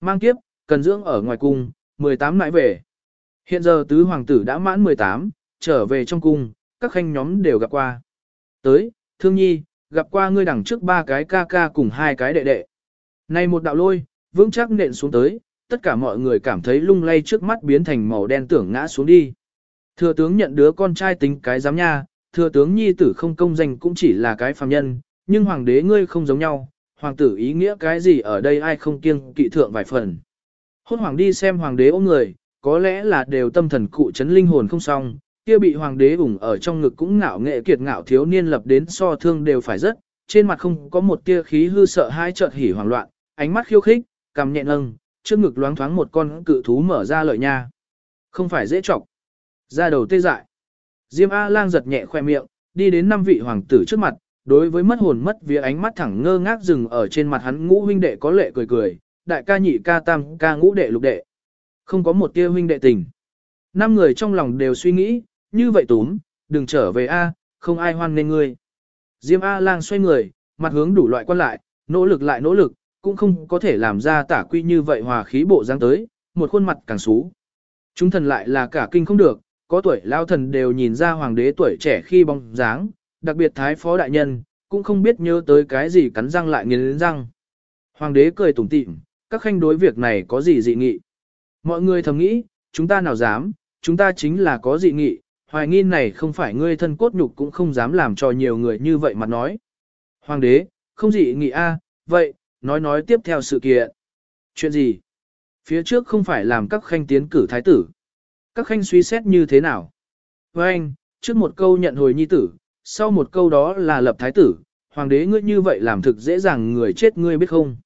mang kiếp, cần dưỡng ở ngoài cung, 18 mãi về. Hiện giờ tứ hoàng tử đã mãn 18, trở về trong cung, các khanh nhóm đều gặp qua. Tới, thương nhi, gặp qua ngươi đằng trước ba cái ca ca cùng hai cái đệ đệ. Này một đạo lôi, vững chắc nện xuống tới, tất cả mọi người cảm thấy lung lay trước mắt biến thành màu đen tưởng ngã xuống đi. Thừa tướng nhận đứa con trai tính cái giám nha, thừa tướng nhi tử không công danh cũng chỉ là cái phàm nhân, nhưng hoàng đế ngươi không giống nhau, hoàng tử ý nghĩa cái gì ở đây ai không kiêng kỵ thượng vài phần. Hôn hoàng đi xem hoàng đế ôm người, có lẽ là đều tâm thần cụ chấn linh hồn không xong, kia bị hoàng đế ủng ở trong ngực cũng ngạo nghệ kiệt ngạo thiếu niên lập đến so thương đều phải rất, trên mặt không có một tia khí hư sợ hai chợt hỉ hoảng loạn, ánh mắt khiêu khích, cầm nhẹ nâng, trước ngực loáng thoáng một con cự thú mở ra lợi nha. Không phải dễ chọc. Ra đầu tê dại. Diêm A-lang giật nhẹ khoe miệng, đi đến năm vị hoàng tử trước mặt, đối với mất hồn mất vía ánh mắt thẳng ngơ ngác dừng ở trên mặt hắn ngũ huynh đệ có lệ cười cười, đại ca nhị ca tam ca ngũ đệ lục đệ. Không có một tia huynh đệ tình. Năm người trong lòng đều suy nghĩ, như vậy túm, đừng trở về A, không ai hoan nên ngươi. Diêm A-lang xoay người, mặt hướng đủ loại quan lại, nỗ lực lại nỗ lực, cũng không có thể làm ra tả quy như vậy hòa khí bộ dáng tới, một khuôn mặt càng xú. Chúng thần lại là cả kinh không được, có tuổi lao thần đều nhìn ra hoàng đế tuổi trẻ khi bóng dáng, đặc biệt thái phó đại nhân, cũng không biết nhớ tới cái gì cắn răng lại nghiến răng. Hoàng đế cười tủm tỉm, các khanh đối việc này có gì dị nghị. Mọi người thầm nghĩ, chúng ta nào dám, chúng ta chính là có dị nghị, hoài nghi này không phải ngươi thân cốt nhục cũng không dám làm cho nhiều người như vậy mà nói. Hoàng đế, không dị nghị a, vậy, nói nói tiếp theo sự kiện. Chuyện gì? Phía trước không phải làm các khanh tiến cử thái tử. Các khanh suy xét như thế nào? Với anh, trước một câu nhận hồi nhi tử, sau một câu đó là lập thái tử, hoàng đế ngươi như vậy làm thực dễ dàng người chết ngươi biết không?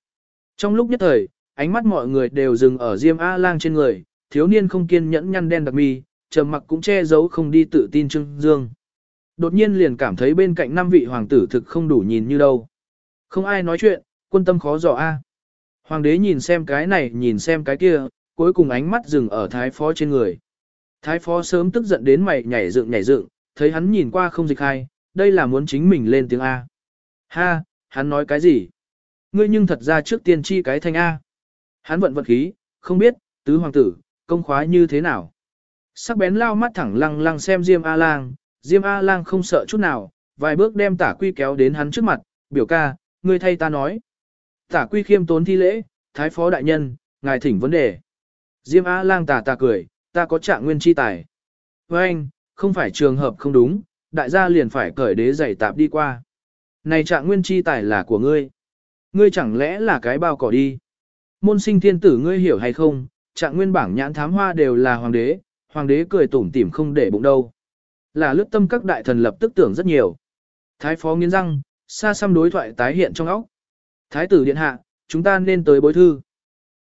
Trong lúc nhất thời, ánh mắt mọi người đều dừng ở Diêm A-lang trên người, thiếu niên không kiên nhẫn nhăn đen đặc mi, trầm mặc cũng che giấu không đi tự tin trưng dương. Đột nhiên liền cảm thấy bên cạnh năm vị hoàng tử thực không đủ nhìn như đâu. Không ai nói chuyện, quân tâm khó dò a. Hoàng đế nhìn xem cái này nhìn xem cái kia, cuối cùng ánh mắt dừng ở thái phó trên người. Thái phó sớm tức giận đến mày nhảy dựng nhảy dựng, thấy hắn nhìn qua không dịch hay, đây là muốn chính mình lên tiếng A. Ha, hắn nói cái gì? Ngươi nhưng thật ra trước tiên chi cái thanh A. Hắn vận vận khí, không biết, tứ hoàng tử, công khóa như thế nào. Sắc bén lao mắt thẳng lăng lăng xem Diêm A-lang, Diêm A-lang không sợ chút nào, vài bước đem tả quy kéo đến hắn trước mặt, biểu ca, ngươi thay ta nói. Tả quy khiêm tốn thi lễ, thái phó đại nhân, ngài thỉnh vấn đề. Diêm A-lang tà tà cười, ta có trạng nguyên chi tài. Với anh, không phải trường hợp không đúng, đại gia liền phải cởi đế giày tạp đi qua. Này trạng nguyên chi tài là của ngươi. Ngươi chẳng lẽ là cái bao cỏ đi. Môn sinh thiên tử ngươi hiểu hay không, trạng nguyên bảng nhãn thám hoa đều là hoàng đế, hoàng đế cười tủm tỉm không để bụng đâu. Là lướt tâm các đại thần lập tức tưởng rất nhiều. Thái phó nghiến răng, xa xăm đối thoại tái hiện trong óc. Thái tử điện hạ, chúng ta nên tới bối thư.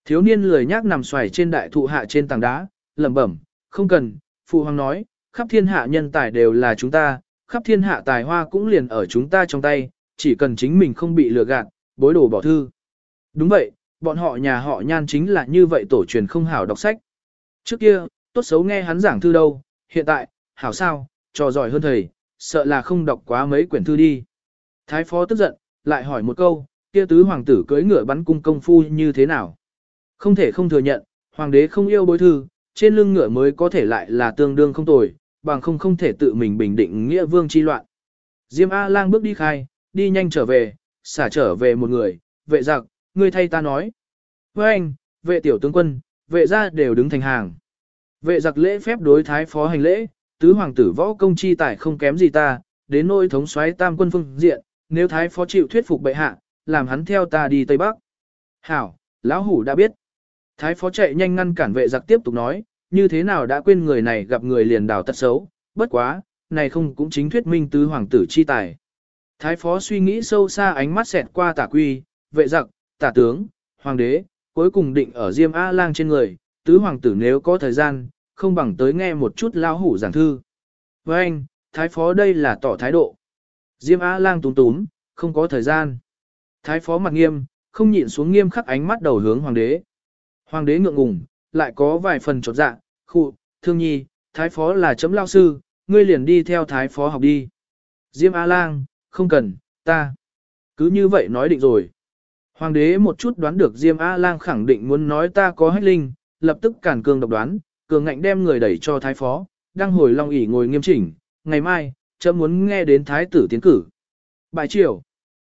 Thiếu niên lười nhác nằm xoài trên đại thụ hạ trên tảng đá, lẩm bẩm, không cần, phụ hoàng nói, khắp thiên hạ nhân tài đều là chúng ta, khắp thiên hạ tài hoa cũng liền ở chúng ta trong tay, chỉ cần chính mình không bị lừa gạt, bối đồ bỏ thư. Đúng vậy, bọn họ nhà họ nhan chính là như vậy tổ truyền không hảo đọc sách. Trước kia, tốt xấu nghe hắn giảng thư đâu, hiện tại, hảo sao, trò giỏi hơn thầy, sợ là không đọc quá mấy quyển thư đi. Thái phó tức giận, lại hỏi một câu, kia tứ hoàng tử cưỡi ngựa bắn cung công phu như thế nào? Không thể không thừa nhận, hoàng đế không yêu bối thư, trên lưng ngựa mới có thể lại là tương đương không tồi, bằng không không thể tự mình bình định nghĩa vương chi loạn. Diêm A-lang bước đi khai, đi nhanh trở về, xả trở về một người, vệ giặc, ngươi thay ta nói. Với anh, vệ tiểu tướng quân, vệ gia đều đứng thành hàng. Vệ giặc lễ phép đối thái phó hành lễ, tứ hoàng tử võ công chi tài không kém gì ta, đến nỗi thống soái tam quân phương diện, nếu thái phó chịu thuyết phục bệ hạ, làm hắn theo ta đi Tây Bắc. Hảo, lão hủ đã biết. Thái phó chạy nhanh ngăn cản vệ giặc tiếp tục nói, như thế nào đã quên người này gặp người liền đào tật xấu, bất quá, này không cũng chính thuyết minh tứ hoàng tử chi tài. Thái phó suy nghĩ sâu xa ánh mắt xẹt qua tả quy, vệ giặc, tả tướng, hoàng đế, cuối cùng định ở Diêm A-lang trên người, tứ hoàng tử nếu có thời gian, không bằng tới nghe một chút lao hủ giảng thư. Với anh, thái phó đây là tỏ thái độ. Diêm A-lang túm túm, không có thời gian. Thái phó mặt nghiêm, không nhịn xuống nghiêm khắc ánh mắt đầu hướng hoàng đế. Hoàng đế ngượng ngùng, lại có vài phần chột dạ, khụ, thương nhi, thái phó là chấm lao sư, ngươi liền đi theo thái phó học đi. Diêm A-lang, không cần, ta. Cứ như vậy nói định rồi. Hoàng đế một chút đoán được Diêm A-lang khẳng định muốn nói ta có hách linh, lập tức cản cường độc đoán, cường ngạnh đem người đẩy cho thái phó, đang hồi long ỉ ngồi nghiêm chỉnh, ngày mai, chấm muốn nghe đến thái tử tiến cử. Bài triều,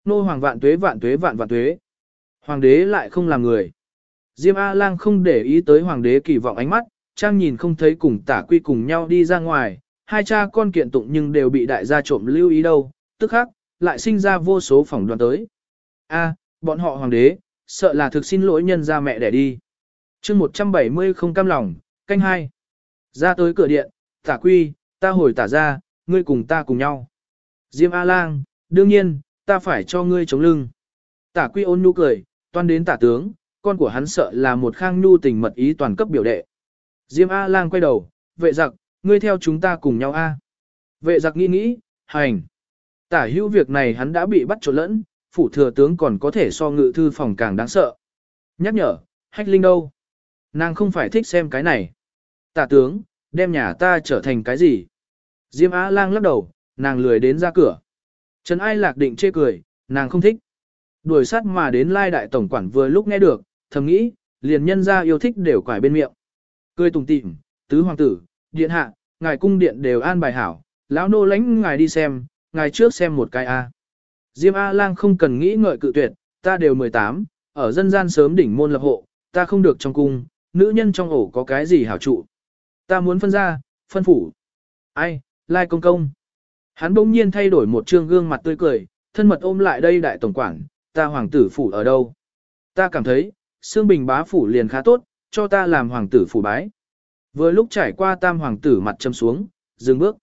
nô hoàng vạn tuế vạn tuế vạn vạn tuế. Hoàng đế lại không làm người. Diêm A-lang không để ý tới hoàng đế kỳ vọng ánh mắt, trang nhìn không thấy cùng tả quy cùng nhau đi ra ngoài, hai cha con kiện tụng nhưng đều bị đại gia trộm lưu ý đâu, tức khắc, lại sinh ra vô số phỏng đoán tới. A, bọn họ hoàng đế, sợ là thực xin lỗi nhân ra mẹ đẻ đi. chương 170 không cam lòng, canh hai. Ra tới cửa điện, tả quy, ta hồi tả ra, ngươi cùng ta cùng nhau. Diêm A-lang, đương nhiên, ta phải cho ngươi chống lưng. Tả quy ôn nhu cười, toan đến tả tướng, con của hắn sợ là một khang nhu tình mật ý toàn cấp biểu đệ. Diêm A-lang quay đầu, vệ giặc, ngươi theo chúng ta cùng nhau A. Vệ giặc nghĩ nghĩ, hành. Tả hữu việc này hắn đã bị bắt trộn lẫn, phủ thừa tướng còn có thể so ngự thư phòng càng đáng sợ. Nhắc nhở, hách linh đâu? Nàng không phải thích xem cái này. Tả tướng, đem nhà ta trở thành cái gì? Diêm Á lang lắc đầu, nàng lười đến ra cửa. Trần Ai Lạc định chê cười, nàng không thích. Đuổi sát mà đến lai đại tổng quản vừa lúc nghe được, thầm nghĩ, liền nhân ra yêu thích đều quải bên miệng. Cười tùng tịm, tứ hoàng tử, điện hạ, ngài cung điện đều an bài hảo, lão nô lãnh ngài đi xem, ngài trước xem một cái A. Diêm A-lang không cần nghĩ ngợi cự tuyệt, ta đều 18, ở dân gian sớm đỉnh môn lập hộ, ta không được trong cung, nữ nhân trong ổ có cái gì hảo trụ. Ta muốn phân ra, phân phủ. Ai, lai công công. Hắn bỗng nhiên thay đổi một trương gương mặt tươi cười, thân mật ôm lại đây đại tổng quản, ta hoàng tử phủ ở đâu. Ta cảm thấy, xương bình bá phủ liền khá tốt, cho ta làm hoàng tử phủ bái. Vừa lúc trải qua tam hoàng tử mặt châm xuống, dừng bước.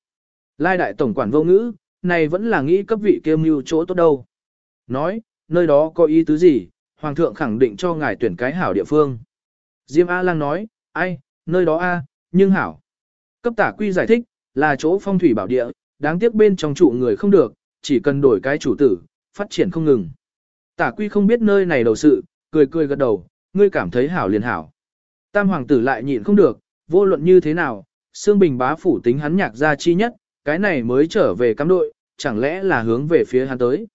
Lai đại tổng quản vô ngữ, này vẫn là nghĩ cấp vị kiêm mưu chỗ tốt đâu. Nói, nơi đó có ý tứ gì, hoàng thượng khẳng định cho ngài tuyển cái hảo địa phương. Diêm A Lang nói, ai, nơi đó A, nhưng hảo. Cấp tả quy giải thích, là chỗ phong thủy bảo địa, đáng tiếc bên trong trụ người không được, chỉ cần đổi cái chủ tử, phát triển không ngừng. Tả quy không biết nơi này đầu sự, cười cười gật đầu, ngươi cảm thấy hảo liền hảo. Tam hoàng tử lại nhịn không được, vô luận như thế nào, Sương Bình bá phủ tính hắn nhạc gia chi nhất, cái này mới trở về cắm đội, chẳng lẽ là hướng về phía hắn tới.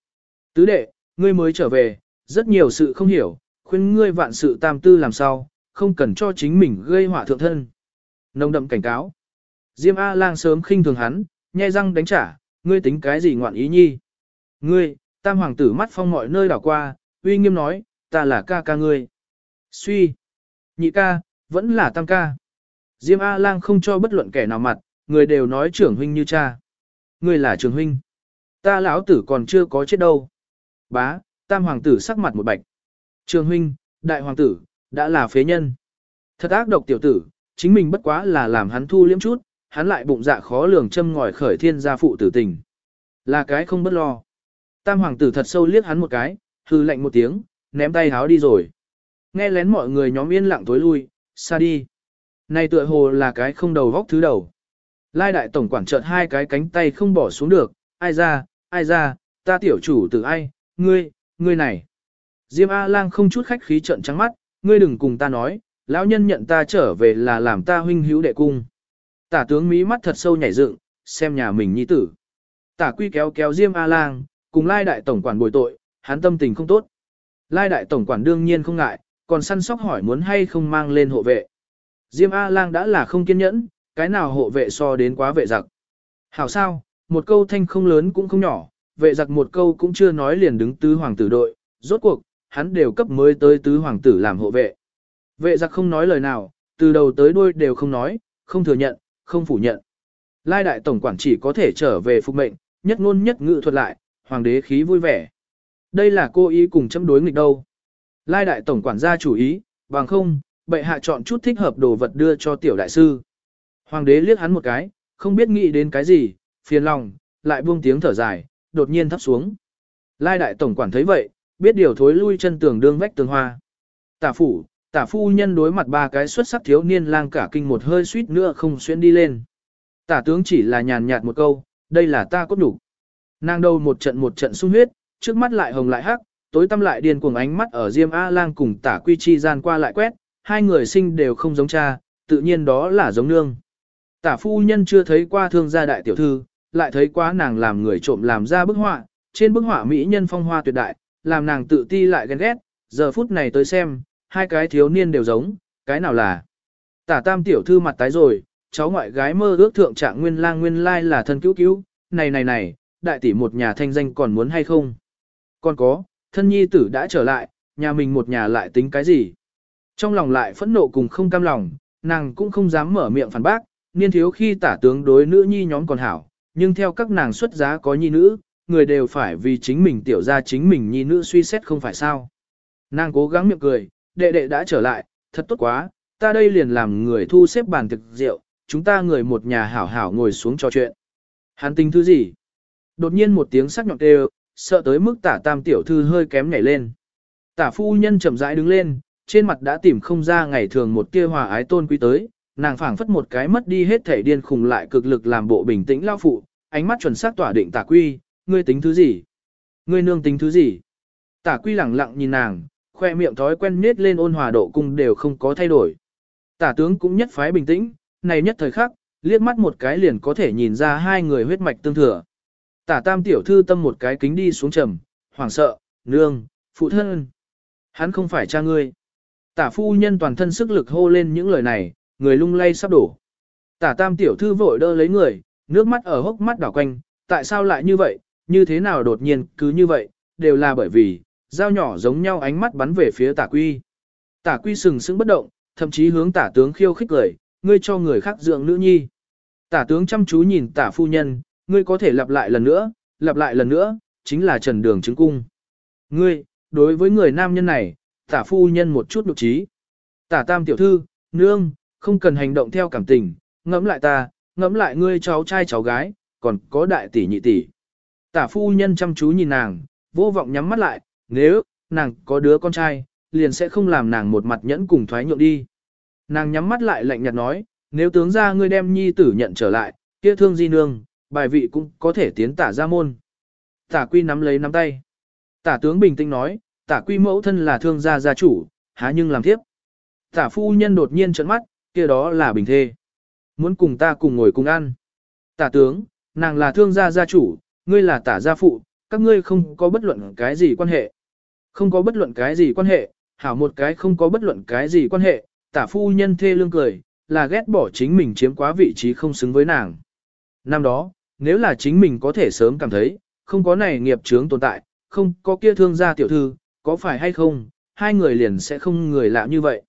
Tứ đệ, ngươi mới trở về, rất nhiều sự không hiểu, khuyên ngươi vạn sự tam tư làm sao, không cần cho chính mình gây họa thượng thân. Nông đậm cảnh cáo. Diêm A-lang sớm khinh thường hắn, nhai răng đánh trả, ngươi tính cái gì ngoạn ý nhi. Ngươi, tam hoàng tử mắt phong mọi nơi đảo qua, uy nghiêm nói, ta là ca ca ngươi. Suy. Nhị ca, vẫn là tam ca. Diêm A-lang không cho bất luận kẻ nào mặt, người đều nói trưởng huynh như cha. người là trưởng huynh. Ta lão tử còn chưa có chết đâu. Bá, tam hoàng tử sắc mặt một bạch. Trường huynh, đại hoàng tử, đã là phế nhân. Thật ác độc tiểu tử, chính mình bất quá là làm hắn thu liếm chút, hắn lại bụng dạ khó lường châm ngòi khởi thiên gia phụ tử tình. Là cái không bất lo. Tam hoàng tử thật sâu liếc hắn một cái, hư lạnh một tiếng, ném tay háo đi rồi. Nghe lén mọi người nhóm yên lặng tối lui, xa đi. Này tựa hồ là cái không đầu vóc thứ đầu. Lai đại tổng quản chợt hai cái cánh tay không bỏ xuống được, ai ra, ai ra, ta tiểu chủ từ ai, ngươi, ngươi này. Diêm A-lang không chút khách khí trợn trắng mắt, ngươi đừng cùng ta nói, lão nhân nhận ta trở về là làm ta huynh hữu đệ cung. Tả tướng mí mắt thật sâu nhảy dựng, xem nhà mình nhi tử. Tả quy kéo kéo Diêm A-lang, cùng lai đại tổng quản bồi tội, hắn tâm tình không tốt. Lai đại tổng quản đương nhiên không ngại, còn săn sóc hỏi muốn hay không mang lên hộ vệ. Diêm A-lang đã là không kiên nhẫn, cái nào hộ vệ so đến quá vệ giặc. Hảo sao, một câu thanh không lớn cũng không nhỏ, vệ giặc một câu cũng chưa nói liền đứng tứ hoàng tử đội, rốt cuộc, hắn đều cấp mới tới tứ hoàng tử làm hộ vệ. Vệ giặc không nói lời nào, từ đầu tới đuôi đều không nói, không thừa nhận, không phủ nhận. Lai đại tổng quản chỉ có thể trở về phục mệnh, nhất ngôn nhất ngự thuật lại, hoàng đế khí vui vẻ. Đây là cô ý cùng chấm đối nghịch đâu. Lai đại tổng quản gia chủ ý, bằng không, bệ hạ chọn chút thích hợp đồ vật đưa cho tiểu đại sư. Hoàng đế liếc hắn một cái, không biết nghĩ đến cái gì, phiền lòng, lại buông tiếng thở dài, đột nhiên thấp xuống. Lai đại tổng quản thấy vậy, biết điều thối lui chân tường đương vách tường hoa. Tả phủ, tả phu nhân đối mặt ba cái xuất sắc thiếu niên lang cả kinh một hơi suýt nữa không xuyên đi lên. Tả tướng chỉ là nhàn nhạt một câu, đây là ta cốt đủ. Nàng đầu một trận một trận sung huyết, trước mắt lại hồng lại hắc, tối tăm lại điên cuồng ánh mắt ở Diêm A Lang cùng Tả Quy Chi gian qua lại quét, hai người sinh đều không giống cha, tự nhiên đó là giống nương. Tả phu nhân chưa thấy qua thương gia đại tiểu thư, lại thấy quá nàng làm người trộm làm ra bức họa, trên bức họa mỹ nhân phong hoa tuyệt đại, làm nàng tự ti lại ghen ghét, giờ phút này tới xem, hai cái thiếu niên đều giống, cái nào là. Tả tam tiểu thư mặt tái rồi, cháu ngoại gái mơ ước thượng trạng nguyên lang nguyên lai là thân cứu cứu, này này này, đại tỷ một nhà thanh danh còn muốn hay không? Còn có, thân nhi tử đã trở lại, nhà mình một nhà lại tính cái gì? Trong lòng lại phẫn nộ cùng không cam lòng, nàng cũng không dám mở miệng phản bác, niên thiếu khi tả tướng đối nữ nhi nhóm còn hảo, nhưng theo các nàng xuất giá có nhi nữ, người đều phải vì chính mình tiểu ra chính mình nhi nữ suy xét không phải sao. Nàng cố gắng miệng cười, đệ đệ đã trở lại, thật tốt quá, ta đây liền làm người thu xếp bàn thực rượu, chúng ta người một nhà hảo hảo ngồi xuống trò chuyện. Hắn tính thứ gì? Đột nhiên một tiếng sắc nhọn kêu, sợ tới mức tả tam tiểu thư hơi kém nhảy lên. Tả phu nhân chậm rãi đứng lên, trên mặt đã tìm không ra ngày thường một tia hòa ái tôn quý tới, nàng phảng phất một cái mất đi hết thể điên khùng lại cực lực làm bộ bình tĩnh lao phụ, ánh mắt chuẩn xác tỏa định tả quy, ngươi tính thứ gì? Ngươi nương tính thứ gì? Tả quy lẳng lặng nhìn nàng, khoe miệng thói quen nết lên ôn hòa độ cung đều không có thay đổi. Tả tướng cũng nhất phái bình tĩnh, này nhất thời khắc, liếc mắt một cái liền có thể nhìn ra hai người huyết mạch tương thừa. Tả tam tiểu thư tâm một cái kính đi xuống trầm, hoảng sợ, nương, phụ thân. Hắn không phải cha ngươi. Tả phu nhân toàn thân sức lực hô lên những lời này, người lung lay sắp đổ. Tả tam tiểu thư vội đỡ lấy người, nước mắt ở hốc mắt đảo quanh, tại sao lại như vậy, như thế nào đột nhiên cứ như vậy, đều là bởi vì, dao nhỏ giống nhau ánh mắt bắn về phía tả quy. Tả quy sừng sững bất động, thậm chí hướng tả tướng khiêu khích cười, ngươi cho người khác dưỡng nữ nhi. Tả tướng chăm chú nhìn tả phu nhân, ngươi có thể lặp lại lần nữa, lặp lại lần nữa, chính là trần đường chứng cung. Ngươi, đối với người nam nhân này, tả phu nhân một chút độc trí. Tả tam tiểu thư, nương, không cần hành động theo cảm tình, ngẫm lại ta, ngẫm lại ngươi cháu trai cháu gái, còn có đại tỷ nhị tỷ. Tả phu nhân chăm chú nhìn nàng, vô vọng nhắm mắt lại, nếu, nàng có đứa con trai, liền sẽ không làm nàng một mặt nhẫn cùng thoái nhượng đi. Nàng nhắm mắt lại lạnh nhạt nói, nếu tướng ra ngươi đem nhi tử nhận trở lại, kia thương di nương, bài vị cũng có thể tiến tả ra môn. Tả quy nắm lấy nắm tay. Tả tướng bình tĩnh nói, tả quy mẫu thân là thương gia gia chủ, há nhưng làm tiếp. Tả phu nhân đột nhiên trợn mắt, kia đó là bình thê. Muốn cùng ta cùng ngồi cùng ăn. Tả tướng, nàng là thương gia gia chủ, ngươi là tả gia phụ, các ngươi không có bất luận cái gì quan hệ. Không có bất luận cái gì quan hệ, hảo một cái không có bất luận cái gì quan hệ, tả phu nhân thê lương cười, là ghét bỏ chính mình chiếm quá vị trí không xứng với nàng. Năm đó, nếu là chính mình có thể sớm cảm thấy, không có này nghiệp chướng tồn tại, không có kia thương gia tiểu thư, có phải hay không, hai người liền sẽ không người lạ như vậy.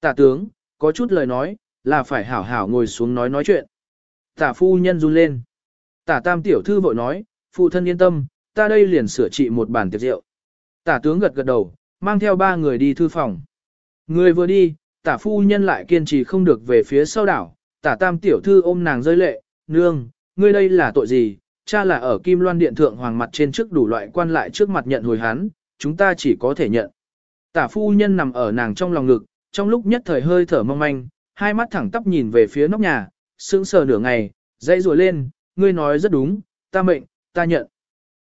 Tả tướng, có chút lời nói, là phải hảo hảo ngồi xuống nói nói chuyện. Tả phu nhân run lên. Tả tam tiểu thư vội nói, phụ thân yên tâm, ta đây liền sửa trị một bàn tiệc rượu. Tả tướng gật gật đầu, mang theo ba người đi thư phòng. Người vừa đi, tả phu nhân lại kiên trì không được về phía sau đảo, tả tam tiểu thư ôm nàng rơi lệ, nương, ngươi đây là tội gì, cha là ở Kim Loan Điện Thượng Hoàng mặt trên trước đủ loại quan lại trước mặt nhận hồi hắn, chúng ta chỉ có thể nhận. Tả phu nhân nằm ở nàng trong lòng ngực, trong lúc nhất thời hơi thở mong manh, hai mắt thẳng tắp nhìn về phía nóc nhà, sững sờ nửa ngày, dãy rùa lên, ngươi nói rất đúng, ta mệnh, ta nhận.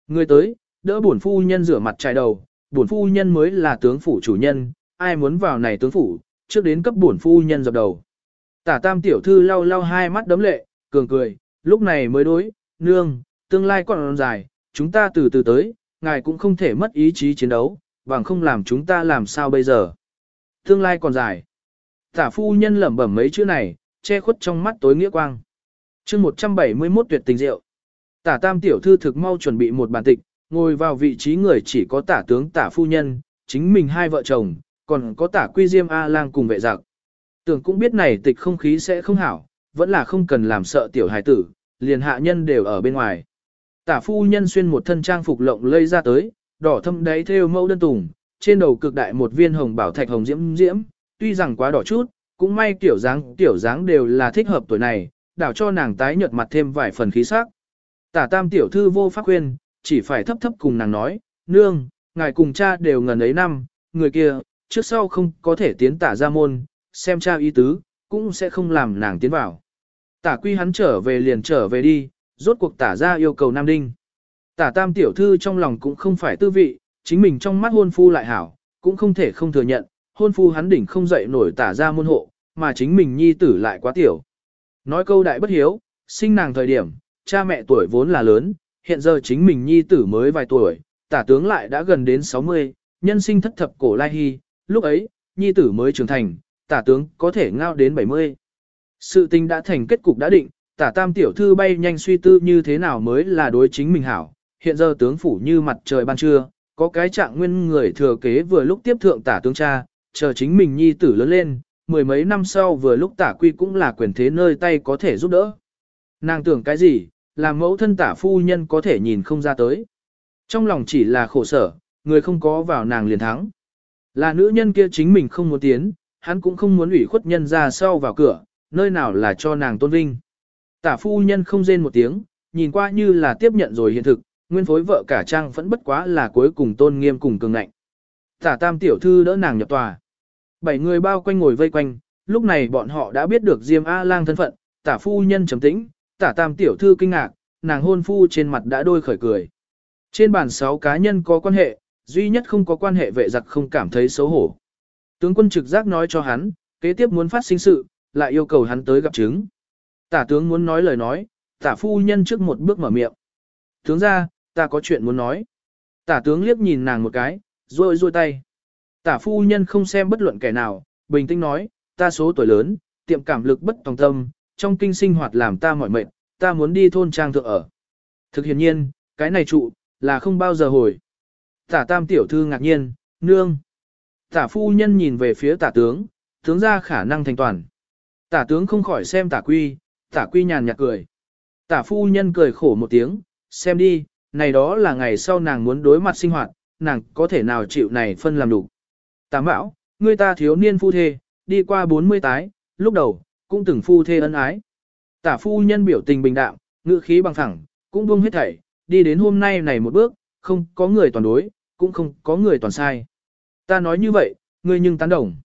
Ngươi tới, đỡ bổn phu nhân rửa mặt trải đầu, bổn phu nhân mới là tướng phủ chủ nhân, ai muốn vào này tướng phủ, trước đến cấp bổn phu nhân dập đầu. Tả tam tiểu thư lau lau hai mắt đấm lệ, cường cười, lúc này mới đối, nương, tương lai còn dài, chúng ta từ từ tới, ngài cũng không thể mất ý chí chiến đấu, bằng không làm chúng ta làm sao bây giờ. Tương lai còn dài. Tả phu nhân lẩm bẩm mấy chữ này, che khuất trong mắt tối nghĩa quang. chương 171 tuyệt tình rượu. Tả tam tiểu thư thực mau chuẩn bị một bàn tịch, ngồi vào vị trí người chỉ có tả tướng tả phu nhân, chính mình hai vợ chồng, còn có tả quy diêm A-lang cùng vệ giặc. Tưởng cũng biết này tịch không khí sẽ không hảo, vẫn là không cần làm sợ tiểu hài tử, liền hạ nhân đều ở bên ngoài. Tả phu nhân xuyên một thân trang phục lộng lây ra tới, đỏ thâm đáy theo mẫu đơn tùng, trên đầu cực đại một viên hồng bảo thạch hồng diễm diễm, tuy rằng quá đỏ chút, cũng may tiểu dáng tiểu dáng đều là thích hợp tuổi này, đảo cho nàng tái nhợt mặt thêm vài phần khí sắc. Tả tam tiểu thư vô pháp khuyên, chỉ phải thấp thấp cùng nàng nói, nương, ngài cùng cha đều ngần ấy năm, người kia, trước sau không có thể tiến tả ra môn, xem cha ý tứ, cũng sẽ không làm nàng tiến vào. Tả quy hắn trở về liền trở về đi, rốt cuộc tả ra yêu cầu Nam Đinh. Tả tam tiểu thư trong lòng cũng không phải tư vị, chính mình trong mắt hôn phu lại hảo, cũng không thể không thừa nhận, hôn phu hắn đỉnh không dậy nổi tả ra môn hộ, mà chính mình nhi tử lại quá tiểu. Nói câu đại bất hiếu, sinh nàng thời điểm, cha mẹ tuổi vốn là lớn, hiện giờ chính mình nhi tử mới vài tuổi, tả tướng lại đã gần đến 60, nhân sinh thất thập cổ lai hy, lúc ấy, nhi tử mới trưởng thành, tả tướng có thể ngao đến 70. Sự tình đã thành kết cục đã định, tả tam tiểu thư bay nhanh suy tư như thế nào mới là đối chính mình hảo, hiện giờ tướng phủ như mặt trời ban trưa, có cái trạng nguyên người thừa kế vừa lúc tiếp thượng tả tướng cha, chờ chính mình nhi tử lớn lên, mười mấy năm sau vừa lúc tả quy cũng là quyền thế nơi tay có thể giúp đỡ. Nàng tưởng cái gì, làm mẫu thân tả phu nhân có thể nhìn không ra tới. Trong lòng chỉ là khổ sở, người không có vào nàng liền thắng. Là nữ nhân kia chính mình không muốn tiến, hắn cũng không muốn ủy khuất nhân ra sau vào cửa, nơi nào là cho nàng tôn vinh. Tả phu nhân không rên một tiếng, nhìn qua như là tiếp nhận rồi hiện thực, nguyên phối vợ cả trang vẫn bất quá là cuối cùng tôn nghiêm cùng cường ngạnh. Tả tam tiểu thư đỡ nàng nhập tòa. Bảy người bao quanh ngồi vây quanh, lúc này bọn họ đã biết được Diêm A-lang thân phận, tả phu nhân trầm tĩnh, tả tam tiểu thư kinh ngạc, nàng hôn phu trên mặt đã đôi khởi cười. Trên bàn sáu cá nhân có quan hệ, duy nhất không có quan hệ vệ giặc không cảm thấy xấu hổ. Tướng quân trực giác nói cho hắn, kế tiếp muốn phát sinh sự, lại yêu cầu hắn tới gặp chứng. Tả tướng muốn nói lời nói, tả phu nhân trước một bước mở miệng. Tướng ra, ta có chuyện muốn nói. Tả tướng liếc nhìn nàng một cái, rôi rôi tay. Tả phu nhân không xem bất luận kẻ nào, bình tĩnh nói, ta số tuổi lớn, tiệm cảm lực bất tòng tâm, trong kinh sinh hoạt làm ta mỏi mệt, ta muốn đi thôn trang thượng ở. Thực hiện nhiên, cái này trụ, là không bao giờ hồi. Tả tam tiểu thư ngạc nhiên, nương. Tả phu nhân nhìn về phía tả tướng, tướng ra khả năng thành toàn. Tả tướng không khỏi xem tả quy, tả quy nhàn nhạt cười. Tả phu nhân cười khổ một tiếng, xem đi, này đó là ngày sau nàng muốn đối mặt sinh hoạt, nàng có thể nào chịu này phân làm đủ. Tả Bảo, người ta thiếu niên phu thê, đi qua 40 tái, lúc đầu, cũng từng phu thê ân ái. Tả phu nhân biểu tình bình đạm, ngữ khí bằng thẳng, cũng buông hết thảy, đi đến hôm nay này một bước, không có người toàn đối, cũng không có người toàn sai. Ta nói như vậy, ngươi nhưng tán đồng.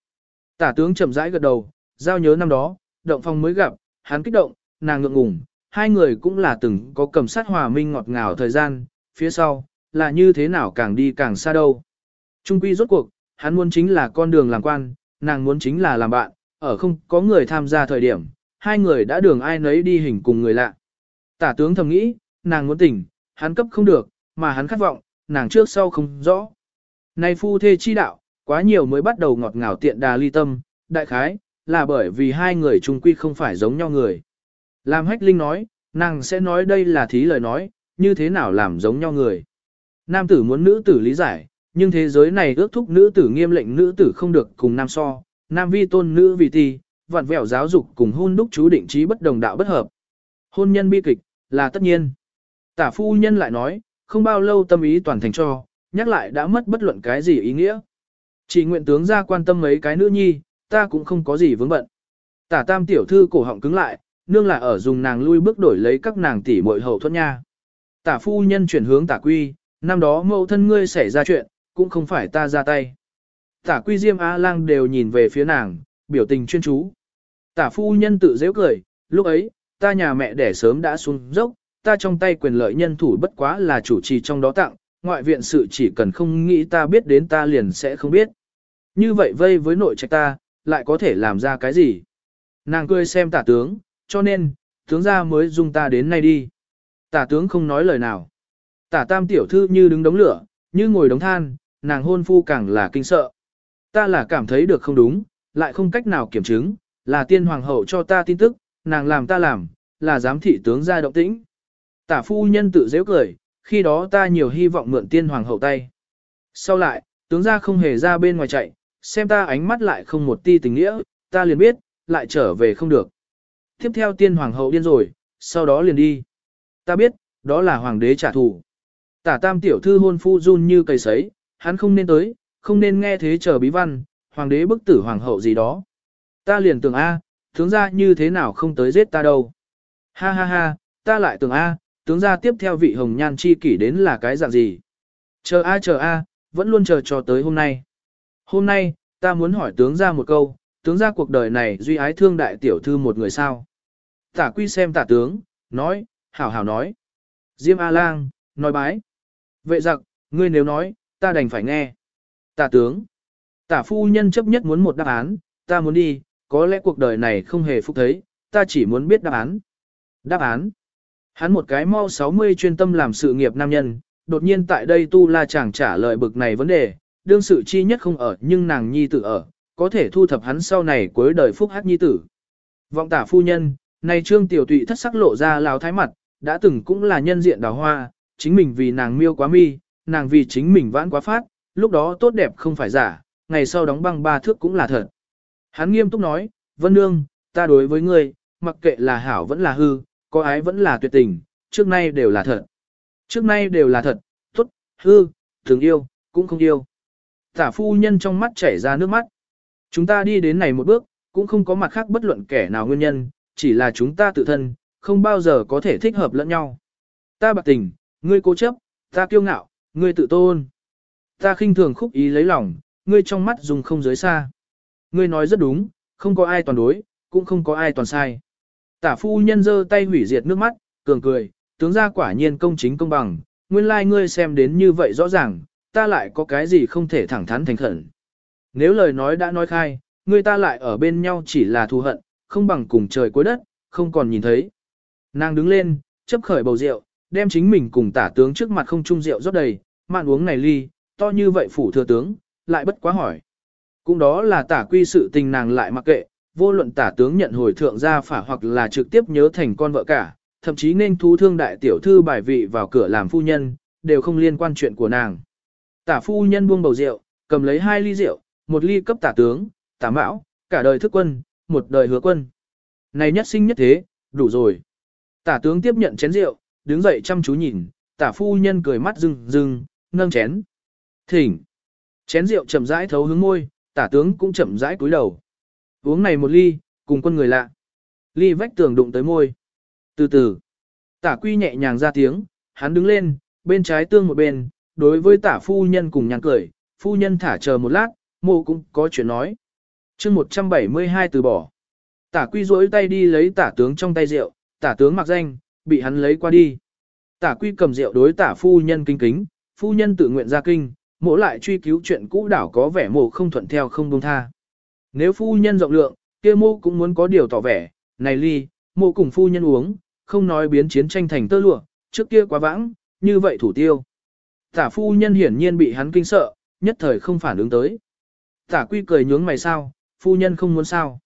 Tả tướng chậm rãi gật đầu, giao nhớ năm đó, động phong mới gặp, hắn kích động, nàng ngượng ngùng, hai người cũng là từng có cầm sát hòa minh ngọt ngào thời gian, phía sau, là như thế nào càng đi càng xa đâu. Trung quy rốt cuộc, hắn muốn chính là con đường làm quan, nàng muốn chính là làm bạn, ở không có người tham gia thời điểm, hai người đã đường ai nấy đi hình cùng người lạ. Tả tướng thầm nghĩ, nàng muốn tỉnh, hắn cấp không được, mà hắn khát vọng, nàng trước sau không rõ. Này phu thê chi đạo, quá nhiều mới bắt đầu ngọt ngào tiện đà ly tâm, đại khái, là bởi vì hai người chung quy không phải giống nhau người. Làm hách linh nói, nàng sẽ nói đây là thí lời nói, như thế nào làm giống nhau người. Nam tử muốn nữ tử lý giải, nhưng thế giới này ước thúc nữ tử nghiêm lệnh nữ tử không được cùng nam so, nam vi tôn nữ vì ti, vặn vẹo giáo dục cùng hôn đúc chú định trí bất đồng đạo bất hợp. Hôn nhân bi kịch, là tất nhiên. Tả phu nhân lại nói, không bao lâu tâm ý toàn thành cho, nhắc lại đã mất bất luận cái gì ý nghĩa. Chỉ nguyện tướng ra quan tâm mấy cái nữ nhi, ta cũng không có gì vướng bận. Tả tam tiểu thư cổ họng cứng lại, nương là ở dùng nàng lui bước đổi lấy các nàng tỷ muội hậu thuẫn nha. Tả phu nhân chuyển hướng tả quy, năm đó mẫu thân ngươi xảy ra chuyện, cũng không phải ta ra tay. Tả quy diêm Á lang đều nhìn về phía nàng, biểu tình chuyên chú. Tả phu nhân tự dễ cười, lúc ấy, ta nhà mẹ đẻ sớm đã xuống dốc, ta trong tay quyền lợi nhân thủ bất quá là chủ trì trong đó tặng, ngoại viện sự chỉ cần không nghĩ ta biết đến ta liền sẽ không biết. Như vậy vây với nội trạch ta, lại có thể làm ra cái gì? Nàng cười xem tả tướng, cho nên, tướng ra mới dung ta đến nay đi. Tả tướng không nói lời nào. Tả tam tiểu thư như đứng đống lửa, như ngồi đống than, nàng hôn phu càng là kinh sợ. Ta là cảm thấy được không đúng, lại không cách nào kiểm chứng, là tiên hoàng hậu cho ta tin tức, nàng làm ta làm, là giám thị tướng ra động tĩnh. Tả phu nhân tự dễ cười, khi đó ta nhiều hy vọng mượn tiên hoàng hậu tay. Sau lại, tướng ra không hề ra bên ngoài chạy, xem ta ánh mắt lại không một ti tình nghĩa, ta liền biết, lại trở về không được. Tiếp theo tiên hoàng hậu điên rồi, sau đó liền đi. Ta biết, đó là hoàng đế trả thù. Tả tam tiểu thư hôn phu run như cây sấy, hắn không nên tới, không nên nghe thế chờ bí văn, hoàng đế bức tử hoàng hậu gì đó. Ta liền tưởng A, tướng ra như thế nào không tới giết ta đâu. Ha ha ha, ta lại tưởng A, tướng ra tiếp theo vị hồng nhan chi kỷ đến là cái dạng gì. Chờ A chờ A, vẫn luôn chờ cho tới hôm nay. Hôm nay, ta muốn hỏi tướng ra một câu, tướng ra cuộc đời này duy ái thương đại tiểu thư một người sao. Tả quy xem tả tướng, nói, hảo hảo nói. Diêm A-lang, nói bái. Vệ giặc, ngươi nếu nói, ta đành phải nghe. Tả tướng, tả phu nhân chấp nhất muốn một đáp án, ta muốn đi, có lẽ cuộc đời này không hề phúc thấy, ta chỉ muốn biết đáp án. Đáp án. Hắn một cái mau 60 chuyên tâm làm sự nghiệp nam nhân, đột nhiên tại đây tu la chàng trả lời bực này vấn đề, đương sự chi nhất không ở nhưng nàng nhi tử ở, có thể thu thập hắn sau này cuối đời phúc hát nhi tử. Vọng tả phu nhân, này trương tiểu tụy thất sắc lộ ra lào thái mặt, đã từng cũng là nhân diện đào hoa, chính mình vì nàng miêu quá mi, nàng vì chính mình vãn quá phát, lúc đó tốt đẹp không phải giả, ngày sau đóng băng ba thước cũng là thật. Hắn nghiêm túc nói, Vân Nương, ta đối với ngươi, mặc kệ là hảo vẫn là hư, có ái vẫn là tuyệt tình, trước nay đều là thật. Trước nay đều là thật, tốt, hư, thường yêu, cũng không yêu. Tả phu nhân trong mắt chảy ra nước mắt. Chúng ta đi đến này một bước, cũng không có mặt khác bất luận kẻ nào nguyên nhân, chỉ là chúng ta tự thân, không bao giờ có thể thích hợp lẫn nhau. Ta bạc tình, ngươi cố chấp, ta kiêu ngạo, ngươi tự tôn. Ta khinh thường khúc ý lấy lòng, ngươi trong mắt dùng không giới xa. Ngươi nói rất đúng, không có ai toàn đối, cũng không có ai toàn sai. Tả phu nhân giơ tay hủy diệt nước mắt, cường cười, tướng ra quả nhiên công chính công bằng, nguyên lai like ngươi xem đến như vậy rõ ràng, ta lại có cái gì không thể thẳng thắn thành khẩn. Nếu lời nói đã nói khai, người ta lại ở bên nhau chỉ là thù hận, không bằng cùng trời cuối đất, không còn nhìn thấy. Nàng đứng lên, chấp khởi bầu rượu, đem chính mình cùng tả tướng trước mặt không trung rượu rót đầy, mạn uống này ly, to như vậy phủ thừa tướng, lại bất quá hỏi. Cũng đó là tả quy sự tình nàng lại mặc kệ, vô luận tả tướng nhận hồi thượng gia phả hoặc là trực tiếp nhớ thành con vợ cả, thậm chí nên thu thương đại tiểu thư bài vị vào cửa làm phu nhân, đều không liên quan chuyện của nàng. Tả phu nhân buông bầu rượu, cầm lấy hai ly rượu, một ly cấp tả tướng, tả mão, cả đời thức quân, một đời hứa quân. Này nhất sinh nhất thế, đủ rồi. Tả tướng tiếp nhận chén rượu, đứng dậy chăm chú nhìn, tả phu nhân cười mắt rưng rưng, nâng chén. Thỉnh. Chén rượu chậm rãi thấu hướng môi, tả tướng cũng chậm rãi cúi đầu. Uống này một ly, cùng quân người lạ. Ly vách tường đụng tới môi. Từ từ. Tả quy nhẹ nhàng ra tiếng, hắn đứng lên, bên trái tương một bên, đối với tả phu nhân cùng nhàn cười, phu nhân thả chờ một lát, mộ cũng có chuyện nói. chương 172 từ bỏ. Tả quy rỗi tay đi lấy tả tướng trong tay rượu, tả tướng mặc danh, bị hắn lấy qua đi. Tả quy cầm rượu đối tả phu nhân kinh kính, phu nhân tự nguyện ra kinh, mộ lại truy cứu chuyện cũ đảo có vẻ mộ không thuận theo không buông tha. Nếu phu nhân rộng lượng, kia mộ cũng muốn có điều tỏ vẻ, này ly, mộ cùng phu nhân uống, không nói biến chiến tranh thành tơ lụa, trước kia quá vãng, như vậy thủ tiêu. Tả phu nhân hiển nhiên bị hắn kinh sợ, nhất thời không phản ứng tới. Tả quy cười nhướng mày sao, phu nhân không muốn sao.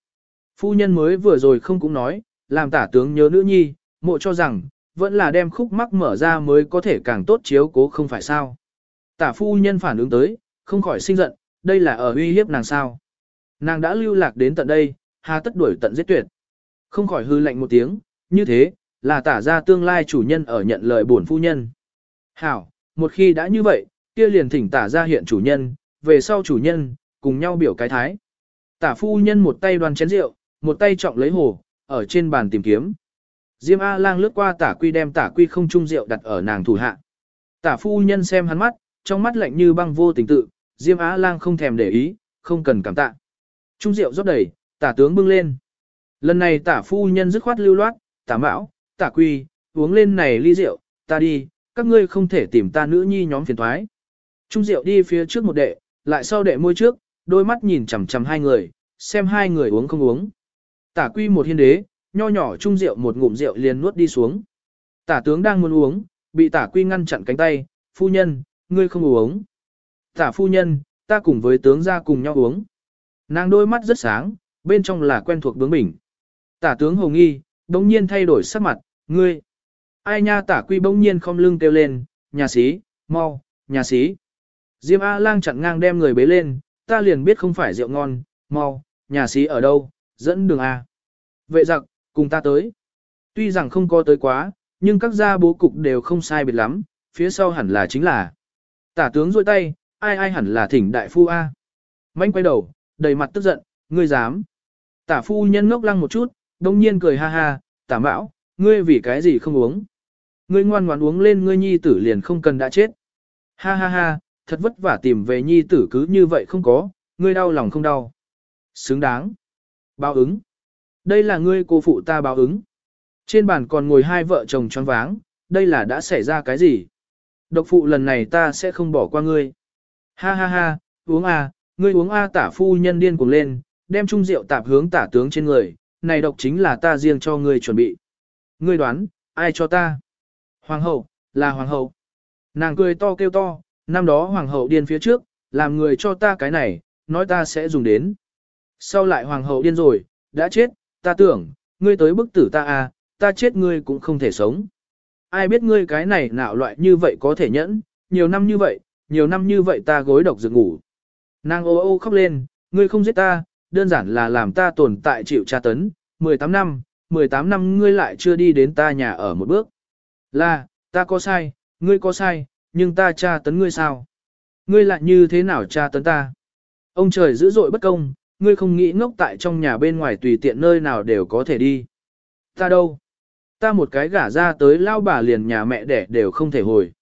Phu nhân mới vừa rồi không cũng nói, làm tả tướng nhớ nữ nhi, mộ cho rằng, vẫn là đem khúc mắc mở ra mới có thể càng tốt chiếu cố không phải sao. Tả phu nhân phản ứng tới, không khỏi sinh giận, đây là ở uy hiếp nàng sao. Nàng đã lưu lạc đến tận đây, hà tất đuổi tận giết tuyệt. Không khỏi hư lạnh một tiếng, như thế, là tả ra tương lai chủ nhân ở nhận lời buồn phu nhân. Hảo, một khi đã như vậy, kia liền thỉnh tả ra hiện chủ nhân, về sau chủ nhân, cùng nhau biểu cái thái. Tả phu nhân một tay đoan chén rượu, một tay trọng lấy hồ, ở trên bàn tìm kiếm. Diêm A lang lướt qua tả quy đem tả quy không trung rượu đặt ở nàng thủ hạ. Tả phu nhân xem hắn mắt, trong mắt lạnh như băng vô tình tự, Diêm A lang không thèm để ý, không cần cảm tạ. Trung rượu rót đầy, tả tướng bưng lên. Lần này tả phu nhân dứt khoát lưu loát, tả mão, tả quy, uống lên này ly rượu, ta đi, các ngươi không thể tìm ta nữ nhi nhóm phiền thoái. Trung Diệu đi phía trước một đệ, lại sau đệ môi trước, đôi mắt nhìn chằm chằm hai người, xem hai người uống không uống. Tả quy một hiên đế, nho nhỏ Trung Diệu một ngụm rượu liền nuốt đi xuống. Tả tướng đang muốn uống, bị tả quy ngăn chặn cánh tay, phu nhân, ngươi không uống. Tả phu nhân, ta cùng với tướng ra cùng nhau uống. Nàng đôi mắt rất sáng, bên trong là quen thuộc bướng bỉnh. Tả tướng Hồng nghi, đồng nhiên thay đổi sắc mặt, ngươi. Ai nha tả quy bỗng nhiên không lưng kêu lên, nhà sĩ, mau, nhà sĩ. Diêm A-lang chặn ngang đem người bế lên, ta liền biết không phải rượu ngon, mau, nhà sĩ ở đâu, dẫn đường A. Vệ giặc, cùng ta tới. Tuy rằng không có tới quá, nhưng các gia bố cục đều không sai biệt lắm, phía sau hẳn là chính là. Tả tướng rôi tay, ai ai hẳn là thỉnh đại phu A. Manh quay đầu, đầy mặt tức giận, ngươi dám. Tả phu nhân ngốc lăng một chút, đông nhiên cười ha ha, tả mão, ngươi vì cái gì không uống. Ngươi ngoan ngoãn uống lên ngươi nhi tử liền không cần đã chết. Ha ha ha, thật vất vả tìm về nhi tử cứ như vậy không có, ngươi đau lòng không đau. Xứng đáng. Báo ứng. Đây là ngươi cô phụ ta báo ứng. Trên bàn còn ngồi hai vợ chồng choáng váng, đây là đã xảy ra cái gì? Độc phụ lần này ta sẽ không bỏ qua ngươi. Ha ha ha, uống a, ngươi uống a tả phu nhân điên cuồng lên, đem chung rượu tạp hướng tả tướng trên người, này độc chính là ta riêng cho ngươi chuẩn bị. Ngươi đoán, ai cho ta? Hoàng hậu, là hoàng hậu. Nàng cười to kêu to, năm đó hoàng hậu điên phía trước, làm người cho ta cái này, nói ta sẽ dùng đến. Sau lại hoàng hậu điên rồi, đã chết, ta tưởng, ngươi tới bức tử ta à, ta chết ngươi cũng không thể sống. Ai biết ngươi cái này nạo loại như vậy có thể nhẫn, nhiều năm như vậy, nhiều năm như vậy ta gối độc giường ngủ. Nàng ô ô khóc lên, ngươi không giết ta, đơn giản là làm ta tồn tại chịu tra tấn, 18 năm, 18 năm ngươi lại chưa đi đến ta nhà ở một bước. Là, ta có sai, ngươi có sai, nhưng ta tra tấn ngươi sao? Ngươi lại như thế nào tra tấn ta? Ông trời dữ dội bất công, ngươi không nghĩ ngốc tại trong nhà bên ngoài tùy tiện nơi nào đều có thể đi. Ta đâu? Ta một cái gả ra tới lao bà liền nhà mẹ đẻ đều không thể hồi.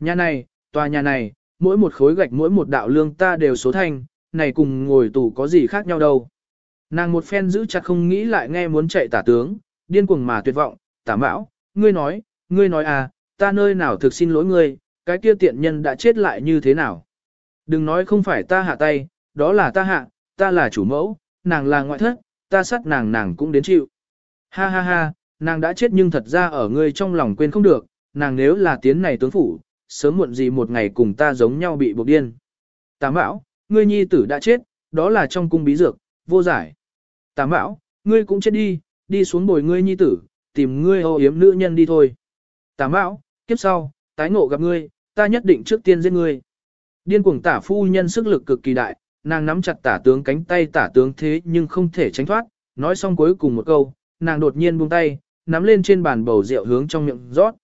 Nhà này, tòa nhà này, mỗi một khối gạch mỗi một đạo lương ta đều số thành, này cùng ngồi tù có gì khác nhau đâu. Nàng một phen giữ chặt không nghĩ lại nghe muốn chạy tả tướng, điên cuồng mà tuyệt vọng, tả mão, ngươi nói, ngươi nói à, ta nơi nào thực xin lỗi ngươi, cái kia tiện nhân đã chết lại như thế nào. Đừng nói không phải ta hạ tay, đó là ta hạ, ta là chủ mẫu, nàng là ngoại thất, ta sát nàng nàng cũng đến chịu. Ha ha ha, nàng đã chết nhưng thật ra ở ngươi trong lòng quên không được, nàng nếu là tiến này tướng phủ, sớm muộn gì một ngày cùng ta giống nhau bị buộc điên. Tà Bảo, ngươi nhi tử đã chết, đó là trong cung bí dược, vô giải. Tà Bảo, ngươi cũng chết đi, đi xuống bồi ngươi nhi tử, tìm ngươi hô yếm nữ nhân đi thôi. Tà mão, kiếp sau, tái ngộ gặp ngươi, ta nhất định trước tiên giết ngươi. Điên cuồng tả phu nhân sức lực cực kỳ đại, nàng nắm chặt tả tướng cánh tay tả tướng thế nhưng không thể tránh thoát, nói xong cuối cùng một câu, nàng đột nhiên buông tay, nắm lên trên bàn bầu rượu hướng trong miệng rót.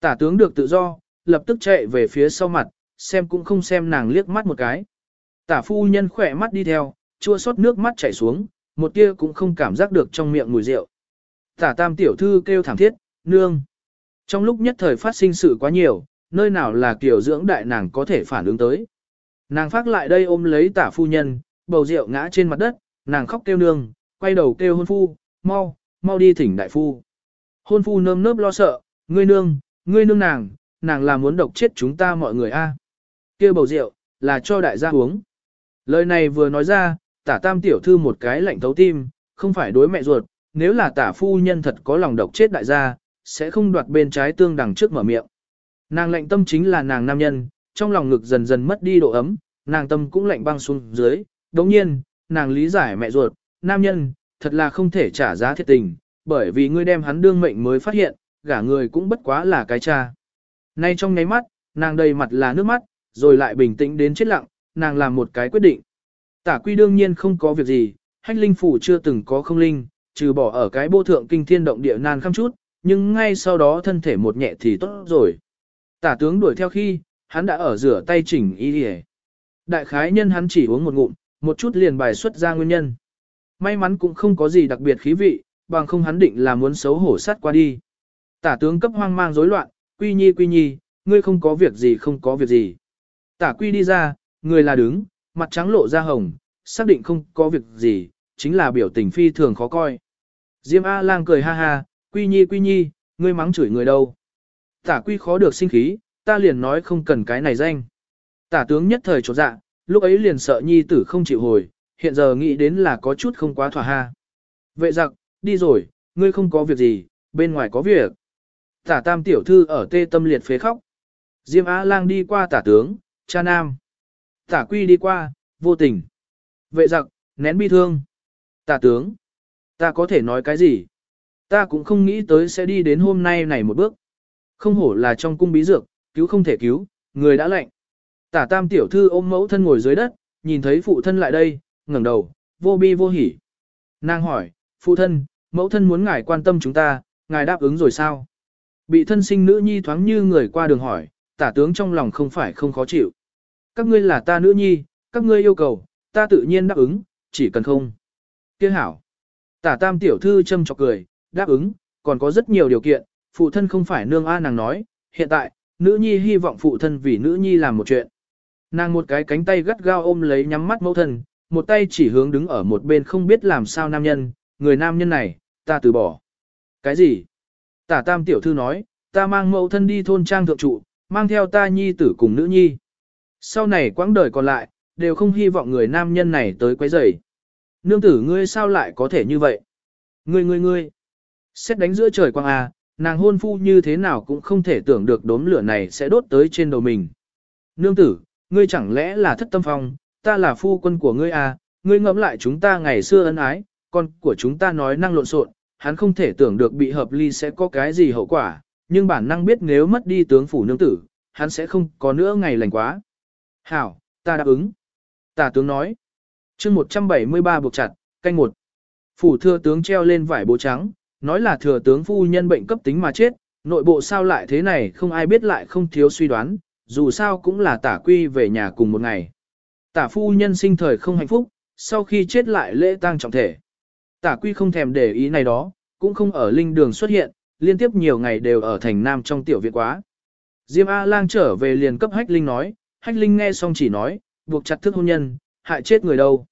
Tả tướng được tự do, lập tức chạy về phía sau mặt, xem cũng không xem nàng liếc mắt một cái. Tả phu nhân khỏe mắt đi theo, chua xót nước mắt chảy xuống, một tia cũng không cảm giác được trong miệng mùi rượu. Tả tam tiểu thư kêu thảm thiết, nương. Trong lúc nhất thời phát sinh sự quá nhiều, nơi nào là kiểu dưỡng đại nàng có thể phản ứng tới. Nàng phát lại đây ôm lấy tả phu nhân, bầu rượu ngã trên mặt đất, nàng khóc kêu nương, quay đầu kêu hôn phu, mau, mau đi thỉnh đại phu. Hôn phu nơm nớp lo sợ, ngươi nương, ngươi nương nàng, nàng là muốn độc chết chúng ta mọi người a. À. Kêu bầu rượu, là cho đại gia uống. Lời này vừa nói ra, tả tam tiểu thư một cái lạnh thấu tim, không phải đối mẹ ruột, nếu là tả phu nhân thật có lòng độc chết đại gia, sẽ không đoạt bên trái tương đằng trước mở miệng. Nàng lạnh tâm chính là nàng nam nhân, trong lòng ngực dần dần mất đi độ ấm, nàng tâm cũng lạnh băng xuống dưới, đồng nhiên, nàng lý giải mẹ ruột, nam nhân, thật là không thể trả giá thiệt tình, bởi vì ngươi đem hắn đương mệnh mới phát hiện, gả người cũng bất quá là cái cha. Nay trong nháy mắt, nàng đầy mặt là nước mắt, rồi lại bình tĩnh đến chết lặng, nàng làm một cái quyết định. Tả quy đương nhiên không có việc gì, hách linh phủ chưa từng có không linh, trừ bỏ ở cái bô thượng kinh thiên động địa nan khăm chút, nhưng ngay sau đó thân thể một nhẹ thì tốt rồi. Tả tướng đuổi theo khi, hắn đã ở rửa tay chỉnh y đi Đại khái nhân hắn chỉ uống một ngụm, một chút liền bài xuất ra nguyên nhân. May mắn cũng không có gì đặc biệt khí vị, bằng không hắn định là muốn xấu hổ sát qua đi. Tả tướng cấp hoang mang rối loạn, quy nhi quy nhi, ngươi không có việc gì không có việc gì. Tả quy đi ra, người là đứng, mặt trắng lộ ra hồng, xác định không có việc gì, chính là biểu tình phi thường khó coi. Diêm A lang cười ha ha, quy nhi quy nhi, ngươi mắng chửi người đâu. Tả quy khó được sinh khí, ta liền nói không cần cái này danh. Tả tướng nhất thời trột dạ, lúc ấy liền sợ nhi tử không chịu hồi, hiện giờ nghĩ đến là có chút không quá thỏa ha. Vệ giặc, đi rồi, ngươi không có việc gì, bên ngoài có việc. Tả tam tiểu thư ở tê tâm liệt phế khóc. Diêm Á lang đi qua tả tướng, cha nam. Tả quy đi qua, vô tình. Vệ giặc, nén bi thương. Tả tướng, ta có thể nói cái gì? Ta cũng không nghĩ tới sẽ đi đến hôm nay này một bước. Không hổ là trong cung bí dược, cứu không thể cứu, người đã lệnh. Tả tam tiểu thư ôm mẫu thân ngồi dưới đất, nhìn thấy phụ thân lại đây, ngẩng đầu, vô bi vô hỉ. Nàng hỏi, phụ thân, mẫu thân muốn ngài quan tâm chúng ta, ngài đáp ứng rồi sao? Bị thân sinh nữ nhi thoáng như người qua đường hỏi, tả tướng trong lòng không phải không khó chịu. Các ngươi là ta nữ nhi, các ngươi yêu cầu, ta tự nhiên đáp ứng, chỉ cần không. Kia hảo. Tả tam tiểu thư châm chọc cười, đáp ứng, còn có rất nhiều điều kiện, phụ thân không phải nương A nàng nói, hiện tại, nữ nhi hy vọng phụ thân vì nữ nhi làm một chuyện. Nàng một cái cánh tay gắt gao ôm lấy nhắm mắt mẫu thân, một tay chỉ hướng đứng ở một bên không biết làm sao nam nhân, người nam nhân này, ta từ bỏ. Cái gì? Tả tam tiểu thư nói, ta mang mẫu thân đi thôn trang thượng trụ, mang theo ta nhi tử cùng nữ nhi. Sau này quãng đời còn lại, đều không hy vọng người nam nhân này tới quấy rầy. Nương tử ngươi sao lại có thể như vậy? Ngươi ngươi ngươi. Xét đánh giữa trời quang à, nàng hôn phu như thế nào cũng không thể tưởng được đốm lửa này sẽ đốt tới trên đầu mình. Nương tử, ngươi chẳng lẽ là thất tâm phong, ta là phu quân của ngươi à, ngươi ngẫm lại chúng ta ngày xưa ân ái, con của chúng ta nói năng lộn xộn, hắn không thể tưởng được bị hợp ly sẽ có cái gì hậu quả, nhưng bản năng biết nếu mất đi tướng phủ nương tử, hắn sẽ không có nữa ngày lành quá. Hảo, ta đáp ứng. Tả tướng nói. chương 173 buộc chặt, canh một. Phủ thưa tướng treo lên vải bố trắng, nói là thừa tướng phu nhân bệnh cấp tính mà chết, nội bộ sao lại thế này không ai biết lại không thiếu suy đoán, dù sao cũng là tả quy về nhà cùng một ngày. Tả phu nhân sinh thời không hạnh phúc, sau khi chết lại lễ tang trọng thể. Tả quy không thèm để ý này đó, cũng không ở linh đường xuất hiện, liên tiếp nhiều ngày đều ở thành nam trong tiểu viện quá. Diêm A-lang trở về liền cấp Hách Linh nói, Hách Linh nghe xong chỉ nói, buộc chặt thức hôn nhân, hại chết người đâu.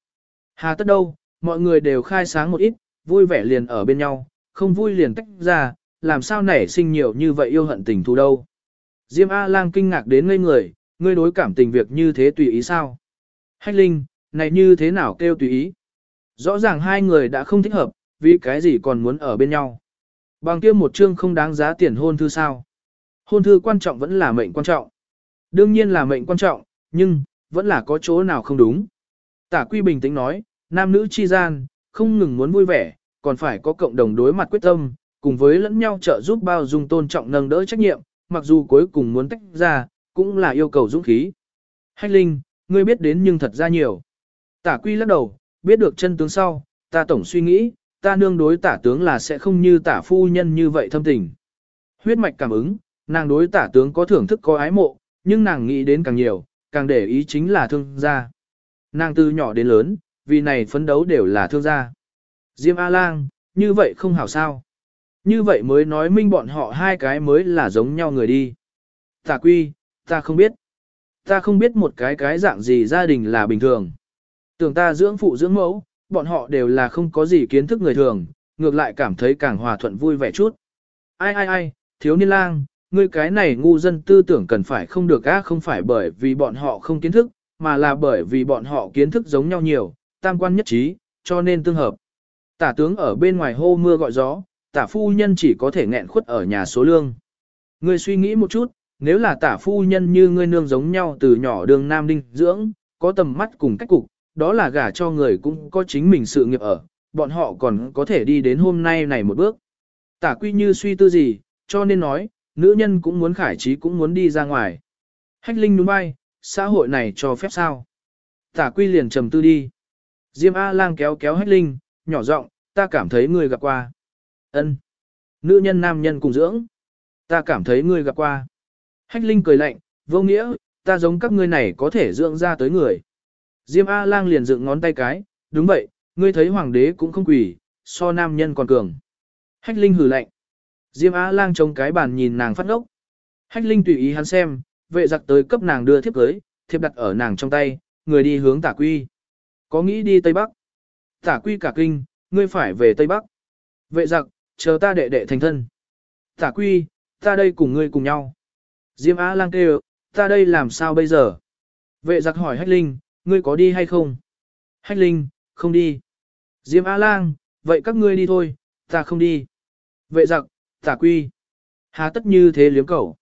Hà tất đâu, mọi người đều khai sáng một ít, vui vẻ liền ở bên nhau, không vui liền tách ra, làm sao nảy sinh nhiều như vậy yêu hận tình thù đâu. Diêm A-lang kinh ngạc đến ngây người, ngươi đối cảm tình việc như thế tùy ý sao? Hách Linh, này như thế nào kêu tùy ý? Rõ ràng hai người đã không thích hợp, vì cái gì còn muốn ở bên nhau. Bằng kia một chương không đáng giá tiền hôn thư sao? Hôn thư quan trọng vẫn là mệnh quan trọng. Đương nhiên là mệnh quan trọng, nhưng, vẫn là có chỗ nào không đúng. Tả quy bình tĩnh nói, nam nữ chi gian, không ngừng muốn vui vẻ, còn phải có cộng đồng đối mặt quyết tâm, cùng với lẫn nhau trợ giúp bao dung tôn trọng nâng đỡ trách nhiệm, mặc dù cuối cùng muốn tách ra, cũng là yêu cầu dũng khí. Hách Linh, ngươi biết đến nhưng thật ra nhiều. Tả quy lắc đầu, biết được chân tướng sau, ta tổng suy nghĩ, ta nương đối tả tướng là sẽ không như tả phu nhân như vậy thâm tình. Huyết mạch cảm ứng, nàng đối tả tướng có thưởng thức có ái mộ, nhưng nàng nghĩ đến càng nhiều, càng để ý chính là thương gia. Nàng từ nhỏ đến lớn, vì này phấn đấu đều là thương gia. Diêm A-lang, như vậy không hảo sao. Như vậy mới nói minh bọn họ hai cái mới là giống nhau người đi. Tả quy, ta không biết. Ta không biết một cái cái dạng gì gia đình là bình thường. Tưởng ta dưỡng phụ dưỡng mẫu, bọn họ đều là không có gì kiến thức người thường, ngược lại cảm thấy càng hòa thuận vui vẻ chút. Ai ai ai, thiếu niên lang, ngươi cái này ngu dân tư tưởng cần phải không được á không phải bởi vì bọn họ không kiến thức, mà là bởi vì bọn họ kiến thức giống nhau nhiều, tam quan nhất trí, cho nên tương hợp. Tả tướng ở bên ngoài hô mưa gọi gió, tả phu nhân chỉ có thể nghẹn khuất ở nhà số lương. Ngươi suy nghĩ một chút, nếu là tả phu nhân như ngươi nương giống nhau từ nhỏ đường nam đinh dưỡng, có tầm mắt cùng cách cục, đó là gả cho người cũng có chính mình sự nghiệp ở, bọn họ còn có thể đi đến hôm nay này một bước. Tả quy như suy tư gì, cho nên nói, nữ nhân cũng muốn khải trí cũng muốn đi ra ngoài. Hách linh đúng bay, xã hội này cho phép sao? Tả quy liền trầm tư đi. Diêm A-lang kéo kéo hách linh, nhỏ giọng, ta cảm thấy người gặp qua. ân Nữ nhân nam nhân cùng dưỡng. Ta cảm thấy người gặp qua. Hách linh cười lạnh, vô nghĩa, ta giống các ngươi này có thể dưỡng ra tới người. Diêm A-lang liền dựng ngón tay cái, đúng vậy, ngươi thấy hoàng đế cũng không quỷ, so nam nhân còn cường. Hách linh hử lạnh. Diêm A-lang trông cái bàn nhìn nàng phát ngốc. Hách linh tùy ý hắn xem, vệ giặc tới cấp nàng đưa thiếp cưới, thiếp đặt ở nàng trong tay, người đi hướng tả quy. Có nghĩ đi Tây Bắc. Tả quy cả kinh, ngươi phải về Tây Bắc. Vệ giặc, chờ ta đệ đệ thành thân. Tả quy, ta đây cùng ngươi cùng nhau. Diêm á lang kêu, ta đây làm sao bây giờ? Vệ giặc hỏi Hách Linh, ngươi có đi hay không? Hách Linh, không đi. Diêm á lang, vậy các ngươi đi thôi, ta không đi. Vệ giặc, tả quy. Hà tất như thế liếm cẩu.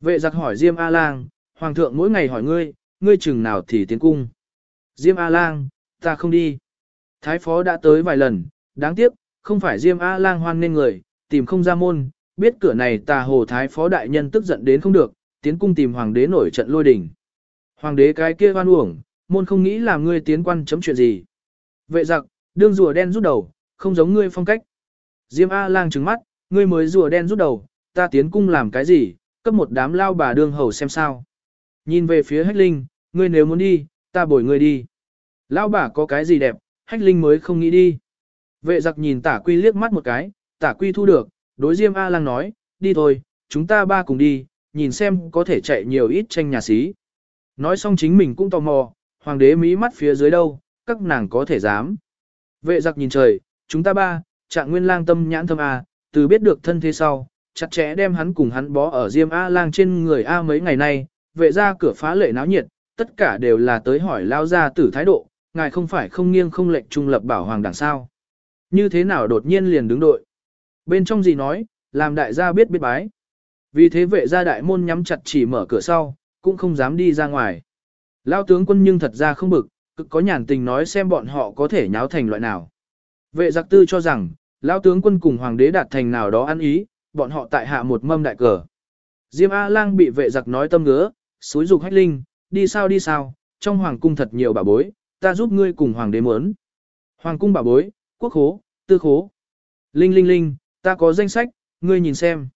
Vệ giặc hỏi Diêm A lang, hoàng thượng mỗi ngày hỏi ngươi, ngươi chừng nào thì tiến cung. Diêm A lang, ta không đi. Thái phó đã tới vài lần, đáng tiếc, không phải Diêm A lang hoan nên người, tìm không ra môn, biết cửa này tà hồ thái phó đại nhân tức giận đến không được, tiến cung tìm hoàng đế nổi trận lôi đình. Hoàng đế cái kia oan uổng, môn không nghĩ là ngươi tiến quan chấm chuyện gì. Vệ giặc, đương rùa đen rút đầu, không giống ngươi phong cách. Diêm A lang trừng mắt, ngươi mới rùa đen rút đầu, ta tiến cung làm cái gì, cấp một đám lao bà đương hầu xem sao. Nhìn về phía hách linh, ngươi nếu muốn đi, ta bồi ngươi đi. Lao bà có cái gì đẹp, hách linh mới không nghĩ đi. Vệ giặc nhìn tả quy liếc mắt một cái, tả quy thu được, đối Diêm A Lang nói, đi thôi, chúng ta ba cùng đi, nhìn xem có thể chạy nhiều ít tranh nhà xí. Nói xong chính mình cũng tò mò, hoàng đế mỹ mắt phía dưới đâu, các nàng có thể dám. Vệ giặc nhìn trời, chúng ta ba, trạng nguyên lang tâm nhãn thâm A, từ biết được thân thế sau, chặt chẽ đem hắn cùng hắn bó ở Diêm A lang trên người A mấy ngày nay, vệ ra cửa phá lệ náo nhiệt, tất cả đều là tới hỏi lao ra tử thái độ, ngài không phải không nghiêng không lệnh trung lập bảo hoàng đảng sao. Như thế nào đột nhiên liền đứng đội. Bên trong gì nói, làm đại gia biết biết bái. Vì thế vệ gia đại môn nhắm chặt chỉ mở cửa sau, cũng không dám đi ra ngoài. Lao tướng quân nhưng thật ra không bực, cực có nhàn tình nói xem bọn họ có thể nháo thành loại nào. Vệ giặc tư cho rằng, Lao tướng quân cùng hoàng đế đạt thành nào đó ăn ý, bọn họ tại hạ một mâm đại cờ. Diêm A-lang bị vệ giặc nói tâm ngứa, suối dục hách linh, đi sao đi sao, trong hoàng cung thật nhiều bà bối, ta giúp ngươi cùng hoàng đế muốn. Hoàng cung bảo bối, quốc khố, tư khố. Linh linh linh, ta có danh sách, ngươi nhìn xem.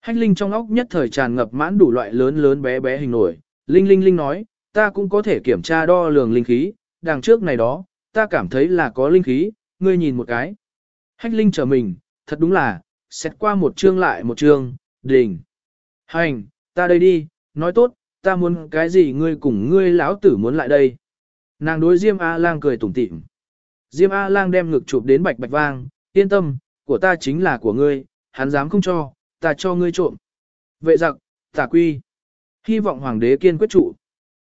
Hách linh trong óc nhất thời tràn ngập mãn đủ loại lớn lớn bé bé hình nổi. Linh linh linh nói, ta cũng có thể kiểm tra đo lường linh khí, đằng trước này đó, ta cảm thấy là có linh khí, ngươi nhìn một cái. Hách linh trở mình, thật đúng là, xét qua một chương lại một chương, đỉnh. Hành, ta đây đi, nói tốt, ta muốn cái gì ngươi cùng ngươi lão tử muốn lại đây. Nàng đối Diêm A-lang cười tủm tỉm. Diêm A-lang đem ngực chụp đến bạch bạch vang, yên tâm, của ta chính là của ngươi, hắn dám không cho, ta cho ngươi trộm. Vệ giặc, tả quy. Hy vọng hoàng đế kiên quyết trụ.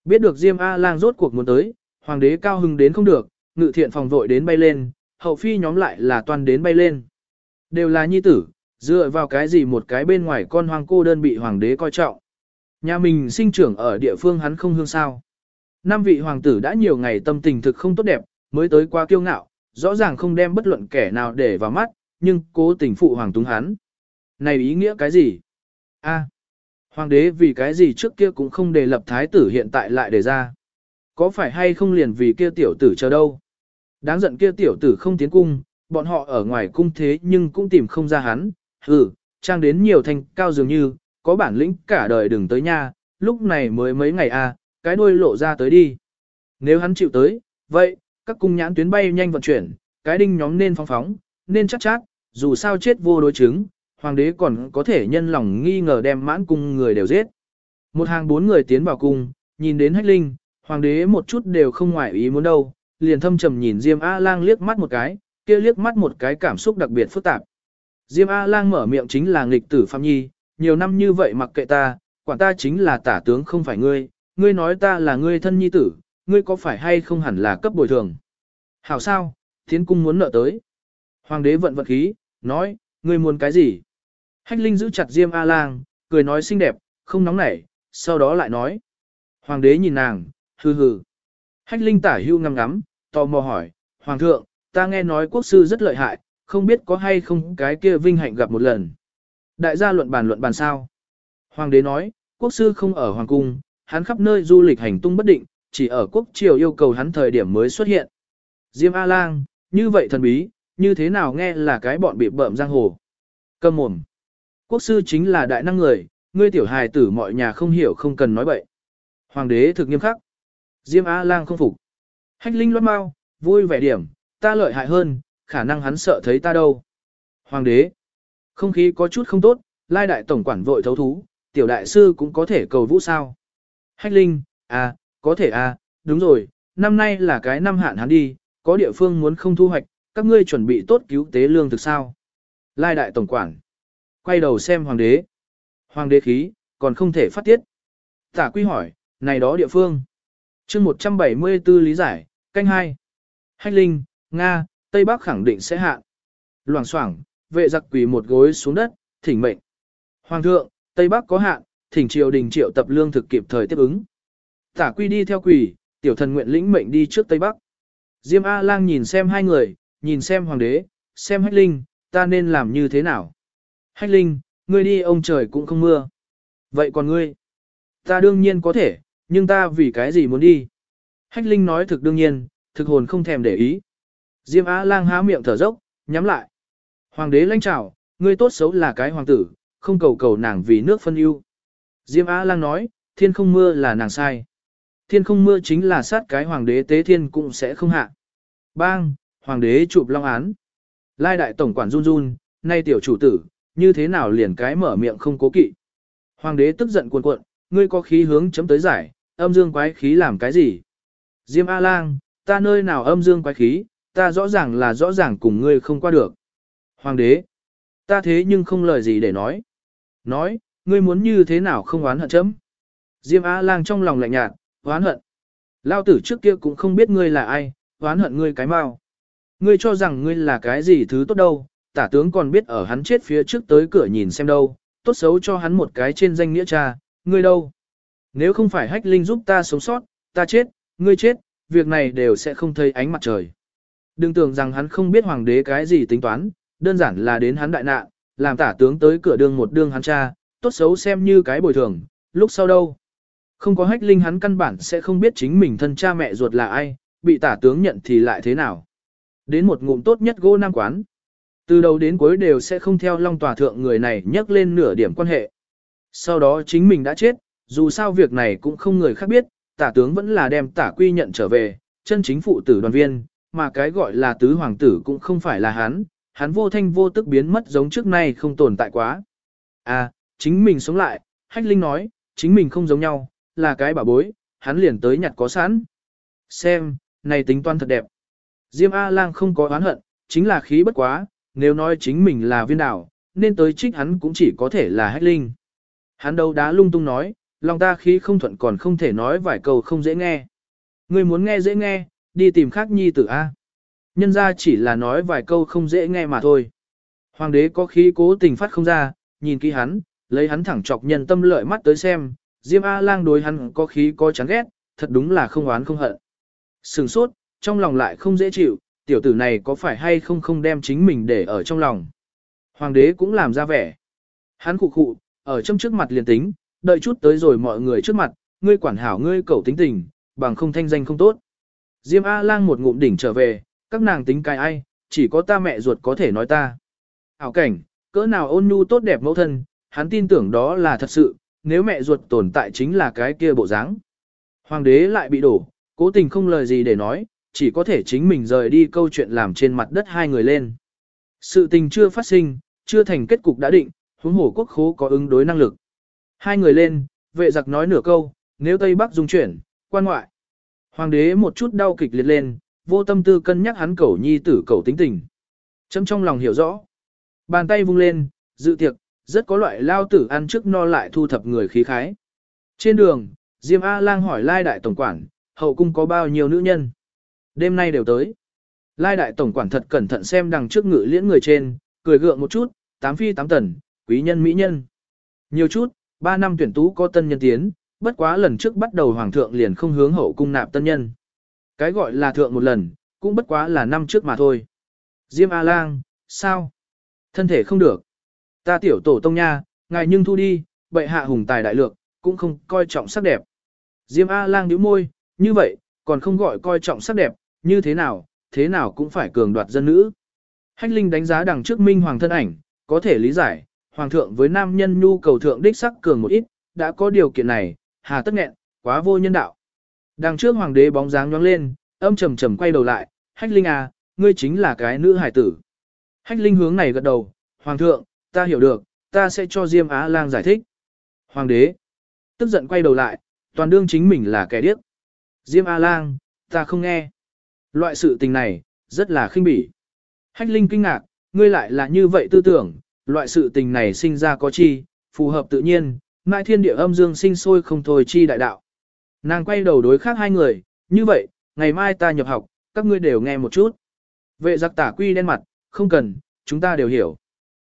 Biết được Diêm A-lang rốt cuộc muốn tới, hoàng đế cao hưng đến không được, ngự thiện phòng vội đến bay lên, hậu phi nhóm lại là toàn đến bay lên. Đều là nhi tử, dựa vào cái gì một cái bên ngoài con hoàng cô đơn bị hoàng đế coi trọng. Nhà mình sinh trưởng ở địa phương hắn không hương sao. Năm vị hoàng tử đã nhiều ngày tâm tình thực không tốt đẹp, mới tới qua kiêu ngạo, rõ ràng không đem bất luận kẻ nào để vào mắt, nhưng cố tình phụ hoàng túng hắn. Này ý nghĩa cái gì? A, hoàng đế vì cái gì trước kia cũng không đề lập thái tử hiện tại lại đề ra. Có phải hay không liền vì kia tiểu tử chờ đâu? Đáng giận kia tiểu tử không tiến cung, bọn họ ở ngoài cung thế nhưng cũng tìm không ra hắn, hừ, trang đến nhiều thanh cao dường như, có bản lĩnh cả đời đừng tới nha, lúc này mới mấy ngày a, à, cái đuôi lộ ra tới đi. Nếu hắn chịu tới, vậy, các cung nhãn tuyến bay nhanh vận chuyển, cái đinh nhóm nên phóng phóng, nên chắc chắc. dù sao chết vô đối chứng, hoàng đế còn có thể nhân lòng nghi ngờ đem mãn cung người đều giết. Một hàng bốn người tiến vào cung, nhìn đến hách linh, hoàng đế một chút đều không ngoại ý muốn đâu, liền thâm trầm nhìn Diêm A-lang liếc mắt một cái, kia liếc mắt một cái cảm xúc đặc biệt phức tạp. Diêm A-lang mở miệng chính là nghịch tử Phạm Nhi, nhiều năm như vậy mặc kệ ta, quản ta chính là tả tướng không phải ngươi, ngươi nói ta là ngươi thân nhi tử, ngươi có phải hay không hẳn là cấp bồi thường. Hảo sao, thiến cung muốn nợ tới. Hoàng đế vận vận khí, nói, ngươi muốn cái gì? Hách Linh giữ chặt Diêm A-lang, cười nói xinh đẹp, không nóng nảy, sau đó lại nói. Hoàng đế nhìn nàng, hừ hừ. Hách Linh tả hưu ngắm ngắm, tò mò hỏi, Hoàng thượng, ta nghe nói quốc sư rất lợi hại, không biết có hay không cái kia vinh hạnh gặp một lần. Đại gia luận bàn luận bàn sao. Hoàng đế nói, quốc sư không ở Hoàng cung, hắn khắp nơi du lịch hành tung bất định, chỉ ở quốc triều yêu cầu hắn thời điểm mới xuất hiện. Diêm A-lang, như vậy thần bí, như thế nào nghe là cái bọn bị bợm giang hồ. Cầm mồm. Quốc sư chính là đại năng người, ngươi tiểu hài tử mọi nhà không hiểu không cần nói bậy. Hoàng đế thực nghiêm khắc. Diêm A-lang không phục. Hách linh loát mau, vui vẻ điểm, ta lợi hại hơn, khả năng hắn sợ thấy ta đâu. Hoàng đế. Không khí có chút không tốt, lai đại tổng quản vội thấu thú, tiểu đại sư cũng có thể cầu vũ sao. Hách linh, à, có thể à, đúng rồi, năm nay là cái năm hạn hắn đi, có địa phương muốn không thu hoạch, các ngươi chuẩn bị tốt cứu tế lương thực sao. Lai đại tổng quản. Quay đầu xem hoàng đế. Hoàng đế khí, còn không thể phát tiết. Tả quy hỏi, này đó địa phương. chương 174 lý giải, canh hai. Hách linh, Nga, Tây Bắc khẳng định sẽ hạ. Loảng xoảng, vệ giặc quỳ một gối xuống đất, thỉnh mệnh. Hoàng thượng, Tây Bắc có hạn, thỉnh triều đình triệu tập lương thực kịp thời tiếp ứng. Tả quy đi theo quỷ, tiểu thần nguyện lĩnh mệnh đi trước Tây Bắc. Diêm A-lang nhìn xem hai người, nhìn xem hoàng đế, xem hách linh, ta nên làm như thế nào. Hách linh, ngươi đi ông trời cũng không mưa. Vậy còn ngươi? Ta đương nhiên có thể, nhưng ta vì cái gì muốn đi? Hách linh nói thực đương nhiên, thực hồn không thèm để ý. Diêm Á lang há miệng thở dốc, nhắm lại. Hoàng đế lãnh trào, ngươi tốt xấu là cái hoàng tử, không cầu cầu nàng vì nước phân ưu. Diêm Á lang nói, thiên không mưa là nàng sai. Thiên không mưa chính là sát cái hoàng đế tế thiên cũng sẽ không hạ. Bang, hoàng đế chụp long án. Lai đại tổng quản run run, nay tiểu chủ tử, như thế nào liền cái mở miệng không cố kỵ. Hoàng đế tức giận cuồn cuộn, ngươi có khí hướng chấm tới giải, âm dương quái khí làm cái gì? Diêm A-lang, ta nơi nào âm dương quái khí, ta rõ ràng là rõ ràng cùng ngươi không qua được. Hoàng đế, ta thế nhưng không lời gì để nói. Nói, ngươi muốn như thế nào không oán hận chấm. Diêm A-lang trong lòng lạnh nhạt, oán hận. Lao tử trước kia cũng không biết ngươi là ai, oán hận ngươi cái mau. Ngươi cho rằng ngươi là cái gì thứ tốt đâu, tả tướng còn biết ở hắn chết phía trước tới cửa nhìn xem đâu, tốt xấu cho hắn một cái trên danh nghĩa cha, ngươi đâu. Nếu không phải hách linh giúp ta sống sót, ta chết, ngươi chết, việc này đều sẽ không thấy ánh mặt trời. Đừng tưởng rằng hắn không biết hoàng đế cái gì tính toán, đơn giản là đến hắn đại nạn, làm tả tướng tới cửa đường một đương hắn cha, tốt xấu xem như cái bồi thường, lúc sau đâu. Không có hách linh hắn căn bản sẽ không biết chính mình thân cha mẹ ruột là ai, bị tả tướng nhận thì lại thế nào. Đến một ngụm tốt nhất gỗ nam quán. Từ đầu đến cuối đều sẽ không theo long tòa thượng người này nhắc lên nửa điểm quan hệ. Sau đó chính mình đã chết, dù sao việc này cũng không người khác biết, tả tướng vẫn là đem tả quy nhận trở về, chân chính phụ tử đoàn viên, mà cái gọi là tứ hoàng tử cũng không phải là hắn, hắn vô thanh vô tức biến mất giống trước nay không tồn tại quá. À, chính mình sống lại, Hách Linh nói, chính mình không giống nhau, là cái bà bối, hắn liền tới nhặt có sẵn. Xem, này tính toán thật đẹp. Diêm A-lang không có oán hận, chính là khí bất quá, nếu nói chính mình là viên đảo, nên tới trích hắn cũng chỉ có thể là Hách Linh. Hắn đâu đá lung tung nói, lòng ta khí không thuận còn không thể nói vài câu không dễ nghe. Người muốn nghe dễ nghe, đi tìm khác nhi tử A. Nhân ra chỉ là nói vài câu không dễ nghe mà thôi. Hoàng đế có khí cố tình phát không ra, nhìn kỹ hắn, lấy hắn thẳng chọc nhân tâm lợi mắt tới xem, Diêm A-lang đối hắn có khí có chán ghét, thật đúng là không oán không hận. Sừng sốt, trong lòng lại không dễ chịu, tiểu tử này có phải hay không không đem chính mình để ở trong lòng. Hoàng đế cũng làm ra vẻ. Hắn khụ khụ, ở trong trước mặt liền tính, đợi chút tới rồi mọi người trước mặt, ngươi quản hảo ngươi cầu tính tình, bằng không thanh danh không tốt. Diêm A-lang một ngụm đỉnh trở về, các nàng tính cái ai, chỉ có ta mẹ ruột có thể nói ta. Hảo cảnh, cỡ nào ôn nhu tốt đẹp mẫu thân, hắn tin tưởng đó là thật sự, nếu mẹ ruột tồn tại chính là cái kia bộ dáng. Hoàng đế lại bị đổ, cố tình không lời gì để nói, chỉ có thể chính mình rời đi câu chuyện làm trên mặt đất hai người lên. Sự tình chưa phát sinh, chưa thành kết cục đã định, huống hổ quốc khố có ứng đối năng lực. Hai người lên, vệ giặc nói nửa câu, nếu Tây Bắc dung chuyển, quan ngoại. Hoàng đế một chút đau kịch liệt lên, vô tâm tư cân nhắc hắn cẩu nhi tử cẩu tính tình. Chấm trong lòng hiểu rõ. Bàn tay vung lên, dự tiệc, rất có loại lao tử ăn trước no lại thu thập người khí khái. Trên đường, Diêm A-lang hỏi Lai Đại Tổng Quản, hậu cung có bao nhiêu nữ nhân? Đêm nay đều tới. Lai Đại Tổng Quản thật cẩn thận xem đằng trước ngự liễn người trên, cười gượng một chút, tám phi tám tần, quý nhân mỹ nhân. Nhiều chút, ba năm tuyển tú có tân nhân tiến, bất quá lần trước bắt đầu hoàng thượng liền không hướng hậu cung nạp tân nhân. Cái gọi là thượng một lần, cũng bất quá là năm trước mà thôi. Diêm A-lang, sao? Thân thể không được. Ta tiểu tổ tông nha, ngài nhưng thu đi, bệ hạ hùng tài đại lược, cũng không coi trọng sắc đẹp. Diêm A-lang nhíu môi, như vậy, còn không gọi coi trọng sắc đẹp, như thế nào, thế nào cũng phải cường đoạt dân nữ. Hách Linh đánh giá đằng trước minh hoàng thân ảnh, có thể lý giải, hoàng thượng với nam nhân nhu cầu thượng đích sắc cường một ít, đã có điều kiện này, hà tất nghẹn, quá vô nhân đạo. Đằng trước hoàng đế bóng dáng nhoáng lên, âm trầm trầm quay đầu lại, Hách Linh à, ngươi chính là cái nữ hải tử. Hách Linh hướng này gật đầu, hoàng thượng, ta hiểu được, ta sẽ cho Diêm Á Lang giải thích. Hoàng đế, tức giận quay đầu lại, toàn đương chính mình là kẻ điếc. Diêm A Lang, ta không nghe. Loại sự tình này, rất là khinh bỉ. Hách Linh kinh ngạc, ngươi lại là như vậy tư tưởng, loại sự tình này sinh ra có chi, phù hợp tự nhiên, mai thiên địa âm dương sinh sôi không thôi chi đại đạo. Nàng quay đầu đối khác hai người, như vậy, ngày mai ta nhập học, các ngươi đều nghe một chút. Vệ giặc tả quy đen mặt, không cần, chúng ta đều hiểu.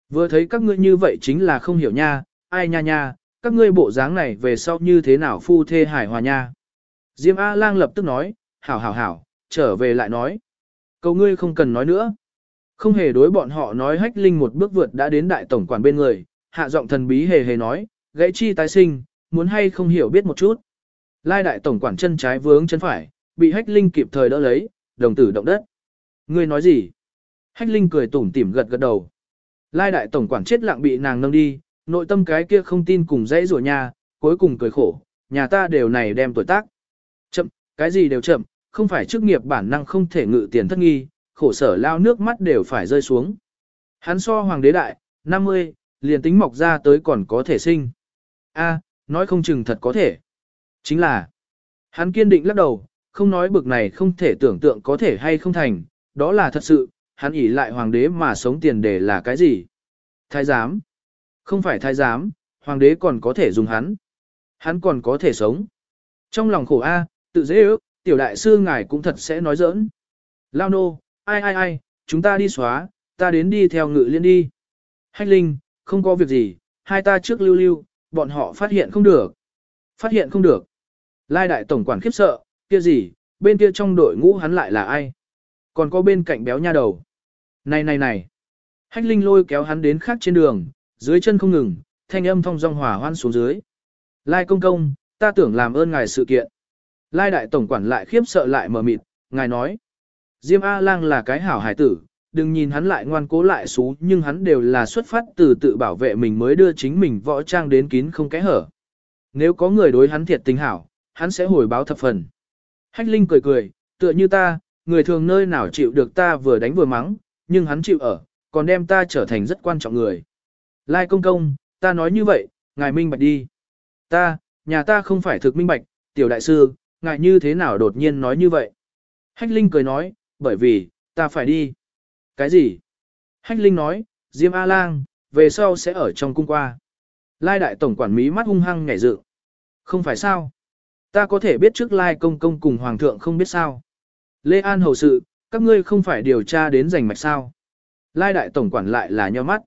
Vừa thấy các ngươi như vậy chính là không hiểu nha, ai nha nha, các ngươi bộ dáng này về sau như thế nào phu thê hải hòa nha. Diêm A-lang lập tức nói, hảo hảo hảo, trở về lại nói. Cầu ngươi không cần nói nữa. Không hề đối bọn họ nói hách linh một bước vượt đã đến đại tổng quản bên người, hạ giọng thần bí hề hề nói, gãy chi tái sinh, muốn hay không hiểu biết một chút. Lai đại tổng quản chân trái vướng chân phải, bị hách linh kịp thời đỡ lấy, đồng tử động đất. Ngươi nói gì? Hách linh cười tủm tỉm gật gật đầu. Lai đại tổng quản chết lặng bị nàng nâng đi, nội tâm cái kia không tin cùng dãy rủa nhà, cuối cùng cười khổ, nhà ta đều này đem tuổi tác. Chậm, cái gì đều chậm, không phải chức nghiệp bản năng không thể ngự tiền thất nghi, khổ sở lao nước mắt đều phải rơi xuống. Hắn so hoàng đế đại, 50, liền tính mọc ra tới còn có thể sinh. A, nói không chừng thật có thể. Chính là, hắn kiên định lắc đầu, không nói bực này không thể tưởng tượng có thể hay không thành, đó là thật sự, hắn ỉ lại hoàng đế mà sống tiền để là cái gì? Thái giám. Không phải thái giám, hoàng đế còn có thể dùng hắn. Hắn còn có thể sống. Trong lòng khổ A, tự dễ ước, tiểu đại sư ngài cũng thật sẽ nói giỡn. Lao nô, ai ai ai, chúng ta đi xóa, ta đến đi theo ngự liên đi. Hách linh, không có việc gì, hai ta trước lưu lưu, bọn họ phát hiện không được. Phát hiện không được. Lai đại tổng quản khiếp sợ, kia gì, bên kia trong đội ngũ hắn lại là ai? Còn có bên cạnh béo nha đầu. Này này này. Hách Linh lôi kéo hắn đến khác trên đường, dưới chân không ngừng, thanh âm thông dong hòa hoan xuống dưới. Lai công công, ta tưởng làm ơn ngài sự kiện. Lai đại tổng quản lại khiếp sợ lại mở mịt, ngài nói. Diêm A-lang là cái hảo hải tử, đừng nhìn hắn lại ngoan cố lại xú nhưng hắn đều là xuất phát từ tự bảo vệ mình mới đưa chính mình võ trang đến kín không kẽ hở. Nếu có người đối hắn thiệt tình hảo, hắn sẽ hồi báo thập phần. Hách Linh cười cười, tựa như ta, người thường nơi nào chịu được ta vừa đánh vừa mắng, nhưng hắn chịu ở, còn đem ta trở thành rất quan trọng người. Lai công công, ta nói như vậy, ngài minh bạch đi. Ta, nhà ta không phải thực minh bạch, tiểu đại sư, ngài như thế nào đột nhiên nói như vậy. Hách Linh cười nói, bởi vì, ta phải đi. Cái gì? Hách Linh nói, Diêm A-Lang, về sau sẽ ở trong cung qua. Lai đại tổng quản mỹ mắt hung hăng nhảy dự. Không phải sao? Ta có thể biết trước Lai công công cùng Hoàng thượng không biết sao. Lê An hầu sự, các ngươi không phải điều tra đến giành mạch sao. Lai đại tổng quản lại là nho mắt.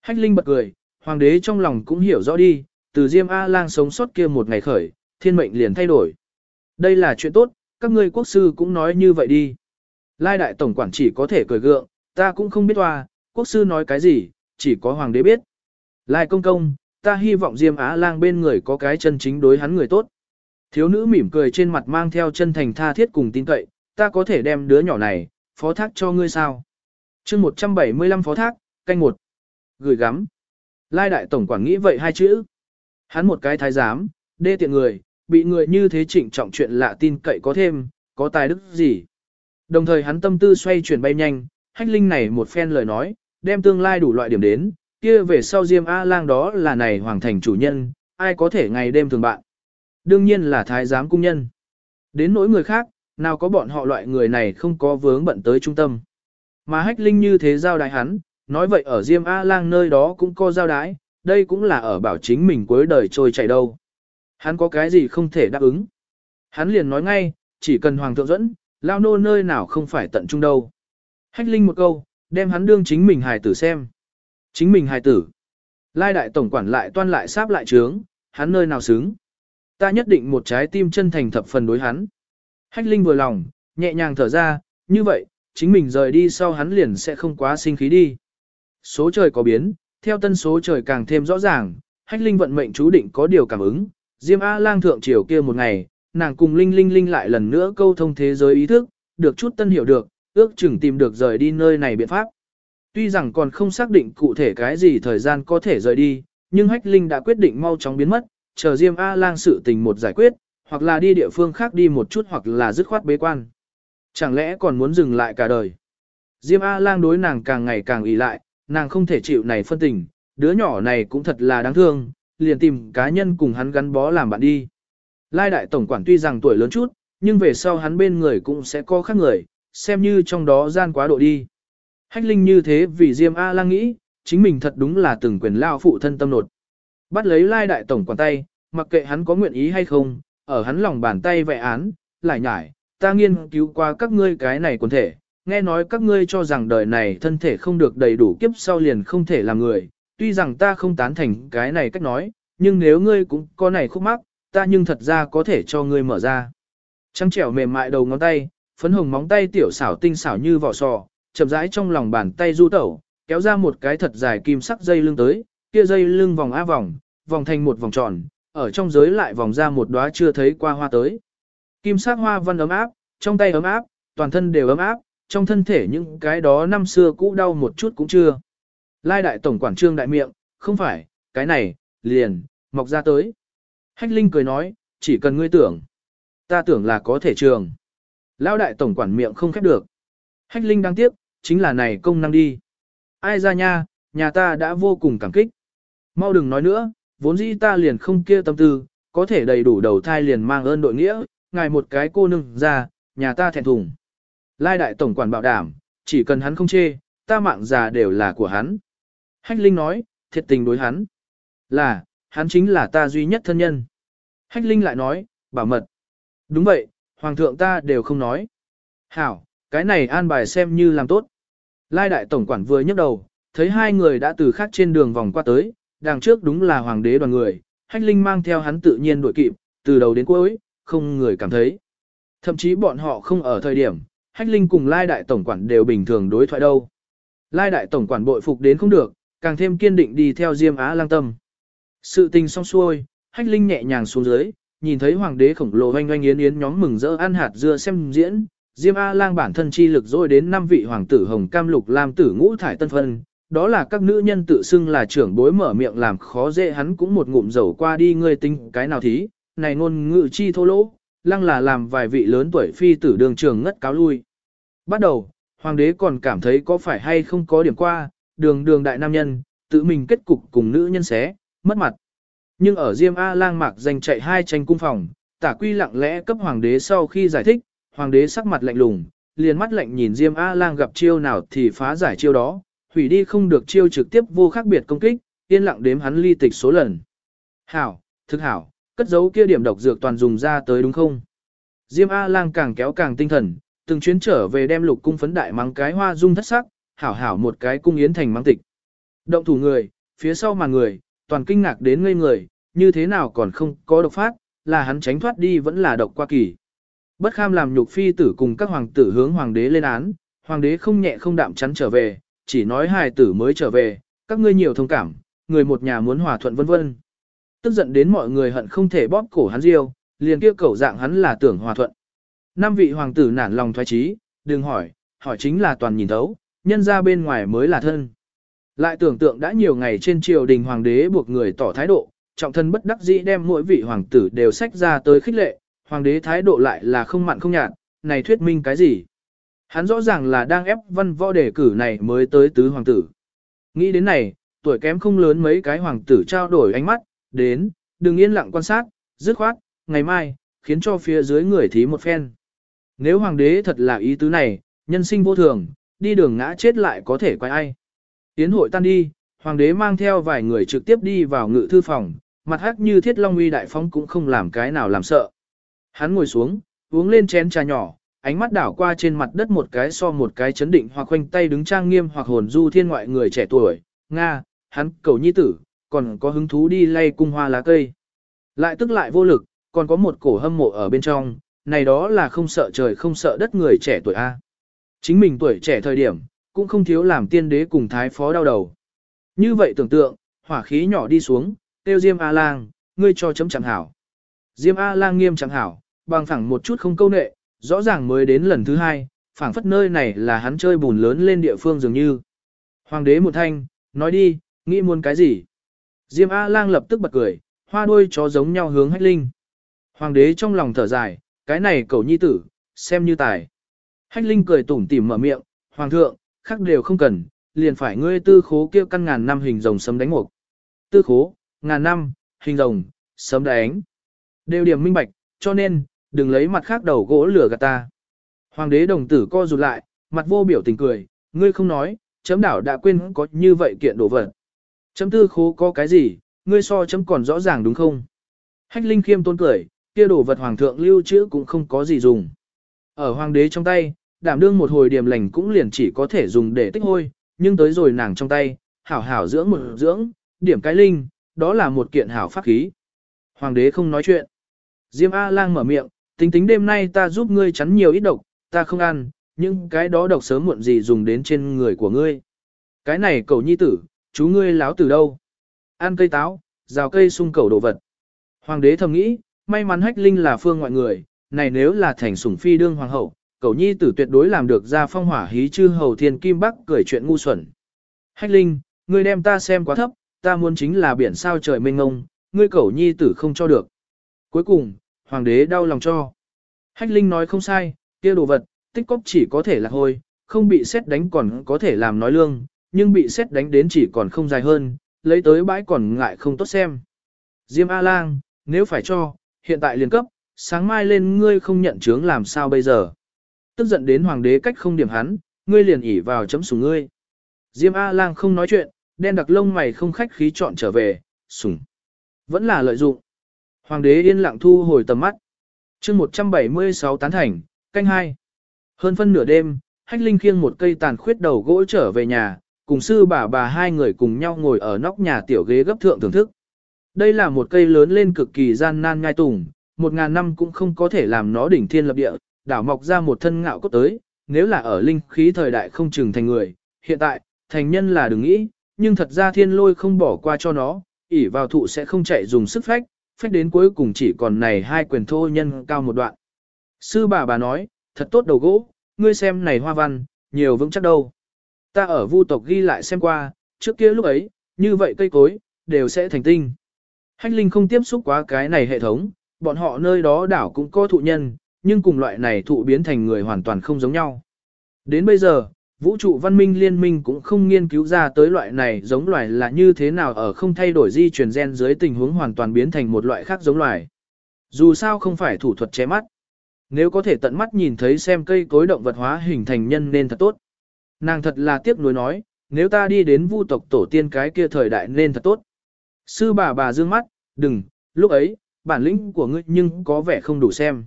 Hách Linh bật cười, Hoàng đế trong lòng cũng hiểu rõ đi, từ Diêm A-Lang sống sót kia một ngày khởi, thiên mệnh liền thay đổi. Đây là chuyện tốt, các ngươi quốc sư cũng nói như vậy đi. Lai đại tổng quản chỉ có thể cười gượng, ta cũng không biết hoa, quốc sư nói cái gì, chỉ có hoàng đế biết. Lai công công, ta hy vọng Diêm Á lang bên người có cái chân chính đối hắn người tốt. Thiếu nữ mỉm cười trên mặt mang theo chân thành tha thiết cùng tin cậy, ta có thể đem đứa nhỏ này, phó thác cho ngươi sao. chương 175 phó thác, canh một Gửi gắm. Lai đại tổng quản nghĩ vậy hai chữ. Hắn một cái thái giám, đê tiện người, bị người như thế trịnh trọng chuyện lạ tin cậy có thêm, có tài đức gì. Đồng thời hắn tâm tư xoay chuyển bay nhanh, hách linh này một phen lời nói, đem tương lai đủ loại điểm đến, kia về sau Diêm A-lang đó là này hoàng thành chủ nhân, ai có thể ngày đêm thường bạn. Đương nhiên là thái giám cung nhân. Đến nỗi người khác, nào có bọn họ loại người này không có vướng bận tới trung tâm. Mà hách linh như thế giao đại hắn, nói vậy ở Diêm A-lang nơi đó cũng có giao đái, đây cũng là ở bảo chính mình cuối đời trôi chảy đâu. Hắn có cái gì không thể đáp ứng. Hắn liền nói ngay, chỉ cần hoàng thượng dẫn, lao nô nơi nào không phải tận trung đâu. Hách linh một câu, đem hắn đương chính mình hài tử xem. Chính mình hài tử. Lai đại tổng quản lại toan lại sáp lại trướng, hắn nơi nào xứng. Ta nhất định một trái tim chân thành thập phần đối hắn. Hách linh vừa lòng, nhẹ nhàng thở ra, như vậy, chính mình rời đi sau hắn liền sẽ không quá sinh khí đi. Số trời có biến, theo tân số trời càng thêm rõ ràng, hách linh vận mệnh chú định có điều cảm ứng. Diêm A lang thượng triều kia một ngày, nàng cùng Linh Linh Linh lại lần nữa câu thông thế giới ý thức, được chút tân hiểu được, ước chừng tìm được rời đi nơi này biện pháp. Tuy rằng còn không xác định cụ thể cái gì thời gian có thể rời đi, nhưng Hách Linh đã quyết định mau chóng biến mất, chờ Diêm A-lang sự tình một giải quyết, hoặc là đi địa phương khác đi một chút hoặc là dứt khoát bế quan. Chẳng lẽ còn muốn dừng lại cả đời? Diêm A-lang đối nàng càng ngày càng ý lại, nàng không thể chịu này phân tình, đứa nhỏ này cũng thật là đáng thương, liền tìm cá nhân cùng hắn gắn bó làm bạn đi. Lai đại tổng quản tuy rằng tuổi lớn chút, nhưng về sau hắn bên người cũng sẽ có khác người, xem như trong đó gian quá độ đi. Hách linh như thế vì Diêm A lang nghĩ, chính mình thật đúng là từng quyền lao phụ thân tâm nột. Bắt lấy lai đại tổng quản tay, mặc kệ hắn có nguyện ý hay không, ở hắn lòng bàn tay vẽ án, lại nhải, ta nghiên cứu qua các ngươi cái này quần thể, nghe nói các ngươi cho rằng đời này thân thể không được đầy đủ kiếp sau liền không thể làm người, tuy rằng ta không tán thành cái này cách nói, nhưng nếu ngươi cũng có này khúc mắc, ta nhưng thật ra có thể cho ngươi mở ra. Trăng trẻo mềm mại đầu ngón tay, phấn hồng móng tay tiểu xảo tinh xảo như vỏ sò, chậm rãi trong lòng bàn tay du tẩu, kéo ra một cái thật dài kim sắc dây lưng tới, kia dây lưng vòng á vòng, vòng thành một vòng tròn, ở trong giới lại vòng ra một đóa chưa thấy qua hoa tới. Kim sắc hoa văn ấm áp, trong tay ấm áp, toàn thân đều ấm áp, trong thân thể những cái đó năm xưa cũ đau một chút cũng chưa. Lai đại tổng quản trương đại miệng, không phải, cái này, liền, mọc ra tới. Hách Linh cười nói, chỉ cần ngươi tưởng. Ta tưởng là có thể trường. Lão đại tổng quản miệng không khép được. Hách Linh đáng tiếc, chính là này công năng đi. Ai ra nha, nhà ta đã vô cùng cảm kích. Mau đừng nói nữa, vốn dĩ ta liền không kia tâm tư, có thể đầy đủ đầu thai liền mang ơn đội nghĩa, ngài một cái cô nương ra, nhà ta thẹn thùng. Lai đại tổng quản bảo đảm, chỉ cần hắn không chê, ta mạng già đều là của hắn. Hách Linh nói, thiệt tình đối hắn. Là, hắn chính là ta duy nhất thân nhân. Hách Linh lại nói, bảo mật. Đúng vậy, Hoàng thượng ta đều không nói. Hảo, cái này an bài xem như làm tốt. Lai đại tổng quản vừa nhấc đầu, thấy hai người đã từ khác trên đường vòng qua tới, đằng trước đúng là hoàng đế đoàn người, hách linh mang theo hắn tự nhiên đuổi kịp, từ đầu đến cuối, không người cảm thấy. Thậm chí bọn họ không ở thời điểm, Hách Linh cùng Lai Đại Tổng quản đều bình thường đối thoại đâu. Lai Đại Tổng quản bội phục đến không được, càng thêm kiên định đi theo Diêm Á lang tâm. Sự tình xong xuôi, Hách Linh nhẹ nhàng xuống dưới, nhìn thấy hoàng đế khổng lồ oanh oanh yến yến nhóm mừng rỡ ăn hạt dưa xem diễn, Diêm A Lang bản thân chi lực rồi đến năm vị hoàng tử hồng cam lục lam tử ngũ thải tân phân, đó là các nữ nhân tự xưng là trưởng bối mở miệng làm khó dễ hắn cũng một ngụm dầu qua đi ngươi tinh cái nào thí, này ngôn ngữ chi thô lỗ, lăng là làm vài vị lớn tuổi phi tử đường trường ngất cáo lui. Bắt đầu, hoàng đế còn cảm thấy có phải hay không có điểm qua, đường đường đại nam nhân, tự mình kết cục cùng nữ nhân xé, mất mặt. Nhưng ở Diêm A lang mạc danh chạy hai tranh cung phòng, tả quy lặng lẽ cấp hoàng đế sau khi giải thích, hoàng đế sắc mặt lạnh lùng, liền mắt lạnh nhìn Diêm A lang gặp chiêu nào thì phá giải chiêu đó, hủy đi không được chiêu trực tiếp vô khác biệt công kích, yên lặng đếm hắn ly tịch số lần. Hảo, thực hảo, cất giấu kia điểm độc dược toàn dùng ra tới đúng không? Diêm A lang càng kéo càng tinh thần, từng chuyến trở về đem lục cung phấn đại mắng cái hoa dung thất sắc, hảo hảo một cái cung yến thành mắng tịch. Động thủ người, phía sau mà người, toàn kinh ngạc đến ngây người, như thế nào còn không có độc phát, là hắn tránh thoát đi vẫn là độc qua kỳ. Bất kham làm nhục phi tử cùng các hoàng tử hướng hoàng đế lên án, hoàng đế không nhẹ không đạm chắn trở về, chỉ nói hài tử mới trở về, các ngươi nhiều thông cảm, người một nhà muốn hòa thuận vân vân. Tức giận đến mọi người hận không thể bóp cổ hắn riêu, liền kia cẩu dạng hắn là tưởng hòa thuận. Năm vị hoàng tử nản lòng thoái trí, đừng hỏi, hỏi chính là toàn nhìn thấu, nhân ra bên ngoài mới là thân. Lại tưởng tượng đã nhiều ngày trên triều đình hoàng đế buộc người tỏ thái độ, trọng thân bất đắc dĩ đem mỗi vị hoàng tử đều sách ra tới khích lệ, hoàng đế thái độ lại là không mặn không nhạt, này thuyết minh cái gì? Hắn rõ ràng là đang ép văn võ đề cử này mới tới tứ hoàng tử. Nghĩ đến này, tuổi kém không lớn mấy cái hoàng tử trao đổi ánh mắt, đến, đừng yên lặng quan sát, dứt khoát, ngày mai, khiến cho phía dưới người thí một phen. Nếu hoàng đế thật là ý tứ này, nhân sinh vô thường, đi đường ngã chết lại có thể quay ai. Tiến hội tan đi, hoàng đế mang theo vài người trực tiếp đi vào ngự thư phòng, mặt hắc như thiết long uy đại phong cũng không làm cái nào làm sợ. Hắn ngồi xuống, uống lên chén trà nhỏ, ánh mắt đảo qua trên mặt đất một cái so một cái chấn định hoặc khoanh tay đứng trang nghiêm hoặc hồn du thiên ngoại người trẻ tuổi, Nga, hắn cầu nhi tử, còn có hứng thú đi lay cung hoa lá cây. Lại tức lại vô lực, còn có một cổ hâm mộ ở bên trong, này đó là không sợ trời không sợ đất người trẻ tuổi A. Chính mình tuổi trẻ thời điểm, cũng không thiếu làm tiên đế cùng thái phó đau đầu. Như vậy tưởng tượng, hỏa khí nhỏ đi xuống, tiêu Diêm A-lang, ngươi cho chấm chẳng hảo. Diêm A-lang nghiêm chẳng hảo, bằng phẳng một chút không câu nệ, rõ ràng mới đến lần thứ hai, phảng phất nơi này là hắn chơi bùn lớn lên địa phương dường như. Hoàng đế một thanh, nói đi, nghĩ muốn cái gì? Diêm A-lang lập tức bật cười, hoa đuôi chó giống nhau hướng hách linh. Hoàng đế trong lòng thở dài, cái này cầu nhi tử, xem như tài. Hách linh cười tủm tỉm mở miệng, hoàng thượng, khác đều không cần, liền phải ngươi tư khố kia căn ngàn năm hình rồng sấm đánh một. Tư khố, ngàn năm, hình rồng, sấm đánh. Đều điểm minh bạch, cho nên, đừng lấy mặt khác đầu gỗ lửa gạt ta. Hoàng đế đồng tử co rụt lại, mặt vô biểu tình cười, ngươi không nói, chấm đảo đã quên có như vậy kiện đồ vật. Chấm tư khố có cái gì, ngươi so chấm còn rõ ràng đúng không? Hách linh khiêm tôn cười, kia đồ vật hoàng thượng lưu trữ cũng không có gì dùng. Ở hoàng đế trong tay, đảm đương một hồi điểm lành cũng liền chỉ có thể dùng để tích hôi, nhưng tới rồi nàng trong tay, hảo hảo dưỡng một dưỡng, điểm cái linh, đó là một kiện hảo pháp khí. Hoàng đế không nói chuyện. Diêm A-lang mở miệng, tính tính đêm nay ta giúp ngươi chắn nhiều ít độc, ta không ăn, nhưng cái đó độc sớm muộn gì dùng đến trên người của ngươi. Cái này cầu nhi tử, chú ngươi láo từ đâu? Ăn cây táo, rào cây sung cầu đồ vật. Hoàng đế thầm nghĩ, may mắn hách linh là phương ngoại người, này nếu là thành sủng phi đương hoàng hậu, cầu nhi tử tuyệt đối làm được ra phong hỏa hí chư hầu thiên kim bắc cười chuyện ngu xuẩn. Hách linh, ngươi đem ta xem quá thấp, ta muốn chính là biển sao trời mênh ngông, ngươi cầu nhi tử không cho được. Cuối cùng, hoàng đế đau lòng cho. Hách linh nói không sai, kia đồ vật, tích cóp chỉ có thể là hôi, không bị xét đánh còn có thể làm nói lương, nhưng bị xét đánh đến chỉ còn không dài hơn, lấy tới bãi còn ngại không tốt xem. Diêm A-lang, nếu phải cho, hiện tại liền cấp, sáng mai lên ngươi không nhận chứng làm sao bây giờ. Tức giận đến hoàng đế cách không điểm hắn, ngươi liền ỉ vào chấm sủng ngươi. Diêm A-lang không nói chuyện, đen đặc lông mày không khách khí chọn trở về, sủng. Vẫn là lợi dụng. Hoàng đế yên lặng thu hồi tầm mắt. chương 176 tán thành, canh hai. Hơn phân nửa đêm, Hách Linh khiêng một cây tàn khuyết đầu gỗ trở về nhà, cùng sư bà bà hai người cùng nhau ngồi ở nóc nhà tiểu ghế gấp thượng thưởng thức. Đây là một cây lớn lên cực kỳ gian nan ngai tùng, một ngàn năm cũng không có thể làm nó đỉnh thiên lập địa, đảo mọc ra một thân ngạo cốt tới, nếu là ở linh khí thời đại không chừng thành người, hiện tại, thành nhân là đừng nghĩ, nhưng thật ra thiên lôi không bỏ qua cho nó, ỉ vào thụ sẽ không chạy dùng sức phách, phách đến cuối cùng chỉ còn này hai quyền thô nhân cao một đoạn. Sư bà bà nói, thật tốt đầu gỗ, ngươi xem này hoa văn, nhiều vững chắc đâu. Ta ở vu tộc ghi lại xem qua, trước kia lúc ấy, như vậy cây cối, đều sẽ thành tinh. Hách Linh không tiếp xúc quá cái này hệ thống, bọn họ nơi đó đảo cũng có thụ nhân, nhưng cùng loại này thụ biến thành người hoàn toàn không giống nhau. Đến bây giờ, vũ trụ văn minh liên minh cũng không nghiên cứu ra tới loại này giống loài là như thế nào ở không thay đổi di truyền gen dưới tình huống hoàn toàn biến thành một loại khác giống loài. Dù sao không phải thủ thuật che mắt. Nếu có thể tận mắt nhìn thấy xem cây cối động vật hóa hình thành nhân nên thật tốt. Nàng thật là tiếc nuối nói, nếu ta đi đến vu tộc tổ tiên cái kia thời đại nên thật tốt. Sư bà bà dương mắt, đừng, lúc ấy, bản lĩnh của ngươi nhưng có vẻ không đủ xem.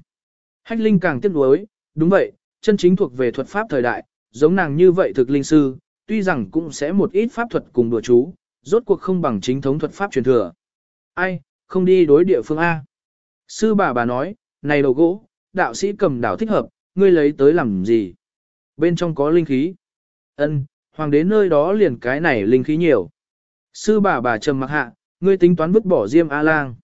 Hách Linh càng tiếc nuối, đúng vậy, chân chính thuộc về thuật pháp thời đại, giống nàng như vậy thực linh sư, tuy rằng cũng sẽ một ít pháp thuật cùng đùa chú, rốt cuộc không bằng chính thống thuật pháp truyền thừa. Ai, không đi đối địa phương A. Sư bà bà nói, này đầu gỗ, đạo sĩ cầm đảo thích hợp, ngươi lấy tới làm gì? Bên trong có linh khí. Ân, hoàng đế nơi đó liền cái này linh khí nhiều. Sư bà bà trầm mặc hạ, ngươi tính toán vứt bỏ Diêm A-lang.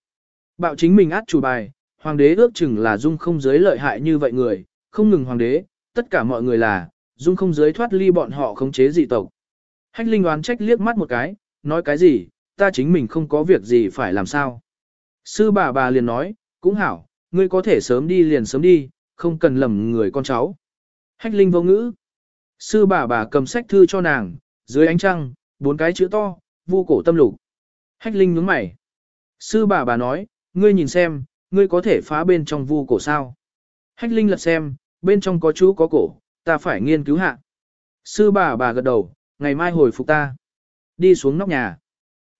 Bạo chính mình át chủ bài, hoàng đế ước chừng là dung không giới lợi hại như vậy người, không ngừng hoàng đế, tất cả mọi người là, dung không giới thoát ly bọn họ khống chế dị tộc. Hách linh oán trách liếc mắt một cái, nói cái gì, ta chính mình không có việc gì phải làm sao. Sư bà bà liền nói, cũng hảo, ngươi có thể sớm đi liền sớm đi, không cần lầm người con cháu. Hách linh vô ngữ. Sư bà bà cầm sách thư cho nàng, dưới ánh trăng, bốn cái chữ to, vu cổ tâm lục. Hách linh nhướng mày. Sư bà bà nói, ngươi nhìn xem, ngươi có thể phá bên trong vu cổ sao. Hách linh lật xem, bên trong có chú có cổ, ta phải nghiên cứu hạ. Sư bà bà gật đầu, ngày mai hồi phục ta. Đi xuống nóc nhà.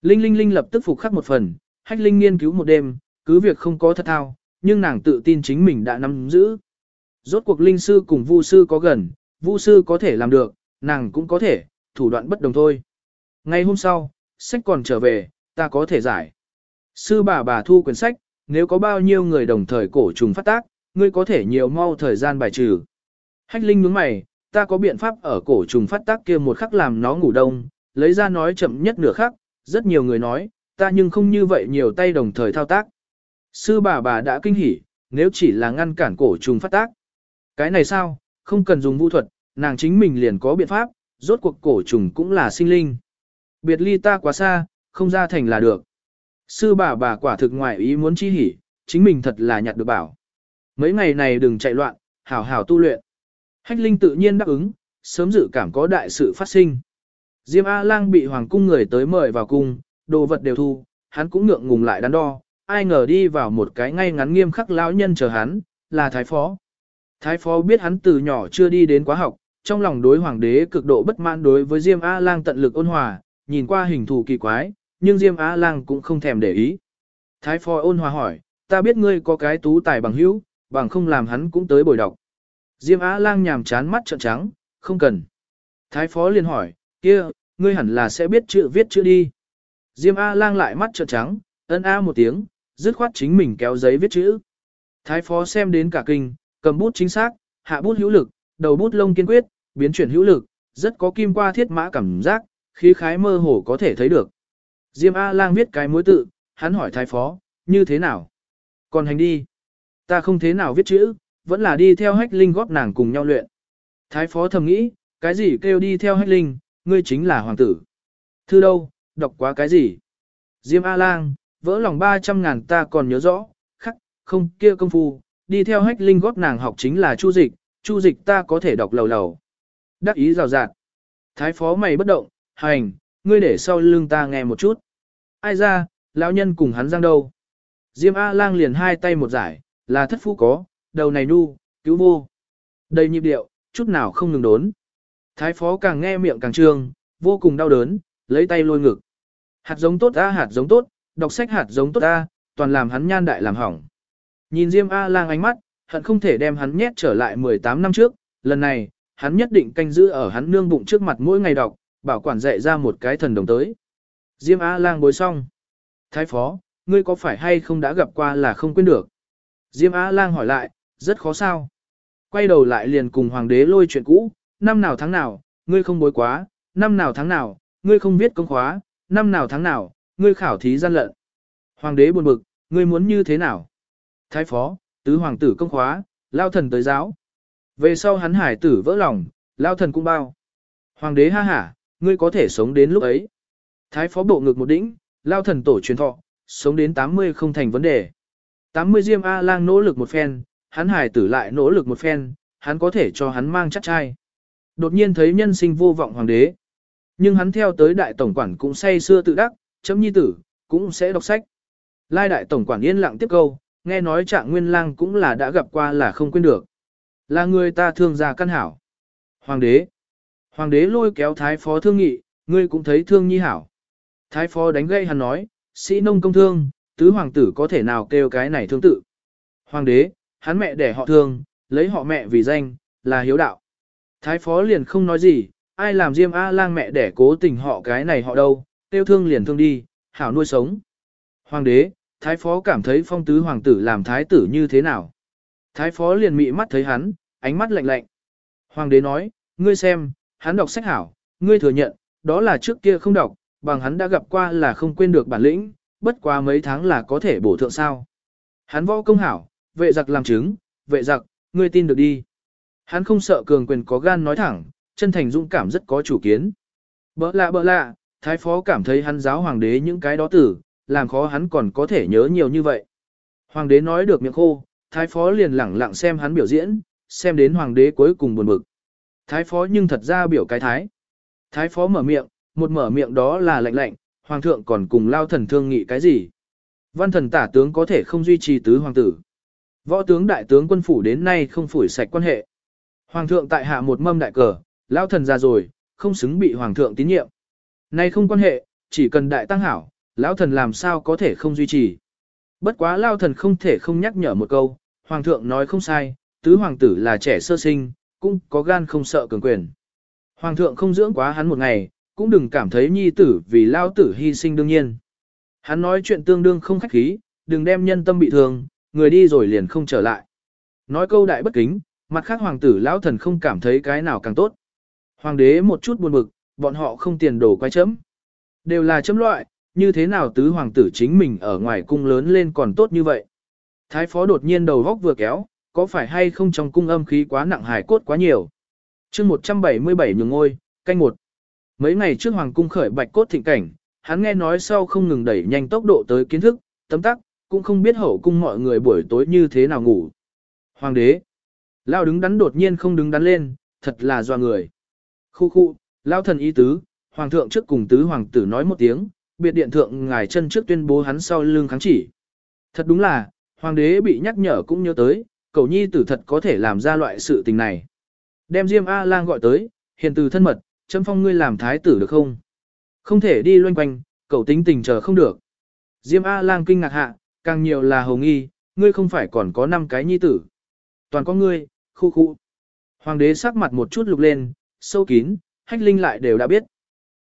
Linh Linh Linh lập tức phục khắc một phần, hách linh nghiên cứu một đêm, cứ việc không có thật thao, nhưng nàng tự tin chính mình đã nắm giữ. Rốt cuộc linh sư cùng vu sư có gần, vu sư có thể làm được, nàng cũng có thể, thủ đoạn bất đồng thôi. Ngày hôm sau, sách còn trở về, ta có thể giải. Sư bà bà thu quyển sách, nếu có bao nhiêu người đồng thời cổ trùng phát tác, ngươi có thể nhiều mau thời gian bài trừ. Hách Linh nhướng mày, ta có biện pháp ở cổ trùng phát tác kia một khắc làm nó ngủ đông, lấy ra nói chậm nhất nửa khắc, rất nhiều người nói, ta nhưng không như vậy nhiều tay đồng thời thao tác. Sư bà bà đã kinh hỉ, nếu chỉ là ngăn cản cổ trùng phát tác. Cái này sao, không cần dùng vũ thuật, nàng chính mình liền có biện pháp, rốt cuộc cổ trùng cũng là sinh linh. Biệt ly ta quá xa, không ra thành là được. Sư bà bà quả thực ngoại ý muốn chi hỉ, chính mình thật là nhặt được bảo. Mấy ngày này đừng chạy loạn, hảo hảo tu luyện. Hách Linh tự nhiên đáp ứng, sớm dự cảm có đại sự phát sinh. Diêm A-lang bị hoàng cung người tới mời vào cung, đồ vật đều thu, hắn cũng ngượng ngùng lại đắn đo, ai ngờ đi vào một cái ngay ngắn nghiêm khắc lão nhân chờ hắn, là thái phó. Thái phó biết hắn từ nhỏ chưa đi đến quá học, trong lòng đối hoàng đế cực độ bất mãn đối với Diêm A-lang tận lực ôn hòa, nhìn qua hình thù kỳ quái, nhưng Diêm A-lang cũng không thèm để ý. Thái phó ôn hòa hỏi, ta biết ngươi có cái tú tài bằng hữu, bằng không làm hắn cũng tới bồi đọc. Diêm Á Lang nhàm chán mắt trợn trắng, không cần. Thái phó liền hỏi, kia, ngươi hẳn là sẽ biết chữ viết chữ đi. Diêm A Lang lại mắt trợn trắng, ân a một tiếng, dứt khoát chính mình kéo giấy viết chữ. Thái phó xem đến cả kinh, cầm bút chính xác, hạ bút hữu lực, đầu bút lông kiên quyết, biến chuyển hữu lực, rất có kim qua thiết mã cảm giác, khí khái mơ hồ có thể thấy được. Diêm A Lang viết cái mối tự, hắn hỏi thái phó, như thế nào? Còn hành đi. Ta không thế nào viết chữ, vẫn là đi theo hách linh góp nàng cùng nhau luyện. Thái phó thầm nghĩ, cái gì kêu đi theo hách linh, ngươi chính là hoàng tử. Thư đâu, đọc quá cái gì? Diêm A-lang, vỡ lòng 300 ngàn ta còn nhớ rõ, khắc, không kia công phu, đi theo hách linh góp nàng học chính là chu dịch, chu dịch ta có thể đọc lầu lầu. Đắc ý rào rạt. Thái phó mày bất động, hành, ngươi để sau lưng ta nghe một chút. Ai ra, lão nhân cùng hắn giang đâu. Diêm A-lang liền hai tay một giải, là thất phu có, đầu này nu, cứu vô. Đầy nhịp điệu, chút nào không ngừng đốn. Thái phó càng nghe miệng càng trương, vô cùng đau đớn, lấy tay lôi ngực. Hạt giống tốt a hạt giống tốt, đọc sách hạt giống tốt a, toàn làm hắn nhan đại làm hỏng. Nhìn Diêm A lang ánh mắt, hận không thể đem hắn nhét trở lại 18 năm trước, lần này, hắn nhất định canh giữ ở hắn nương bụng trước mặt mỗi ngày đọc, bảo quản dạy ra một cái thần đồng tới. Diêm A lang bối xong. Thái phó, ngươi có phải hay không đã gặp qua là không quên được? Diêm A lang hỏi lại, rất khó sao. Quay đầu lại liền cùng hoàng đế lôi chuyện cũ, năm nào tháng nào, ngươi không bối quá, năm nào tháng nào, ngươi không viết công khóa, năm nào tháng nào, ngươi khảo thí gian lận. Hoàng đế buồn bực, ngươi muốn như thế nào? Thái phó, tứ hoàng tử công khóa, lao thần tới giáo. Về sau hắn hải tử vỡ lòng, lao thần cũng bao. Hoàng đế ha hả, ngươi có thể sống đến lúc ấy. Thái phó bộ ngực một đỉnh, lao thần tổ truyền thọ, sống đến 80 không thành vấn đề. 80 Diêm A-lang nỗ lực một phen, hắn hải tử lại nỗ lực một phen, hắn có thể cho hắn mang chắc trai. Đột nhiên thấy nhân sinh vô vọng hoàng đế. Nhưng hắn theo tới đại tổng quản cũng say xưa tự đắc, chấm nhi tử, cũng sẽ đọc sách. Lai đại tổng quản yên lặng tiếp câu, nghe nói trạng nguyên lang cũng là đã gặp qua là không quên được. Là người ta thương gia căn hảo. Hoàng đế. Hoàng đế lôi kéo thái phó thương nghị, ngươi cũng thấy thương nhi hảo. Thái phó đánh gây hắn nói, sĩ nông công thương, tứ hoàng tử có thể nào kêu cái này thương tự. Hoàng đế, hắn mẹ để họ thương, lấy họ mẹ vì danh, là hiếu đạo. Thái phó liền không nói gì, ai làm Diêm A-lang mẹ để cố tình họ cái này họ đâu, tiêu thương liền thương đi, hảo nuôi sống. Hoàng đế, thái phó cảm thấy phong tứ hoàng tử làm thái tử như thế nào. Thái phó liền mị mắt thấy hắn, ánh mắt lạnh lạnh. Hoàng đế nói, ngươi xem, hắn đọc sách hảo, ngươi thừa nhận, đó là trước kia không đọc, bằng hắn đã gặp qua là không quên được bản lĩnh, bất quá mấy tháng là có thể bổ thượng sao. Hắn võ công hảo, vệ giặc làm chứng, vệ giặc, ngươi tin được đi. Hắn không sợ cường quyền có gan nói thẳng, chân thành dũng cảm rất có chủ kiến. Bỡ lạ bỡ lạ, thái phó cảm thấy hắn giáo hoàng đế những cái đó tử, làm khó hắn còn có thể nhớ nhiều như vậy. Hoàng đế nói được miệng khô, thái phó liền lẳng lặng xem hắn biểu diễn, xem đến hoàng đế cuối cùng buồn bực. Thái phó nhưng thật ra biểu cái thái. Thái phó mở miệng, một mở miệng đó là lạnh lạnh, hoàng thượng còn cùng lao thần thương nghị cái gì. Văn thần tả tướng có thể không duy trì tứ hoàng tử. Võ tướng đại tướng quân phủ đến nay không phủi sạch quan hệ. Hoàng thượng tại hạ một mâm đại cờ, lao thần ra rồi, không xứng bị hoàng thượng tín nhiệm. Nay không quan hệ, chỉ cần đại tăng hảo, lão thần làm sao có thể không duy trì. Bất quá lao thần không thể không nhắc nhở một câu, hoàng thượng nói không sai, tứ hoàng tử là trẻ sơ sinh, cũng có gan không sợ cường quyền. Hoàng thượng không dưỡng quá hắn một ngày, cũng đừng cảm thấy nhi tử vì lao tử hy sinh đương nhiên. Hắn nói chuyện tương đương không khách khí, đừng đem nhân tâm bị thương, người đi rồi liền không trở lại. Nói câu đại bất kính, mặt khác hoàng tử lão thần không cảm thấy cái nào càng tốt. Hoàng đế một chút buồn bực, bọn họ không tiền đồ quay chấm. Đều là chấm loại, như thế nào tứ hoàng tử chính mình ở ngoài cung lớn lên còn tốt như vậy. Thái phó đột nhiên đầu góc vừa kéo, có phải hay không trong cung âm khí quá nặng hài cốt quá nhiều. chương 177 nhường ngôi, canh một. Mấy ngày trước hoàng cung khởi bạch cốt thịnh cảnh, hắn nghe nói sau không ngừng đẩy nhanh tốc độ tới kiến thức, tấm tắc, cũng không biết hậu cung mọi người buổi tối như thế nào ngủ. Hoàng đế, lao đứng đắn đột nhiên không đứng đắn lên, thật là doa người. Khu khu, lao thần ý tứ, hoàng thượng trước cùng tứ hoàng tử nói một tiếng, biệt điện thượng ngài chân trước tuyên bố hắn sau lưng kháng chỉ. Thật đúng là, hoàng đế bị nhắc nhở cũng nhớ tới, cầu nhi tử thật có thể làm ra loại sự tình này. Đem Diêm A-lang gọi tới, hiền từ thân mật, chấm phong ngươi làm thái tử được không? Không thể đi loanh quanh, cậu tính tình chờ không được. Diêm A-lang kinh ngạc hạ, càng nhiều là hồng nghi, ngươi không phải còn có 5 cái nhi tử. Toàn có ngươi, khu khu. Hoàng đế sắc mặt một chút lục lên, sâu kín, hách linh lại đều đã biết.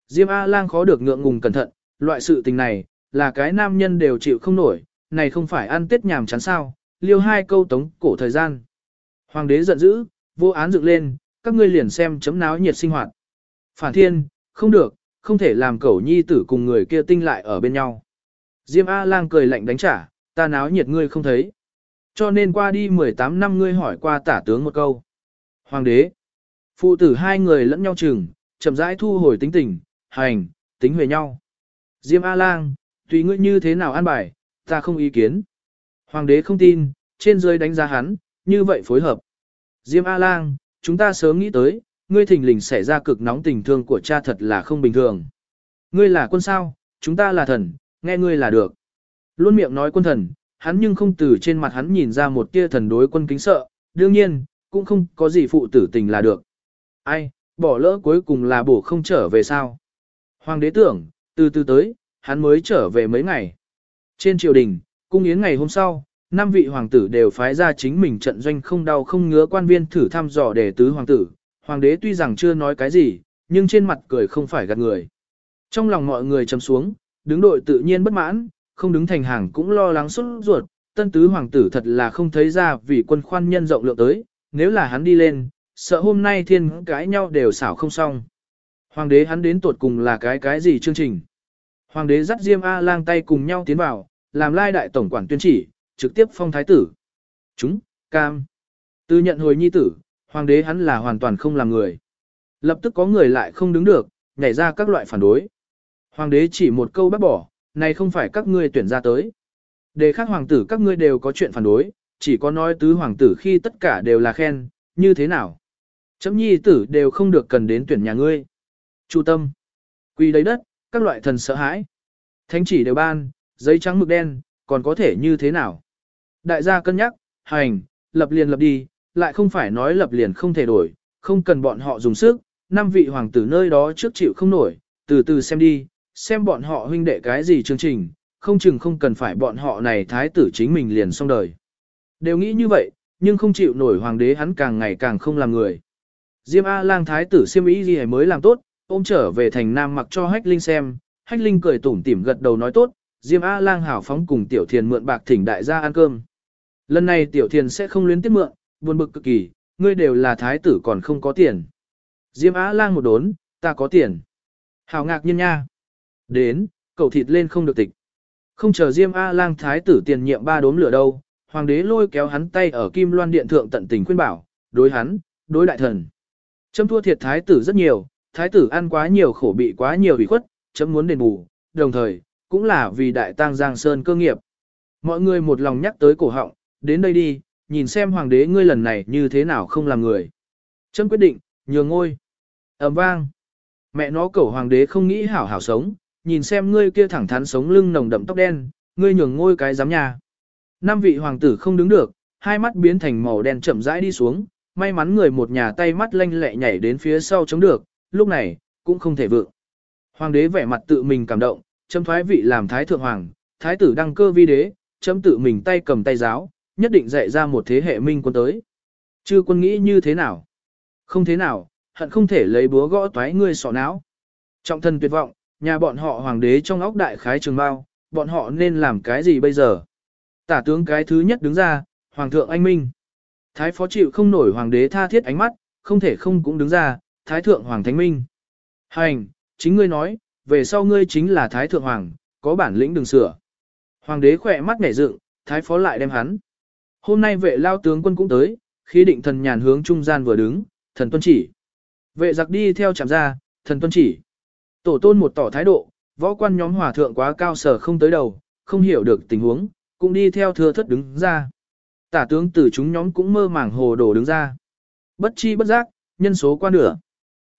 Diêm A-lang khó được ngượng ngùng cẩn thận, loại sự tình này, là cái nam nhân đều chịu không nổi, này không phải ăn tết nhàm chán sao, liêu hai câu tống cổ thời gian. Hoàng đế giận dữ, vô án dựng lên, các ngươi liền xem chấm náo nhiệt sinh hoạt. Phản thiên, không được, không thể làm cẩu nhi tử cùng người kia tinh lại ở bên nhau. Diêm A-lang cười lạnh đánh trả, ta náo nhiệt ngươi không thấy. Cho nên qua đi 18 năm ngươi hỏi qua tả tướng một câu. Hoàng đế, phụ tử hai người lẫn nhau chừng, chậm rãi thu hồi tính tình, hành, tính về nhau. Diêm A-lang, tùy ngươi như thế nào an bài, ta không ý kiến. Hoàng đế không tin, trên dưới đánh giá hắn, như vậy phối hợp. Diêm A-lang, chúng ta sớm nghĩ tới, ngươi thình lình xảy ra cực nóng tình thương của cha thật là không bình thường. Ngươi là quân sao, chúng ta là thần, nghe ngươi là được. Luôn miệng nói quân thần, hắn nhưng không từ trên mặt hắn nhìn ra một tia thần đối quân kính sợ, đương nhiên, cũng không có gì phụ tử tình là được. Ai, bỏ lỡ cuối cùng là bổ không trở về sao. Hoàng đế tưởng, từ từ tới, hắn mới trở về mấy ngày. Trên triều đình, cung yến ngày hôm sau, năm vị hoàng tử đều phái ra chính mình trận doanh không đau không ngứa quan viên thử thăm dò để tứ hoàng tử. Hoàng đế tuy rằng chưa nói cái gì, nhưng trên mặt cười không phải gạt người. Trong lòng mọi người trầm xuống, đứng đội tự nhiên bất mãn, không đứng thành hàng cũng lo lắng xuất ruột, tân tứ hoàng tử thật là không thấy ra vì quân khoan nhân rộng lượng tới, nếu là hắn đi lên, sợ hôm nay thiên cãi nhau đều xảo không xong. Hoàng đế hắn đến tuột cùng là cái cái gì chương trình. Hoàng đế dắt Diêm A-lang tay cùng nhau tiến vào, làm lai đại tổng quản tuyên chỉ, trực tiếp phong thái tử. Chúng, cam. Từ nhận hồi nhi tử, hoàng đế hắn là hoàn toàn không làm người. Lập tức có người lại không đứng được, nhảy ra các loại phản đối. Hoàng đế chỉ một câu bác bỏ, này không phải các ngươi tuyển ra tới. Đề khác hoàng tử các ngươi đều có chuyện phản đối, chỉ có nói tứ hoàng tử khi tất cả đều là khen, như thế nào. Chấm nhi tử đều không được cần đến tuyển nhà ngươi. Chu tâm. Quy đấy đất, các loại thần sợ hãi. Thánh chỉ đều ban, giấy trắng mực đen, còn có thể như thế nào. Đại gia cân nhắc, hành, lập liền lập đi, lại không phải nói lập liền không thể đổi, không cần bọn họ dùng sức, năm vị hoàng tử nơi đó trước chịu không nổi, từ từ xem đi, xem bọn họ huynh đệ cái gì chương trình, không chừng không cần phải bọn họ này thái tử chính mình liền xong đời. Đều nghĩ như vậy, nhưng không chịu nổi hoàng đế hắn càng ngày càng không làm người. Diêm A-lang thái tử siêm ý gì mới làm tốt, ôm trở về thành nam mặc cho hách linh xem, hách linh cười tủm tỉm gật đầu nói tốt, Diêm A-lang hảo phóng cùng tiểu thiền mượn bạc thỉnh đại gia ăn cơm. Lần này tiểu thiền sẽ không luyến tiếp mượn, buồn bực cực kỳ, ngươi đều là thái tử còn không có tiền. Diêm A-lang một đốn, ta có tiền. Hảo ngạc nhiên nha. Đến, cầu thịt lên không được tịch. Không chờ Diêm A-lang thái tử tiền nhiệm ba đốm lửa đâu, hoàng đế lôi kéo hắn tay ở kim loan điện thượng tận tình khuyên bảo, đối hắn, đối đại thần. Chấm thua thiệt thái tử rất nhiều, thái tử ăn quá nhiều khổ bị quá nhiều ủy khuất, chấm muốn đền bù, đồng thời, cũng là vì đại tang giang sơn cơ nghiệp. Mọi người một lòng nhắc tới cổ họng, đến đây đi, nhìn xem hoàng đế ngươi lần này như thế nào không làm người. Chấm quyết định, nhường ngôi. ầm vang. Mẹ nó cẩu hoàng đế không nghĩ hảo hảo sống, nhìn xem ngươi kia thẳng thắn sống lưng nồng đậm tóc đen, ngươi nhường ngôi cái giám nhà. Năm vị hoàng tử không đứng được, hai mắt biến thành màu đen chậm rãi đi xuống, may mắn người một nhà tay mắt lanh lẹ nhảy đến phía sau chống được, lúc này, cũng không thể vượng. Hoàng đế vẻ mặt tự mình cảm động, chấm thoái vị làm thái thượng hoàng, thái tử đăng cơ vi đế, chấm tự mình tay cầm tay giáo, nhất định dạy ra một thế hệ minh quân tới. Chư quân nghĩ như thế nào? Không thế nào, hận không thể lấy búa gõ toái ngươi sọ não. Trọng thân tuyệt vọng, nhà bọn họ hoàng đế trong óc đại khái trường bao, bọn họ nên làm cái gì bây giờ? Tả tướng cái thứ nhất đứng ra, hoàng thượng anh minh. Thái phó chịu không nổi hoàng đế tha thiết ánh mắt, không thể không cũng đứng ra, thái thượng hoàng thánh minh. Hành, chính ngươi nói, về sau ngươi chính là thái thượng hoàng, có bản lĩnh đừng sửa. Hoàng đế khỏe mắt nhảy dựng, thái phó lại đem hắn. Hôm nay vệ lao tướng quân cũng tới, khi định thần nhàn hướng trung gian vừa đứng, thần tuân chỉ. Vệ giặc đi theo chạm ra, thần tuân chỉ. Tổ tôn một tỏ thái độ, võ quan nhóm hòa thượng quá cao sở không tới đầu, không hiểu được tình huống, cũng đi theo thừa thất đứng ra. Tả tướng tử chúng nhóm cũng mơ màng hồ đồ đứng ra. Bất chi bất giác, nhân số qua nửa.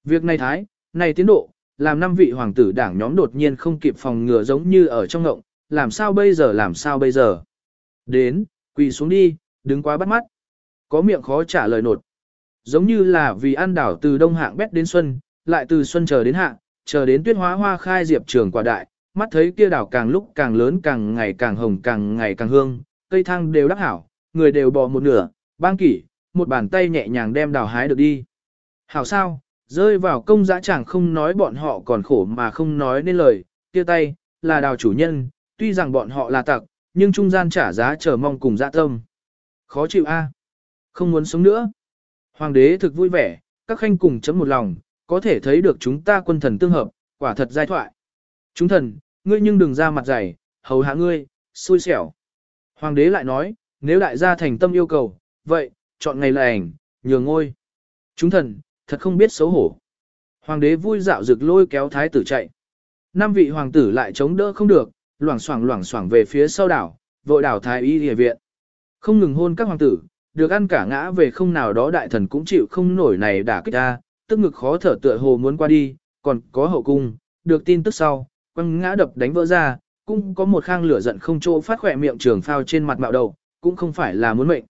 Việc này thái, này tiến độ, làm năm vị hoàng tử đảng nhóm đột nhiên không kịp phòng ngừa giống như ở trong ngộng, làm sao bây giờ làm sao bây giờ. Đến, quỳ xuống đi, đứng quá bắt mắt. Có miệng khó trả lời nột. Giống như là vì ăn đảo từ đông hạng bét đến xuân, lại từ xuân chờ đến hạ, chờ đến tuyết hóa hoa khai diệp trường quả đại, mắt thấy kia đảo càng lúc càng lớn càng ngày càng hồng càng ngày càng hương, cây thang đều đắc hảo, người đều bò một nửa, bang kỷ, một bàn tay nhẹ nhàng đem đào hái được đi. Hảo sao, rơi vào công dã chẳng không nói bọn họ còn khổ mà không nói nên lời, kia tay, là đào chủ nhân, tuy rằng bọn họ là tặc, nhưng trung gian trả giá chờ mong cùng dạ tâm. Khó chịu a Không muốn sống nữa. Hoàng đế thực vui vẻ, các khanh cùng chấm một lòng, có thể thấy được chúng ta quân thần tương hợp, quả thật giai thoại. Chúng thần, ngươi nhưng đừng ra mặt dày, hầu hạ ngươi, xui xẻo. Hoàng đế lại nói, nếu đại gia thành tâm yêu cầu, vậy, chọn ngày là ảnh, nhường ngôi. Chúng thần, thật không biết xấu hổ. Hoàng đế vui dạo rực lôi kéo thái tử chạy. Năm vị hoàng tử lại chống đỡ không được, loảng xoảng loảng xoảng về phía sau đảo, vội đảo thái y địa viện. Không ngừng hôn các hoàng tử, được ăn cả ngã về không nào đó đại thần cũng chịu không nổi này đả kích ra, tức ngực khó thở tựa hồ muốn qua đi, còn có hậu cung, được tin tức sau, quăng ngã đập đánh vỡ ra, cũng có một khang lửa giận không chỗ phát khỏe miệng trường phao trên mặt mạo đầu, cũng không phải là muốn mệnh.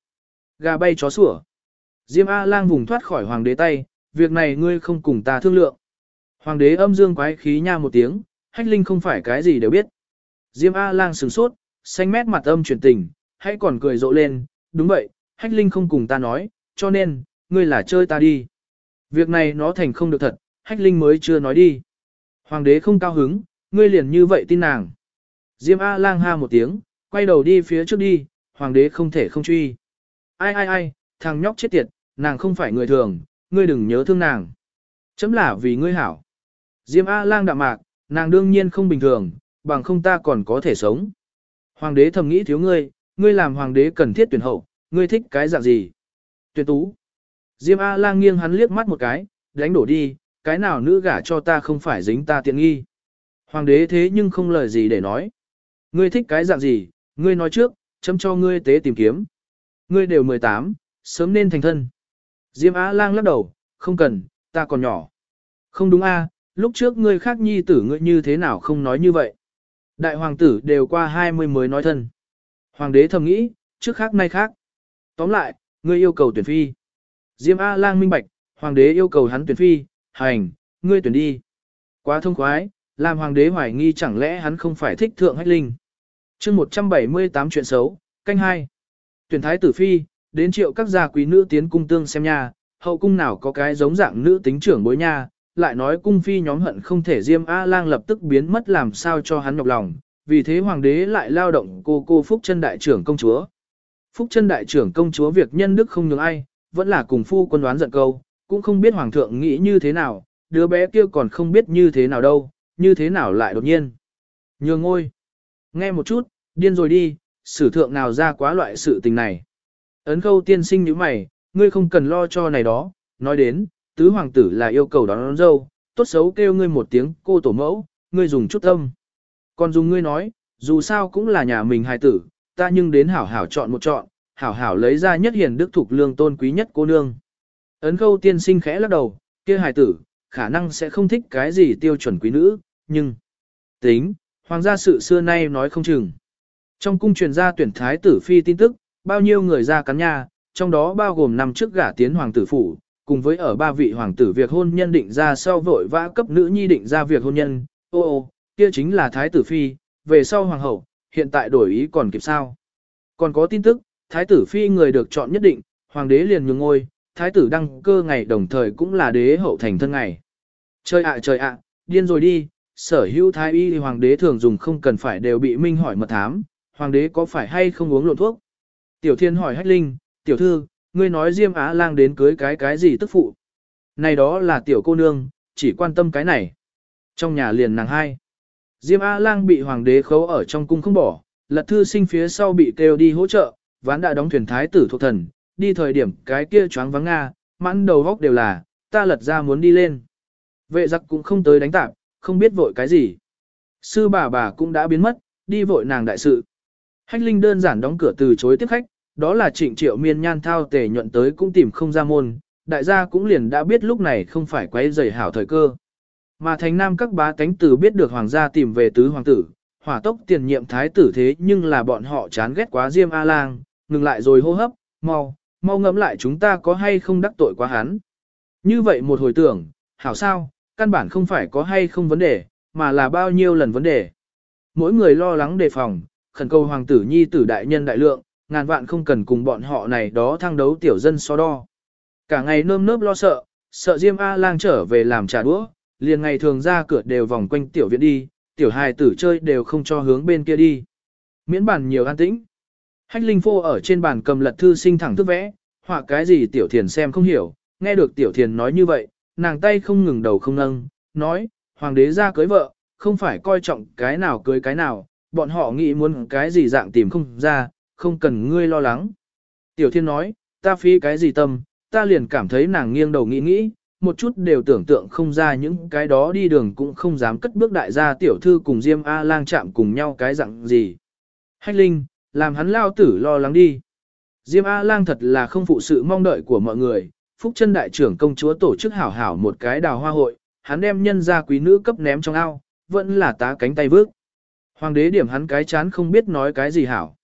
Gà bay chó sủa. Diêm A-lang vùng thoát khỏi hoàng đế tay, việc này ngươi không cùng ta thương lượng. Hoàng đế âm dương quái khí nha một tiếng, hách linh không phải cái gì đều biết. Diêm A-lang sừng sốt, xanh mét mặt âm chuyển tình, hãy còn cười rộ lên, đúng vậy, hách linh không cùng ta nói, cho nên, ngươi là chơi ta đi. Việc này nó thành không được thật, hách linh mới chưa nói đi. Hoàng đế không cao hứng, ngươi liền như vậy tin nàng. Diêm A-lang ha một tiếng, quay đầu đi phía trước đi, hoàng đế không thể không truy. Ai ai ai, thằng nhóc chết tiệt, nàng không phải người thường, ngươi đừng nhớ thương nàng. Chấm là vì ngươi hảo. Diêm A-lang đạm mạc, nàng đương nhiên không bình thường, bằng không ta còn có thể sống. Hoàng đế thầm nghĩ thiếu ngươi, ngươi làm hoàng đế cần thiết tuyển hậu, ngươi thích cái dạng gì? Tuyển tú. Diêm A-lang nghiêng hắn liếc mắt một cái, đánh đổ đi, cái nào nữ gả cho ta không phải dính ta tiện nghi. Hoàng đế thế nhưng không lời gì để nói. Ngươi thích cái dạng gì, ngươi nói trước, chấm cho ngươi tế tìm kiếm. Ngươi đều 18, sớm nên thành thân. Diêm Á lang lắc đầu, không cần, ta còn nhỏ. Không đúng a, lúc trước ngươi khác nhi tử ngươi như thế nào không nói như vậy. Đại hoàng tử đều qua 20 mới nói thân. Hoàng đế thầm nghĩ, trước khác nay khác. Tóm lại, ngươi yêu cầu tuyển phi. Diêm A lang minh bạch, hoàng đế yêu cầu hắn tuyển phi, hành, ngươi tuyển đi. Quá thông khoái, làm hoàng đế hoài nghi chẳng lẽ hắn không phải thích thượng hách linh. chương 178 chuyện xấu, canh hai. Tuyển thái tử phi, đến triệu các gia quý nữ tiến cung tương xem nha, hậu cung nào có cái giống dạng nữ tính trưởng bối nha, lại nói cung phi nhóm hận không thể diêm A-lang lập tức biến mất làm sao cho hắn nhọc lòng, vì thế hoàng đế lại lao động cô cô Phúc chân đại trưởng công chúa. Phúc chân đại trưởng công chúa việc nhân đức không nhường ai, vẫn là cùng phu quân đoán giận câu, cũng không biết hoàng thượng nghĩ như thế nào, đứa bé kia còn không biết như thế nào đâu, như thế nào lại đột nhiên. Nhường ngôi. Nghe một chút, điên rồi đi, sử thượng nào ra quá loại sự tình này. Ấn khâu tiên sinh như mày, ngươi không cần lo cho này đó, nói đến, tứ hoàng tử là yêu cầu đón, đón dâu, tốt xấu kêu ngươi một tiếng cô tổ mẫu, ngươi dùng chút tâm. Còn dùng ngươi nói, dù sao cũng là nhà mình hài tử, ta nhưng đến hảo hảo chọn một chọn, hảo hảo lấy ra nhất hiền đức thục lương tôn quý nhất cô nương. Ấn khâu tiên sinh khẽ lắc đầu, kia hài tử, khả năng sẽ không thích cái gì tiêu chuẩn quý nữ, nhưng... Tính, hoàng gia sự xưa nay nói không chừng. Trong cung truyền ra tuyển thái tử phi tin tức, bao nhiêu người ra cắn nhà, trong đó bao gồm năm trước gả tiến hoàng tử phủ, cùng với ở ba vị hoàng tử việc hôn nhân định ra sau vội vã cấp nữ nhi định ra việc hôn nhân, ô ô, kia chính là thái tử phi, về sau hoàng hậu, hiện tại đổi ý còn kịp sao. Còn có tin tức, thái tử phi người được chọn nhất định, hoàng đế liền nhường ngôi, thái tử đăng cơ ngày đồng thời cũng là đế hậu thành thân ngày. Trời ạ trời ạ, điên rồi đi, sở hữu thái y hoàng đế thường dùng không cần phải đều bị minh hỏi mật thám, hoàng đế có phải hay không uống lộn thuốc. Tiểu thiên hỏi hách linh, tiểu thư, ngươi nói Diêm Á lang đến cưới cái cái gì tức phụ. Này đó là tiểu cô nương, chỉ quan tâm cái này. Trong nhà liền nàng hai. Diêm Á lang bị hoàng đế khấu ở trong cung không bỏ, lật thư sinh phía sau bị kêu đi hỗ trợ, ván đã đóng thuyền thái tử thuộc thần, đi thời điểm cái kia choáng vắng Nga, mãn đầu góc đều là, ta lật ra muốn đi lên. Vệ giặc cũng không tới đánh tạp, không biết vội cái gì. Sư bà bà cũng đã biến mất, đi vội nàng đại sự. Hách Linh đơn giản đóng cửa từ chối tiếp khách, đó là trịnh triệu miên nhan thao tề nhuận tới cũng tìm không ra môn, đại gia cũng liền đã biết lúc này không phải quấy rầy hảo thời cơ. Mà thành nam các bá tánh tử biết được hoàng gia tìm về tứ hoàng tử, hỏa tốc tiền nhiệm thái tử thế nhưng là bọn họ chán ghét quá Diêm A-lang, ngừng lại rồi hô hấp, mau, mau ngẫm lại chúng ta có hay không đắc tội quá hắn. Như vậy một hồi tưởng, hảo sao, căn bản không phải có hay không vấn đề, mà là bao nhiêu lần vấn đề. Mỗi người lo lắng đề phòng, khẩn cầu hoàng tử nhi tử đại nhân đại lượng, ngàn vạn không cần cùng bọn họ này đó thăng đấu tiểu dân so đo. Cả ngày nơm nớp lo sợ, sợ Diêm A-lang trở về làm trà đũa, liền ngày thường ra cửa đều vòng quanh tiểu viện đi, tiểu hài tử chơi đều không cho hướng bên kia đi. Miễn bản nhiều an tĩnh. Hách Linh Phô ở trên bàn cầm lật thư sinh thẳng thức vẽ, họa cái gì tiểu thiền xem không hiểu, nghe được tiểu thiền nói như vậy, nàng tay không ngừng đầu không nâng, nói, hoàng đế ra cưới vợ, không phải coi trọng cái nào cưới cái nào, bọn họ nghĩ muốn cái gì dạng tìm không ra, không cần ngươi lo lắng. Tiểu thiên nói, ta phi cái gì tâm, ta liền cảm thấy nàng nghiêng đầu nghĩ nghĩ, một chút đều tưởng tượng không ra những cái đó đi đường cũng không dám cất bước đại gia tiểu thư cùng Diêm A lang chạm cùng nhau cái dạng gì. Hách Linh, làm hắn lao tử lo lắng đi. Diêm A lang thật là không phụ sự mong đợi của mọi người, Phúc chân đại trưởng công chúa tổ chức hảo hảo một cái đào hoa hội, hắn đem nhân gia quý nữ cấp ném trong ao, vẫn là tá cánh tay vước. Hoàng đế điểm hắn cái chán không biết nói cái gì hảo.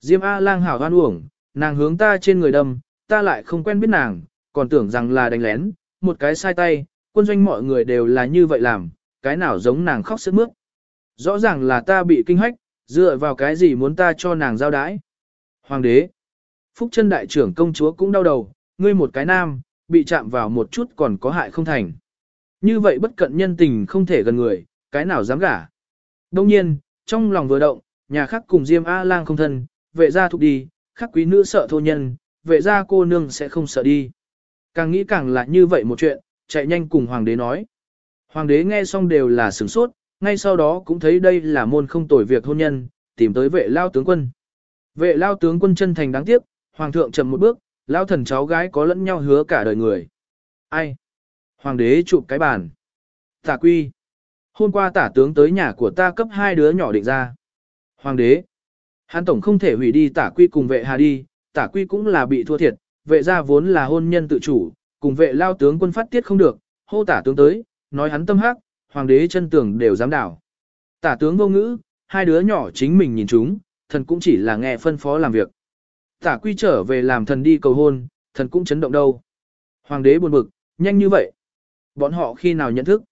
Diêm A lang hảo hoan uổng, nàng hướng ta trên người đâm, ta lại không quen biết nàng, còn tưởng rằng là đánh lén, một cái sai tay, quân doanh mọi người đều là như vậy làm, cái nào giống nàng khóc sức mướt. Rõ ràng là ta bị kinh hách, dựa vào cái gì muốn ta cho nàng giao đái. Hoàng đế, Phúc chân đại trưởng công chúa cũng đau đầu, ngươi một cái nam, bị chạm vào một chút còn có hại không thành. Như vậy bất cận nhân tình không thể gần người, cái nào dám gả. Đông nhiên, trong lòng vừa động, nhà khác cùng Diêm A lang không thân, vệ gia thục đi, khắc quý nữ sợ thô nhân, vệ gia cô nương sẽ không sợ đi. Càng nghĩ càng là như vậy một chuyện, chạy nhanh cùng hoàng đế nói. Hoàng đế nghe xong đều là sửng sốt, ngay sau đó cũng thấy đây là môn không tồi việc hôn nhân, tìm tới vệ lao tướng quân. Vệ lao tướng quân chân thành đáng tiếc, hoàng thượng chậm một bước, lao thần cháu gái có lẫn nhau hứa cả đời người. Ai? Hoàng đế chụp cái bàn. Tả quy. Hôm qua tả tướng tới nhà của ta cấp hai đứa nhỏ định ra. Hoàng đế. Hán tổng không thể hủy đi tả quy cùng vệ hà đi, tả quy cũng là bị thua thiệt, vệ gia vốn là hôn nhân tự chủ, cùng vệ lao tướng quân phát tiết không được, hô tả tướng tới, nói hắn tâm hắc, hoàng đế chân tường đều dám đảo. Tả tướng vô ngữ, hai đứa nhỏ chính mình nhìn chúng, thần cũng chỉ là nghe phân phó làm việc. Tả quy trở về làm thần đi cầu hôn, thần cũng chấn động đâu. Hoàng đế buồn bực, nhanh như vậy. Bọn họ khi nào nhận thức?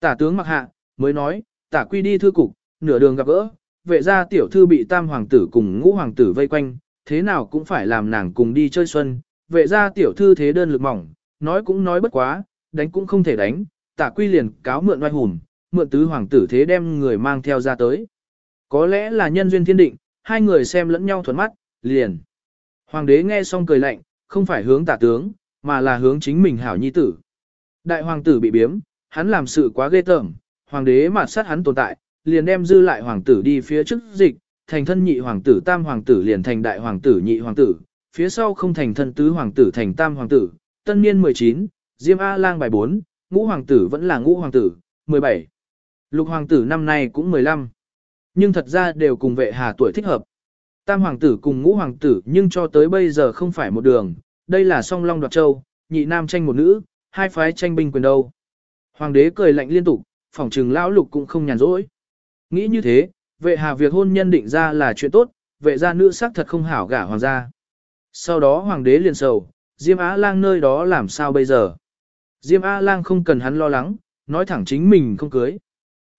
Tả tướng mặc hạ, mới nói, tả quy đi thư cục, nửa đường gặp gỡ, vệ ra tiểu thư bị tam hoàng tử cùng ngũ hoàng tử vây quanh, thế nào cũng phải làm nàng cùng đi chơi xuân, vệ ra tiểu thư thế đơn lực mỏng, nói cũng nói bất quá, đánh cũng không thể đánh, tả quy liền cáo mượn oai hùng, mượn tứ hoàng tử thế đem người mang theo ra tới. Có lẽ là nhân duyên thiên định, hai người xem lẫn nhau thuận mắt, liền. Hoàng đế nghe xong cười lạnh, không phải hướng tả tướng, mà là hướng chính mình hảo nhi tử. Đại hoàng tử bị biếm, hắn làm sự quá ghê tởm, hoàng đế mà sát hắn tồn tại, liền đem dư lại hoàng tử đi phía trước dịch, thành thân nhị hoàng tử tam hoàng tử liền thành đại hoàng tử nhị hoàng tử, phía sau không thành thân tứ hoàng tử thành tam hoàng tử, tân niên 19, Diêm A lang bài 4, ngũ hoàng tử vẫn là ngũ hoàng tử, 17. Lục hoàng tử năm nay cũng 15. Nhưng thật ra đều cùng vệ hà tuổi thích hợp. Tam hoàng tử cùng ngũ hoàng tử nhưng cho tới bây giờ không phải một đường, đây là song long đoạt châu, nhị nam tranh một nữ, hai phái tranh binh quyền đâu. Hoàng đế cười lạnh liên tục, phỏng trừng lão lục cũng không nhàn rỗi. Nghĩ như thế, vệ hà việc hôn nhân định ra là chuyện tốt, vệ gia nữ sắc thật không hảo gả hoàng gia. Sau đó hoàng đế liền sầu, Diêm Á Lang nơi đó làm sao bây giờ? Diêm A Lang không cần hắn lo lắng, nói thẳng chính mình không cưới.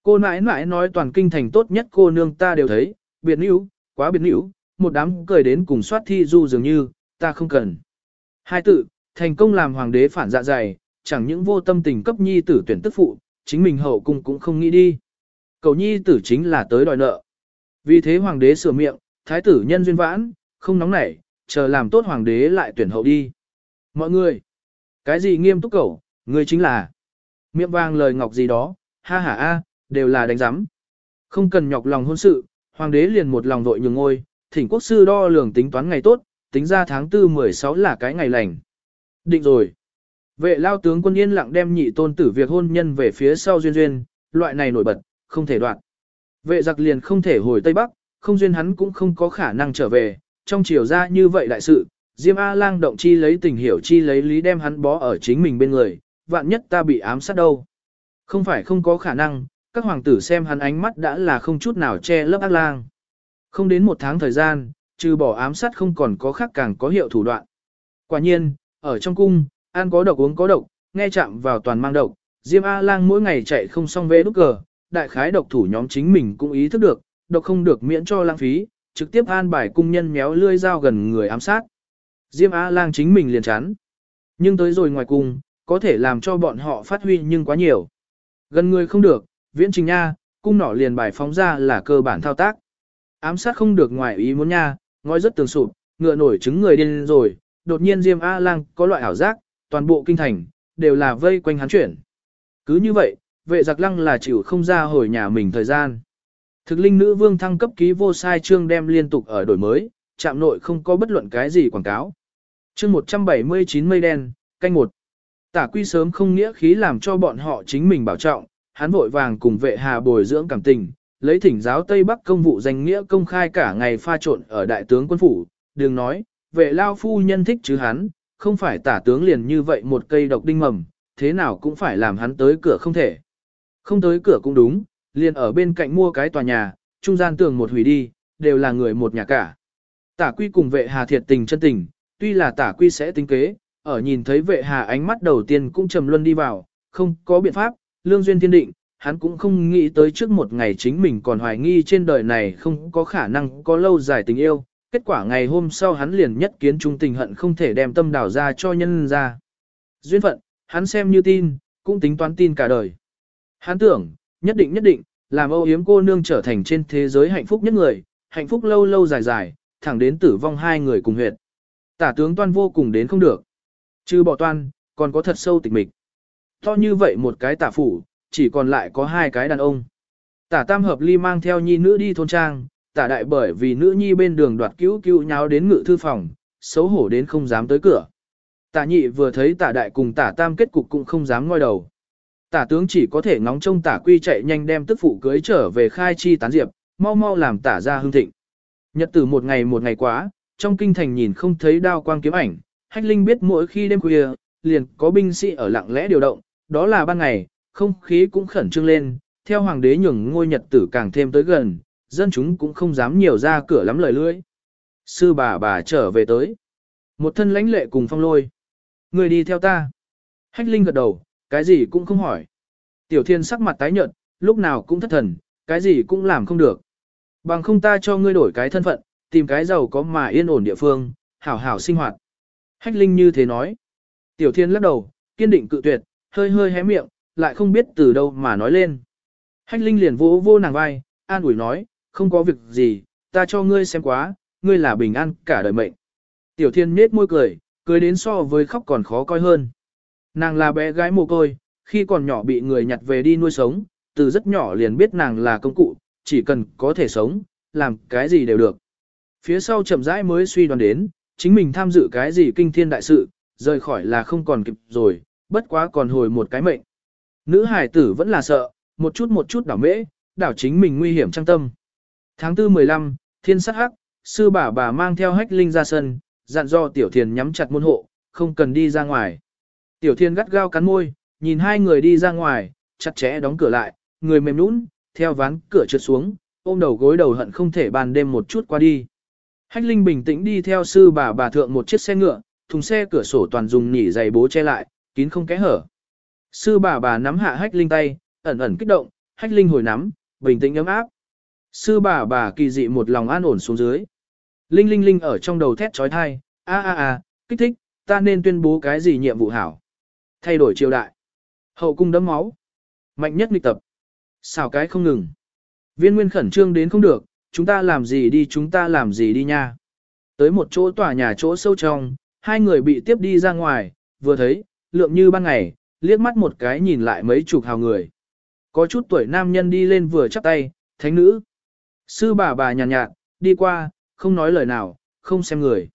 Cô nãi nãi nói toàn kinh thành tốt nhất cô nương ta đều thấy, biệt níu, quá biệt níu, một đám cười đến cùng soát thi du dường như, ta không cần. Hai tự, thành công làm hoàng đế phản dạ dày, chẳng những vô tâm tình cấp nhi tử tuyển tức phụ, chính mình hậu cung cũng không nghĩ đi. Cầu nhi tử chính là tới đòi nợ. Vì thế hoàng đế sửa miệng, thái tử nhân duyên vãn, không nóng nảy, chờ làm tốt hoàng đế lại tuyển hậu đi. Mọi người, cái gì nghiêm túc cầu, ngươi chính là miệng vang lời ngọc gì đó, ha ha a, đều là đánh giám. Không cần nhọc lòng hôn sự, hoàng đế liền một lòng vội nhường ngôi, thỉnh quốc sư đo lường tính toán ngày tốt, tính ra tháng 4 16 là cái ngày lành. Định rồi. Vệ lao tướng quân yên lặng đem nhị tôn tử việc hôn nhân về phía sau duyên duyên, loại này nổi bật, không thể đoạn. Vệ giặc liền không thể hồi Tây Bắc, không duyên hắn cũng không có khả năng trở về, trong chiều ra như vậy đại sự, Diêm A-lang động chi lấy tình hiểu chi lấy lý đem hắn bó ở chính mình bên người, vạn nhất ta bị ám sát đâu. Không phải không có khả năng, các hoàng tử xem hắn ánh mắt đã là không chút nào che lấp ác lang. Không đến một tháng thời gian, trừ bỏ ám sát không còn có khác càng có hiệu thủ đoạn. Quả nhiên, ở trong cung, ăn có độc uống có độc, nghe chạm vào toàn mang độc, Diêm A-lang mỗi ngày chạy không xong vế đúc cờ, đại khái độc thủ nhóm chính mình cũng ý thức được, độc không được miễn cho lãng phí, trực tiếp an bài cung nhân méo lươi dao gần người ám sát. Diêm A-lang chính mình liền chán. Nhưng tới rồi ngoài cung, có thể làm cho bọn họ phát huy nhưng quá nhiều. Gần người không được, viễn trình nha, cung nỏ liền bài phóng ra là cơ bản thao tác. Ám sát không được ngoài ý muốn nha, ngói rất tường sụp, ngựa nổi trứng người điên rồi, đột nhiên Diêm A-lang có loại ảo giác, toàn bộ kinh thành, đều là vây quanh hắn chuyển. Cứ như vậy, vệ giặc lăng là chịu không ra hồi nhà mình thời gian. Thực linh nữ vương thăng cấp ký vô sai chương đem liên tục ở đổi mới, chạm nội không có bất luận cái gì quảng cáo. chương 179 mây đen, canh một. Tả quy sớm không nghĩa khí làm cho bọn họ chính mình bảo trọng, hắn vội vàng cùng vệ hà bồi dưỡng cảm tình, lấy thỉnh giáo Tây Bắc công vụ danh nghĩa công khai cả ngày pha trộn ở đại tướng quân phủ, đừng nói, vệ lao phu nhân thích chứ hắn, không phải tả tướng liền như vậy một cây độc đinh mầm, thế nào cũng phải làm hắn tới cửa không thể. Không tới cửa cũng đúng, liền ở bên cạnh mua cái tòa nhà, trung gian tường một hủy đi, đều là người một nhà cả. Tả quy cùng vệ hà thiệt tình chân tình, tuy là tả quy sẽ tính kế, ở nhìn thấy vệ hà ánh mắt đầu tiên cũng trầm luân đi vào, không có biện pháp, lương duyên thiên định, hắn cũng không nghĩ tới trước một ngày chính mình còn hoài nghi trên đời này không có khả năng có lâu dài tình yêu, kết quả ngày hôm sau hắn liền nhất kiến trung tình hận không thể đem tâm đảo ra cho nhân ra. Duyên phận, hắn xem như tin, cũng tính toán tin cả đời. Hắn tưởng, nhất định nhất định, làm âu yếm cô nương trở thành trên thế giới hạnh phúc nhất người, hạnh phúc lâu lâu dài dài, thẳng đến tử vong hai người cùng huyệt. Tả tướng toan vô cùng đến không được. Chứ bỏ toan, Còn có thật sâu tịch mịch. To như vậy một cái tả phủ, chỉ còn lại có hai cái đàn ông. Tả tam hợp ly mang theo nhi nữ đi thôn trang, tả đại bởi vì nữ nhi bên đường đoạt cứu cứu nháo đến ngự thư phòng, xấu hổ đến không dám tới cửa. Tả nhị vừa thấy tả đại cùng tả tam kết cục cũng không dám ngoi đầu. Tả tướng chỉ có thể ngóng trông tả quy chạy nhanh đem tức phụ cưới trở về khai chi tán diệp, mau mau làm tả ra hương thịnh. Nhật tử một ngày một ngày quá, trong kinh thành nhìn không thấy đao quang kiếm ảnh, hách linh biết mỗi khi đêm khuya, liền có binh sĩ ở lặng lẽ điều động, đó là ban ngày, không khí cũng khẩn trương lên, theo hoàng đế nhường ngôi nhật tử càng thêm tới gần, dân chúng cũng không dám nhiều ra cửa lắm lời lưỡi. Sư bà bà trở về tới. Một thân lãnh lệ cùng phong lôi. Người đi theo ta. Hách Linh gật đầu, cái gì cũng không hỏi. Tiểu thiên sắc mặt tái nhợt, lúc nào cũng thất thần, cái gì cũng làm không được. Bằng không ta cho ngươi đổi cái thân phận, tìm cái giàu có mà yên ổn địa phương, hảo hảo sinh hoạt. Hách Linh như thế nói. Tiểu thiên lắc đầu, kiên định cự tuyệt, hơi hơi hé miệng, lại không biết từ đâu mà nói lên. Hách Linh liền vỗ vô nàng vai, an ủi nói, không có việc gì, ta cho ngươi xem quá, ngươi là bình an cả đời mệnh. Tiểu thiên nết môi cười, cười đến so với khóc còn khó coi hơn. Nàng là bé gái mồ côi, khi còn nhỏ bị người nhặt về đi nuôi sống, từ rất nhỏ liền biết nàng là công cụ, chỉ cần có thể sống, làm cái gì đều được. Phía sau chậm rãi mới suy đoán đến, chính mình tham dự cái gì kinh thiên đại sự, rời khỏi là không còn kịp rồi, bất quá còn hồi một cái mệnh. Nữ hải tử vẫn là sợ, một chút một chút đảo mễ, đảo chính mình nguy hiểm trang tâm. Tháng 4 15, thiên sát hắc, sư bà bà mang theo hách linh ra sân, dặn do tiểu thiền nhắm chặt môn hộ, không cần đi ra ngoài. Tiểu thiền gắt gao cắn môi, nhìn hai người đi ra ngoài, chặt chẽ đóng cửa lại, người mềm nũng, theo ván cửa trượt xuống, ôm đầu gối đầu hận không thể bàn đêm một chút qua đi. Hách Linh bình tĩnh đi theo sư bà bà thượng một chiếc xe ngựa, thùng xe cửa sổ toàn dùng nỉ dày bố che lại, kín không kẽ hở. Sư bà bà nắm hạ Hách Linh tay, ẩn ẩn kích động, Hách Linh hồi nắm, bình tĩnh ấm áp. Sư bà bà kỳ dị một lòng an ổn xuống dưới. Linh Linh Linh ở trong đầu thét trói thai, a a a, kích thích, ta nên tuyên bố cái gì nhiệm vụ hảo. Thay đổi triều đại. Hậu cung đấm máu. Mạnh nhất nghịch tập. Xào cái không ngừng. Viên nguyên khẩn trương đến không được, chúng ta làm gì đi chúng ta làm gì đi nha. Tới một chỗ tòa nhà chỗ sâu trong, hai người bị tiếp đi ra ngoài, vừa thấy, lượng như ban ngày, liếc mắt một cái nhìn lại mấy chục hào người. Có chút tuổi nam nhân đi lên vừa chắp tay, thánh nữ. Sư bà bà nhàn nhạt, nhạt, đi qua, không nói lời nào, không xem người.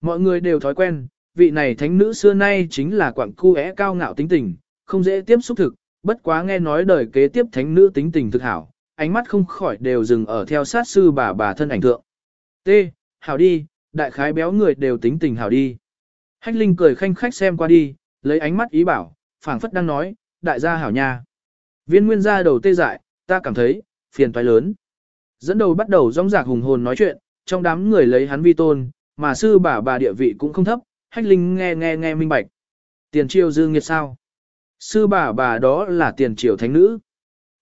Mọi người đều thói quen, vị này thánh nữ xưa nay chính là quảng cu é cao ngạo tính tình, không dễ tiếp xúc thực, bất quá nghe nói đời kế tiếp thánh nữ tính tình thực hảo, ánh mắt không khỏi đều dừng ở theo sát sư bà bà thân ảnh thượng. T. Hảo đi, đại khái béo người đều tính tình hảo đi. Hách Linh cười khanh khách xem qua đi, lấy ánh mắt ý bảo, phảng phất đang nói, đại gia hảo nha. Viên nguyên gia đầu tê dại, ta cảm thấy, phiền toái lớn. Dẫn đầu bắt đầu rong rạc hùng hồn nói chuyện, trong đám người lấy hắn vi tôn, mà sư bà bà địa vị cũng không thấp, hách linh nghe nghe nghe minh bạch. Tiền triều dư nghiệt sao? Sư bà bà đó là tiền triều thánh nữ.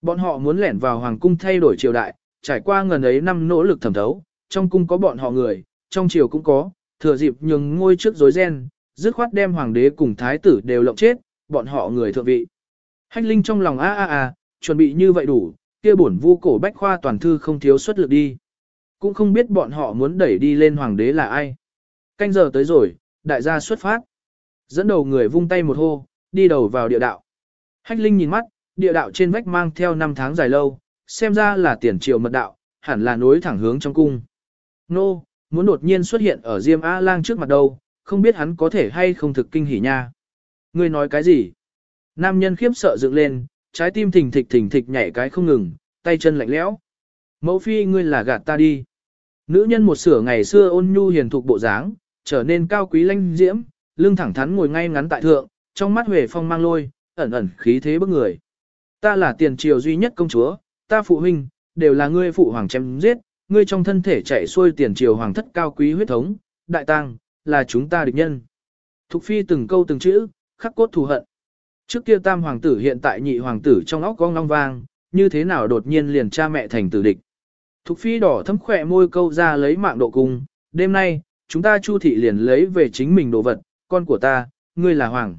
Bọn họ muốn lẻn vào hoàng cung thay đổi triều đại, trải qua ngần ấy năm nỗ lực thẩm thấu, trong cung có bọn họ người, trong triều cũng có, thừa dịp nhường ngôi trước rối ren, dứt khoát đem hoàng đế cùng thái tử đều lộng chết, bọn họ người thượng vị. Hách linh trong lòng a a a, chuẩn bị như vậy đủ, kia bổn vu cổ bách khoa toàn thư không thiếu xuất lực đi. Cũng không biết bọn họ muốn đẩy đi lên hoàng đế là ai. Canh giờ tới rồi, đại gia xuất phát. Dẫn đầu người vung tay một hô, đi đầu vào địa đạo. Hách Linh nhìn mắt, địa đạo trên vách mang theo năm tháng dài lâu, xem ra là tiền triều mật đạo, hẳn là nối thẳng hướng trong cung. Nô, muốn đột nhiên xuất hiện ở Diêm A-lang trước mặt đâu, không biết hắn có thể hay không thực kinh hỉ nha. Ngươi nói cái gì? Nam nhân khiếp sợ dựng lên, trái tim thình thịch thình thịch nhảy cái không ngừng, tay chân lạnh lẽo. Mẫu phi ngươi là gạt ta đi. Nữ nhân một sửa ngày xưa ôn nhu hiền thục bộ dáng, trở nên cao quý lanh diễm, lưng thẳng thắn ngồi ngay ngắn tại thượng, trong mắt huệ phong mang lôi, ẩn ẩn khí thế bức người. Ta là tiền triều duy nhất công chúa, ta phụ huynh, đều là ngươi phụ hoàng chém giết, ngươi trong thân thể chạy xuôi tiền triều hoàng thất cao quý huyết thống, đại tang, là chúng ta địch nhân. Thục phi từng câu từng chữ, khắc cốt thù hận. Trước kia tam hoàng tử hiện tại nhị hoàng tử trong óc con long vang, như thế nào đột nhiên liền cha mẹ thành tử địch. Thục phi đỏ thấm khỏe môi câu ra lấy mạng độ cung, đêm nay, chúng ta chu thị liền lấy về chính mình đồ vật, con của ta, ngươi là hoàng.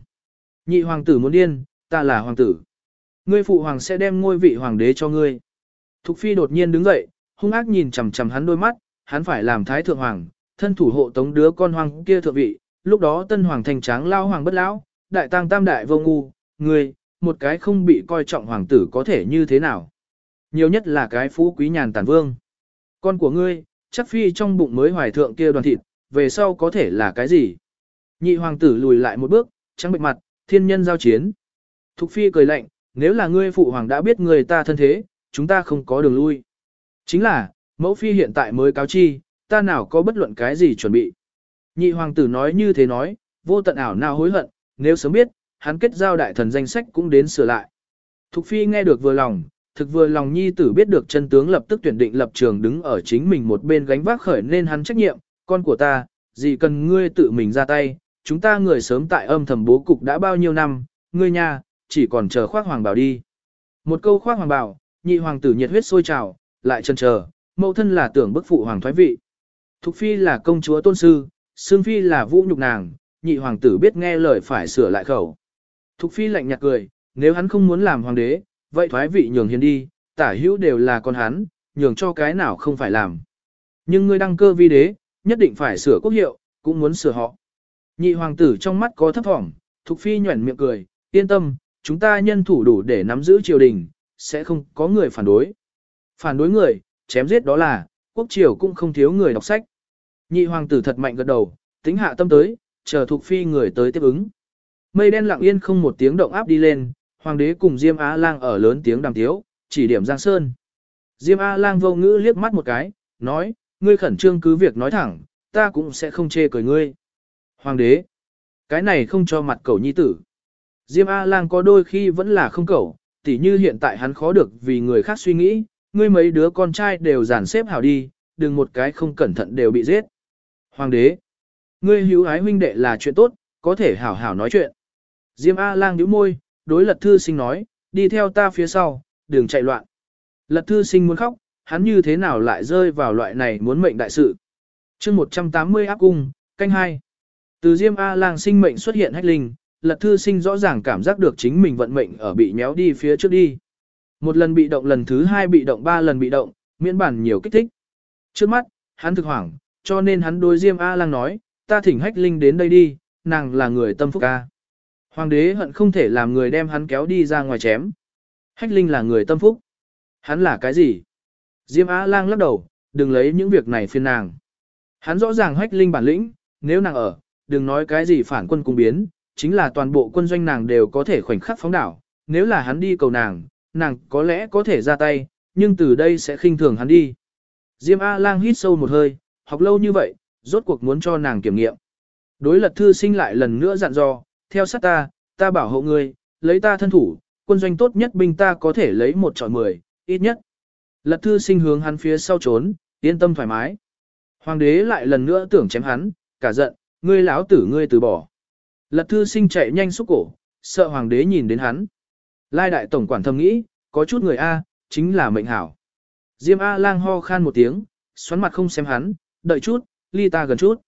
Nhị hoàng tử muốn điên, ta là hoàng tử. Ngươi phụ hoàng sẽ đem ngôi vị hoàng đế cho ngươi. Thục phi đột nhiên đứng dậy, hung ác nhìn chằm chằm hắn đôi mắt, hắn phải làm thái thượng hoàng, thân thủ hộ tống đứa con hoàng kia thượng vị, lúc đó tân hoàng thành tráng lao hoàng bất lão, đại tăng tam đại vô ngu, ngươi, một cái không bị coi trọng hoàng tử có thể như thế nào. Nhiều nhất là cái phú quý nhàn tàn vương. Con của ngươi, chắc phi trong bụng mới hoài thượng kia đoàn thịt, về sau có thể là cái gì? Nhị hoàng tử lùi lại một bước, trắng bệnh mặt, thiên nhân giao chiến. Thục phi cười lạnh, nếu là ngươi phụ hoàng đã biết người ta thân thế, chúng ta không có đường lui. Chính là, mẫu phi hiện tại mới cáo chi, ta nào có bất luận cái gì chuẩn bị. Nhị hoàng tử nói như thế nói, vô tận ảo nào hối hận, nếu sớm biết, hắn kết giao đại thần danh sách cũng đến sửa lại. Thục phi nghe được vừa lòng, thực vừa lòng nhi tử biết được chân tướng lập tức tuyển định lập trường đứng ở chính mình một bên gánh vác khởi nên hắn trách nhiệm, con của ta, gì cần ngươi tự mình ra tay, chúng ta người sớm tại âm thầm bố cục đã bao nhiêu năm, ngươi nha, chỉ còn chờ khoác hoàng bảo đi. Một câu khoác hoàng bảo, nhị hoàng tử nhiệt huyết sôi trào, lại chần chờ, mẫu thân là tưởng bức phụ hoàng thoái vị. Thục phi là công chúa tôn sư, xương phi là vũ nhục nàng, nhị hoàng tử biết nghe lời phải sửa lại khẩu. Thục phi lạnh nhạt cười, nếu hắn không muốn làm hoàng đế, vậy thoái vị nhường hiền đi, tả hữu đều là con hắn, nhường cho cái nào không phải làm. Nhưng ngươi đăng cơ vi đế, nhất định phải sửa quốc hiệu, cũng muốn sửa họ. Nhị hoàng tử trong mắt có thấp thỏm, Thục Phi nhuẩn miệng cười, yên tâm, chúng ta nhân thủ đủ để nắm giữ triều đình, sẽ không có người phản đối. Phản đối người, chém giết đó là, quốc triều cũng không thiếu người đọc sách. Nhị hoàng tử thật mạnh gật đầu, tính hạ tâm tới, chờ thuộc Phi người tới tiếp ứng. Mây đen lặng yên không một tiếng động áp đi lên, hoàng đế cùng Diêm Á Lang ở lớn tiếng đàm tiếu, chỉ điểm Giang Sơn. Diêm A Lang vô ngữ liếc mắt một cái, nói, ngươi khẩn trương cứ việc nói thẳng, ta cũng sẽ không chê cười ngươi. Hoàng đế, cái này không cho mặt cầu nhi tử. Diêm A-lang có đôi khi vẫn là không cầu, tỉ như hiện tại hắn khó được vì người khác suy nghĩ, ngươi mấy đứa con trai đều giản xếp hảo đi, đừng một cái không cẩn thận đều bị giết. Hoàng đế, ngươi hữu ái huynh đệ là chuyện tốt, có thể hảo hảo nói chuyện. Diêm A-lang nhíu môi, đối lật thư sinh nói, đi theo ta phía sau, đừng chạy loạn. Lật thư sinh muốn khóc, hắn như thế nào lại rơi vào loại này muốn mệnh đại sự. chương 180 áp cung, canh hai. Từ Diêm A-lang sinh mệnh xuất hiện hách linh, lật thư sinh rõ ràng cảm giác được chính mình vận mệnh ở bị méo đi phía trước đi. Một lần bị động lần thứ hai bị động ba lần bị động, miễn bản nhiều kích thích. Trước mắt, hắn thực hoảng, cho nên hắn đối Diêm A-lang nói, ta thỉnh hách linh đến đây đi, nàng là người tâm phúc ca. Hoàng đế hận không thể làm người đem hắn kéo đi ra ngoài chém. Hách linh là người tâm phúc. Hắn là cái gì? Diêm A-lang lắc đầu, đừng lấy những việc này phiền nàng. Hắn rõ ràng hách linh bản lĩnh, nếu nàng ở, đừng nói cái gì phản quân cung biến, chính là toàn bộ quân doanh nàng đều có thể khoảnh khắc phóng đảo, nếu là hắn đi cầu nàng, nàng có lẽ có thể ra tay, nhưng từ đây sẽ khinh thường hắn đi. Diêm A-lang hít sâu một hơi, học lâu như vậy, rốt cuộc muốn cho nàng kiểm nghiệm. Đối lật thư sinh lại lần nữa dặn dò, theo sát ta, ta bảo hộ ngươi, lấy ta thân thủ, quân doanh tốt nhất binh ta có thể lấy một trọi mười, ít nhất. Lật thư sinh hướng hắn phía sau trốn, yên tâm thoải mái. Hoàng đế lại lần nữa tưởng chém hắn, cả giận, ngươi lão tử ngươi từ bỏ. Lật thư sinh chạy nhanh xúc cổ, sợ hoàng đế nhìn đến hắn. Lai đại tổng quản thầm nghĩ, có chút người A, chính là mệnh hảo. Diêm A lang ho khan một tiếng, xoắn mặt không xem hắn, đợi chút, ly ta gần chút.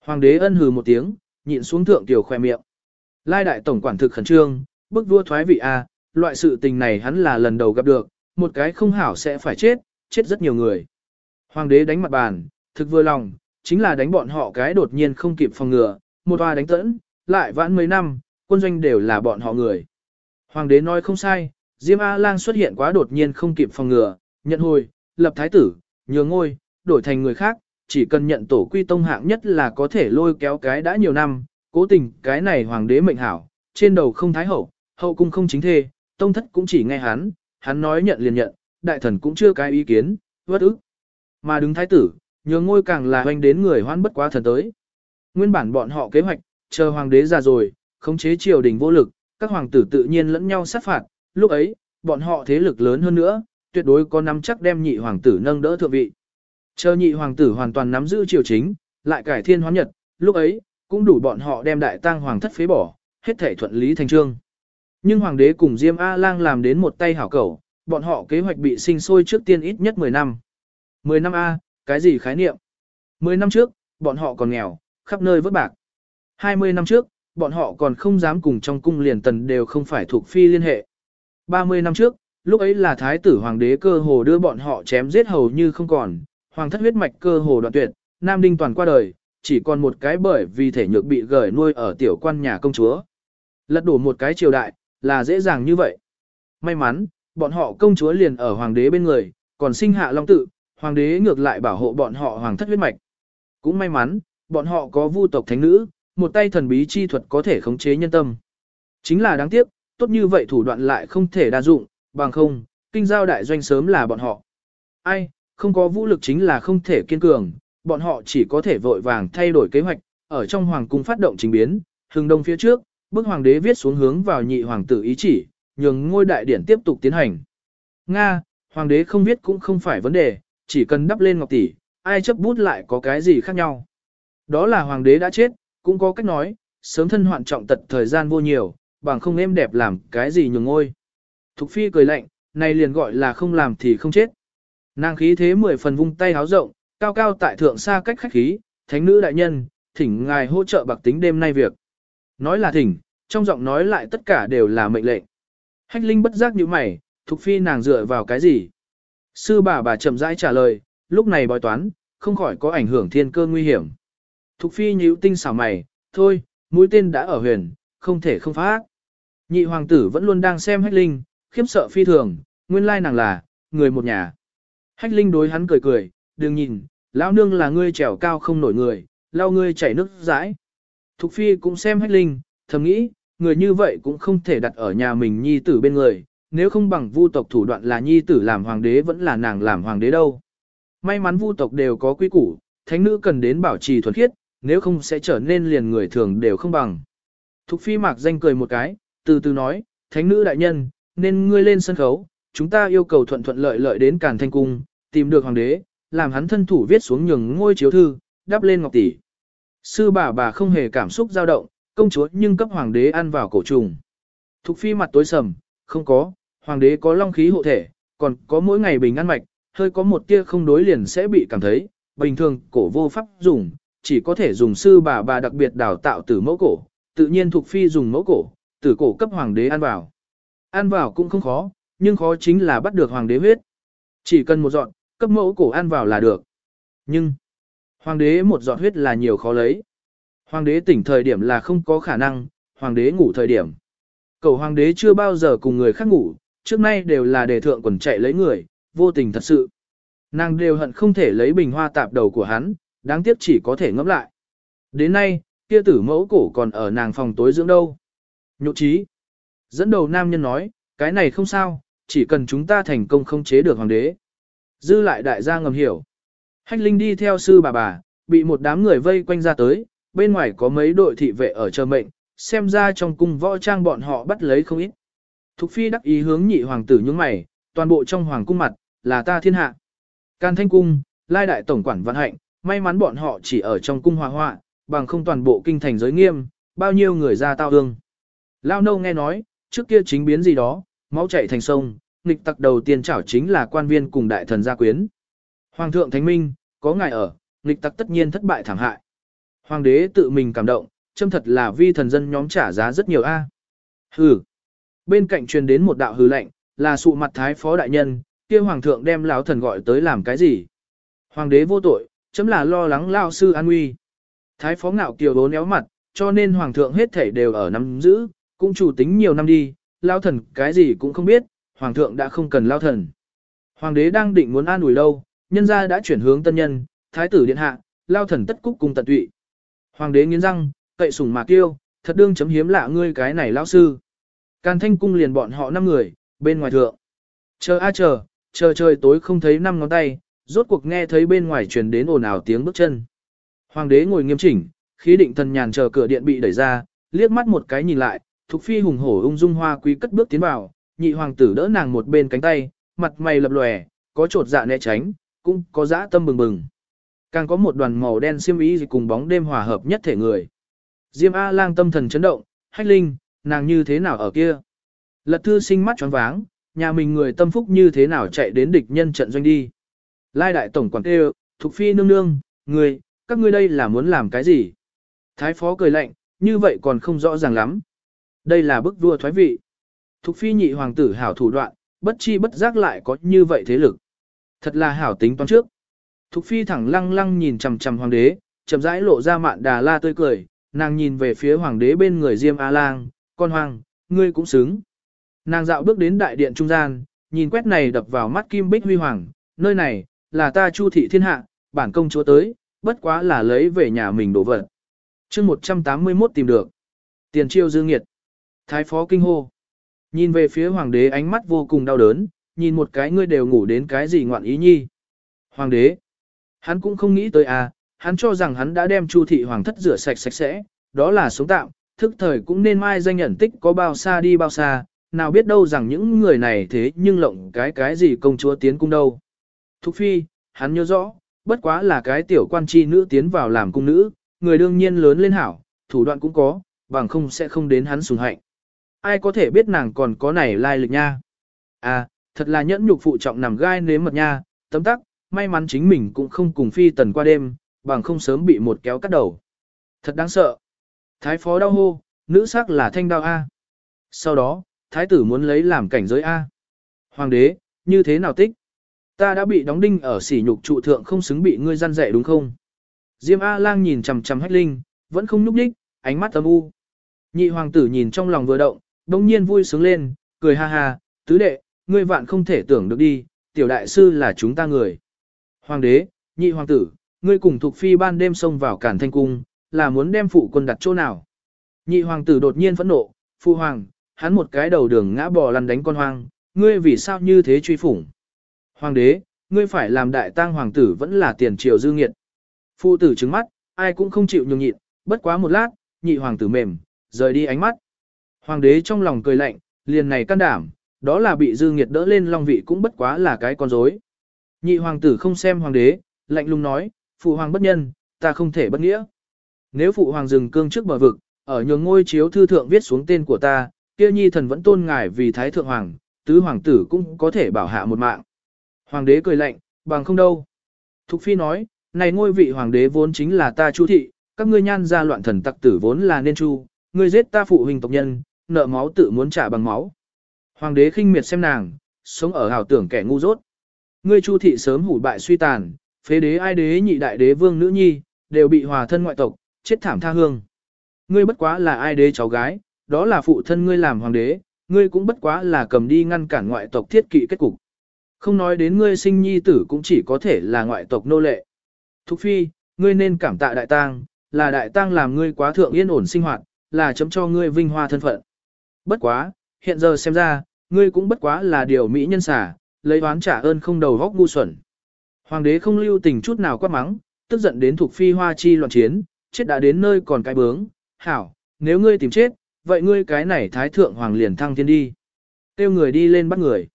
Hoàng đế ân hừ một tiếng, nhịn xuống thượng tiểu khoe miệng. Lai đại tổng quản thực khẩn trương, bức vua thoái vị A, loại sự tình này hắn là lần đầu gặp được, một cái không hảo sẽ phải chết, chết rất nhiều người. Hoàng đế đánh mặt bàn, thực vừa lòng, chính là đánh bọn họ cái đột nhiên không kịp phòng ngừa, một hoa đánh tẫn, lại vãn mấy năm, quân doanh đều là bọn họ người. Hoàng đế nói không sai, Diêm A-lang xuất hiện quá đột nhiên không kịp phòng ngừa, nhận hồi, lập thái tử, nhường ngôi, đổi thành người khác, chỉ cần nhận tổ quy tông hạng nhất là có thể lôi kéo cái đã nhiều năm, cố tình cái này hoàng đế mệnh hảo, trên đầu không thái hậu, hậu cung không chính thê, tông thất cũng chỉ nghe hắn, hắn nói nhận liền nhận, đại thần cũng chưa cái ý kiến, vất ức. Mà đứng thái tử, nhường ngôi càng là hoành đến người hoan bất quá thần tới. Nguyên bản bọn họ kế hoạch, chờ hoàng đế già rồi, khống chế triều đình vô lực, các hoàng tử tự nhiên lẫn nhau sát phạt, lúc ấy, bọn họ thế lực lớn hơn nữa, tuyệt đối có nắm chắc đem nhị hoàng tử nâng đỡ thượng vị. Chờ nhị hoàng tử hoàn toàn nắm giữ triều chính, lại cải thiên hóa nhật, lúc ấy, cũng đủ bọn họ đem đại tang hoàng thất phế bỏ, hết thể thuận lý thành trương. Nhưng hoàng đế cùng Diêm A-lang làm đến một tay hảo cầu, bọn họ kế hoạch bị sinh sôi trước tiên ít nhất 10 năm. 10 năm A, cái gì khái niệm? 10 năm trước, bọn họ còn nghèo, khắp nơi vất bạc. 20 năm trước, bọn họ còn không dám cùng trong cung liền tần đều không phải thuộc phi liên hệ. 30 năm trước, lúc ấy là thái tử hoàng đế cơ hồ đưa bọn họ chém giết hầu như không còn, hoàng thất huyết mạch cơ hồ đoạn tuyệt, nam đinh toàn qua đời, chỉ còn một cái bởi vì thể nhược bị gởi nuôi ở tiểu quan nhà công chúa. Lật đổ một cái triều đại, là dễ dàng như vậy. May mắn, bọn họ công chúa liền ở hoàng đế bên người, còn sinh hạ long tự, hoàng đế ngược lại bảo hộ bọn họ hoàng thất huyết mạch. Cũng may mắn, bọn họ có vu tộc thánh nữ, một tay thần bí chi thuật có thể khống chế nhân tâm. Chính là đáng tiếc, tốt như vậy thủ đoạn lại không thể đa dụng, bằng không, kinh giao đại doanh sớm là bọn họ. Ai, không có vũ lực chính là không thể kiên cường, bọn họ chỉ có thể vội vàng thay đổi kế hoạch, ở trong hoàng cung phát động trình biến, hừng đông phía trước, bức hoàng đế viết xuống hướng vào nhị hoàng tử ý chỉ, nhường ngôi đại điển tiếp tục tiến hành. Nga, hoàng đế không viết cũng không phải vấn đề, chỉ cần đắp lên ngọc tỷ, ai chấp bút lại có cái gì khác nhau. Đó là hoàng đế đã chết, cũng có cách nói, sớm thân hoạn trọng tật thời gian vô nhiều, bằng không êm đẹp làm cái gì nhường ngôi. Thục phi cười lạnh, này liền gọi là không làm thì không chết. Nàng khí thế mười phần vung tay háo rộng, cao cao tại thượng xa cách khách khí, thánh nữ đại nhân, thỉnh ngài hỗ trợ bạc tính đêm nay việc. Nói là thỉnh, trong giọng nói lại tất cả đều là mệnh lệnh. Hách linh bất giác như mày, thục phi nàng dựa vào cái gì? Sư bà bà chậm rãi trả lời, lúc này bói toán, không khỏi có ảnh hưởng thiên cơ nguy hiểm. Thục phi nhíu tinh xảo mày, thôi, mũi tên đã ở huyền, không thể không phá. Nhị hoàng tử vẫn luôn đang xem hách linh, khiếp sợ phi thường, nguyên lai nàng là, người một nhà. Hách linh đối hắn cười cười, đừng nhìn, lão nương là ngươi trèo cao không nổi người, lao ngươi chảy nước rãi. Thục phi cũng xem hách linh, thầm nghĩ, người như vậy cũng không thể đặt ở nhà mình nhi tử bên người, nếu không bằng vu tộc thủ đoạn là nhi tử làm hoàng đế vẫn là nàng làm hoàng đế đâu. May mắn vu tộc đều có quy củ, thánh nữ cần đến bảo trì thuần khiết, nếu không sẽ trở nên liền người thường đều không bằng. Thục phi mạc danh cười một cái, từ từ nói, thánh nữ đại nhân, nên ngươi lên sân khấu, chúng ta yêu cầu thuận thuận lợi lợi đến Càn Thanh Cung, tìm được hoàng đế, làm hắn thân thủ viết xuống nhường ngôi chiếu thư, đắp lên ngọc tỷ. Sư bà bà không hề cảm xúc dao động, công chúa nhưng cấp hoàng đế ăn vào cổ trùng. Thục phi mặt tối sầm, không có, hoàng đế có long khí hộ thể, còn có mỗi ngày bình ăn mạch, hơi có một tia không đối liền sẽ bị cảm thấy, bình thường cổ vô pháp dùng, chỉ có thể dùng sư bà bà đặc biệt đào tạo từ mẫu cổ, tự nhiên thuộc phi dùng mẫu cổ, tử cổ cấp hoàng đế ăn vào. Ăn vào cũng không khó, nhưng khó chính là bắt được hoàng đế huyết. Chỉ cần một dọn, cấp mẫu cổ ăn vào là được. Nhưng, hoàng đế một giọt huyết là nhiều khó lấy. Hoàng đế tỉnh thời điểm là không có khả năng, hoàng đế ngủ thời điểm. Cầu hoàng đế chưa bao giờ cùng người khác ngủ, trước nay đều là đề thượng quần chạy lấy người, vô tình thật sự. Nàng đều hận không thể lấy bình hoa tạp đầu của hắn, đáng tiếc chỉ có thể ngẫm lại. Đến nay, kia tử mẫu cổ còn ở nàng phòng tối dưỡng đâu. Nhục trí. Dẫn đầu nam nhân nói, cái này không sao, chỉ cần chúng ta thành công không chế được hoàng đế. Dư lại đại gia ngầm hiểu. Hách Linh đi theo sư bà bà, bị một đám người vây quanh ra tới, bên ngoài có mấy đội thị vệ ở chờ mệnh, xem ra trong cung võ trang bọn họ bắt lấy không ít. Thục phi đắc ý hướng nhị hoàng tử nhướng mày, toàn bộ trong hoàng cung mặt, là ta thiên hạ. Can thanh cung, lai đại tổng quản vận hạnh, may mắn bọn họ chỉ ở trong cung hòa họa, bằng không toàn bộ kinh thành giới nghiêm, bao nhiêu người ra tao ương. Lao nâu nghe nói, trước kia chính biến gì đó, máu chảy thành sông, nghịch tặc đầu tiên chảo chính là quan viên cùng đại thần gia quyến. Hoàng thượng thánh minh, có ngài ở, nghịch tặc tất nhiên thất bại thảm hại. Hoàng đế tự mình cảm động, châm thật là vi thần dân nhóm trả giá rất nhiều a. Hừ. Bên cạnh truyền đến một đạo hừ lệnh, là sụ mặt thái phó đại nhân, kia hoàng thượng đem lão thần gọi tới làm cái gì? Hoàng đế vô tội, chấm là lo lắng lao sư an nguy. Thái phó ngạo kiều bố néo mặt, cho nên hoàng thượng hết thảy đều ở nắm giữ, cũng chủ tính nhiều năm đi, lao thần cái gì cũng không biết, hoàng thượng đã không cần lao thần. Hoàng đế đang định muốn an ủi đâu, nhân gia đã chuyển hướng tân nhân, thái tử điện hạ, lao thần tất cúc cùng tận tụy. Hoàng đế nghiến răng, cậy sủng mà kêu, thật đương chấm hiếm lạ ngươi cái này lao sư. Càn thanh cung liền bọn họ năm người, bên ngoài thượng. Chờ a chờ, chờ trời tối không thấy năm ngón tay, rốt cuộc nghe thấy bên ngoài truyền đến ồn ào tiếng bước chân. Hoàng đế ngồi nghiêm chỉnh, khí định thần nhàn chờ cửa điện bị đẩy ra, liếc mắt một cái nhìn lại, Thục phi hùng hổ ung dung hoa quý cất bước tiến vào, nhị hoàng tử đỡ nàng một bên cánh tay, mặt mày lập lòe, có trột dạ né tránh, cũng có dã tâm bừng bừng. Càng có một đoàn màu đen xiêm y cùng bóng đêm hòa hợp nhất thể người. Diêm A lang tâm thần chấn động, hách linh, nàng như thế nào ở kia? Lật thư sinh mắt choáng váng, nhà mình người tâm phúc như thế nào chạy đến địch nhân trận doanh đi. Lai đại tổng quản kêu, Thục phi nương nương, người, các ngươi đây là muốn làm cái gì? Thái phó cười lạnh, như vậy còn không rõ ràng lắm. Đây là bức vua thoái vị. Thục phi nhị hoàng tử hảo thủ đoạn, bất chi bất giác lại có như vậy thế lực. Thật là hảo tính toán trước. Thục phi thẳng lăng lăng nhìn chằm chằm hoàng đế, chậm rãi lộ ra mạn đà la tươi cười, nàng nhìn về phía hoàng đế bên người Diêm A Lang, con hoàng ngươi cũng xứng. Nàng dạo bước đến đại điện trung gian, nhìn quét này đập vào mắt kim bích huy hoàng, nơi này, là ta chu thị thiên hạ, bản công chúa tới, bất quá là lấy về nhà mình đổ vật. chương 181 tìm được. Tiền triêu dương nghiệt. Thái phó kinh hô. Nhìn về phía hoàng đế ánh mắt vô cùng đau đớn, nhìn một cái ngươi đều ngủ đến cái gì ngoạn ý nhi. Hoàng đế. Hắn cũng không nghĩ tới à, hắn cho rằng hắn đã đem chu thị hoàng thất rửa sạch sạch sẽ, đó là sống tạm, thức thời cũng nên mai danh nhận tích có bao xa đi bao xa, nào biết đâu rằng những người này thế nhưng lộng cái cái gì công chúa tiến cung đâu. Thục phi, hắn nhớ rõ, bất quá là cái tiểu quan chi nữ tiến vào làm cung nữ, người đương nhiên lớn lên hảo, thủ đoạn cũng có, bằng không sẽ không đến hắn sùng hạnh. Ai có thể biết nàng còn có này lai lịch nha. À, thật là nhẫn nhục phụ trọng nằm gai nếm mật nha, tấm tắc, may mắn chính mình cũng không cùng phi tần qua đêm, bằng không sớm bị một kéo cắt đầu. Thật đáng sợ. Thái phó đau hô, nữ sắc là thanh đao A. Sau đó, thái tử muốn lấy làm cảnh giới A. Hoàng đế, như thế nào tích? Ta đã bị đóng đinh ở sỉ nhục trụ thượng không xứng bị ngươi gian dạy đúng không? Diêm A-lang nhìn chằm chằm hách linh, vẫn không nhúc nhích, ánh mắt âm u. Nhị hoàng tử nhìn trong lòng vừa động, đông nhiên vui sướng lên, cười ha ha, tứ đệ, ngươi vạn không thể tưởng được đi, tiểu đại sư là chúng ta người. Hoàng đế, nhị hoàng tử, ngươi cùng thuộc phi ban đêm xông vào cản thanh cung, là muốn đem phụ quân đặt chỗ nào. Nhị hoàng tử đột nhiên phẫn nộ, phụ hoàng, hắn một cái đầu đường ngã bò lăn đánh con hoang, ngươi vì sao như thế truy phủng. Hoàng đế, ngươi phải làm đại tang hoàng tử vẫn là tiền triều dư nghiệt. Phụ tử trứng mắt, ai cũng không chịu nhường nhịn, bất quá một lát, nhị hoàng tử mềm, rời đi ánh mắt. Hoàng đế trong lòng cười lạnh, liền này can đảm, đó là bị dư nghiệt đỡ lên long vị cũng bất quá là cái con rối. Nhị hoàng tử không xem hoàng đế, lạnh lùng nói, phụ hoàng bất nhân, ta không thể bất nghĩa. Nếu phụ hoàng dừng cương trước bờ vực, ở nhường ngôi chiếu thư thượng viết xuống tên của ta, kia nhi thần vẫn tôn ngài vì thái thượng hoàng, tứ hoàng tử cũng có thể bảo hạ một mạng. Hoàng đế cười lạnh, bằng không đâu. Thục phi nói, này ngôi vị hoàng đế vốn chính là ta chu thị, các ngươi nhan ra loạn thần tặc tử vốn là nên chu, ngươi giết ta phụ huynh tộc nhân, nợ máu tự muốn trả bằng máu. Hoàng đế khinh miệt xem nàng, sống ở hào tưởng kẻ ngu dốt. Ngươi chu thị sớm hủ bại suy tàn, phế đế ai đế nhị đại đế vương nữ nhi, đều bị hòa thân ngoại tộc, chết thảm tha hương. Ngươi bất quá là ai đế cháu gái, đó là phụ thân ngươi làm hoàng đế, ngươi cũng bất quá là cầm đi ngăn cản ngoại tộc thiết kỵ kết cục. Không nói đến ngươi sinh nhi tử cũng chỉ có thể là ngoại tộc nô lệ. Thục phi, ngươi nên cảm tạ đại tang, là đại tang làm ngươi quá thượng yên ổn sinh hoạt, là chấm cho ngươi vinh hoa thân phận. Bất quá, hiện giờ xem ra, ngươi cũng bất quá là điều mỹ nhân xả, lấy oán trả ơn không đầu góc ngu xuẩn. Hoàng đế không lưu tình chút nào quát mắng, tức giận đến thuộc phi hoa chi loạn chiến, chết đã đến nơi còn cái bướng, hảo, nếu ngươi tìm chết, vậy ngươi cái này thái thượng hoàng liền thăng thiên đi. Tiêu người đi lên bắt người.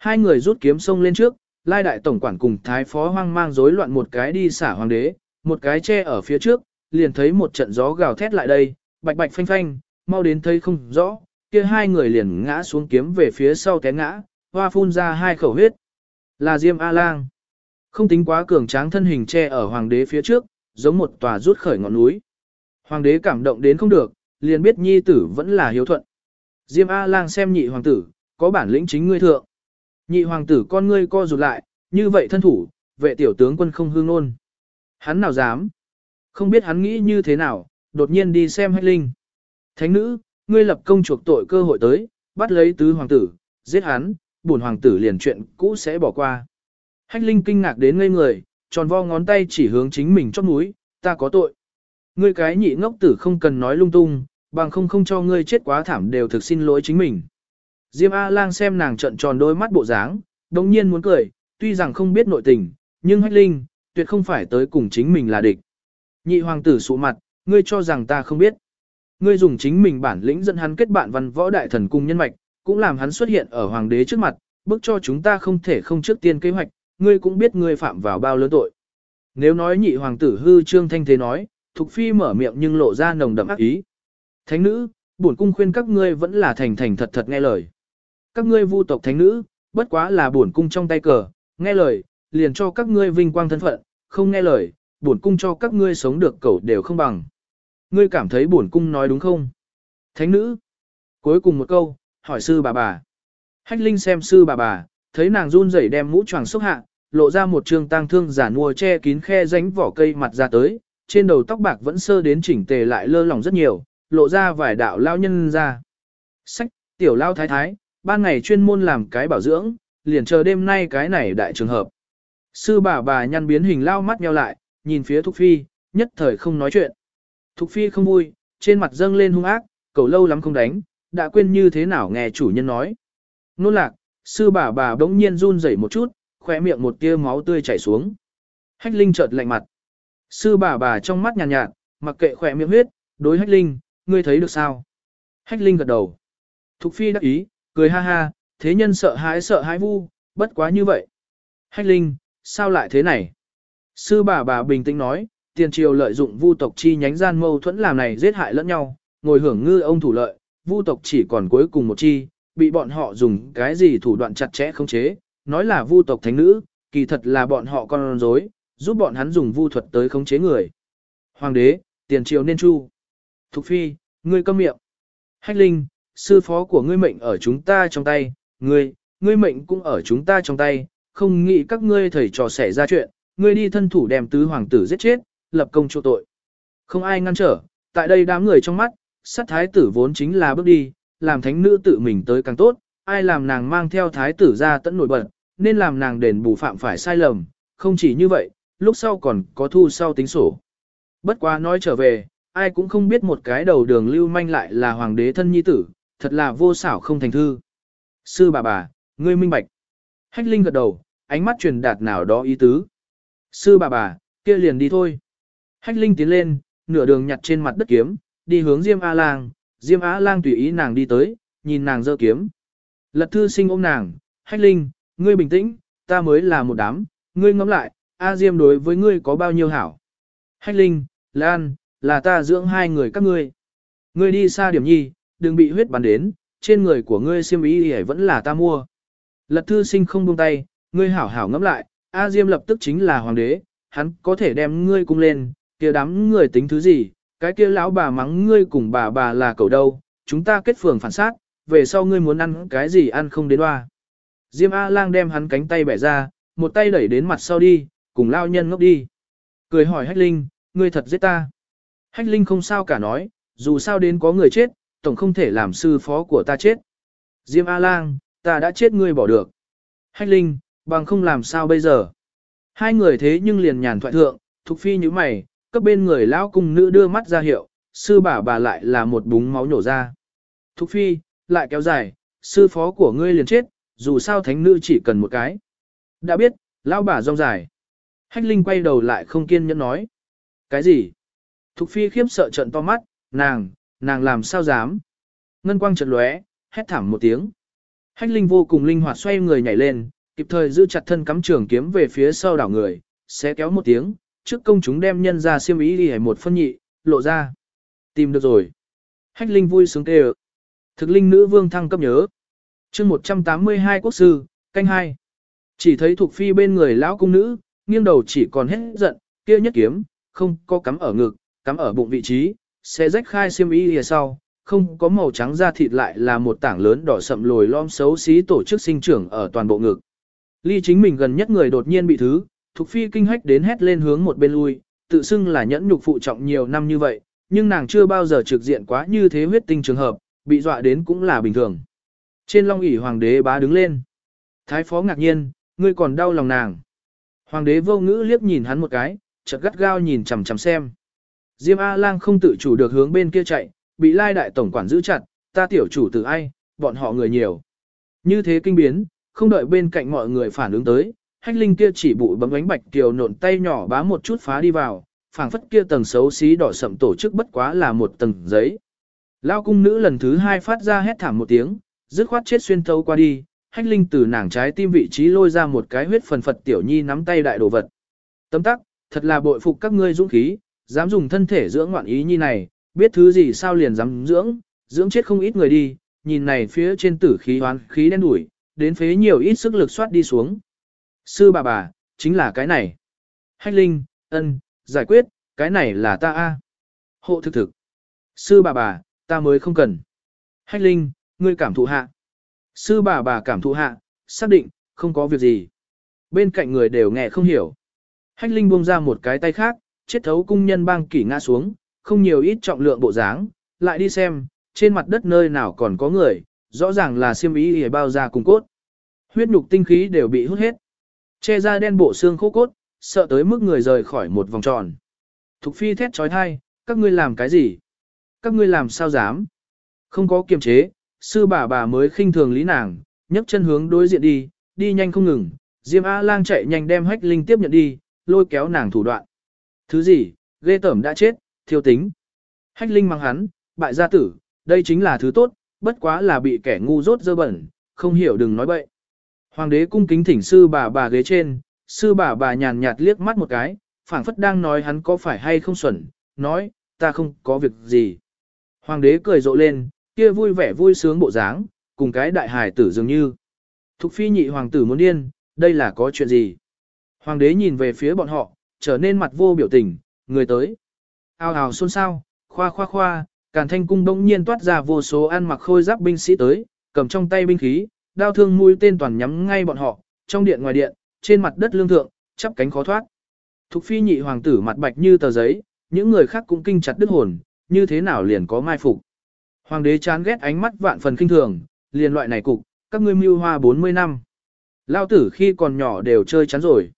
Hai người rút kiếm sông lên trước, lai đại tổng quản cùng thái phó hoang mang rối loạn một cái đi xả hoàng đế, một cái che ở phía trước, liền thấy một trận gió gào thét lại đây, bạch bạch phanh phanh, mau đến thấy không rõ, kia hai người liền ngã xuống kiếm về phía sau té ngã, hoa phun ra hai khẩu huyết. Là Diêm A-Lang. Không tính quá cường tráng thân hình che ở hoàng đế phía trước, giống một tòa rút khởi ngọn núi. Hoàng đế cảm động đến không được, liền biết nhi tử vẫn là hiếu thuận. Diêm A-Lang xem nhị hoàng tử, có bản lĩnh chính ngươi thượng. Nhị hoàng tử con ngươi co rụt lại, như vậy thân thủ, vệ tiểu tướng quân không hương nôn. Hắn nào dám? Không biết hắn nghĩ như thế nào, đột nhiên đi xem hách linh. Thánh nữ, ngươi lập công chuộc tội cơ hội tới, bắt lấy tứ hoàng tử, giết hắn, bổn hoàng tử liền chuyện cũ sẽ bỏ qua. Hách linh kinh ngạc đến ngây người, tròn vo ngón tay chỉ hướng chính mình chót núi, ta có tội. Ngươi cái nhị ngốc tử không cần nói lung tung, bằng không không cho ngươi chết quá thảm đều thực xin lỗi chính mình. Diêm A-lang xem nàng trận tròn đôi mắt bộ dáng, đồng nhiên muốn cười, tuy rằng không biết nội tình, nhưng hách linh, tuyệt không phải tới cùng chính mình là địch. Nhị hoàng tử sụ mặt, ngươi cho rằng ta không biết. Ngươi dùng chính mình bản lĩnh dẫn hắn kết bạn văn võ đại thần cung nhân mạch, cũng làm hắn xuất hiện ở hoàng đế trước mặt, bức cho chúng ta không thể không trước tiên kế hoạch, ngươi cũng biết ngươi phạm vào bao lớn tội. Nếu nói nhị hoàng tử hư trương thanh thế nói, Thục Phi mở miệng nhưng lộ ra nồng đậm ác ý. Thánh nữ, bổn cung khuyên các ngươi vẫn là thành thành thật thật nghe lời. Các ngươi vu tộc thánh nữ, bất quá là bổn cung trong tay cờ, nghe lời, liền cho các ngươi vinh quang thân phận, không nghe lời, bổn cung cho các ngươi sống được cẩu đều không bằng. Ngươi cảm thấy bổn cung nói đúng không? Thánh nữ. Cuối cùng một câu, hỏi sư bà bà. Hách Linh xem sư bà bà, thấy nàng run rẩy đem mũ choàng xúc hạ, lộ ra một trường tang thương giả mua che kín khe ránh vỏ cây mặt ra tới, trên đầu tóc bạc vẫn sơ đến chỉnh tề lại lơ lỏng rất nhiều, lộ ra vài đạo lao nhân ra. Sách, tiểu lao thái thái, ban ngày chuyên môn làm cái bảo dưỡng, liền chờ đêm nay cái này đại trường hợp. Sư bà bà nhăn biến hình lao mắt nheo lại, nhìn phía Thục Phi, nhất thời không nói chuyện. Thục Phi không vui, trên mặt dâng lên hung ác, cầu lâu lắm không đánh, đã quên như thế nào nghe chủ nhân nói. Nôn lạc, sư bà bà đống nhiên run rẩy một chút, khỏe miệng một tia máu tươi chảy xuống. Hách Linh chợt lạnh mặt. Sư bà bà trong mắt nhàn nhạt, nhạt, mặc kệ khỏe miệng huyết, đối Hách Linh, ngươi thấy được sao? Hách Linh gật đầu. Thục Phi đắc ý, cười ha ha, thế nhân sợ hãi sợ hãi vu, bất quá như vậy. Hách Linh, sao lại thế này? Sư bà bà bình tĩnh nói, tiền triều lợi dụng vu tộc chi nhánh gian mâu thuẫn làm này giết hại lẫn nhau, ngồi hưởng ngư ông thủ lợi, vu tộc chỉ còn cuối cùng một chi, bị bọn họ dùng cái gì thủ đoạn chặt chẽ không chế, nói là vu tộc thánh nữ, kỳ thật là bọn họ con rối, giúp bọn hắn dùng vu thuật tới khống chế người. Hoàng đế, tiền triều nên chu. Thục phi, ngươi câm miệng. Hách linh, sư phó của ngươi mệnh ở chúng ta trong tay, ngươi, ngươi mệnh cũng ở chúng ta trong tay, không nghĩ các ngươi thầy trò xảy ra chuyện, ngươi đi thân thủ đem tứ hoàng tử giết chết, lập công chỗ tội. Không ai ngăn trở, tại đây đám người trong mắt, sát thái tử vốn chính là bước đi, làm thánh nữ tự mình tới càng tốt, ai làm nàng mang theo thái tử ra tận nổi bật, nên làm nàng đền bù phạm phải sai lầm, không chỉ như vậy, lúc sau còn có thu sau tính sổ. Bất quá nói trở về, ai cũng không biết một cái đầu đường lưu manh lại là hoàng đế thân nhi tử, thật là vô xảo không thành thư. Sư bà bà, ngươi minh bạch. Hách Linh gật đầu, ánh mắt truyền đạt nào đó ý tứ. Sư bà bà, kia liền đi thôi. Hách Linh tiến lên, nửa đường nhặt trên mặt đất kiếm, đi hướng Diêm A Lang, Diêm A Lang tùy ý nàng đi tới, nhìn nàng giơ kiếm. Lật thư sinh ôm nàng, Hách Linh, ngươi bình tĩnh, ta mới là một đám, ngươi ngẫm lại, A Diêm đối với ngươi có bao nhiêu hảo. Hách Linh, Lan, là ta dưỡng hai người các ngươi. Ngươi đi xa điểm nhi, đừng bị huyết bắn đến, trên người của ngươi xiêm y hề vẫn là ta mua. Lật thư sinh không buông tay, ngươi hảo hảo ngẫm lại, A Diêm lập tức chính là hoàng đế, hắn có thể đem ngươi cung lên, kia đám người tính thứ gì, cái kia lão bà mắng ngươi cùng bà bà là cậu đâu, chúng ta kết phường phản sát, về sau ngươi muốn ăn cái gì ăn không đến hoa. Diêm A-lang đem hắn cánh tay bẻ ra, một tay đẩy đến mặt sau đi, cùng lao nhân ngốc đi. Cười hỏi Hách Linh, ngươi thật giết ta. Hách Linh không sao cả nói, dù sao đến có người chết, tổng không thể làm sư phó của ta chết. Diêm A-lang, ta đã chết ngươi bỏ được. Hách Linh, bằng không làm sao bây giờ. Hai người thế nhưng liền nhàn thoại thượng, Thục Phi như mày, cấp bên người lão cung nữ đưa mắt ra hiệu, sư bà bà lại là một búng máu nhổ ra. Thục Phi, lại kéo dài, sư phó của ngươi liền chết, dù sao thánh nữ chỉ cần một cái. Đã biết, lão bà rong dài. Hách Linh quay đầu lại không kiên nhẫn nói. Cái gì? Thục Phi khiếp sợ trận to mắt, nàng, nàng làm sao dám? Ngân quang chợt lóe, hét thảm một tiếng. Hách Linh vô cùng linh hoạt xoay người nhảy lên, kịp thời giữ chặt thân cắm trường kiếm về phía sau đảo người, sẽ kéo một tiếng, trước công chúng đem nhân ra xiêm ý đi một phân nhị, lộ ra. Tìm được rồi. Hách Linh vui sướng kêu. Thực linh nữ vương thăng cấp nhớ. chương 182 quốc sư, canh hai. Chỉ thấy thuộc phi bên người lão cung nữ, nghiêng đầu chỉ còn hết giận, kia nhất kiếm, không có cắm ở ngực, cắm ở bụng vị trí, sẽ rách khai xiêm y lìa sau, không có màu trắng da thịt lại là một tảng lớn đỏ sậm lồi lom xấu xí tổ chức sinh trưởng ở toàn bộ ngực. Ly chính mình gần nhất người đột nhiên bị thứ, Thục Phi kinh hách đến hét lên hướng một bên lui, tự xưng là nhẫn nhục phụ trọng nhiều năm như vậy, nhưng nàng chưa bao giờ trực diện quá như thế huyết tinh trường hợp, bị dọa đến cũng là bình thường. Trên long ỷ hoàng đế bá đứng lên. Thái phó ngạc nhiên, ngươi còn đau lòng nàng. Hoàng đế vô ngữ liếc nhìn hắn một cái, chợt gắt gao nhìn chằm chằm xem. Diêm A-lang không tự chủ được hướng bên kia chạy, bị lai đại tổng quản giữ chặt, ta tiểu chủ từ ai, bọn họ người nhiều. Như thế kinh biến, không đợi bên cạnh mọi người phản ứng tới, hách linh kia chỉ bụi bấm ánh bạch kiều nộn tay nhỏ bá một chút phá đi vào, phảng phất kia tầng xấu xí đỏ sậm tổ chức bất quá là một tầng giấy. Lao cung nữ lần thứ hai phát ra hét thảm một tiếng, dứt khoát chết xuyên thấu qua đi, hách linh từ nàng trái tim vị trí lôi ra một cái huyết phần phật tiểu nhi nắm tay đại đồ vật. Tấm tắc, thật là bội phục các ngươi dũng khí, dám dùng thân thể dưỡng ngoạn ý nhi này, biết thứ gì sao liền dám dưỡng, dưỡng chết không ít người đi, nhìn này phía trên tử khí hoán khí đen đủi, đến phế nhiều ít sức lực soát đi xuống. Sư bà bà, chính là cái này. Hách Linh, ân, giải quyết, cái này là ta a. Hộ thực thực. Sư bà bà, ta mới không cần. Hách Linh, ngươi cảm thụ hạ. Sư bà bà cảm thụ hạ, xác định, không có việc gì. Bên cạnh người đều nghe không hiểu. Hách Linh buông ra một cái tay khác, chết thấu cung nhân bang kỷ ngã xuống, không nhiều ít trọng lượng bộ dáng, lại đi xem, trên mặt đất nơi nào còn có người, rõ ràng là xiêm ý hề bao ra cùng cốt. Huyết nhục tinh khí đều bị hút hết. Che ra đen bộ xương khô cốt, sợ tới mức người rời khỏi một vòng tròn. Thục phi thét trói thai, các ngươi làm cái gì? Các ngươi làm sao dám? Không có kiềm chế, sư bà bà mới khinh thường lý nàng, nhấc chân hướng đối diện đi, đi nhanh không ngừng. Diêm A lang chạy nhanh đem hách linh tiếp nhận đi, lôi kéo nàng thủ đoạn. Thứ gì, ghê tẩm đã chết, thiêu tính. Hách linh mang hắn, bại gia tử, đây chính là thứ tốt, bất quá là bị kẻ ngu dốt dơ bẩn, không hiểu đừng nói bậy. Hoàng đế cung kính thỉnh sư bà bà ghế trên, sư bà bà nhàn nhạt liếc mắt một cái, phảng phất đang nói hắn có phải hay không xuẩn, nói, ta không có việc gì. Hoàng đế cười rộ lên, kia vui vẻ vui sướng bộ dáng, cùng cái đại hài tử dường như. Thục phi nhị hoàng tử muốn điên, đây là có chuyện gì? Hoàng đế nhìn về phía bọn họ, trở nên mặt vô biểu tình, người tới. Ao ào xôn xao, khoa khoa khoa, càn thanh cung đông nhiên toát ra vô số ăn mặc khôi giáp binh sĩ tới, cầm trong tay binh khí, đao thương mũi tên toàn nhắm ngay bọn họ, trong điện ngoài điện, trên mặt đất lương thượng, chắp cánh khó thoát. Thục phi nhị hoàng tử mặt bạch như tờ giấy, những người khác cũng kinh chặt đứt hồn, như thế nào liền có mai phục. Hoàng đế chán ghét ánh mắt vạn phần kinh thường, liền loại này cục, các ngươi mưu hoa 40 năm. Lao tử khi còn nhỏ đều chơi chán rồi.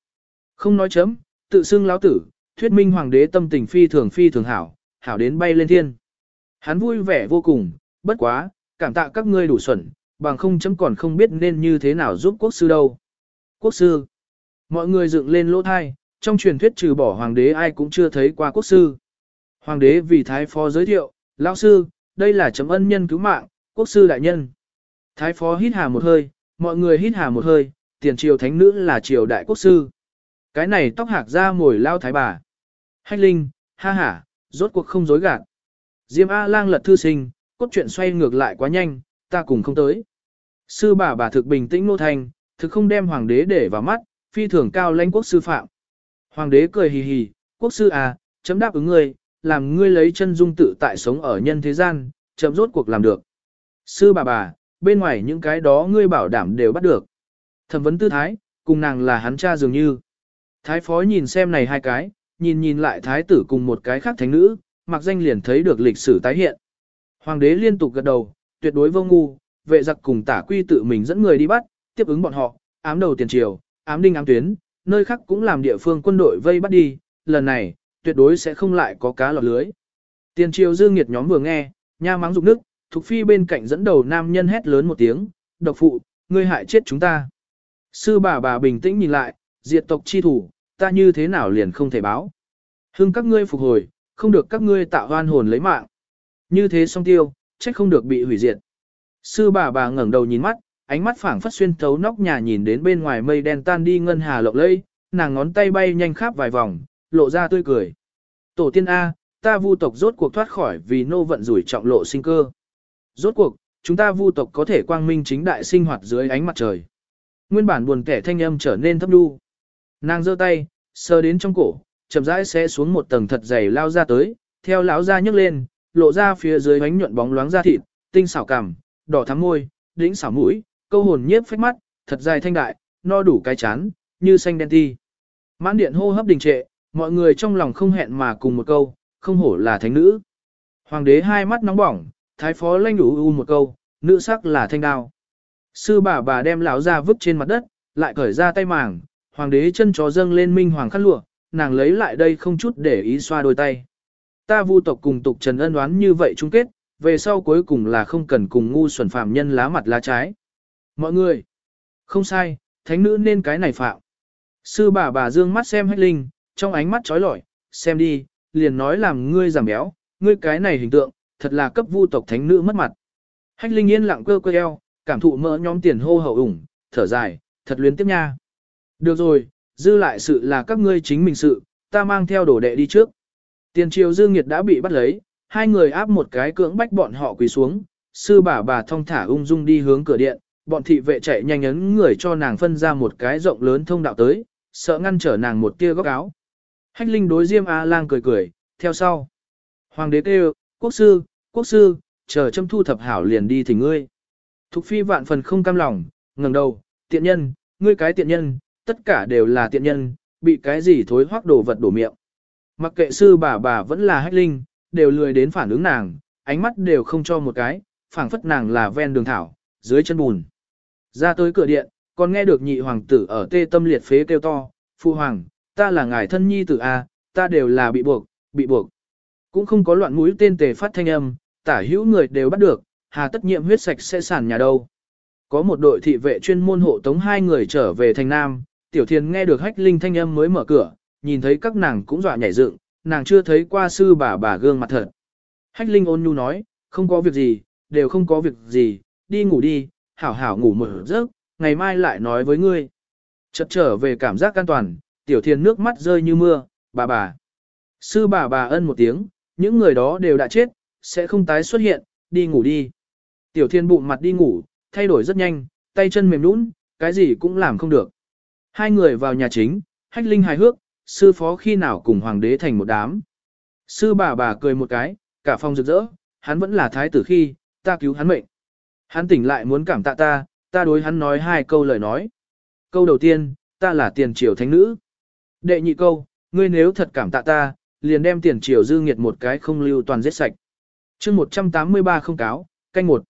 Không nói chấm, tự xưng lão tử, thuyết minh hoàng đế tâm tình phi thường phi thường hảo, hảo đến bay lên thiên. Hắn vui vẻ vô cùng, bất quá, cảm tạ các ngươi đủ xuẩn, bằng không chấm còn không biết nên như thế nào giúp quốc sư đâu. Quốc sư. Mọi người dựng lên lỗ thai, trong truyền thuyết trừ bỏ hoàng đế ai cũng chưa thấy qua quốc sư. Hoàng đế vì thái phó giới thiệu, lão sư, đây là chấm ân nhân cứu mạng, quốc sư đại nhân. Thái phó hít hà một hơi, mọi người hít hà một hơi, tiền triều thánh nữ là triều đại quốc sư. Cái này tóc hạc ra mồi lao thái bà. Hách linh, ha ha, rốt cuộc không dối gạt. Diêm A-lang lật thư sinh, cốt truyện xoay ngược lại quá nhanh, ta cùng không tới. Sư bà bà thực bình tĩnh nô thành, thực không đem hoàng đế để vào mắt, phi thường cao lãnh quốc sư phạm. Hoàng đế cười hì hì, quốc sư à, chấm đáp ứng ngươi, làm ngươi lấy chân dung tự tại sống ở nhân thế gian, chấm rốt cuộc làm được. Sư bà bà, bên ngoài những cái đó ngươi bảo đảm đều bắt được. Thẩm vấn tư thái, cùng nàng là hắn cha dường như. Thái phó nhìn xem này hai cái, nhìn nhìn lại thái tử cùng một cái khác thánh nữ, mặc danh liền thấy được lịch sử tái hiện. Hoàng đế liên tục gật đầu, tuyệt đối vô ngu, vệ giặc cùng tả quy tự mình dẫn người đi bắt, tiếp ứng bọn họ, ám đầu tiền triều, ám đinh ám tuyến, nơi khác cũng làm địa phương quân đội vây bắt đi, lần này, tuyệt đối sẽ không lại có cá lọt lưới. Tiền triều dương nghiệt nhóm vừa nghe, nha mắng dục nước, Thục Phi bên cạnh dẫn đầu nam nhân hét lớn một tiếng, độc phụ, ngươi hại chết chúng ta. Sư bà bà bình tĩnh nhìn lại, diệt tộc chi thủ, ta như thế nào liền không thể báo. Hưng các ngươi phục hồi, không được các ngươi tạo hoan hồn lấy mạng. Như thế song tiêu, trách không được bị hủy diệt. Sư bà bà ngẩng đầu nhìn mắt, ánh mắt phảng phất xuyên thấu nóc nhà nhìn đến bên ngoài mây đen tan đi ngân hà lộng lẫy, nàng ngón tay bay nhanh khắp vài vòng, lộ ra tươi cười. Tổ tiên A, ta vu tộc rốt cuộc thoát khỏi vì nô vận rủi trọng lộ sinh cơ. Rốt cuộc, chúng ta vu tộc có thể quang minh chính đại sinh hoạt dưới ánh mặt trời. Nguyên bản buồn kẻ thanh âm trở nên thấp đu. Nàng giơ tay, sờ đến trong cổ, chậm rãi sẽ xuống một tầng thật dày lao ra tới, theo lão ra nhấc lên, lộ ra phía dưới bánh nhuận bóng loáng da thịt, tinh xảo cằm, đỏ thắm môi, đỉnh xảo mũi, câu hồn nhiếp phách mắt, thật dài thanh đại, no đủ cái chán, như xanh đen ti. Mãn điện hô hấp đình trệ, mọi người trong lòng không hẹn mà cùng một câu, không hổ là thánh nữ. Hoàng đế hai mắt nóng bỏng, thái phó lanh đủ u một câu, nữ sắc là thanh đao. Sư bà bà đem lão ra vứt trên mặt đất, lại cởi ra tay màng, hoàng đế chân chó dâng lên minh hoàng khăn lụa, nàng lấy lại đây không chút để ý xoa đôi tay. Ta vu tộc cùng tục trần ân đoán như vậy chung kết, về sau cuối cùng là không cần cùng ngu xuẩn phạm nhân lá mặt lá trái. Mọi người, không sai, thánh nữ nên cái này phạm. Sư bà bà dương mắt xem hách linh, trong ánh mắt trói lọi, xem đi, liền nói làm ngươi giảm béo, ngươi cái này hình tượng, thật là cấp vu tộc thánh nữ mất mặt. Hách linh yên lặng cơ cơ eo, cảm thụ mỡ nhóm tiền hô hậu ủng, thở dài, thật luyến tiếp nha. Được rồi, dư lại sự là các ngươi chính mình sự, ta mang theo đồ đệ đi trước. Tiền triều dương nghiệt đã bị bắt lấy, hai người áp một cái cưỡng bách bọn họ quỳ xuống, sư bà bà thong thả ung dung đi hướng cửa điện, bọn thị vệ chạy nhanh ấn người cho nàng phân ra một cái rộng lớn thông đạo tới, sợ ngăn trở nàng một tia góc áo. Hách linh đối Diêm A lang cười cười, theo sau. Hoàng đế kêu, quốc sư, quốc sư, chờ châm thu thập hảo liền đi thỉnh ngươi. Thục phi vạn phần không cam lòng, ngẩng đầu, tiện nhân, ngươi cái tiện nhân, tất cả đều là tiện nhân, bị cái gì thối hoác đổ vật đổ miệng. Mặc kệ sư bà bà vẫn là hách linh, đều lười đến phản ứng nàng, ánh mắt đều không cho một cái, phảng phất nàng là ven đường thảo, dưới chân bùn. Ra tới cửa điện, còn nghe được nhị hoàng tử ở tê tâm liệt phế kêu to, phu hoàng, ta là ngài thân nhi tử A, ta đều là bị buộc, bị buộc. Cũng không có loạn mũi tên tề phát thanh âm, tả hữu người đều bắt được, hà tất nhiệm huyết sạch sẽ sản nhà đâu. Có một đội thị vệ chuyên môn hộ tống hai người trở về thành Nam, tiểu thiền nghe được hách linh thanh âm mới mở cửa, nhìn thấy các nàng cũng dọa nhảy dựng, nàng chưa thấy qua sư bà bà gương mặt thật. Hách linh ôn nhu nói, không có việc gì, đều không có việc gì, đi ngủ đi, hảo hảo ngủ một giấc, ngày mai lại nói với ngươi. Chợt trở về cảm giác an toàn, tiểu thiền nước mắt rơi như mưa, bà bà. Sư bà bà ân một tiếng, những người đó đều đã chết, sẽ không tái xuất hiện, đi ngủ đi. Tiểu thiên bụng mặt đi ngủ, thay đổi rất nhanh, tay chân mềm nũng, cái gì cũng làm không được. Hai người vào nhà chính, hách linh hài hước, sư phó khi nào cùng hoàng đế thành một đám. Sư bà bà cười một cái, cả phòng rực rỡ, hắn vẫn là thái tử khi, ta cứu hắn mệnh. Hắn tỉnh lại muốn cảm tạ ta, ta đối hắn nói hai câu lời nói. Câu đầu tiên, ta là tiền triều thánh nữ. Đệ nhị câu, ngươi nếu thật cảm tạ ta, liền đem tiền triều dư nghiệt một cái không lưu toàn giết sạch. chương 183 không cáo, canh một.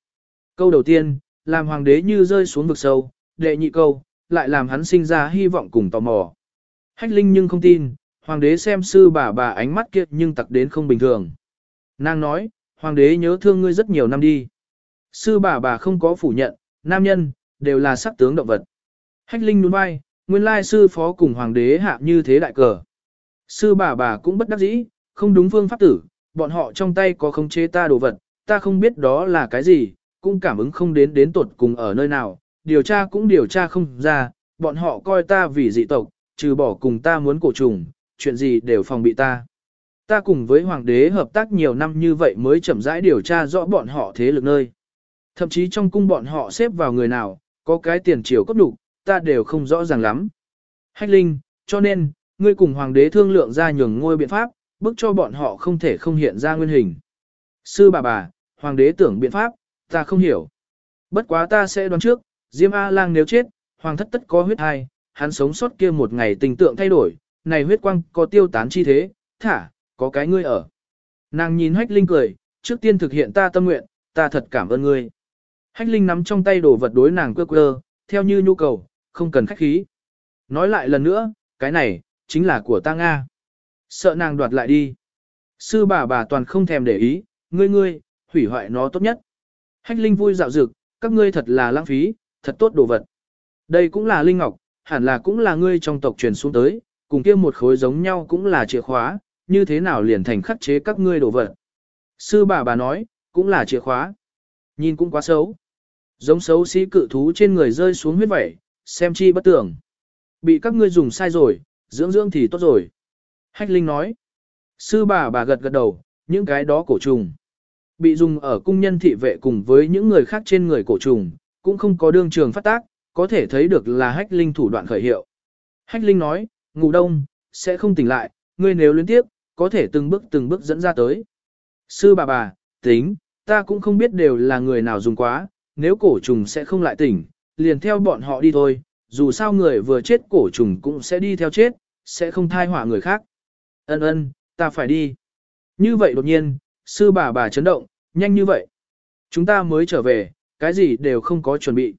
Câu đầu tiên, làm hoàng đế như rơi xuống vực sâu, đệ nhị câu, lại làm hắn sinh ra hy vọng cùng tò mò. Hách Linh nhưng không tin, hoàng đế xem sư bà bà ánh mắt kiệt nhưng tặc đến không bình thường. Nàng nói, hoàng đế nhớ thương ngươi rất nhiều năm đi. Sư bà bà không có phủ nhận, nam nhân, đều là sắc tướng động vật. Hách Linh nhún vai, nguyên lai sư phó cùng hoàng đế hạ như thế đại cờ. Sư bà bà cũng bất đắc dĩ, không đúng phương pháp tử, bọn họ trong tay có khống chế ta đồ vật, ta không biết đó là cái gì, cũng cảm ứng không đến đến tuột cùng ở nơi nào, điều tra cũng điều tra không ra, bọn họ coi ta vì dị tộc, trừ bỏ cùng ta muốn cổ trùng, chuyện gì đều phòng bị ta. Ta cùng với hoàng đế hợp tác nhiều năm như vậy mới chậm rãi điều tra rõ bọn họ thế lực nơi. Thậm chí trong cung bọn họ xếp vào người nào, có cái tiền triều cấp đủ, ta đều không rõ ràng lắm. Hách Linh, cho nên, ngươi cùng hoàng đế thương lượng ra nhường ngôi biện pháp, bức cho bọn họ không thể không hiện ra nguyên hình. Sư bà bà, hoàng đế tưởng biện pháp, ta không hiểu. Bất quá ta sẽ đoán trước, Diêm A-lang nếu chết, hoàng thất tất có huyết thai, hắn sống sót kia một ngày tình tượng thay đổi, này huyết quang có tiêu tán chi thế, thả, có cái ngươi ở. Nàng nhìn hách linh cười, trước tiên thực hiện ta tâm nguyện, ta thật cảm ơn ngươi. Hách linh nắm trong tay đồ vật đối nàng quơ quơ, theo như nhu cầu, không cần khách khí. Nói lại lần nữa, cái này, chính là của ta Nga. Sợ nàng đoạt lại đi. Sư bà bà toàn không thèm để ý, ngươi ngươi, hủy hoại nó tốt nhất. Hách Linh vui dạo dực, các ngươi thật là lãng phí, thật tốt đồ vật. Đây cũng là Linh Ngọc, hẳn là cũng là ngươi trong tộc truyền xuống tới, cùng kia một khối giống nhau cũng là chìa khóa, như thế nào liền thành khắc chế các ngươi đồ vật. Sư bà bà nói, cũng là chìa khóa. Nhìn cũng quá xấu. Giống xấu xí cự thú trên người rơi xuống huyết vẩy, xem chi bất tưởng. Bị các ngươi dùng sai rồi, dưỡng dưỡng thì tốt rồi. Hách Linh nói. Sư bà bà gật gật đầu, những cái đó cổ trùng. Bị dùng ở cung nhân thị vệ cùng với những người khác trên người cổ trùng, cũng không có đương trường phát tác, có thể thấy được là hách linh thủ đoạn khởi hiệu. Hách linh nói, ngủ đông, sẽ không tỉnh lại, ngươi nếu liên tiếp, có thể từng bước từng bước dẫn ra tới. Sư bà bà, tính, ta cũng không biết đều là người nào dùng quá, nếu cổ trùng sẽ không lại tỉnh, liền theo bọn họ đi thôi, dù sao người vừa chết cổ trùng cũng sẽ đi theo chết, sẽ không thai họa người khác. Ân ân, ta phải đi. Như vậy đột nhiên, sư bà bà chấn động, nhanh như vậy. Chúng ta mới trở về, cái gì đều không có chuẩn bị.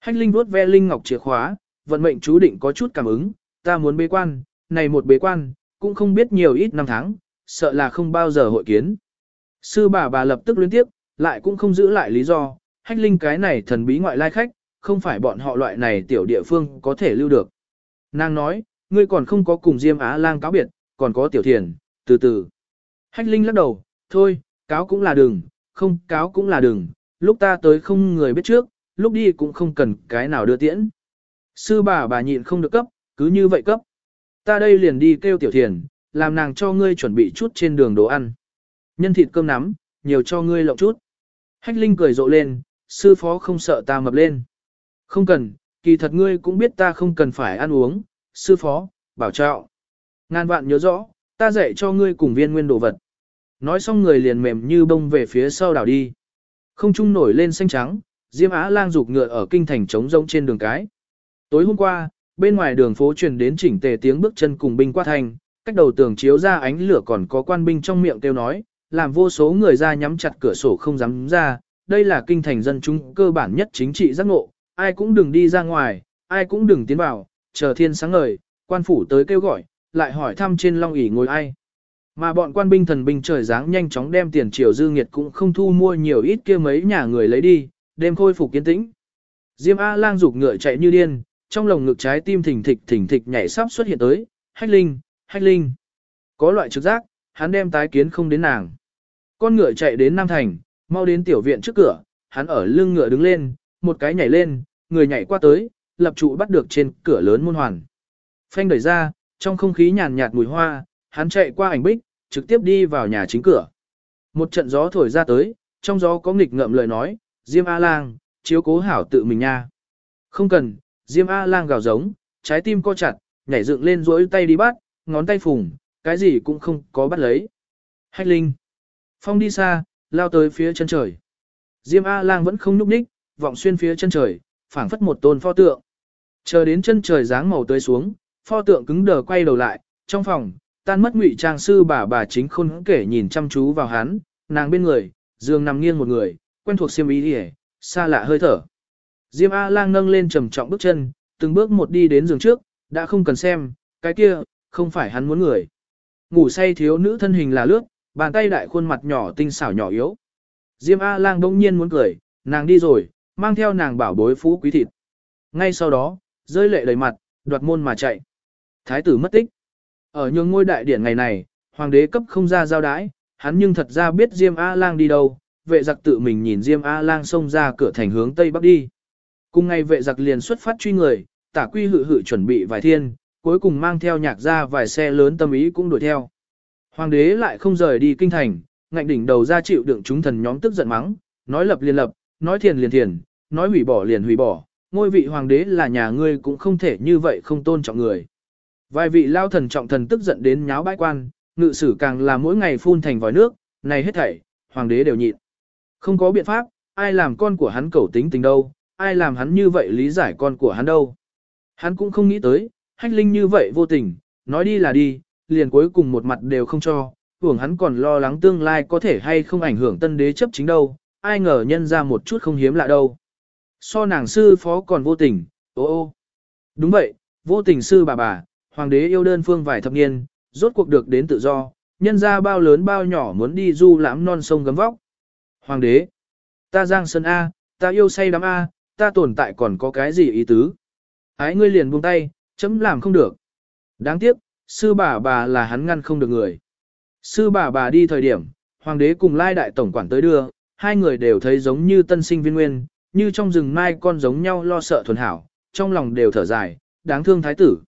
Hách Linh vuốt ve Linh Ngọc chìa khóa, vận mệnh chú định có chút cảm ứng, ta muốn bế quan, này một bế quan, cũng không biết nhiều ít năm tháng, sợ là không bao giờ hội kiến. Sư bà bà lập tức liên tiếp, lại cũng không giữ lại lý do, Hách Linh cái này thần bí ngoại lai khách, không phải bọn họ loại này tiểu địa phương có thể lưu được. Nàng nói, ngươi còn không có cùng Diêm Á lang cáo biệt, còn có tiểu thiền, từ từ. Hách Linh lắc đầu, thôi, cáo cũng là đừng, không cáo cũng là đừng, lúc ta tới không người biết trước, lúc đi cũng không cần cái nào đưa tiễn. Sư bà bà nhịn không được cấp, cứ như vậy cấp. Ta đây liền đi kêu tiểu thiền, làm nàng cho ngươi chuẩn bị chút trên đường đồ ăn. Nhân thịt cơm nắm, nhiều cho ngươi lộng chút. Hách Linh cười rộ lên, sư phó không sợ ta mập lên. Không cần, kỳ thật ngươi cũng biết ta không cần phải ăn uống, sư phó, bảo trọng. Ngàn vạn nhớ rõ, ta dạy cho ngươi cùng viên nguyên đồ vật. Nói xong người liền mềm như bông về phía sau đảo đi. Không trung nổi lên xanh trắng, Diêm Á lang rục ngựa ở kinh thành trống rỗng trên đường cái. Tối hôm qua, bên ngoài đường phố truyền đến chỉnh tề tiếng bước chân cùng binh qua thành, cách đầu tường chiếu ra ánh lửa còn có quan binh trong miệng kêu nói, làm vô số người ra nhắm chặt cửa sổ không dám ra, đây là kinh thành dân chúng cơ bản nhất chính trị giác ngộ, ai cũng đừng đi ra ngoài, ai cũng đừng tiến vào, chờ thiên sáng ngời, quan phủ tới kêu gọi, lại hỏi thăm trên long ỷ ngồi ai. Mà bọn quan binh thần binh trời dáng nhanh chóng đem tiền triều dư nghiệt cũng không thu mua nhiều ít kia mấy nhà người lấy đi, đêm khôi phục kiến tĩnh. Diêm A lang rục ngựa chạy như điên, trong lồng ngực trái tim thỉnh thịch thỉnh thịch nhảy sắp xuất hiện tới, hách linh, hách linh. Có loại trực giác, hắn đem tái kiến không đến nàng. Con ngựa chạy đến Nam Thành, mau đến tiểu viện trước cửa, hắn ở lưng ngựa đứng lên, một cái nhảy lên, người nhảy qua tới, lập trụ bắt được trên cửa lớn môn hoàn. Phanh đẩy ra, trong không khí nhàn nhạt mùi hoa, hắn chạy qua ảnh bích, trực tiếp đi vào nhà chính cửa. Một trận gió thổi ra tới, trong gió có nghịch ngợm lời nói, Diêm A-lang, chiếu cố hảo tự mình nha. Không cần, Diêm A-lang gào giống, trái tim co chặt, nhảy dựng lên rỗi tay đi bắt, ngón tay phùng, cái gì cũng không có bắt lấy. Hách Linh. Phong đi xa, lao tới phía chân trời. Diêm A-lang vẫn không nhúc nhích, vọng xuyên phía chân trời, phảng phất một tôn pho tượng. Chờ đến chân trời dáng màu tới xuống, pho tượng cứng đờ quay đầu lại, trong phòng, tan mất ngụy trang sư bà bà chính khôn kể nhìn chăm chú vào hắn, nàng bên người, giường nằm nghiêng một người, quen thuộc xiêm ý đi xa lạ hơi thở. Diêm A-lang nâng lên trầm trọng bước chân, từng bước một đi đến giường trước, đã không cần xem, cái kia, không phải hắn muốn người. Ngủ say thiếu nữ thân hình là lướt, bàn tay đại khuôn mặt nhỏ tinh xảo nhỏ yếu. Diêm A-lang đông nhiên muốn cười, nàng đi rồi, mang theo nàng bảo bối phú quý thịt. Ngay sau đó, rơi lệ đầy mặt, đoạt môn mà chạy. Thái tử mất tích. Ở nhường ngôi đại điển ngày này, hoàng đế cấp không ra giao đái, hắn nhưng thật ra biết Diêm A-lang đi đâu, vệ giặc tự mình nhìn Diêm A-lang xông ra cửa thành hướng Tây Bắc đi. Cùng ngày vệ giặc liền xuất phát truy người, tả quy hự hự chuẩn bị vài thiên, cuối cùng mang theo nhạc ra vài xe lớn tâm ý cũng đuổi theo. Hoàng đế lại không rời đi kinh thành, ngạnh đỉnh đầu ra chịu đựng chúng thần nhóm tức giận mắng, nói lập liền lập, nói thiền liền thiền, nói hủy bỏ liền hủy bỏ, ngôi vị hoàng đế là nhà ngươi cũng không thể như vậy không tôn trọng người. Vài vị lao thần trọng thần tức giận đến nháo bãi quan, ngự sử càng là mỗi ngày phun thành vòi nước, này hết thảy, hoàng đế đều nhịn. Không có biện pháp, ai làm con của hắn cầu tính tình đâu, ai làm hắn như vậy lý giải con của hắn đâu. Hắn cũng không nghĩ tới, hách linh như vậy vô tình, nói đi là đi, liền cuối cùng một mặt đều không cho, hưởng hắn còn lo lắng tương lai có thể hay không ảnh hưởng tân đế chấp chính đâu, ai ngờ nhân ra một chút không hiếm lạ đâu. So nàng sư phó còn vô tình, ô ô. Đúng vậy, vô tình sư bà bà, hoàng đế yêu đơn phương vài thập niên, rốt cuộc được đến tự do, nhân ra bao lớn bao nhỏ muốn đi du lãm non sông gấm vóc. Hoàng đế, ta giang sơn A, ta yêu say đắm A, ta tồn tại còn có cái gì ý tứ. Ái ngươi liền buông tay, chấm làm không được. Đáng tiếc, sư bà bà là hắn ngăn không được người. Sư bà bà đi thời điểm, hoàng đế cùng lai đại tổng quản tới đưa, hai người đều thấy giống như tân sinh viên nguyên, như trong rừng mai con giống nhau lo sợ thuần hảo, trong lòng đều thở dài, đáng thương thái tử.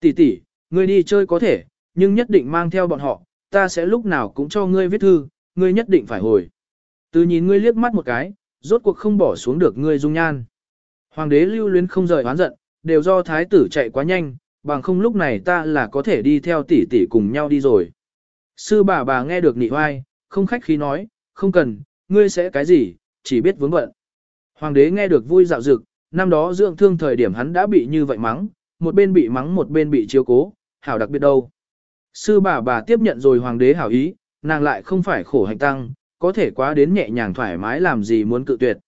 Tỷ tỷ, ngươi đi chơi có thể, nhưng nhất định mang theo bọn họ, ta sẽ lúc nào cũng cho ngươi viết thư, ngươi nhất định phải hồi. Từ nhìn ngươi liếc mắt một cái, rốt cuộc không bỏ xuống được ngươi dung nhan. Hoàng đế lưu luyến không rời oán giận, đều do thái tử chạy quá nhanh, bằng không lúc này ta là có thể đi theo tỷ tỷ cùng nhau đi rồi. Sư bà bà nghe được nị oai, không khách khí nói, không cần, ngươi sẽ cái gì, chỉ biết vướng bận. Hoàng đế nghe được vui dạo dực, năm đó dưỡng thương thời điểm hắn đã bị như vậy mắng, một bên bị mắng một bên bị chiếu cố, hảo đặc biệt đâu. Sư bà bà tiếp nhận rồi hoàng đế hảo ý, nàng lại không phải khổ hành tăng, có thể quá đến nhẹ nhàng thoải mái làm gì muốn cự tuyệt.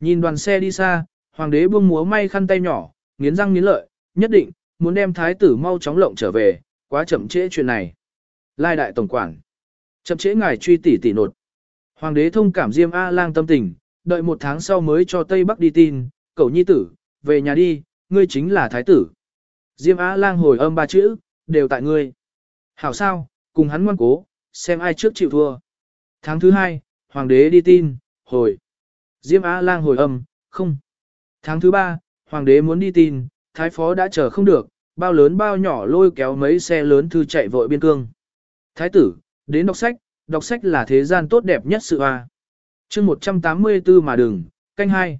Nhìn đoàn xe đi xa, hoàng đế buông múa may khăn tay nhỏ, nghiến răng nghiến lợi, nhất định, muốn đem thái tử mau chóng lộng trở về, quá chậm trễ chuyện này. Lai đại tổng quản. Chậm trễ ngài truy tỷ tỷ nột. Hoàng đế thông cảm Diêm A lang tâm tình, đợi một tháng sau mới cho Tây Bắc đi tin, cậu nhi tử, về nhà đi, ngươi chính là thái tử. Diêm A lang hồi âm ba chữ, đều tại ngươi. Hảo sao, cùng hắn ngoan cố, xem ai trước chịu thua. Tháng thứ hai, hoàng đế đi tin, hồi. Diêm A lang hồi âm, không. Tháng thứ ba, hoàng đế muốn đi tin, thái phó đã chờ không được, bao lớn bao nhỏ lôi kéo mấy xe lớn thư chạy vội biên cương. Thái tử, đến đọc sách, đọc sách là thế gian tốt đẹp nhất sự a. Chương 184 mà đừng, canh hai.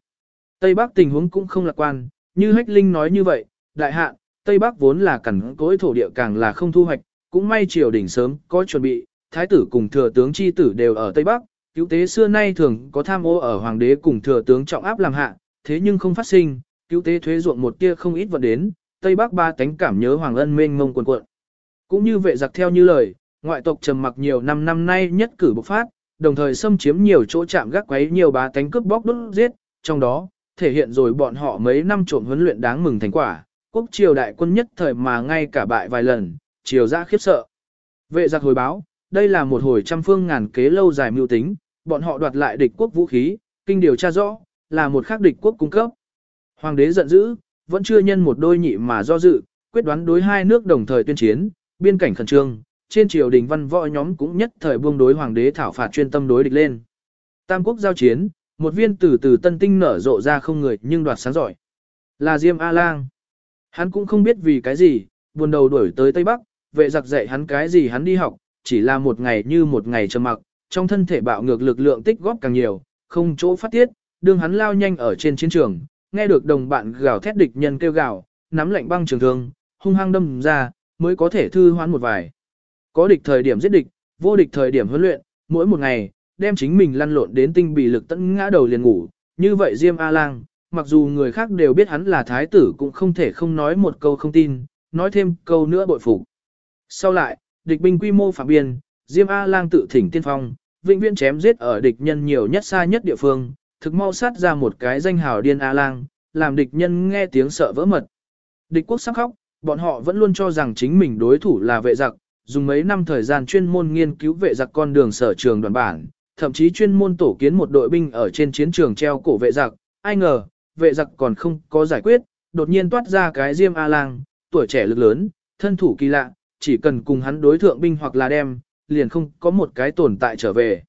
Tây Bắc tình huống cũng không lạc quan, như Hách Linh nói như vậy, đại hạn, Tây Bắc vốn là cằn cỗi thổ địa càng là không thu hoạch, cũng may triều đình sớm có chuẩn bị, thái tử cùng thừa tướng chi tử đều ở Tây Bắc, cứu tế xưa nay thường có tham ô ở hoàng đế cùng thừa tướng trọng áp làm hạ, thế nhưng không phát sinh, cứu tế thuế ruộng một tia không ít vận đến, Tây Bắc ba tánh cảm nhớ hoàng ân mênh mông quần cuộn. Cũng như vệ giặc theo như lời, Ngoại tộc trầm mặc nhiều năm năm nay nhất cử bộc phát, đồng thời xâm chiếm nhiều chỗ chạm gác quấy nhiều bá tánh cướp bóc đốt giết, trong đó, thể hiện rồi bọn họ mấy năm trộm huấn luyện đáng mừng thành quả, quốc triều đại quân nhất thời mà ngay cả bại vài lần, triều ra khiếp sợ. Vệ giặc hồi báo, đây là một hồi trăm phương ngàn kế lâu dài mưu tính, bọn họ đoạt lại địch quốc vũ khí, kinh điều tra rõ, là một khác địch quốc cung cấp. Hoàng đế giận dữ, vẫn chưa nhân một đôi nhị mà do dự, quyết đoán đối hai nước đồng thời tuyên chiến, biên cảnh khẩn trương, trên triều đình văn võ nhóm cũng nhất thời buông đối hoàng đế thảo phạt chuyên tâm đối địch lên. Tam quốc giao chiến, một viên từ từ tân tinh nở rộ ra không người nhưng đoạt sáng giỏi. Là Diêm A-Lang. Hắn cũng không biết vì cái gì, buồn đầu đuổi tới Tây Bắc, vệ giặc dạy hắn cái gì hắn đi học, chỉ là một ngày như một ngày trầm mặc, trong thân thể bạo ngược lực lượng tích góp càng nhiều, không chỗ phát tiết, đương hắn lao nhanh ở trên chiến trường, nghe được đồng bạn gào thét địch nhân kêu gào, nắm lạnh băng trường thương, hung hăng đâm ra, mới có thể thư hoán một vài. Có địch thời điểm giết địch, vô địch thời điểm huấn luyện, mỗi một ngày, đem chính mình lăn lộn đến tinh bị lực tận ngã đầu liền ngủ, như vậy Diêm A-Lang, mặc dù người khác đều biết hắn là thái tử cũng không thể không nói một câu không tin, nói thêm câu nữa bội phục. Sau lại, địch binh quy mô phạm biên, Diêm A-Lang tự thỉnh tiên phong, vĩnh viễn chém giết ở địch nhân nhiều nhất xa nhất địa phương, thực mau sát ra một cái danh hào điên A-Lang, làm địch nhân nghe tiếng sợ vỡ mật. Địch quốc sắc khóc, bọn họ vẫn luôn cho rằng chính mình đối thủ là vệ giặc, dùng mấy năm thời gian chuyên môn nghiên cứu vệ giặc con đường sở trường đoàn bản, thậm chí chuyên môn tổ kiến một đội binh ở trên chiến trường treo cổ vệ giặc, ai ngờ, vệ giặc còn không có giải quyết, đột nhiên toát ra cái Diêm A-Lang, tuổi trẻ lực lớn, thân thủ kỳ lạ, chỉ cần cùng hắn đối thượng binh hoặc là đem, liền không có một cái tồn tại trở về.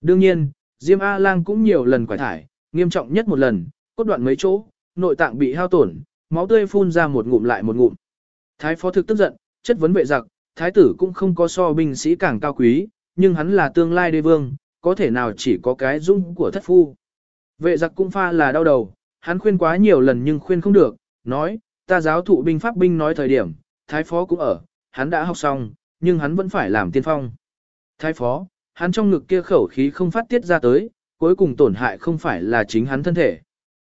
Đương nhiên, Diêm A-Lang cũng nhiều lần quải thải, nghiêm trọng nhất một lần, cốt đoạn mấy chỗ, nội tạng bị hao tổn, máu tươi phun ra một ngụm lại một ngụm. Thái phó thực tức giận, chất vấn vệ giặc, thái tử cũng không có so binh sĩ càng cao quý, nhưng hắn là tương lai đế vương, có thể nào chỉ có cái dung của thất phu. Vệ giặc cũng pha là đau đầu, hắn khuyên quá nhiều lần nhưng khuyên không được, nói, ta giáo thụ binh pháp binh nói thời điểm, thái phó cũng ở, hắn đã học xong, nhưng hắn vẫn phải làm tiên phong. Thái phó, hắn trong ngực kia khẩu khí không phát tiết ra tới, cuối cùng tổn hại không phải là chính hắn thân thể.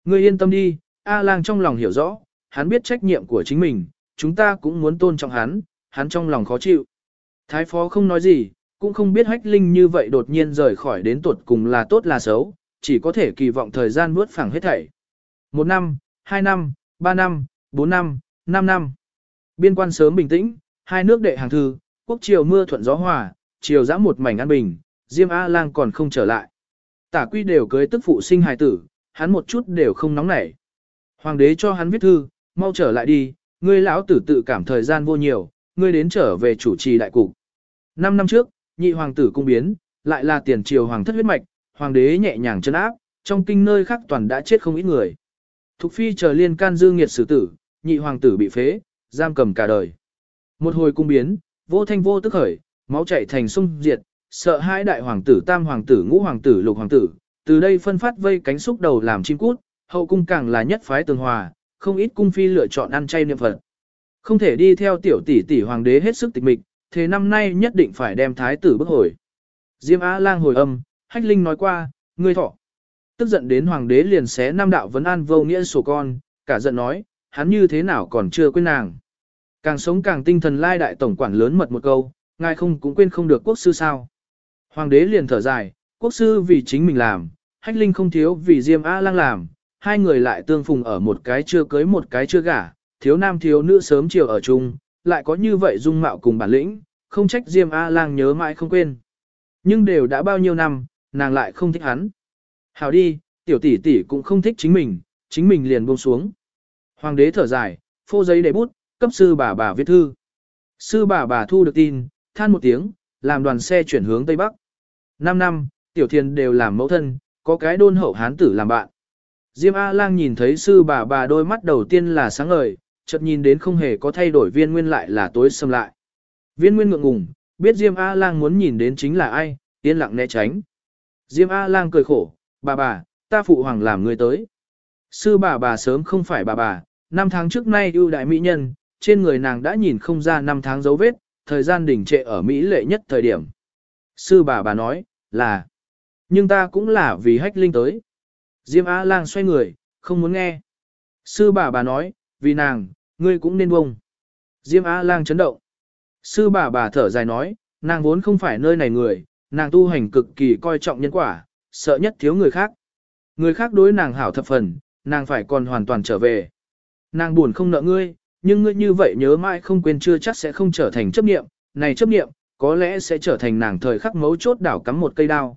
Ngươi yên tâm đi, A lang trong lòng hiểu rõ, hắn biết trách nhiệm của chính mình, chúng ta cũng muốn tôn trọng hắn, hắn trong lòng khó chịu. Thái phó không nói gì, cũng không biết hách linh như vậy đột nhiên rời khỏi đến tuột cùng là tốt là xấu, chỉ có thể kỳ vọng thời gian bước phẳng hết thảy. Một năm, hai năm, ba năm, bốn năm, năm năm. Biên quan sớm bình tĩnh, hai nước đệ hàng thư, quốc triều mưa thuận gió hòa, triều giã một mảnh an bình, Diêm A-lang còn không trở lại. Tả quy đều cưới tức phụ sinh hài tử, hắn một chút đều không nóng nảy. Hoàng đế cho hắn viết thư, mau trở lại đi, ngươi lão tử tự cảm thời gian vô nhiều, ngươi đến trở về chủ trì đại cục. Năm năm trước, nhị hoàng tử cung biến, lại là tiền triều hoàng thất huyết mạch, hoàng đế nhẹ nhàng chân áp, trong kinh nơi khác toàn đã chết không ít người. Thục phi chờ liên can dư nghiệt xử tử, nhị hoàng tử bị phế, giam cầm cả đời. Một hồi cung biến, vô thanh vô tức khởi, máu chảy thành sông diệt, sợ hai đại hoàng tử tam hoàng tử ngũ hoàng tử lục hoàng tử, từ đây phân phát vây cánh xúc đầu làm chim cút, hậu cung càng là nhất phái tường hòa, không ít cung phi lựa chọn ăn chay niệm Phật. Không thể đi theo tiểu tỷ tỷ hoàng đế hết sức tịch mịch, thế năm nay nhất định phải đem thái tử bức hồi. Diêm Á lang hồi âm, Hách Linh nói qua, ngươi thọ. Tức giận đến hoàng đế liền xé nam đạo vấn an vô nghĩa sổ con, cả giận nói, hắn như thế nào còn chưa quên nàng. Càng sống càng tinh thần lai đại tổng quản lớn mật một câu, ngài không cũng quên không được quốc sư sao. Hoàng đế liền thở dài, quốc sư vì chính mình làm, hách linh không thiếu vì Diêm A lang làm, hai người lại tương phùng ở một cái chưa cưới một cái chưa gả, thiếu nam thiếu nữ sớm chiều ở chung, lại có như vậy dung mạo cùng bản lĩnh, không trách Diêm A lang nhớ mãi không quên. Nhưng đều đã bao nhiêu năm, nàng lại không thích hắn. Hào đi, tiểu tỷ tỷ cũng không thích chính mình, chính mình liền buông xuống. Hoàng đế thở dài, phô giấy để bút, cấp sư bà bà viết thư. Sư bà bà thu được tin, than một tiếng, làm đoàn xe chuyển hướng Tây Bắc. Năm năm, tiểu thiền đều làm mẫu thân, có cái đôn hậu hán tử làm bạn. Diêm A-lang nhìn thấy sư bà bà đôi mắt đầu tiên là sáng ngời, chợt nhìn đến không hề có thay đổi viên nguyên lại là tối xâm lại. Viên nguyên ngượng ngùng, biết Diêm A-lang muốn nhìn đến chính là ai, yên lặng né tránh. Diêm A-lang cười khổ, bà bà, ta phụ hoàng làm người tới. Sư bà bà sớm không phải bà bà, năm tháng trước nay ưu đại mỹ nhân, trên người nàng đã nhìn không ra năm tháng dấu vết, thời gian đỉnh trệ ở Mỹ lệ nhất thời điểm. Sư bà bà nói, là, nhưng ta cũng là vì hách linh tới. Diêm Á lang xoay người, không muốn nghe. Sư bà bà nói, vì nàng, ngươi cũng nên bông. Diêm Á lang chấn động. Sư bà bà thở dài nói, nàng vốn không phải nơi này người, nàng tu hành cực kỳ coi trọng nhân quả, sợ nhất thiếu người khác. Người khác đối nàng hảo thập phần, nàng phải còn hoàn toàn trở về. Nàng buồn không nợ ngươi, nhưng ngươi như vậy nhớ mãi không quên chưa chắc sẽ không trở thành chấp niệm, này chấp niệm, có lẽ sẽ trở thành nàng thời khắc mấu chốt đảo cắm một cây đao.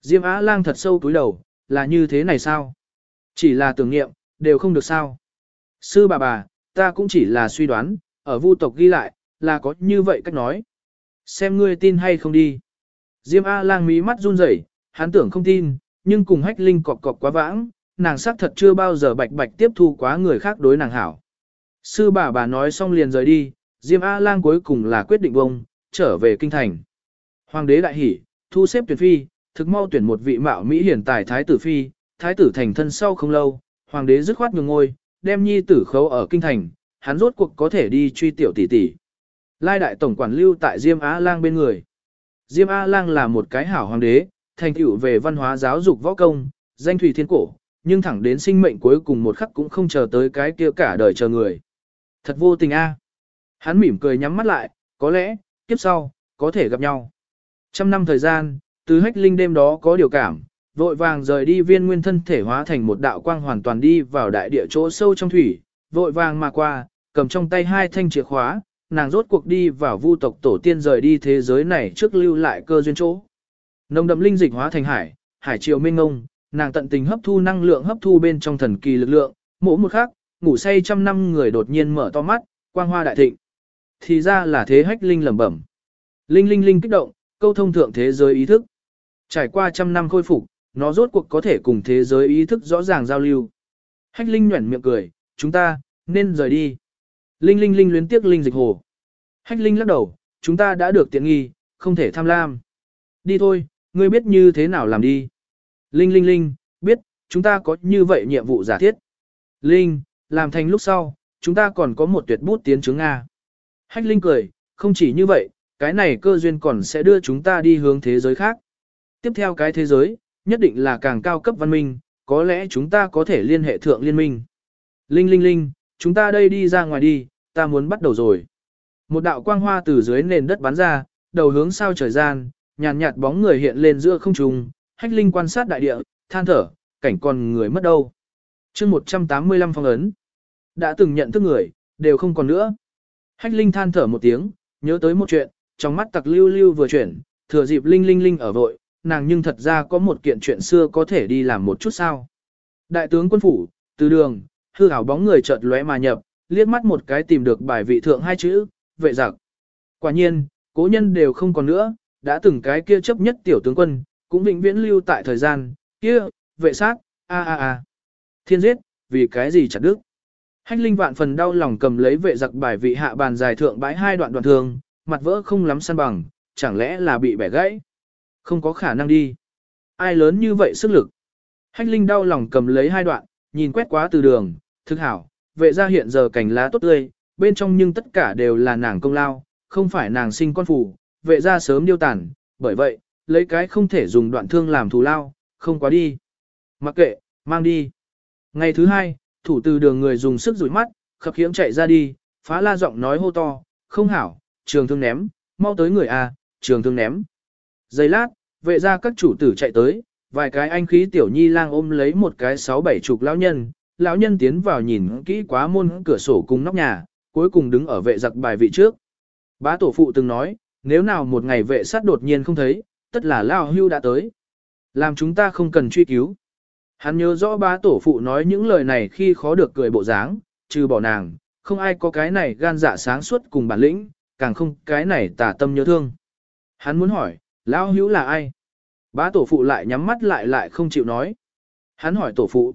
Diêm Á Lang thật sâu túi đầu, là như thế này sao? Chỉ là tưởng niệm, đều không được sao? Sư bà bà, ta cũng chỉ là suy đoán, ở vu tộc ghi lại, là có như vậy cách nói. Xem ngươi tin hay không đi. Diêm A lang mí mắt run rẩy, hắn tưởng không tin, nhưng cùng hách linh cọc cọc quá vãng, nàng xác thật chưa bao giờ bạch bạch tiếp thu quá người khác đối nàng hảo. Sư bà bà nói xong liền rời đi, Diêm A lang cuối cùng là quyết định bông, trở về kinh thành. Hoàng đế đại hỉ, thu xếp tuyển phi, thực mau tuyển một vị mạo Mỹ hiển tài thái tử phi, thái tử thành thân sau không lâu, hoàng đế dứt khoát nhường ngôi, đem nhi tử khấu ở kinh thành, hắn rốt cuộc có thể đi truy tiểu tỷ tỷ. Lai đại tổng quản lưu tại Diêm Á Lang bên người. Diêm A Lang là một cái hảo hoàng đế, thành tựu về văn hóa giáo dục võ công, danh thủy thiên cổ, nhưng thẳng đến sinh mệnh cuối cùng một khắc cũng không chờ tới cái kia cả đời chờ người. Thật vô tình a. À. Hắn mỉm cười nhắm mắt lại, có lẽ, kiếp sau, có thể gặp nhau. Trăm năm thời gian, từ hách linh đêm đó có điều cảm, vội vàng rời đi viên nguyên thân thể hóa thành một đạo quang hoàn toàn đi vào đại địa chỗ sâu trong thủy, vội vàng mà qua, cầm trong tay hai thanh chìa khóa, nàng rốt cuộc đi vào vu tộc tổ tiên rời đi thế giới này trước lưu lại cơ duyên chỗ. Nồng đậm linh dịch hóa thành hải, hải triều mênh ngông, nàng tận tình hấp thu năng lượng hấp thu bên trong thần kỳ lực lượng, mỗi một khắc, ngủ say trăm năm người đột nhiên mở to mắt, quang hoa đại thịnh. Thì ra là thế hách linh lẩm bẩm. Linh linh linh kích động, câu thông thượng thế giới ý thức. Trải qua trăm năm khôi phục, nó rốt cuộc có thể cùng thế giới ý thức rõ ràng giao lưu. Hách linh nhuẩn miệng cười, chúng ta, nên rời đi. Linh linh linh luyến tiếc linh dịch hồ. Hách linh lắc đầu, chúng ta đã được tiện nghi, không thể tham lam. Đi thôi, ngươi biết như thế nào làm đi. Linh linh linh, biết, chúng ta có như vậy nhiệm vụ giả thiết. Linh, làm thành lúc sau, chúng ta còn có một tuyệt bút tiến chứng Nga. Hách linh cười, không chỉ như vậy, cái này cơ duyên còn sẽ đưa chúng ta đi hướng thế giới khác. Tiếp theo cái thế giới, nhất định là càng cao cấp văn minh, có lẽ chúng ta có thể liên hệ thượng liên minh. Linh linh linh, chúng ta đây đi ra ngoài đi, ta muốn bắt đầu rồi. Một đạo quang hoa từ dưới nền đất bắn ra, đầu hướng sao trời gian, nhàn nhạt, bóng người hiện lên giữa không trung, hách linh quan sát đại địa, than thở, cảnh còn người mất đâu. chương 185 phong ấn, đã từng nhận thức người, đều không còn nữa. Hách linh than thở một tiếng, nhớ tới một chuyện, trong mắt tặc lưu lưu vừa chuyển, thừa dịp linh linh linh ở vội, nàng nhưng thật ra có một kiện chuyện xưa có thể đi làm một chút sao. Đại tướng quân phủ, từ đường, hư ảo bóng người chợt lóe mà nhập, liếc mắt một cái tìm được bài vị thượng hai chữ, vệ giặc. Quả nhiên, cố nhân đều không còn nữa, đã từng cái kia chấp nhất tiểu tướng quân, cũng vĩnh viễn lưu tại thời gian, kia, vệ sát, a a a. Thiên giết, vì cái gì chặt đức. Hách linh vạn phần đau lòng cầm lấy vệ giặc bài vị hạ bàn dài thượng bãi hai đoạn đoạn thường, mặt vỡ không lắm săn bằng, chẳng lẽ là bị bẻ gãy. Không có khả năng đi. Ai lớn như vậy sức lực. Hách linh đau lòng cầm lấy hai đoạn, nhìn quét quá từ đường, thực hảo, vệ ra hiện giờ cảnh lá tốt tươi, bên trong nhưng tất cả đều là nàng công lao, không phải nàng sinh con phủ vệ ra sớm điêu tàn, bởi vậy, lấy cái không thể dùng đoạn thương làm thù lao, không quá đi. Mặc kệ, mang đi. Ngày thứ hai, thủ từ đường người dùng sức rủi mắt, khập khiễng chạy ra đi, phá la giọng nói hô to, không hảo, trường thương ném, mau tới người a, trường thương ném. Giây lát, vệ ra các chủ tử chạy tới, vài cái anh khí tiểu nhi lang ôm lấy một cái sáu bảy chục lão nhân, lão nhân tiến vào nhìn kỹ quá môn cửa sổ cùng nóc nhà, cuối cùng đứng ở vệ giặc bài vị trước. Bá tổ phụ từng nói, nếu nào một ngày vệ sát đột nhiên không thấy, tất là lao hưu đã tới. Làm chúng ta không cần truy cứu. Hắn nhớ rõ bá tổ phụ nói những lời này khi khó được cười bộ dáng, trừ bỏ nàng, không ai có cái này gan dạ sáng suốt cùng bản lĩnh, càng không cái này tà tâm nhớ thương. Hắn muốn hỏi, lao hữu là ai? Bá tổ phụ lại nhắm mắt lại lại không chịu nói. Hắn hỏi tổ phụ.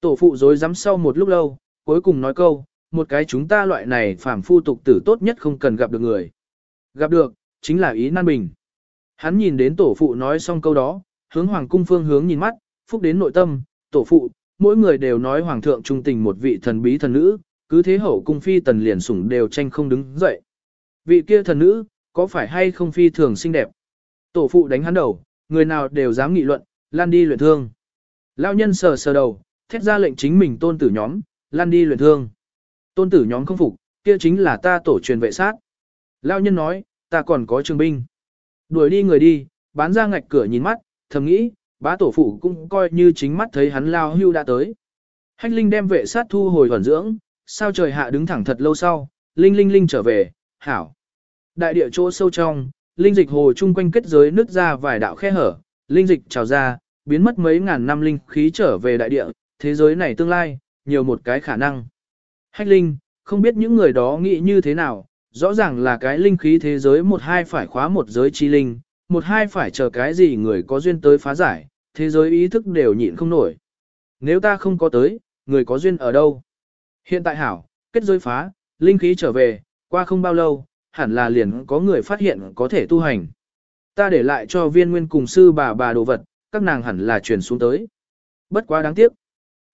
Tổ phụ dối rắm sau một lúc lâu, cuối cùng nói câu, một cái chúng ta loại này phàm phu tục tử tốt nhất không cần gặp được người. Gặp được, chính là ý nan bình. Hắn nhìn đến tổ phụ nói xong câu đó, hướng hoàng cung phương hướng nhìn mắt, phúc đến nội tâm, tổ phụ, mỗi người đều nói hoàng thượng trung tình một vị thần bí thần nữ, cứ thế hậu cung phi tần liền sủng đều tranh không đứng dậy. Vị kia thần nữ, có phải hay không phi thường xinh đẹp? Tổ phụ đánh hắn đầu, người nào đều dám nghị luận, lan đi luyện thương. Lao nhân sờ sờ đầu, thét ra lệnh chính mình tôn tử nhóm, lan đi luyện thương. Tôn tử nhóm không phục, kia chính là ta tổ truyền vệ sát. Lao nhân nói, ta còn có trường binh. Đuổi đi người đi, bán ra ngạch cửa nhìn mắt, thầm nghĩ, bá tổ phụ cũng coi như chính mắt thấy hắn lao hưu đã tới. Hách Linh đem vệ sát thu hồi thuần dưỡng, sao trời hạ đứng thẳng thật lâu sau, Linh Linh Linh trở về, hảo. Đại địa chỗ sâu trong, linh dịch hồ chung quanh kết giới nứt ra vài đạo khe hở, linh dịch trào ra, biến mất mấy ngàn năm linh khí trở về đại địa, thế giới này tương lai, nhiều một cái khả năng. Hách Linh, không biết những người đó nghĩ như thế nào, rõ ràng là cái linh khí thế giới một hai phải khóa một giới chi linh, một hai phải chờ cái gì người có duyên tới phá giải, thế giới ý thức đều nhịn không nổi. Nếu ta không có tới, người có duyên ở đâu? Hiện tại hảo, kết giới phá, linh khí trở về, qua không bao lâu, hẳn là liền có người phát hiện có thể tu hành. Ta để lại cho viên nguyên cùng sư bà bà đồ vật, các nàng hẳn là truyền xuống tới. Bất quá đáng tiếc.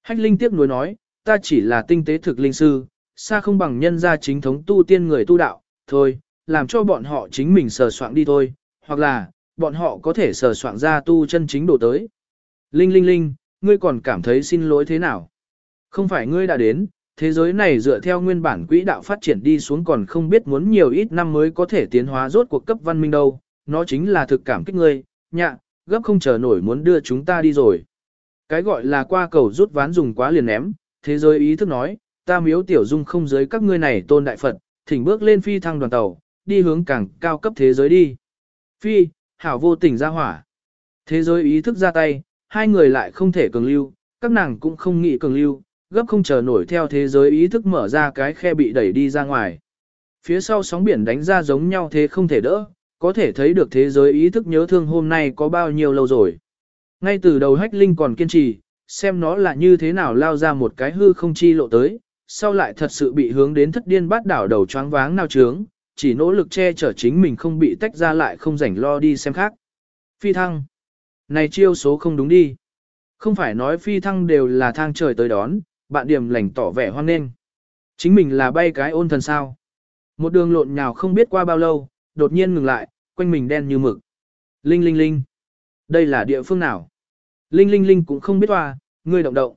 Hách linh tiếc nuối nói, ta chỉ là tinh tế thực linh sư, xa không bằng nhân gia chính thống tu tiên người tu đạo, thôi, làm cho bọn họ chính mình sờ soạn đi thôi, hoặc là, bọn họ có thể sờ soạn ra tu chân chính đổ tới. Linh linh linh, ngươi còn cảm thấy xin lỗi thế nào? Không phải ngươi đã đến, thế giới này dựa theo nguyên bản quỹ đạo phát triển đi xuống còn không biết muốn nhiều ít năm mới có thể tiến hóa rốt cuộc cấp văn minh đâu, nó chính là thực cảm kích ngươi, nhạ, gấp không chờ nổi muốn đưa chúng ta đi rồi. Cái gọi là qua cầu rút ván dùng quá liền ném, thế giới ý thức nói, ta miếu tiểu dung không giới các ngươi này tôn đại Phật, thỉnh bước lên phi thăng đoàn tàu, đi hướng càng cao cấp thế giới đi. Phi, hảo vô tình ra hỏa. Thế giới ý thức ra tay, hai người lại không thể cường lưu, các nàng cũng không nghĩ cường lưu, gấp không chờ nổi theo thế giới ý thức mở ra cái khe bị đẩy đi ra ngoài. Phía sau sóng biển đánh ra giống nhau thế không thể đỡ, có thể thấy được thế giới ý thức nhớ thương hôm nay có bao nhiêu lâu rồi. Ngay từ đầu hách linh còn kiên trì, xem nó là như thế nào lao ra một cái hư không chi lộ tới, sau lại thật sự bị hướng đến thất điên bát đảo đầu choáng váng nao trướng, chỉ nỗ lực che chở chính mình không bị tách ra lại không rảnh lo đi xem khác. Phi thăng. Này chiêu số không đúng đi. Không phải nói phi thăng đều là thang trời tới đón, bạn điểm lành tỏ vẻ hoan nghênh. Chính mình là bay cái ôn thần sao. Một đường lộn nhào không biết qua bao lâu, đột nhiên ngừng lại, quanh mình đen như mực. Linh linh linh. Đây là địa phương nào? Linh linh linh cũng không biết hoa, ngươi động động.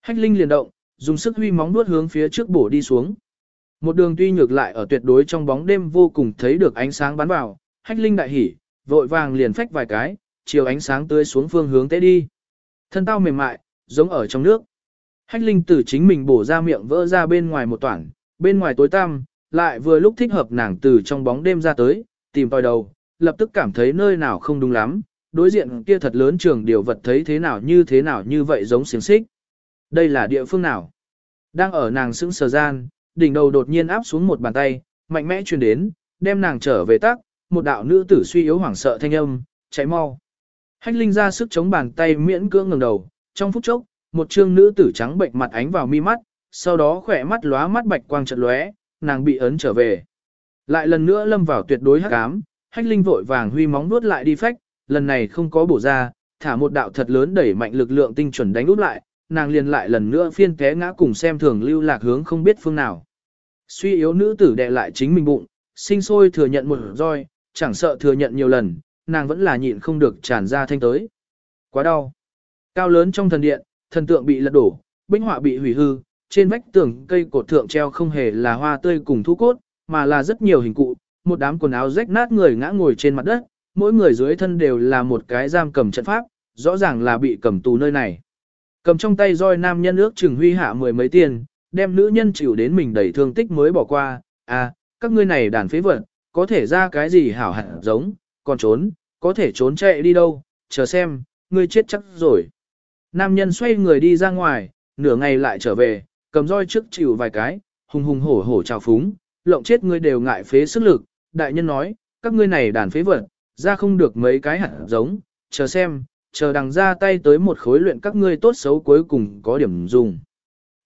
Hách linh liền động, dùng sức huy móng nuốt hướng phía trước bổ đi xuống. Một đường tuy nhược lại ở tuyệt đối trong bóng đêm vô cùng thấy được ánh sáng bắn vào, hách linh đại hỉ, vội vàng liền phách vài cái, chiều ánh sáng tươi xuống phương hướng tế đi. Thân tao mềm mại, giống ở trong nước. Hách linh tử chính mình bổ ra miệng vỡ ra bên ngoài một toảng, bên ngoài tối tăm, lại vừa lúc thích hợp nàng từ trong bóng đêm ra tới, tìm tòi đầu, lập tức cảm thấy nơi nào không đúng lắm, đối diện kia thật lớn trường điều vật thấy thế nào như thế nào như vậy giống xiềng xích. Đây là địa phương nào? Đang ở nàng sững sờ gian, đỉnh đầu đột nhiên áp xuống một bàn tay, mạnh mẽ truyền đến, đem nàng trở về tắc. một đạo nữ tử suy yếu hoảng sợ thanh âm, chạy mau. Hách Linh ra sức chống bàn tay miễn cưỡng ngẩng đầu, trong phút chốc, một trương nữ tử trắng bệnh mặt ánh vào mi mắt, sau đó khỏe mắt lóa mắt bạch quang chợt lóe, nàng bị ấn trở về. Lại lần nữa lâm vào tuyệt đối hắc ám, Hách Linh vội vàng huy móng nuốt lại đi phách, lần này không có bổ ra, thả một đạo thật lớn đẩy mạnh lực lượng tinh chuẩn đánh úp lại, nàng liền lại lần nữa phiên té ngã cùng xem thường lưu lạc hướng không biết phương nào. Suy yếu nữ tử đè lại chính mình bụng, sinh sôi thừa nhận một roi, chẳng sợ thừa nhận nhiều lần, nàng vẫn là nhịn không được tràn ra thanh tới. Quá đau. Cao lớn trong thần điện, thần tượng bị lật đổ, binh họa bị hủy hư, trên vách tường cây cột thượng treo không hề là hoa tươi cùng thu cốt, mà là rất nhiều hình cụ, một đám quần áo rách nát người ngã ngồi trên mặt đất, mỗi người dưới thân đều là một cái giam cầm trận pháp, rõ ràng là bị cầm tù nơi này. Cầm trong tay roi nam nhân ước chừng huy hạ mười mấy tiền, đem nữ nhân chịu đến mình đầy thương tích mới bỏ qua, à, các ngươi này đàn phế vật, có thể ra cái gì hảo hẳn giống, còn trốn, có thể trốn chạy đi đâu, chờ xem, ngươi chết chắc rồi. Nam nhân xoay người đi ra ngoài, nửa ngày lại trở về, cầm roi trước chịu vài cái, hùng hùng hổ hổ chào phúng, lộng chết ngươi đều ngại phế sức lực, đại nhân nói, các ngươi này đàn phế vật, ra không được mấy cái hẳn giống, chờ xem, chờ đằng ra tay tới một khối luyện các ngươi tốt xấu cuối cùng có điểm dùng.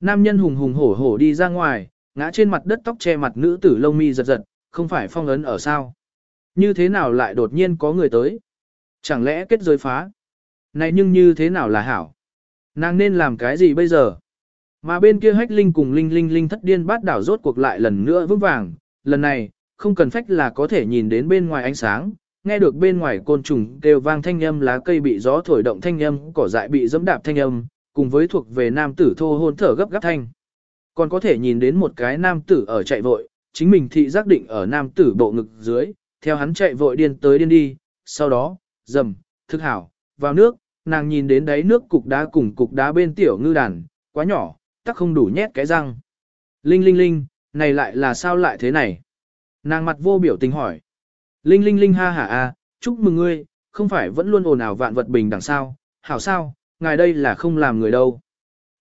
Nam nhân hùng hùng hổ hổ đi ra ngoài, ngã trên mặt đất tóc che mặt nữ tử lông mi giật giật, không phải phong ấn ở sao. Như thế nào lại đột nhiên có người tới? Chẳng lẽ kết giới phá? Này nhưng như thế nào là hảo? Nàng nên làm cái gì bây giờ? Mà bên kia hách linh cùng linh linh linh thất điên bát đảo rốt cuộc lại lần nữa vững vàng, lần này, không cần phách là có thể nhìn đến bên ngoài ánh sáng, nghe được bên ngoài côn trùng kêu vang thanh âm lá cây bị gió thổi động thanh âm, cỏ dại bị dẫm đạp thanh âm, cùng với thuộc về nam tử thô hôn thở gấp gáp thanh. Còn có thể nhìn đến một cái nam tử ở chạy vội, chính mình thị giác định ở nam tử bộ ngực dưới, theo hắn chạy vội điên tới điên đi, sau đó, dầm, thực hảo, vào nước, nàng nhìn đến đáy nước cục đá cùng cục đá bên tiểu ngư đàn, quá nhỏ, tắc không đủ nhét cái răng. Linh linh linh, này lại là sao lại thế này? Nàng mặt vô biểu tình hỏi. Linh linh linh ha hả a, chúc mừng ngươi, không phải vẫn luôn ồn ào vạn vật bình đẳng sao, hảo sao, ngài đây là không làm người đâu.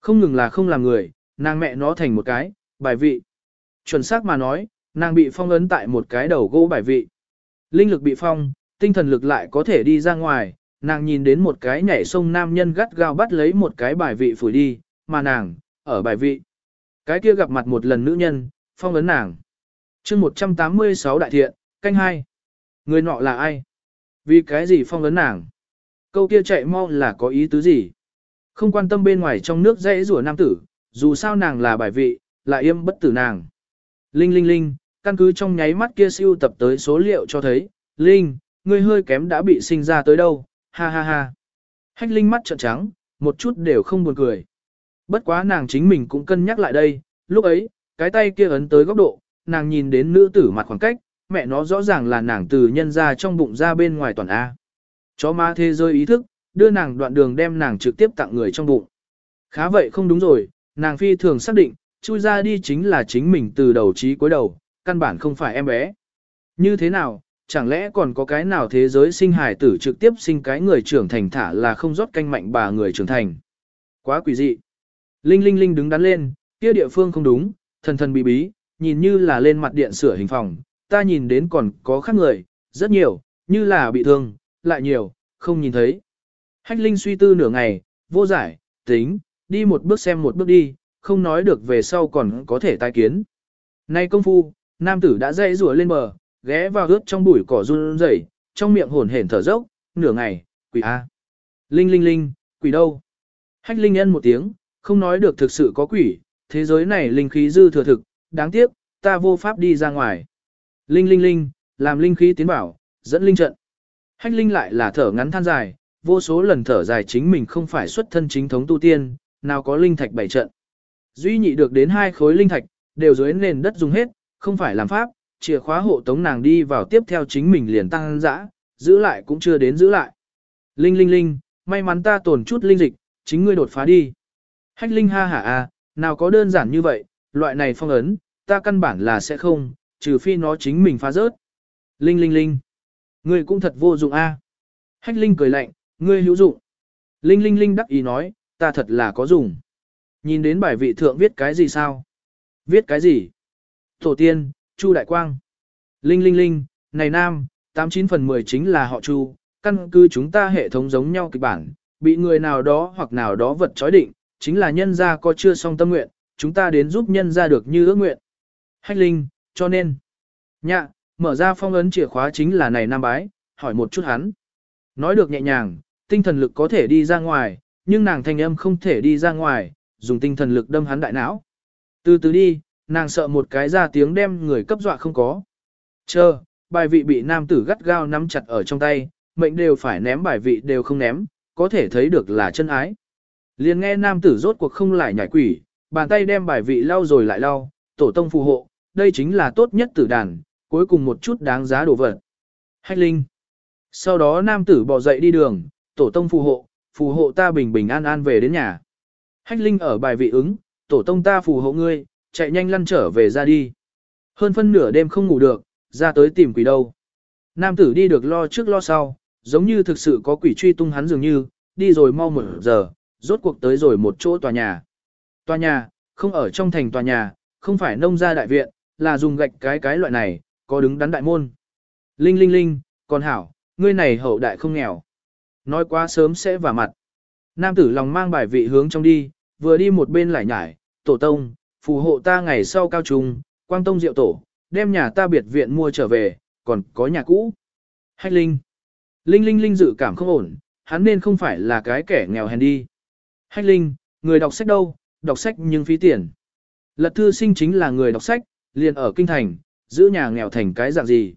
Không ngừng là không làm người, nàng mẹ nó thành một cái, bài vị. Chuẩn xác mà nói, nàng bị phong ấn tại một cái đầu gỗ bài vị. Linh lực bị phong, tinh thần lực lại có thể đi ra ngoài, nàng nhìn đến một cái nhảy sông nam nhân gắt gao bắt lấy một cái bài vị phủi đi, mà nàng, ở bài vị. Cái kia gặp mặt một lần nữ nhân, phong ấn nàng. chương 186 đại thiện, canh hai Người nọ là ai? Vì cái gì phong ấn nàng? Câu kia chạy mau là có ý tứ gì? Không quan tâm bên ngoài trong nước dãy rủa nam tử, dù sao nàng là bài vị, lại yêm bất tử nàng. Linh linh linh, căn cứ trong nháy mắt kia siêu tập tới số liệu cho thấy, Linh, ngươi hơi kém đã bị sinh ra tới đâu, ha ha ha. Hách Linh mắt trợn trắng, một chút đều không buồn cười. Bất quá nàng chính mình cũng cân nhắc lại đây, lúc ấy, cái tay kia ấn tới góc độ, nàng nhìn đến nữ tử mặt khoảng cách, mẹ nó rõ ràng là nàng từ nhân ra trong bụng ra bên ngoài toàn A. Chó ma thế rơi ý thức, đưa nàng đoạn đường đem nàng trực tiếp tặng người trong bụng. Khá vậy không đúng rồi, nàng phi thường xác định, chui ra đi chính là chính mình từ đầu chí cuối đầu, căn bản không phải em bé. Như thế nào, chẳng lẽ còn có cái nào thế giới sinh hài tử trực tiếp sinh cái người trưởng thành thả là không rót canh mạnh bà người trưởng thành. Quá quỷ dị. Linh Linh Linh đứng đắn lên, kia địa phương không đúng, thần thần bí bí, nhìn như là lên mặt điện sửa hình phòng, ta nhìn đến còn có khác người, rất nhiều, như là bị thương, lại nhiều, không nhìn thấy. Hách Linh suy tư nửa ngày, vô giải, tính, đi một bước xem một bước đi, không nói được về sau còn có thể tai kiến. Nay công phu, nam tử đã dậy rùa lên bờ, ghé vào ướt trong bụi cỏ run rẩy, trong miệng hồn hển thở dốc, nửa ngày, quỷ a. Linh linh linh, quỷ đâu? Hách linh nhân một tiếng, không nói được thực sự có quỷ, thế giới này linh khí dư thừa thực, đáng tiếc, ta vô pháp đi ra ngoài. Linh linh linh, làm linh khí tiến bảo, dẫn linh trận. Hách linh lại là thở ngắn than dài, vô số lần thở dài chính mình không phải xuất thân chính thống tu tiên, nào có linh thạch bảy trận. Duy nhị được đến hai khối linh thạch, đều dưới nền đất dùng hết, không phải làm pháp, chìa khóa hộ tống nàng đi vào tiếp theo chính mình liền tăng dã, giữ lại cũng chưa đến giữ lại. Linh linh linh, may mắn ta tổn chút linh dịch, chính ngươi đột phá đi. Hách linh ha hả a, à, nào có đơn giản như vậy, loại này phong ấn, ta căn bản là sẽ không, trừ phi nó chính mình phá rớt. Linh linh linh, ngươi cũng thật vô dụng a. Hách linh cười lạnh, ngươi hữu dụng. Linh linh linh đắc ý nói, ta thật là có dùng. Nhìn đến bài vị thượng viết cái gì sao? Viết cái gì? Tổ tiên, Chu Đại Quang. Linh linh linh, này nam, 89 phần 10 chính là họ Chu, căn cứ chúng ta hệ thống giống nhau kịch bản, bị người nào đó hoặc nào đó vật chói định, chính là nhân gia có chưa xong tâm nguyện, chúng ta đến giúp nhân gia được như ước nguyện. Hách linh, cho nên, nhạ, mở ra phong ấn chìa khóa chính là này nam bái, hỏi một chút hắn. Nói được nhẹ nhàng, tinh thần lực có thể đi ra ngoài, nhưng nàng thanh âm không thể đi ra ngoài, dùng tinh thần lực đâm hắn đại não. Từ từ đi, nàng sợ một cái ra tiếng đem người cấp dọa không có. Chờ, bài vị bị nam tử gắt gao nắm chặt ở trong tay, mệnh đều phải ném bài vị đều không ném, có thể thấy được là chân ái. Liền nghe nam tử rốt cuộc không lại nhảy quỷ, bàn tay đem bài vị lau rồi lại lau, tổ tông phù hộ, đây chính là tốt nhất tử đàn, cuối cùng một chút đáng giá đồ vật. Hách linh. Sau đó nam tử bỏ dậy đi đường, tổ tông phù hộ, phù hộ ta bình bình an an về đến nhà. Hách linh ở bài vị ứng, tổ tông ta phù hộ ngươi, chạy nhanh lăn trở về ra đi. Hơn phân nửa đêm không ngủ được, ra tới tìm quỷ đâu. Nam tử đi được lo trước lo sau, giống như thực sự có quỷ truy tung hắn dường như, đi rồi mau một giờ, rốt cuộc tới rồi một chỗ tòa nhà. Tòa nhà, không ở trong thành tòa nhà, không phải nông gia đại viện, là dùng gạch cái cái loại này, có đứng đắn đại môn. Linh linh linh, còn hảo, ngươi này hậu đại không nghèo. Nói quá sớm sẽ vả mặt. Nam tử lòng mang bài vị hướng trong đi, vừa đi một bên lại nhải, tổ tông, phù hộ ta ngày sau cao trung, quang tông diệu tổ, đem nhà ta biệt viện mua trở về, còn có nhà cũ. Hách Linh. Linh Linh Linh dự cảm không ổn, hắn nên không phải là cái kẻ nghèo hèn đi. Hách Linh, người đọc sách đâu, đọc sách nhưng phí tiền. Lật thư sinh chính là người đọc sách, liền ở kinh thành, giữ nhà nghèo thành cái dạng gì.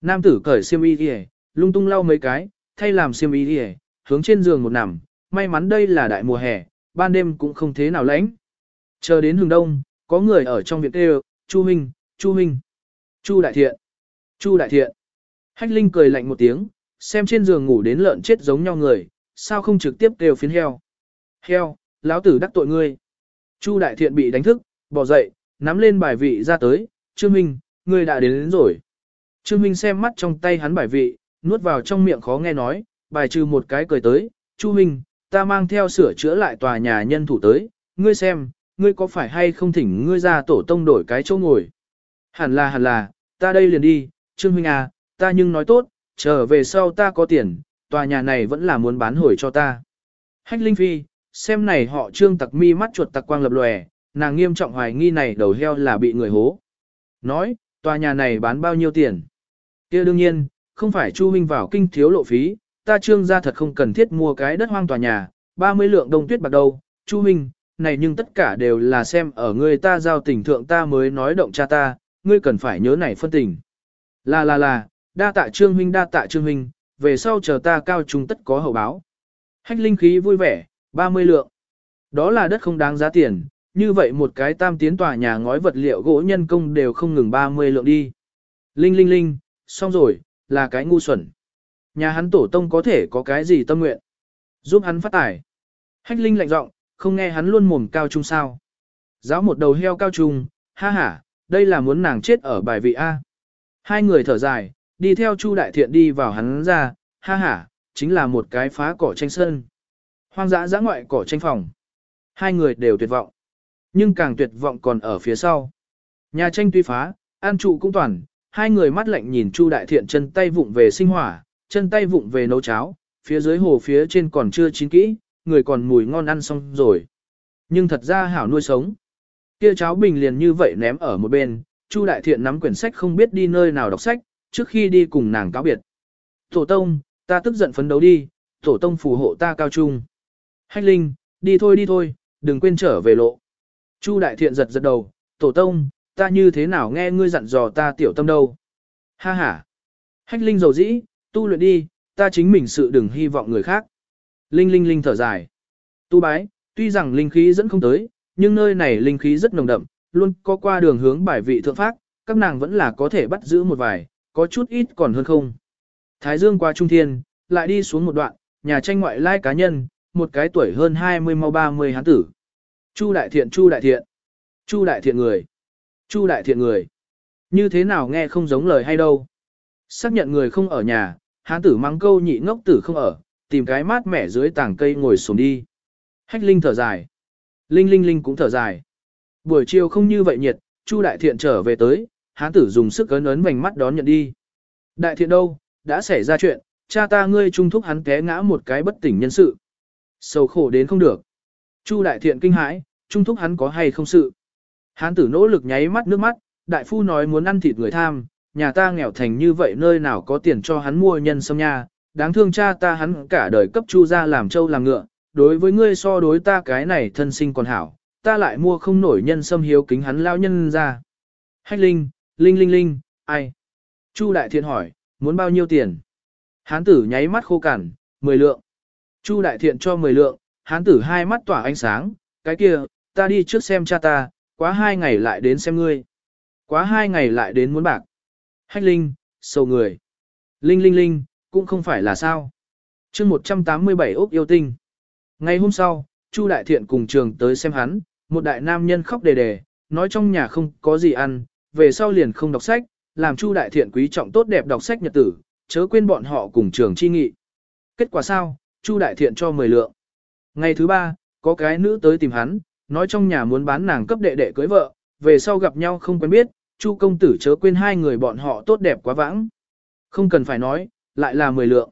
Nam tử cởi xiêm y đi lung tung lau mấy cái, thay làm xiêm y đi hướng trên giường một nằm, may mắn đây là đại mùa hè, ban đêm cũng không thế nào lạnh. Chờ đến hừng đông, có người ở trong viện kêu, Chu Minh, Chu Minh, Chu Đại Thiện, Chu Đại Thiện. Hách Linh cười lạnh một tiếng, xem trên giường ngủ đến lợn chết giống nhau người, sao không trực tiếp kêu phiến heo. Heo, lão tử đắc tội ngươi. Chu đại thiện bị đánh thức, bỏ dậy, nắm lên bài vị ra tới, Trương Minh, ngươi đã đến, đến rồi. Trương Minh xem mắt trong tay hắn bài vị, nuốt vào trong miệng khó nghe nói, bài trừ một cái cười tới, Chu Minh, ta mang theo sửa chữa lại tòa nhà nhân thủ tới, ngươi xem, ngươi có phải hay không thỉnh ngươi ra tổ tông đổi cái chỗ ngồi. Hẳn là hẳn là, ta đây liền đi, Trương Minh à, ta nhưng nói tốt, trở về sau ta có tiền, tòa nhà này vẫn là muốn bán hồi cho ta. Hách Linh Phi, xem này họ trương tặc mi mắt chuột tặc quang lập lòe, nàng nghiêm trọng hoài nghi này đầu heo là bị người hố. Nói, tòa nhà này bán bao nhiêu tiền? kia đương nhiên, không phải Chu Minh vào kinh thiếu lộ phí, ta trương gia thật không cần thiết mua cái đất hoang tòa nhà, 30 lượng đông tuyết bạc đầu Chu Minh, này nhưng tất cả đều là xem ở ngươi ta giao tình thượng ta mới nói động cha ta, ngươi cần phải nhớ này phân tình. Là là là, đa tạ trương huynh đa tạ trương huynh, về sau chờ ta cao trung tất có hậu báo. Hách linh khí vui vẻ, 30 lượng. Đó là đất không đáng giá tiền, như vậy một cái tam tiến tòa nhà ngói vật liệu gỗ nhân công đều không ngừng 30 lượng đi. Linh linh linh, xong rồi, là cái ngu xuẩn. Nhà hắn tổ tông có thể có cái gì tâm nguyện. Giúp hắn phát tải. Hách linh lạnh giọng, không nghe hắn luôn mồm cao trung sao. Giáo một đầu heo cao trung, ha ha, đây là muốn nàng chết ở bài vị A. Hai người thở dài, đi theo Chu Đại Thiện đi vào hắn ra, ha ha, chính là một cái phá cỏ tranh sơn. Hoang dã dã ngoại cỏ tranh phòng. Hai người đều tuyệt vọng. Nhưng càng tuyệt vọng còn ở phía sau. Nhà tranh tuy phá, an trụ cũng toàn, hai người mắt lạnh nhìn Chu Đại Thiện chân tay vụng về sinh hỏa, chân tay vụng về nấu cháo, phía dưới hồ phía trên còn chưa chín kỹ, người còn mùi ngon ăn xong rồi. Nhưng thật ra hảo nuôi sống. Kia cháo bình liền như vậy ném ở một bên, Chu Đại Thiện nắm quyển sách không biết đi nơi nào đọc sách, trước khi đi cùng nàng cáo biệt. Tổ tông, ta tức giận phấn đấu đi, tổ tông phù hộ ta cao trung. Hách Linh, đi thôi đi thôi, đừng quên trở về lộ. Chu Đại Thiện giật giật đầu, tổ tông, ta như thế nào nghe ngươi dặn dò ta tiểu tâm đâu. Ha ha. Hách Linh dầu dĩ, tu luyện đi, ta chính mình sự đừng hy vọng người khác. Linh Linh Linh thở dài. Tu bái, tuy rằng linh khí dẫn không tới, nhưng nơi này linh khí rất nồng đậm, luôn có qua đường hướng bài vị thượng pháp, các nàng vẫn là có thể bắt giữ một vài, có chút ít còn hơn không. Thái Dương qua trung thiên, lại đi xuống một đoạn, nhà tranh ngoại lai cá nhân, một cái tuổi hơn 20 mau 30 hán tử. Chu đại thiện, Chu đại thiện, Chu đại thiện người, Chu đại thiện người. Như thế nào nghe không giống lời hay đâu. Xác nhận người không ở nhà, hán tử mang câu nhị ngốc tử không ở, tìm cái mát mẻ dưới tảng cây ngồi xuống đi. Hách Linh thở dài. Linh Linh Linh cũng thở dài. Buổi chiều không như vậy nhiệt, Chu đại thiện trở về tới, hán tử dùng sức ấn ấn vành mắt đón nhận đi. Đại thiện đâu, đã xảy ra chuyện, cha ta ngươi trung thúc hắn té ngã một cái bất tỉnh nhân sự. Sầu khổ đến không được. Chu đại thiện kinh hãi, trung thúc hắn có hay không sự. Hán tử nỗ lực nháy mắt nước mắt, đại phu nói muốn ăn thịt người tham, nhà ta nghèo thành như vậy nơi nào có tiền cho hắn mua nhân sâm nha, đáng thương cha ta hắn cả đời cấp chu ra làm trâu làm ngựa, đối với ngươi so đối ta cái này thân sinh còn hảo, ta lại mua không nổi nhân sâm hiếu kính hắn lao nhân ra. Hách linh, linh linh linh, ai? Chu đại thiện hỏi, muốn bao nhiêu tiền? Hán tử nháy mắt khô cằn, 10 lượng. Chu đại thiện cho 10 lượng, hán tử hai mắt tỏa ánh sáng, cái kia, ta đi trước xem cha ta, quá hai ngày lại đến xem ngươi. Quá hai ngày lại đến muốn bạc. Hách linh, sầu người. Linh linh linh, cũng không phải là sao. chương 187 ốc yêu tinh. Ngày hôm sau, Chu đại thiện cùng trường tới xem hắn, một đại nam nhân khóc đề đề, nói trong nhà không có gì ăn, về sau liền không đọc sách, làm Chu đại thiện quý trọng tốt đẹp đọc sách nhật tử, chớ quên bọn họ cùng trường chi nghị. Kết quả sao, Chu đại thiện cho 10 lượng. Ngày thứ ba, có cái nữ tới tìm hắn, nói trong nhà muốn bán nàng cấp đệ đệ cưới vợ, về sau gặp nhau không quen biết, Chu công tử chớ quên hai người bọn họ tốt đẹp quá vãng. Không cần phải nói, lại là 10 lượng.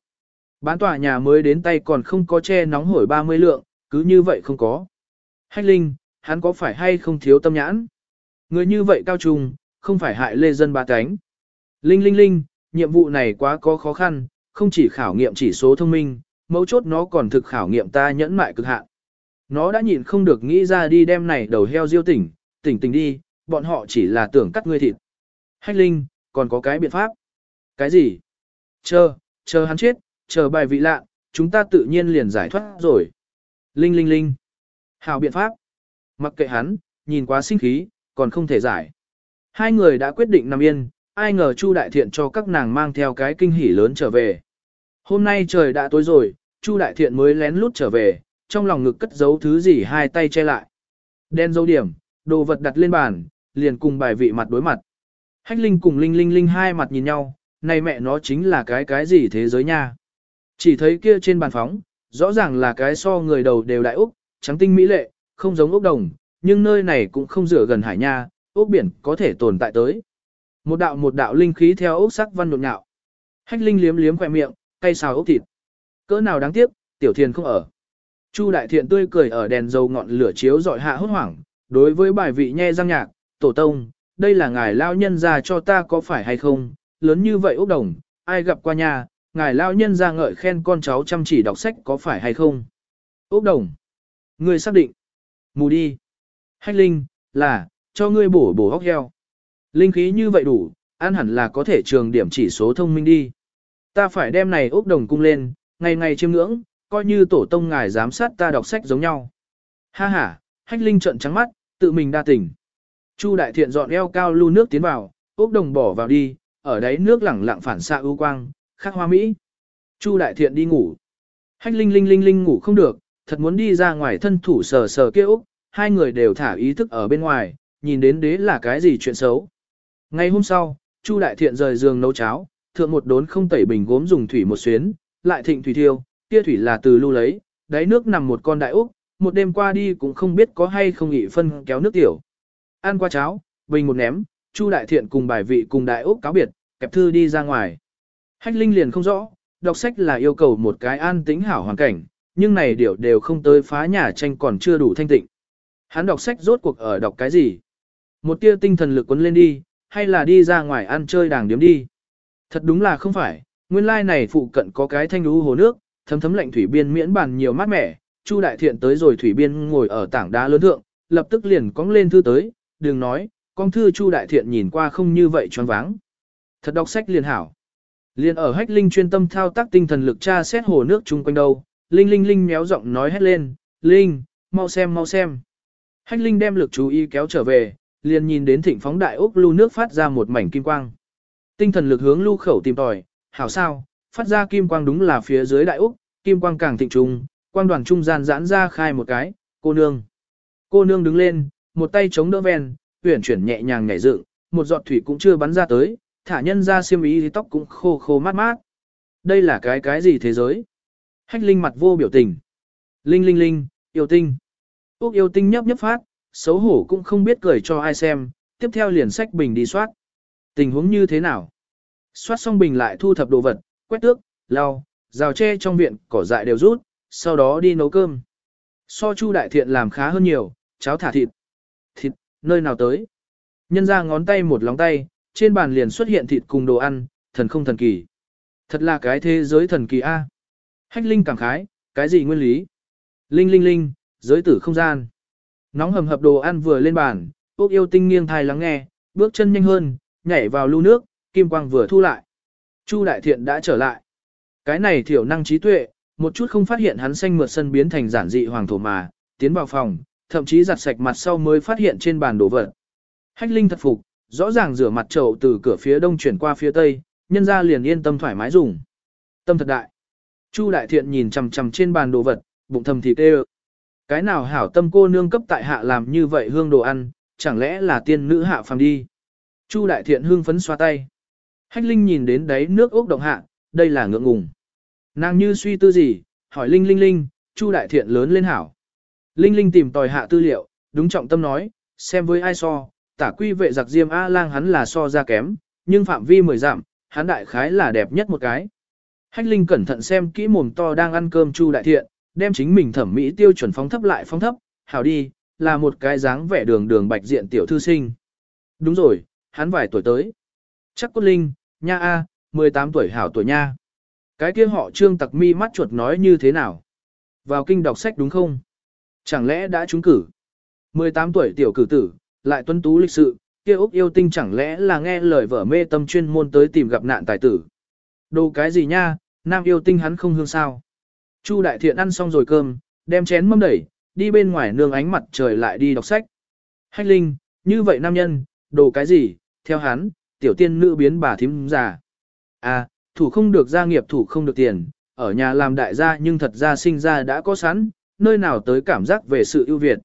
Bán tòa nhà mới đến tay còn không có che nóng hổi 30 lượng, cứ như vậy không có. Hách Linh, hắn có phải hay không thiếu tâm nhãn? Người như vậy cao trùng, không phải hại lê dân ba cánh. Linh linh linh, nhiệm vụ này quá có khó khăn, không chỉ khảo nghiệm chỉ số thông minh, mấu chốt nó còn thực khảo nghiệm ta nhẫn mại cực hạn. Nó đã nhịn không được nghĩ ra đi đem này đầu heo diêu tỉnh, tỉnh tỉnh đi, bọn họ chỉ là tưởng cắt ngươi thịt. Hách Linh, còn có cái biện pháp. Cái gì? Chờ, chờ hắn chết, chờ bài vị lạ, chúng ta tự nhiên liền giải thoát rồi. Linh linh linh. Hào biện pháp. Mặc kệ hắn, nhìn quá sinh khí, còn không thể giải. Hai người đã quyết định nằm yên, ai ngờ Chu Đại Thiện cho các nàng mang theo cái kinh hỉ lớn trở về. Hôm nay trời đã tối rồi, Chu Đại Thiện mới lén lút trở về, trong lòng ngực cất giấu thứ gì hai tay che lại. Đen dấu điểm, đồ vật đặt lên bàn, liền cùng bài vị mặt đối mặt. Hách Linh cùng Linh Linh Linh hai mặt nhìn nhau, này mẹ nó chính là cái cái gì thế giới nha. Chỉ thấy kia trên bàn phóng, rõ ràng là cái so người đầu đều đại Úc, trắng tinh mỹ lệ, không giống úc đồng, nhưng nơi này cũng không rửa gần hải nha, úc biển có thể tồn tại tới. Một đạo một đạo linh khí theo úc sắc văn nhộn nhạo. Hách Linh liếm liếm khỏe miệng, cay xào úc thịt. Cỡ nào đáng tiếc, tiểu thiền không ở. Chu đại thiện tươi cười ở đèn dầu ngọn lửa chiếu dọi hạ hốt hoảng, đối với bài vị nhe răng nhạc, tổ tông, đây là ngài lao nhân ra cho ta có phải hay không, lớn như vậy ốc đồng, ai gặp qua nhà, ngài lao nhân ra ngợi khen con cháu chăm chỉ đọc sách có phải hay không. Ốc đồng, ngươi xác định, mù đi, hách linh, là, cho ngươi bổ bổ hóc heo. Linh khí như vậy đủ, ăn hẳn là có thể trường điểm chỉ số thông minh đi. Ta phải đem này ốc đồng cung lên, ngày ngày chiêm ngưỡng, coi như tổ tông ngài giám sát ta đọc sách giống nhau. Ha ha, hách linh trợn trắng mắt, tự mình đa tỉnh. Chu đại thiện dọn eo cao lưu nước tiến vào, ốc đồng bỏ vào đi, ở đấy nước lẳng lặng phản xạ ưu quang, khắc hoa mỹ. Chu đại thiện đi ngủ. Hách linh linh linh linh ngủ không được, thật muốn đi ra ngoài thân thủ sờ sờ kia ốc, hai người đều thả ý thức ở bên ngoài, nhìn đến đế là cái gì chuyện xấu. Ngày hôm sau, Chu đại thiện rời giường nấu cháo, thượng một đốn không tẩy bình gốm dùng thủy một xuyến, lại thịnh thủy thiêu, kia thủy là từ lưu lấy, đáy nước nằm một con đại úc, một đêm qua đi cũng không biết có hay không nghỉ phân kéo nước tiểu. Ăn qua cháo, bình một ném, Chu đại thiện cùng bài vị cùng đại úc cáo biệt, kẹp thư đi ra ngoài. Hách Linh liền không rõ, đọc sách là yêu cầu một cái an tĩnh hảo hoàn cảnh, nhưng này điều đều không tới phá nhà tranh còn chưa đủ thanh tịnh. Hắn đọc sách rốt cuộc ở đọc cái gì? Một tia tinh thần lực quấn lên đi, hay là đi ra ngoài ăn chơi đàng điếm đi? Thật đúng là không phải, nguyên lai này phụ cận có cái thanh lũ hồ nước, thấm thấm lạnh thủy biên miễn bàn nhiều mát mẻ, Chu đại thiện tới rồi thủy biên ngồi ở tảng đá lớn thượng, lập tức liền cong lên thư tới, đừng nói, con thư Chu đại thiện nhìn qua không như vậy choáng váng. Thật đọc sách liền hảo. Liền ở hách linh chuyên tâm thao tác tinh thần lực tra xét hồ nước chung quanh đâu, linh linh linh méo giọng nói hét lên, linh, mau xem mau xem. Hách linh đem lực chú ý kéo trở về, liền nhìn đến thịnh phóng đại ốc lưu nước phát ra một mảnh kim quang. Tinh thần lực hướng lưu khẩu tìm tòi, hảo sao, phát ra kim quang đúng là phía dưới đại úc, kim quang càng thịnh trùng, quang đoàn trung gian giãn ra khai một cái, cô nương. Cô nương đứng lên, một tay chống đỡ ven, tuyển chuyển nhẹ nhàng nhảy dựng, một giọt thủy cũng chưa bắn ra tới, thả nhân ra xiêm ý thì tóc cũng khô khô mát mát. Đây là cái cái gì thế giới? Hách linh mặt vô biểu tình. Linh linh linh, yêu tinh. Úc yêu tinh nhấp nhấp phát, xấu hổ cũng không biết cười cho ai xem, tiếp theo liền sách bình đi soát. Tình huống như thế nào? Xoát xong bình lại thu thập đồ vật, quét tước, lau, rào tre trong viện, cỏ dại đều rút, sau đó đi nấu cơm. So Chu đại thiện làm khá hơn nhiều, cháo thả thịt. Thịt, nơi nào tới? Nhân ra ngón tay một lóng tay, trên bàn liền xuất hiện thịt cùng đồ ăn, thần không thần kỳ. Thật là cái thế giới thần kỳ A. Hách Linh cảm khái, cái gì nguyên lý? Linh linh linh, giới tử không gian. Nóng hầm hập đồ ăn vừa lên bàn, Úc yêu tinh nghiêng thai lắng nghe, bước chân nhanh hơn, nhảy vào lưu nước, kim quang vừa thu lại. Chu đại thiện đã trở lại. Cái này thiểu năng trí tuệ, một chút không phát hiện hắn xanh mượt sân biến thành giản dị hoàng thổ mà, tiến vào phòng, thậm chí giặt sạch mặt sau mới phát hiện trên bàn đồ vật. Hách Linh thật phục, rõ ràng rửa mặt trậu từ cửa phía đông chuyển qua phía tây, nhân ra liền yên tâm thoải mái dùng. Tâm thật đại. Chu đại thiện nhìn chằm chằm trên bàn đồ vật, bụng thầm thì tê Cái nào hảo tâm cô nương cấp tại hạ làm như vậy hương đồ ăn, chẳng lẽ là tiên nữ hạ phàm đi. Chu đại thiện hương phấn xoa tay. Hách Linh nhìn đến đấy nước ốc động hạ, đây là ngượng ngùng. Nàng như suy tư gì, hỏi Linh Linh Linh, Chu đại thiện lớn lên hảo. Linh Linh tìm tòi hạ tư liệu, đúng trọng tâm nói, xem với ai so, tả quy vệ giặc diêm A-lang hắn là so ra kém, nhưng phạm vi mười giảm, hắn đại khái là đẹp nhất một cái. Hách Linh cẩn thận xem kỹ mồm to đang ăn cơm Chu đại thiện, đem chính mình thẩm mỹ tiêu chuẩn phóng thấp lại phóng thấp, hảo đi, là một cái dáng vẻ đường đường bạch diện tiểu thư sinh. Đúng rồi, hắn vài tuổi tới. Chắc cốt Linh, nha a, 18 tuổi hảo tuổi nha. Cái kia họ trương tặc mi mắt chuột nói như thế nào? Vào kinh đọc sách đúng không? Chẳng lẽ đã trúng cử? 18 tuổi tiểu cử tử, lại tuân tú lịch sự, kia Úc yêu tinh chẳng lẽ là nghe lời vở mê tâm chuyên môn tới tìm gặp nạn tài tử. Đồ cái gì nha, nam yêu tinh hắn không hương sao. Chu đại thiện ăn xong rồi cơm, đem chén mâm đẩy, đi bên ngoài nương ánh mặt trời lại đi đọc sách. Hách linh, như vậy nam nhân, đồ cái gì, theo hắn, tiểu tiên nữ biến bà thím già. À, thủ không được gia nghiệp thủ không được tiền, ở nhà làm đại gia nhưng thật ra sinh ra đã có sẵn, nơi nào tới cảm giác về sự ưu việt.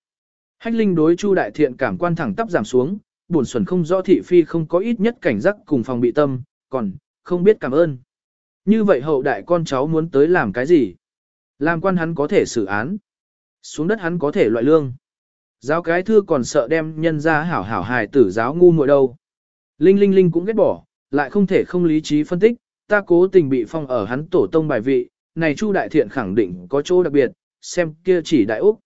Hách linh đối Chu đại thiện cảm quan thẳng tắp giảm xuống, buồn xuẩn không rõ thị phi không có ít nhất cảnh giác cùng phòng bị tâm, còn, không biết cảm ơn. Như vậy hậu đại con cháu muốn tới làm cái gì? Làm quan hắn có thể xử án. Xuống đất hắn có thể loại lương. Giáo cái thư còn sợ đem nhân ra hảo hảo hài tử giáo ngu muội đâu. Linh Linh Linh cũng ghét bỏ, lại không thể không lý trí phân tích, ta cố tình bị phong ở hắn tổ tông bài vị, này Chu Đại Thiện khẳng định có chỗ đặc biệt, xem kia chỉ Đại Úc.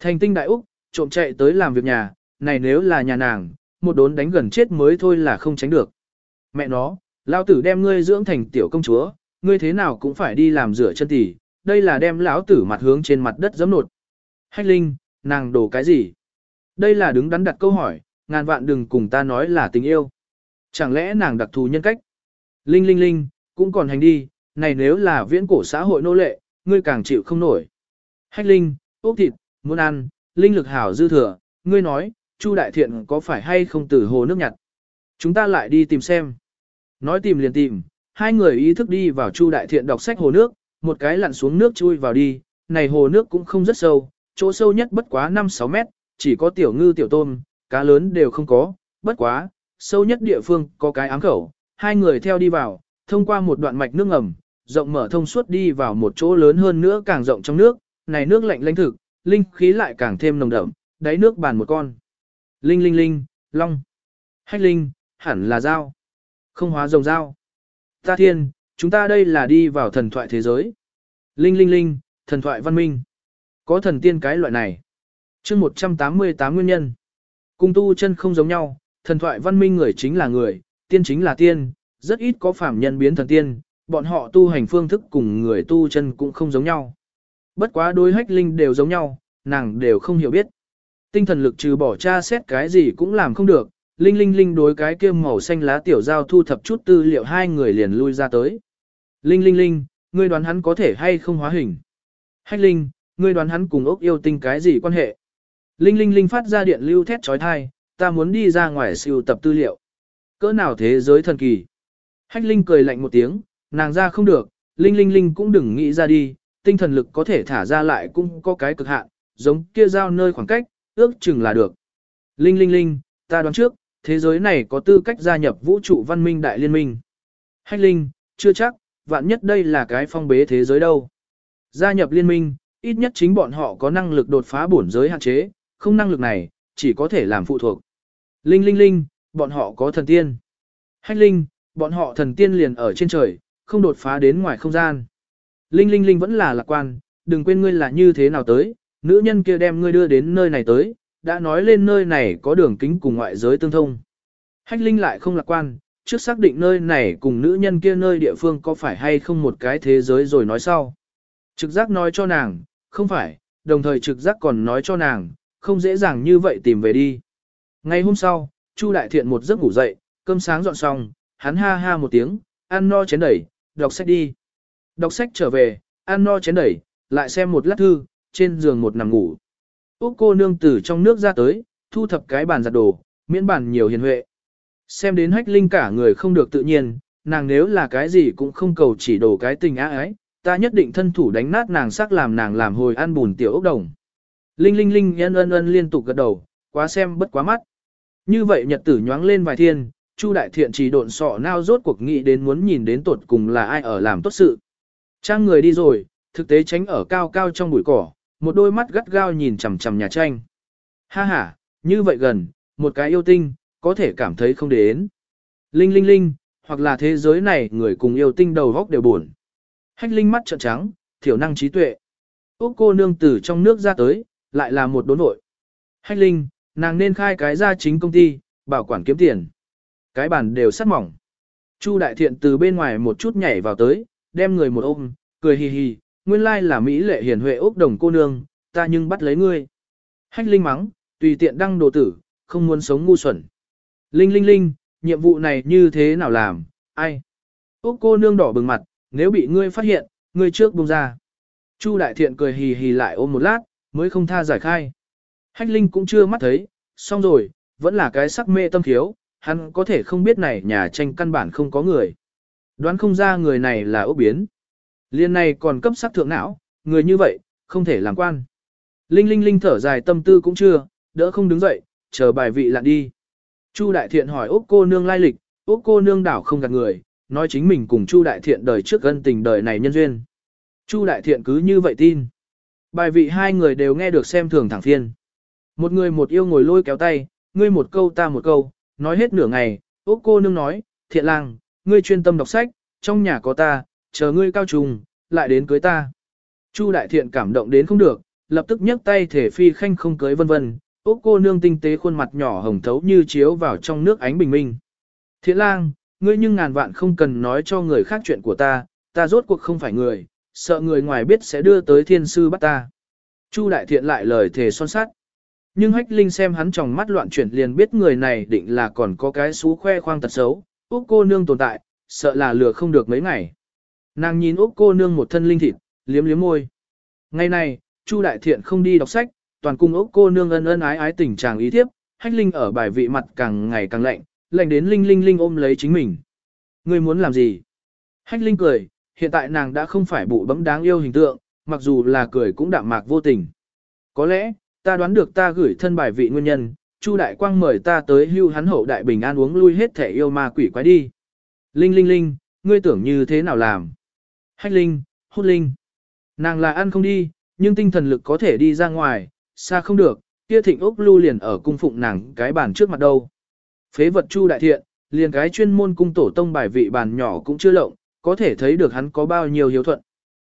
Thành tinh Đại Úc, trộm chạy tới làm việc nhà, này nếu là nhà nàng, một đốn đánh gần chết mới thôi là không tránh được. Mẹ nó, lão tử đem ngươi dưỡng thành tiểu công chúa, ngươi thế nào cũng phải đi làm rửa chân tỷ. đây là đem lão tử mặt hướng trên mặt đất giẫm nột. Hách Linh, nàng đổ cái gì? Đây là đứng đắn đặt câu hỏi, ngàn vạn đừng cùng ta nói là tình yêu. Chẳng lẽ nàng đặc thù nhân cách? Linh linh linh, cũng còn hành đi, này nếu là viễn cổ xã hội nô lệ, ngươi càng chịu không nổi. Hách linh, ốc thịt, muốn ăn, linh lực hảo dư thừa, ngươi nói, Chu đại thiện có phải hay không từ hồ nước nhặt? Chúng ta lại đi tìm xem. Nói tìm liền tìm, hai người ý thức đi vào Chu đại thiện đọc sách hồ nước, một cái lặn xuống nước chui vào đi, này hồ nước cũng không rất sâu, chỗ sâu nhất bất quá 5-6 mét, chỉ có tiểu ngư tiểu tôm, cá lớn đều không có, bất quá, sâu nhất địa phương có cái ám khẩu, hai người theo đi vào, thông qua một đoạn mạch nước ngầm, rộng mở thông suốt đi vào một chỗ lớn hơn nữa càng rộng trong nước, này nước lạnh lãnh thực, linh khí lại càng thêm nồng đậm, đáy nước bàn một con. Linh linh linh, long. Hách linh, hẳn là dao. Không hóa rồng dao. Ta thiên, chúng ta đây là đi vào thần thoại thế giới. Linh linh linh, thần thoại văn minh. Có thần tiên cái loại này. chương 188 nguyên nhân. Cung tu chân không giống nhau, thần thoại văn minh người chính là người, tiên chính là tiên, rất ít có phàm nhân biến thần tiên, bọn họ tu hành phương thức cùng người tu chân cũng không giống nhau. Bất quá đối hách linh đều giống nhau, nàng đều không hiểu biết. Tinh thần lực trừ bỏ tra xét cái gì cũng làm không được, linh linh linh đối cái kia màu xanh lá tiểu giao thu thập chút tư liệu hai người liền lui ra tới. Linh linh linh, ngươi đoán hắn có thể hay không hóa hình. Hách linh, ngươi đoán hắn cùng ốc yêu tinh cái gì quan hệ. Linh linh linh phát ra điện lưu thét trói thai, ta muốn đi ra ngoài siêu tập tư liệu. Cỡ nào thế giới thần kỳ. Hách linh cười lạnh một tiếng, nàng ra không được, linh linh linh cũng đừng nghĩ ra đi, tinh thần lực có thể thả ra lại cũng có cái cực hạn, giống kia giao nơi khoảng cách, ước chừng là được. Linh linh linh, ta đoán trước, thế giới này có tư cách gia nhập vũ trụ văn minh đại liên minh. Hách linh, chưa chắc, vạn nhất đây là cái phong bế thế giới đâu. Gia nhập liên minh, ít nhất chính bọn họ có năng lực đột phá bổn giới hạn chế, không năng lực này, chỉ có thể làm phụ thuộc. Linh linh linh, bọn họ có thần tiên. Hách linh, bọn họ thần tiên liền ở trên trời, không đột phá đến ngoài không gian. Linh linh linh vẫn là lạc quan, đừng quên ngươi là như thế nào tới, nữ nhân kia đem ngươi đưa đến nơi này tới, đã nói lên nơi này có đường kính cùng ngoại giới tương thông. Hách linh lại không lạc quan, trước xác định nơi này cùng nữ nhân kia nơi địa phương có phải hay không một cái thế giới rồi nói sau. Trực giác nói cho nàng, không phải, đồng thời trực giác còn nói cho nàng, không dễ dàng như vậy tìm về đi. Ngày hôm sau, Chu Đại Thiện một giấc ngủ dậy, cơm sáng dọn xong, hắn ha ha một tiếng, ăn no chén đẩy, đọc sách đi. Đọc sách trở về, ăn no chén đẩy, lại xem một lát thư, trên giường một nằm ngủ. Úc cô nương tử trong nước ra tới, thu thập cái bàn giặt đồ, miễn bàn nhiều hiền huệ. Xem đến hách linh cả người không được tự nhiên, nàng nếu là cái gì cũng không cầu chỉ đổ cái tình á ấy, ta nhất định thân thủ đánh nát nàng sắc làm nàng làm hồi ăn bùn tiểu ốc đồng. Linh linh linh ân ân ân liên tục gật đầu, quá xem bất quá mắt. Như vậy nhật tử nhoáng lên vài thiên, Chu đại thiện chỉ độn sọ nao rốt cuộc nghĩ đến muốn nhìn đến tột cùng là ai ở làm tốt sự. Trang người đi rồi, thực tế tránh ở cao cao trong bụi cỏ, một đôi mắt gắt gao nhìn chằm chằm nhà tranh. Ha ha, như vậy gần, một cái yêu tinh, có thể cảm thấy không đến. Linh linh linh, hoặc là thế giới này người cùng yêu tinh đầu góc đều buồn. Hách linh mắt trợn trắng, thiểu năng trí tuệ. Úc cô nương từ trong nước ra tới, lại là một đốn vội. Hách linh, nàng nên khai cái ra chính công ty, bảo quản kiếm tiền. Cái bàn đều sắt mỏng. Chu đại thiện từ bên ngoài một chút nhảy vào tới, đem người một ôm, cười hì hì, nguyên lai là Mỹ lệ hiền huệ ốc đồng cô nương, ta nhưng bắt lấy ngươi. Hách linh mắng, tùy tiện đăng đồ tử, không muốn sống ngu xuẩn. Linh linh linh, nhiệm vụ này như thế nào làm, ai? Úc cô nương đỏ bừng mặt, nếu bị ngươi phát hiện, ngươi trước buông ra. Chu đại thiện cười hì hì lại ôm một lát, mới không tha giải khai. Hách linh cũng chưa mắt thấy, xong rồi, vẫn là cái sắc mê tâm thiếu, hắn có thể không biết này nhà tranh căn bản không có người. Đoán không ra người này là ốc biến. Liên này còn cấp sắc thượng não, người như vậy, không thể làm quan. Linh Linh Linh thở dài tâm tư cũng chưa, đỡ không đứng dậy, chờ bài vị lặn đi. Chu Đại Thiện hỏi Úc cô nương lai lịch, Úc cô nương đảo không gạt người, nói chính mình cùng Chu Đại Thiện đời trước gân tình đời này nhân duyên. Chu Đại Thiện cứ như vậy tin. Bài vị hai người đều nghe được xem thường thẳng phiên. Một người một yêu ngồi lôi kéo tay, ngươi một câu ta một câu, nói hết nửa ngày, Úc cô nương nói, thiện lang, ngươi chuyên tâm đọc sách, trong nhà có ta, chờ ngươi cao trùng, lại đến cưới ta. Chu Đại Thiện cảm động đến không được, lập tức nhấc tay thể phi khanh không cưới vân vân, Úc cô nương tinh tế khuôn mặt nhỏ hồng thấu như chiếu vào trong nước ánh bình minh. Thiện lang, ngươi nhưng ngàn vạn không cần nói cho người khác chuyện của ta, ta rốt cuộc không phải người, sợ người ngoài biết sẽ đưa tới thiên sư bắt ta. Chu đại thiện lại lời thề son sắt. Nhưng hách linh xem hắn trong mắt loạn chuyển liền biết người này định là còn có cái xú khoe khoang tật xấu, Úc cô nương tồn tại, sợ là lừa không được mấy ngày. Nàng nhìn Úc cô nương một thân linh thịt, liếm liếm môi. Ngày này, Chu đại thiện không đi đọc sách, toàn cung Úc cô nương ân ân ái ái tình chàng ý thiếp, hách linh ở bài vị mặt càng ngày càng lạnh, lạnh đến linh linh linh ôm lấy chính mình. Ngươi muốn làm gì? Hách linh cười, hiện tại nàng đã không phải bụ bấm đáng yêu hình tượng, mặc dù là cười cũng đạm mạc vô tình. Có lẽ, ta đoán được ta gửi thân bài vị nguyên nhân, Chu Đại Quang mời ta tới hưu hắn hậu đại bình an uống lui hết thể yêu ma quỷ quái đi. Linh linh linh, ngươi tưởng như thế nào làm? Hách linh, hút linh. Nàng là ăn không đi, nhưng tinh thần lực có thể đi ra ngoài, xa không được, kia thịnh ốc lưu liền ở cung phụng nàng cái bàn trước mặt đâu. Phế vật Chu Đại Thiện, liền cái chuyên môn cung tổ tông bài vị bàn nhỏ cũng chưa lộng, có thể thấy được hắn có bao nhiêu hiếu thuận.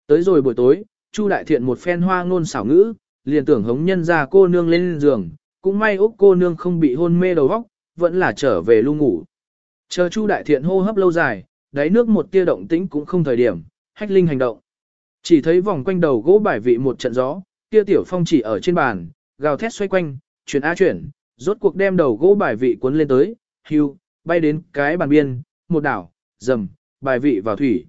Tới rồi buổi tối, Chu Đại Thiện một phen hoa ngôn xảo ngữ, liền tưởng hống nhân ra cô nương lên giường, cũng may Úc cô nương không bị hôn mê đầu óc, vẫn là trở về lưu ngủ. Chờ Chu Đại Thiện hô hấp lâu dài, đáy nước một tia động tĩnh cũng không thời điểm, hách linh hành động. Chỉ thấy vòng quanh đầu gỗ bài vị một trận gió, tia tiểu phong chỉ ở trên bàn, gào thét xoay quanh, chuyển a chuyển, rốt cuộc đem đầu gỗ bài vị cuốn lên tới, hưu, bay đến cái bàn biên, một đảo, dầm, bài vị vào thủy.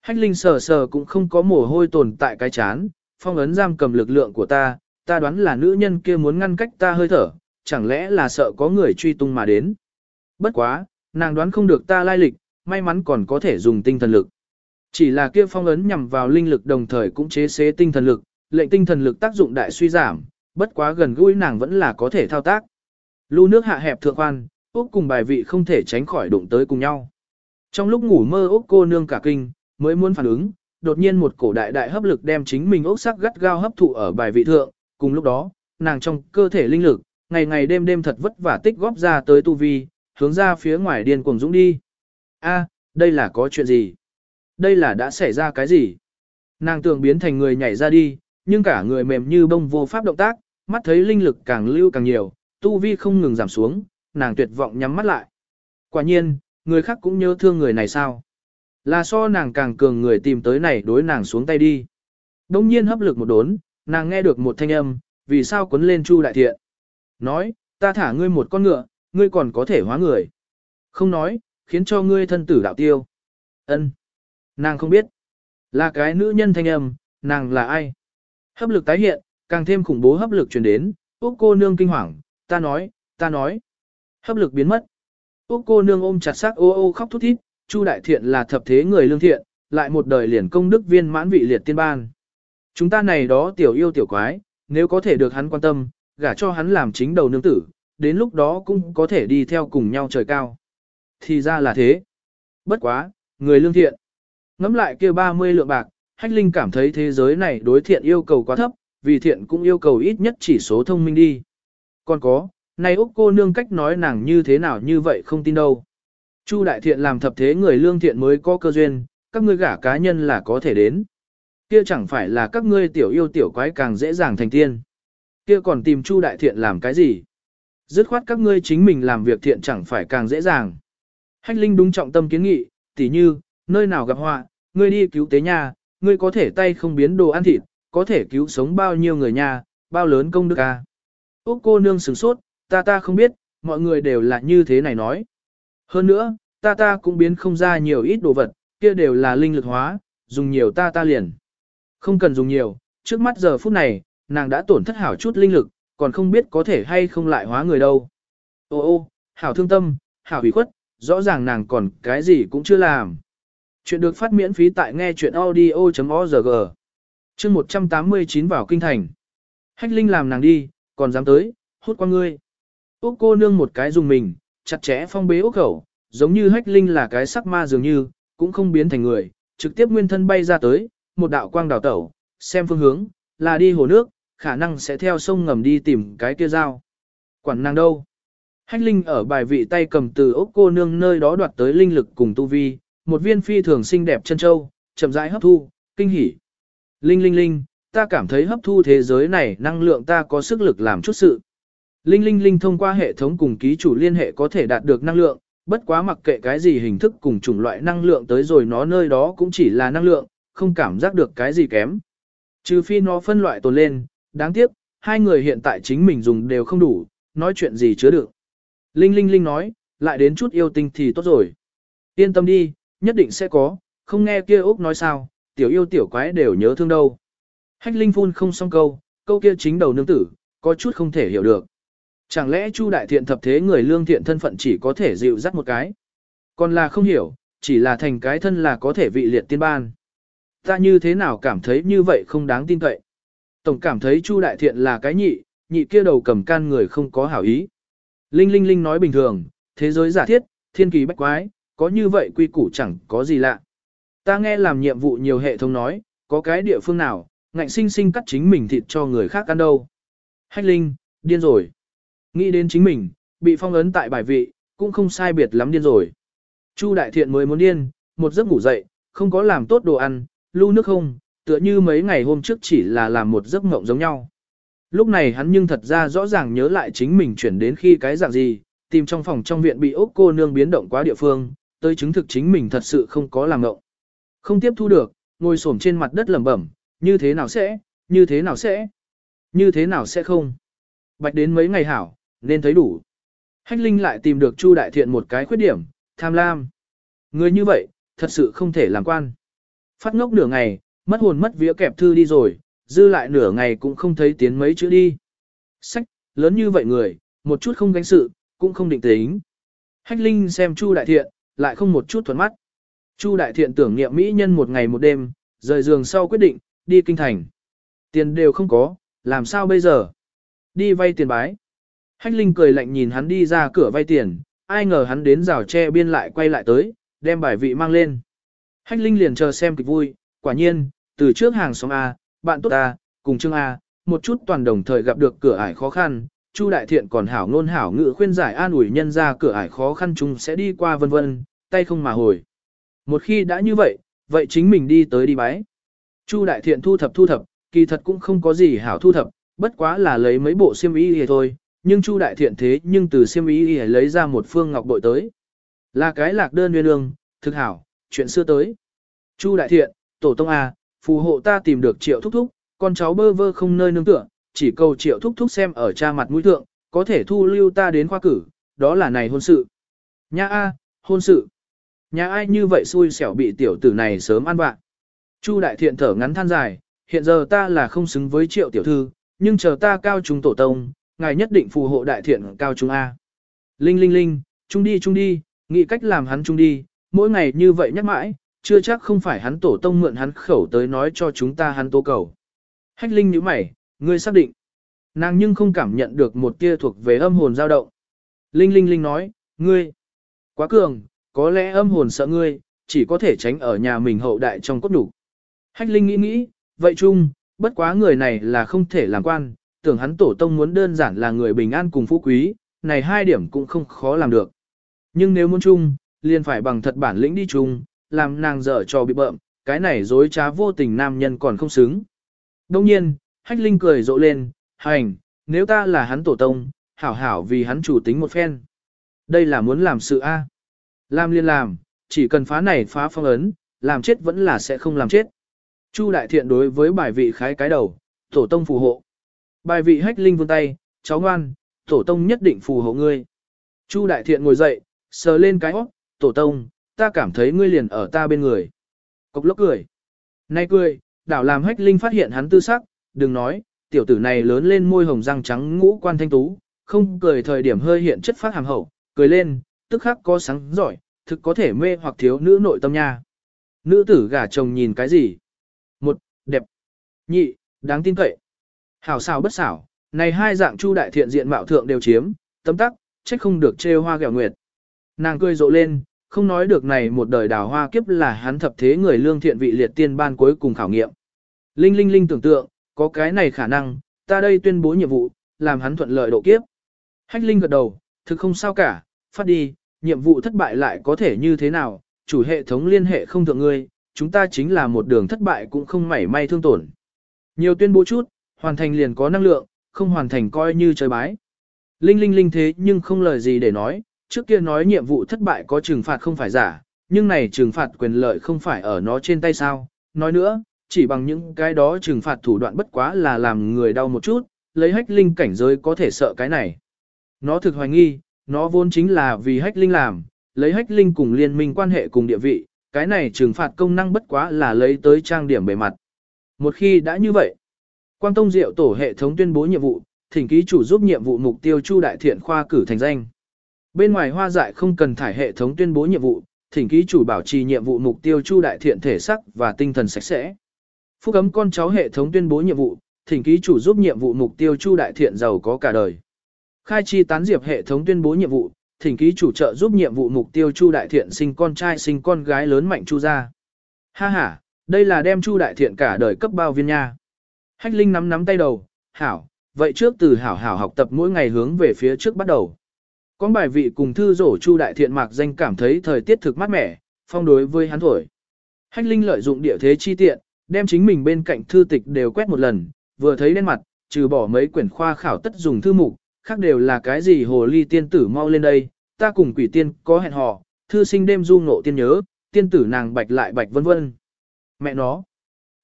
Hách linh sờ sờ cũng không có mồ hôi tồn tại cái chán, phong ấn giam cầm lực lượng của ta, ta đoán là nữ nhân kia muốn ngăn cách ta hơi thở, chẳng lẽ là sợ có người truy tung mà đến. Bất quá, nàng đoán không được ta lai lịch, may mắn còn có thể dùng tinh thần lực. Chỉ là kia phong ấn nhằm vào linh lực đồng thời cũng chế xế tinh thần lực, lệnh tinh thần lực tác dụng đại suy giảm, bất quá gần gũi nàng vẫn là có thể thao tác. Lưu nước hạ hẹp thượng khoan, Úc cùng bài vị không thể tránh khỏi đụng tới cùng nhau. Trong lúc ngủ mơ Úc cô nương cả kinh, mới muốn phản ứng, đột nhiên một cổ đại đại hấp lực đem chính mình ốc sắc gắt gao hấp thụ ở bài vị thượng, cùng lúc đó, nàng trong cơ thể linh lực, ngày ngày đêm đêm thật vất vả tích góp ra tới tu vi, hướng ra phía ngoài điên cuồng dũng đi. A, đây là có chuyện gì? Đây là đã xảy ra cái gì? Nàng tưởng biến thành người nhảy ra đi, nhưng cả người mềm như bông vô pháp động tác, mắt thấy linh lực càng lưu càng nhiều, tu vi không ngừng giảm xuống, nàng tuyệt vọng nhắm mắt lại. Quả nhiên, người khác cũng nhớ thương người này sao? Là so nàng càng cường người tìm tới này đối nàng xuống tay đi. Đông nhiên hấp lực một đốn, nàng nghe được một thanh âm, vì sao quấn lên Chu Đại Thiện. Nói, ta thả ngươi một con ngựa, ngươi còn có thể hóa người. Không nói, khiến cho ngươi thân tử đạo tiêu. Ân, Nàng không biết. Là cái nữ nhân thanh âm, nàng là ai? Hấp lực tái hiện, càng thêm khủng bố hấp lực truyền đến, Úc cô nương kinh hoàng, ta nói, ta nói. Hấp lực biến mất. Úc cô nương ôm chặt xác ô ô khóc thút thít, Chu Đại Thiện là thập thế người lương thiện, lại một đời liền công đức viên mãn vị liệt tiên ban. Chúng ta này đó tiểu yêu tiểu quái, nếu có thể được hắn quan tâm, gả cho hắn làm chính đầu nương tử, đến lúc đó cũng có thể đi theo cùng nhau trời cao. Thì ra là thế. Bất quá, người lương thiện. Ngắm lại kia 30 lượng bạc, Hách Linh cảm thấy thế giới này đối thiện yêu cầu quá thấp, vì thiện cũng yêu cầu ít nhất chỉ số thông minh đi. Còn có, này Úc cô nương cách nói nàng như thế nào như vậy không tin đâu. Chu đại thiện làm thập thế người lương thiện mới có cơ duyên, các ngươi gả cá nhân là có thể đến. Kia chẳng phải là các ngươi tiểu yêu tiểu quái càng dễ dàng thành tiên. Kia còn tìm Chu đại thiện làm cái gì? Dứt khoát các ngươi chính mình làm việc thiện chẳng phải càng dễ dàng. Hách Linh đúng trọng tâm kiến nghị, tỉ như, nơi nào gặp họa, ngươi đi cứu tế nhà, ngươi có thể tay không biến đồ ăn thịt, có thể cứu sống bao nhiêu người nhà, bao lớn công đức à. Úc cô nương sửng sốt, ta ta không biết, mọi người đều là như thế này nói. Hơn nữa, ta ta cũng biến không ra nhiều ít đồ vật, kia đều là linh lực hóa, dùng nhiều ta ta liền. Không cần dùng nhiều, trước mắt giờ phút này, nàng đã tổn thất hảo chút linh lực, còn không biết có thể hay không lại hóa người đâu. Ô ô, hảo thương tâm, hảo hủy khuất, rõ ràng nàng còn cái gì cũng chưa làm. Chuyện được phát miễn phí tại nghe chuyện audio.org. Chương 189 vào kinh thành. Hách Linh làm nàng đi, còn dám tới, hút qua ngươi. Úc cô nương một cái dùng mình, chặt chẽ phong bế ốc khẩu, giống như Hách Linh là cái sắc ma dường như, cũng không biến thành người, trực tiếp nguyên thân bay ra tới, một đạo quang đảo tẩu, xem phương hướng, là đi hồ nước, khả năng sẽ theo sông ngầm đi tìm cái kia dao. Quản năng đâu? Hách Linh ở bài vị tay cầm từ ốc cô nương nơi đó đoạt tới linh lực cùng tu vi, một viên phi thường xinh đẹp chân châu, chậm rãi hấp thu, kinh hỉ. Linh linh linh, ta cảm thấy hấp thu thế giới này năng lượng ta có sức lực làm chút sự. Linh linh linh thông qua hệ thống cùng ký chủ liên hệ có thể đạt được năng lượng, bất quá mặc kệ cái gì hình thức cùng chủng loại năng lượng tới rồi nó nơi đó cũng chỉ là năng lượng, không cảm giác được cái gì kém. Trừ phi nó phân loại tồn lên, đáng tiếc, hai người hiện tại chính mình dùng đều không đủ, nói chuyện gì chứa được. Linh Linh Linh nói, lại đến chút yêu tinh thì tốt rồi. Yên tâm đi, nhất định sẽ có, không nghe kia Úc nói sao, tiểu yêu tiểu quái đều nhớ thương đâu. Hách Linh phun không xong câu, câu kia chính đầu nương tử, có chút không thể hiểu được. Chẳng lẽ Chu đại thiện thập thế người lương thiện thân phận chỉ có thể dịu dắt một cái? Còn là không hiểu, chỉ là thành cái thân là có thể vị liệt tiên ban. Ta như thế nào cảm thấy như vậy không đáng tin cậy? Tổng cảm thấy Chu đại thiện là cái nhị, nhị kia đầu cầm can người không có hảo ý. Linh Linh Linh nói bình thường, thế giới giả thiết, thiên kỳ bách quái, có như vậy quy củ chẳng có gì lạ. Ta nghe làm nhiệm vụ nhiều hệ thống nói, có cái địa phương nào, ngạnh sinh sinh cắt chính mình thịt cho người khác ăn đâu. Hách Linh, điên rồi. Nghĩ đến chính mình, bị phong ấn tại bài vị, cũng không sai biệt lắm điên rồi. Chu đại thiện mới muốn điên, một giấc ngủ dậy, không có làm tốt đồ ăn, lưu nước không, tựa như mấy ngày hôm trước chỉ là làm một giấc mộng giống nhau. Lúc này hắn nhưng thật ra rõ ràng nhớ lại chính mình chuyển đến khi cái dạng gì, tìm trong phòng trong viện bị ốc cô nương biến động quá địa phương, tới chứng thực chính mình thật sự không có làm mộng. Không tiếp thu được, ngồi xổm trên mặt đất lẩm bẩm, như thế nào sẽ, như thế nào sẽ, như thế nào sẽ không. Bạch đến mấy ngày hảo, nên thấy đủ. Hách Linh lại tìm được Chu Đại Thiện một cái khuyết điểm, tham lam. Người như vậy, thật sự không thể làm quan. Phát ngốc nửa ngày, mất hồn mất vía kẹp thư đi rồi, dư lại nửa ngày cũng không thấy tiến mấy chữ đi. Sách, lớn như vậy người, một chút không gánh sự, cũng không định tính. Hách Linh xem Chu Đại Thiện, lại không một chút thuận mắt. Chu Đại Thiện tưởng niệm mỹ nhân một ngày một đêm, rời giường sau quyết định, đi kinh thành. Tiền đều không có, làm sao bây giờ? Đi vay tiền bái. Hách Linh cười lạnh nhìn hắn đi ra cửa vay tiền, ai ngờ hắn đến rào tre biên lại quay lại tới, đem bài vị mang lên. Hách Linh liền chờ xem kịch vui, quả nhiên, từ trước hàng xóm A, bạn tốt A, cùng chương A, một chút toàn đồng thời gặp được cửa ải khó khăn, Chu Đại Thiện còn hảo ngôn hảo ngữ khuyên giải an ủi nhân ra cửa ải khó khăn chúng sẽ đi qua vân vân, tay không mà hồi. Một khi đã như vậy, vậy chính mình đi tới đi bái. Chu Đại Thiện thu thập thu thập, kỳ thật cũng không có gì hảo thu thập, bất quá là lấy mấy bộ xiêm y thôi, nhưng Chu Đại Thiện thế nhưng từ xiêm y lấy ra một phương ngọc bội tới. Là cái lạc đơn nguyên ương, thực hảo, chuyện xưa tới. Chu Đại Thiện, Tổ Tông A, phù hộ ta tìm được triệu thúc thúc, con cháu bơ vơ không nơi nương tựa, chỉ cầu triệu thúc thúc xem ở cha mặt mũi thượng, có thể thu lưu ta đến khoa cử, đó là này hôn sự. Nha A, hôn sự. Nhà ai như vậy xui xẻo bị tiểu tử này sớm ăn bạn. Chu đại thiện thở ngắn than dài, hiện giờ ta là không xứng với triệu tiểu thư, nhưng chờ ta cao trung tổ tông, ngài nhất định phù hộ đại thiện cao trung A. Linh linh linh, trung đi trung đi, nghĩ cách làm hắn trung đi, mỗi ngày như vậy nhắc mãi, chưa chắc không phải hắn tổ tông mượn hắn khẩu tới nói cho chúng ta hắn tố cầu. Hách linh như mày, ngươi xác định. Nàng nhưng không cảm nhận được một tia thuộc về âm hồn dao động. Linh linh linh nói, ngươi, quá cường, có lẽ âm hồn sợ ngươi, chỉ có thể tránh ở nhà mình hậu đại trong cốt đủ. Hách Linh nghĩ nghĩ, vậy chung, bất quá người này là không thể làm quan, tưởng hắn tổ tông muốn đơn giản là người bình an cùng phú quý, này hai điểm cũng không khó làm được. Nhưng nếu muốn chung, liền phải bằng thật bản lĩnh đi chung, làm nàng dở cho bị bợm, cái này dối trá vô tình nam nhân còn không xứng. Đông nhiên, Hách Linh cười rộ lên, hành, nếu ta là hắn tổ tông, hảo hảo vì hắn chủ tính một phen. Đây là muốn làm sự A. Làm liên làm, chỉ cần phá này phá phong ấn, làm chết vẫn là sẽ không làm chết. Chu đại thiện đối với bài vị khái cái đầu, tổ tông phù hộ. Bài vị hách linh vươn tay, cháu ngoan, tổ tông nhất định phù hộ ngươi. Chu đại thiện ngồi dậy, sờ lên cái hót, tổ tông, ta cảm thấy ngươi liền ở ta bên người. Cốc lốc cười. Nay cười, đảo làm hách linh phát hiện hắn tư sắc, đừng nói, tiểu tử này lớn lên môi hồng răng trắng ngũ quan thanh tú, không cười thời điểm hơi hiện chất phát hàm hậu, cười lên, tức khắc có sáng giỏi, thực có thể mê hoặc thiếu nữ nội tâm nha. Nữ tử gả chồng nhìn cái gì? Một, đẹp. Nhị, đáng tin cậy. Hảo xảo bất xảo, này hai dạng chu đại thiện diện mạo thượng đều chiếm, tấm tắc, trách không được trêu hoa gẹo nguyệt. Nàng cười rộ lên, không nói được này một đời đào hoa kiếp là hắn thập thế người lương thiện vị liệt tiên ban cuối cùng khảo nghiệm. Linh linh linh tưởng tượng, có cái này khả năng, ta đây tuyên bố nhiệm vụ, làm hắn thuận lợi độ kiếp. Hách linh gật đầu, thực không sao cả, phát đi, nhiệm vụ thất bại lại có thể như thế nào, chủ hệ thống liên hệ không thượng ngươi, chúng ta chính là một đường thất bại cũng không mảy may thương tổn. Nhiều tuyên bố chút, hoàn thành liền có năng lượng, không hoàn thành coi như chơi bái. Linh linh linh thế nhưng không lời gì để nói, trước kia nói nhiệm vụ thất bại có trừng phạt không phải giả, nhưng này trừng phạt quyền lợi không phải ở nó trên tay sao. Nói nữa, chỉ bằng những cái đó trừng phạt thủ đoạn bất quá là làm người đau một chút, lấy hách linh cảnh giới có thể sợ cái này. Nó thực hoài nghi, nó vốn chính là vì hách linh làm, lấy hách linh cùng liên minh quan hệ cùng địa vị, cái này trừng phạt công năng bất quá là lấy tới trang điểm bề mặt. Một khi đã như vậy, Quang Tông Diệu tổ hệ thống tuyên bố nhiệm vụ, thỉnh ký chủ giúp nhiệm vụ mục tiêu Chu Đại Thiện khoa cử thành danh. Bên ngoài hoa dại không cần thải hệ thống tuyên bố nhiệm vụ, thỉnh ký chủ bảo trì nhiệm vụ mục tiêu Chu Đại Thiện thể sắc và tinh thần sạch sẽ. Phúc ấm con cháu hệ thống tuyên bố nhiệm vụ, thỉnh ký chủ giúp nhiệm vụ mục tiêu Chu Đại Thiện giàu có cả đời. Khai chi tán diệp hệ thống tuyên bố nhiệm vụ, thỉnh ký chủ trợ giúp nhiệm vụ mục tiêu Chu Đại Thiện sinh con trai sinh con gái lớn mạnh Chu gia. Ha ha, đây là đem Chu Đại Thiện cả đời cấp bao viên nha. Hách Linh nắm nắm tay đầu, hảo, vậy trước từ hảo hảo học tập mỗi ngày hướng về phía trước bắt đầu. Có bài vị cùng thư rổ Chu Đại Thiện mạc danh cảm thấy thời tiết thực mát mẻ, phong đối với hắn thổi. Hách Linh lợi dụng địa thế chi tiện, đem chính mình bên cạnh thư tịch đều quét một lần, vừa thấy lên mặt, trừ bỏ mấy quyển khoa khảo tất dùng thư mục, khác đều là cái gì hồ ly tiên tử mau lên đây, ta cùng quỷ tiên có hẹn hò, thư sinh đêm du ngộ tiên nhớ, tiên tử nàng bạch lại bạch vân vân. Mẹ nó,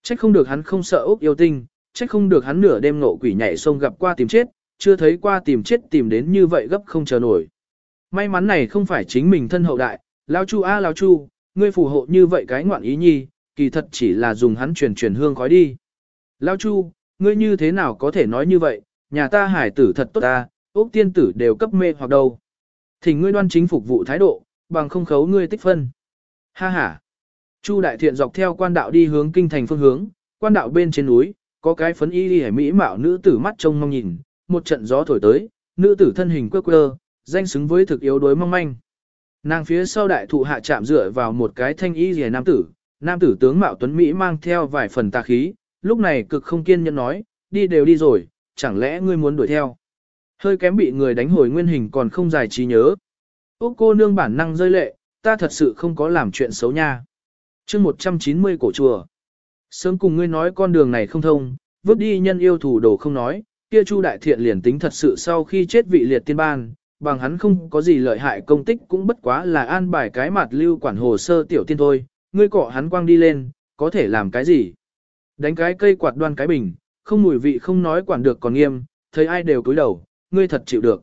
trách không được hắn không sợ ốc yêu tinh, trách không được hắn nửa đêm ngộ quỷ nhảy sông gặp qua tìm chết, chưa thấy qua tìm chết tìm đến như vậy gấp không chờ nổi. May mắn này không phải chính mình thân hậu đại, lão chu a à, chu, ngươi phù hộ như vậy cái ngoạn ý nhi, kỳ thật chỉ là dùng hắn truyền truyền hương khói đi. lão chu, ngươi như thế nào có thể nói như vậy, nhà ta hải tử thật tốt ta, ốc tiên tử đều cấp mê hoặc đâu. Thỉnh ngươi đoan chính phục vụ thái độ, bằng không khấu ngươi tích phân. Ha ha. Chu đại thiện dọc theo quan đạo đi hướng kinh thành phương hướng, quan đạo bên trên núi, có cái phấn y đi mỹ mạo nữ tử mắt trông mong nhìn, một trận gió thổi tới, nữ tử thân hình quơ quơ, danh xứng với thực yếu đối mong manh. Nàng phía sau đại thụ hạ chạm dựa vào một cái thanh y rìa nam tử, nam tử tướng mạo tuấn Mỹ mang theo vài phần tà khí, lúc này cực không kiên nhẫn nói, đi đều đi rồi, chẳng lẽ ngươi muốn đuổi theo. Hơi kém bị người đánh hồi nguyên hình còn không dài trí nhớ. Úc cô nương bản năng rơi lệ, ta thật sự không có làm chuyện xấu nha. chương 190 cổ chùa. Sớm cùng ngươi nói con đường này không thông, vứt đi nhân yêu thủ đồ không nói, kia Chu đại thiện liền tính thật sự sau khi chết vị liệt tiên ban, bằng hắn không có gì lợi hại công tích cũng bất quá là an bài cái mặt lưu quản hồ sơ tiểu tiên thôi, ngươi cọ hắn quang đi lên, có thể làm cái gì? Đánh cái cây quạt đoan cái bình, không mùi vị không nói quản được còn nghiêm, thấy ai đều cúi đầu, ngươi thật chịu được.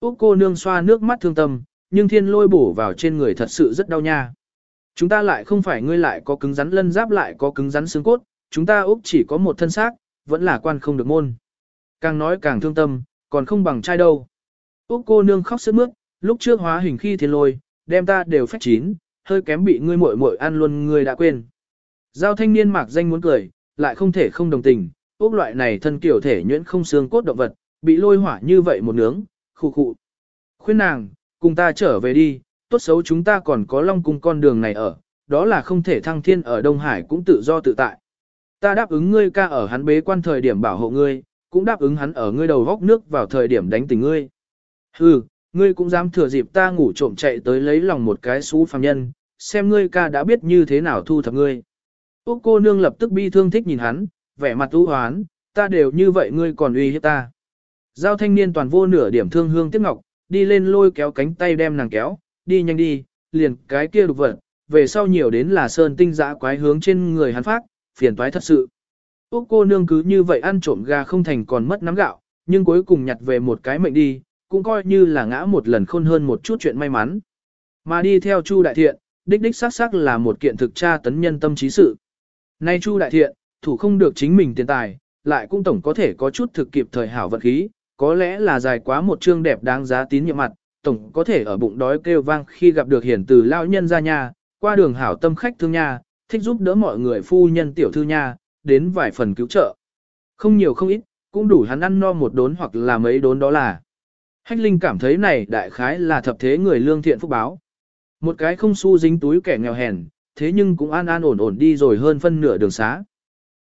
Úc cô nương xoa nước mắt thương tâm, nhưng thiên lôi bổ vào trên người thật sự rất đau nha. Chúng ta lại không phải ngươi lại có cứng rắn lân giáp lại có cứng rắn xương cốt, chúng ta Úc chỉ có một thân xác, vẫn là quan không được môn. Càng nói càng thương tâm, còn không bằng trai đâu. Úc cô nương khóc sướt mướt, lúc trước hóa hình khi thiên lôi, đem ta đều phách chín, hơi kém bị ngươi muội muội ăn luôn ngươi đã quên. Giao thanh niên mạc danh muốn cười, lại không thể không đồng tình, Úc loại này thân kiểu thể nhuyễn không xương cốt động vật, bị lôi hỏa như vậy một nướng, khu khụ. Khuyên nàng, cùng ta trở về đi, tốt xấu chúng ta còn có long cung con đường này ở, đó là không thể thăng thiên ở Đông Hải cũng tự do tự tại. Ta đáp ứng ngươi ca ở hắn bế quan thời điểm bảo hộ ngươi, cũng đáp ứng hắn ở ngươi đầu góc nước vào thời điểm đánh tình ngươi. Hừ, ngươi cũng dám thừa dịp ta ngủ trộm chạy tới lấy lòng một cái xú phàm nhân, xem ngươi ca đã biết như thế nào thu thập ngươi. Úc cô nương lập tức bi thương thích nhìn hắn, vẻ mặt u hoán, ta đều như vậy ngươi còn uy hiếp ta. Giao thanh niên toàn vô nửa điểm thương hương tiếc ngọc, đi lên lôi kéo cánh tay đem nàng kéo, đi nhanh đi, liền cái kia đục vật, về sau nhiều đến là sơn tinh dã quái hướng trên người hắn phát, phiền toái thật sự. Úc cô nương cứ như vậy ăn trộm gà không thành còn mất nắm gạo, nhưng cuối cùng nhặt về một cái mệnh đi, cũng coi như là ngã một lần khôn hơn một chút chuyện may mắn. Mà đi theo Chu Đại Thiện, đích đích xác xác là một kiện thực tra tấn nhân tâm trí sự. Nay Chu Đại Thiện, thủ không được chính mình tiền tài, lại cũng tổng có thể có chút thực kịp thời hảo vật khí, có lẽ là dài quá một chương đẹp đáng giá tín nhiệm mặt, tổng có thể ở bụng đói kêu vang khi gặp được hiển từ lão nhân ra nhà, qua đường hảo tâm khách thương nhà, thích giúp đỡ mọi người phu nhân tiểu thư nhà, đến vài phần cứu trợ. Không nhiều không ít, cũng đủ hắn ăn no một đốn hoặc là mấy đốn đó là. Hách Linh cảm thấy này đại khái là thập thế người lương thiện phúc báo. Một cái không xu dính túi kẻ nghèo hèn, thế nhưng cũng an an ổn ổn đi rồi hơn phân nửa đường xá.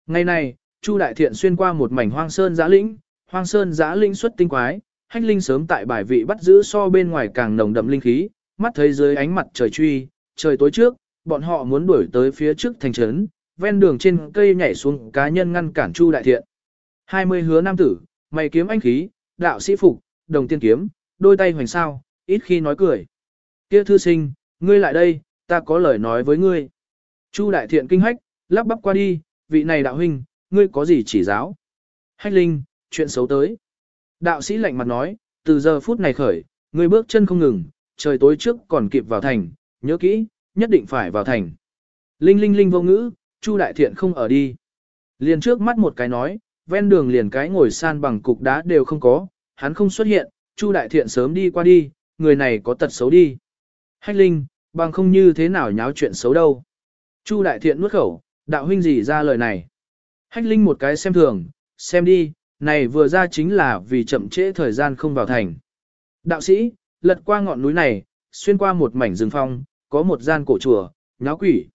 Ngày này, Chu Đại Thiện xuyên qua một mảnh hoang sơn giã lĩnh, hoang sơn giã lĩnh xuất tinh quái, Hách Linh sớm tại bài vị bắt giữ so bên ngoài càng nồng đậm linh khí, mắt thấy dưới ánh mặt trời truy, trời tối trước, bọn họ muốn đuổi tới phía trước thành trấn, ven đường trên cây nhảy xuống cá nhân ngăn cản Chu Đại Thiện. 20 hứa nam tử, mày kiếm anh khí, đạo sĩ phục, đồng tiên kiếm, đôi tay hoành sao, ít khi nói cười. Kia thư sinh, ngươi lại đây, ta có lời nói với ngươi. Chu đại thiện kinh hách, lắp bắp qua đi, vị này đạo huynh, ngươi có gì chỉ giáo? Hách linh, chuyện xấu tới. Đạo sĩ lạnh mặt nói, từ giờ phút này khởi, ngươi bước chân không ngừng, trời tối trước còn kịp vào thành, nhớ kỹ, nhất định phải vào thành. Linh linh linh vô ngữ, Chu đại thiện không ở đi. Liền trước mắt một cái nói, ven đường liền cái ngồi san bằng cục đá đều không có, hắn không xuất hiện, Chu đại thiện sớm đi qua đi, người này có tật xấu đi. Hách linh, bằng không như thế nào nháo chuyện xấu đâu. Chu đại thiện nuốt khẩu, đạo huynh gì ra lời này. Hách linh một cái xem thường, xem đi, này vừa ra chính là vì chậm trễ thời gian không vào thành. Đạo sĩ, lật qua ngọn núi này, xuyên qua một mảnh rừng phong, có một gian cổ chùa, nháo quỷ.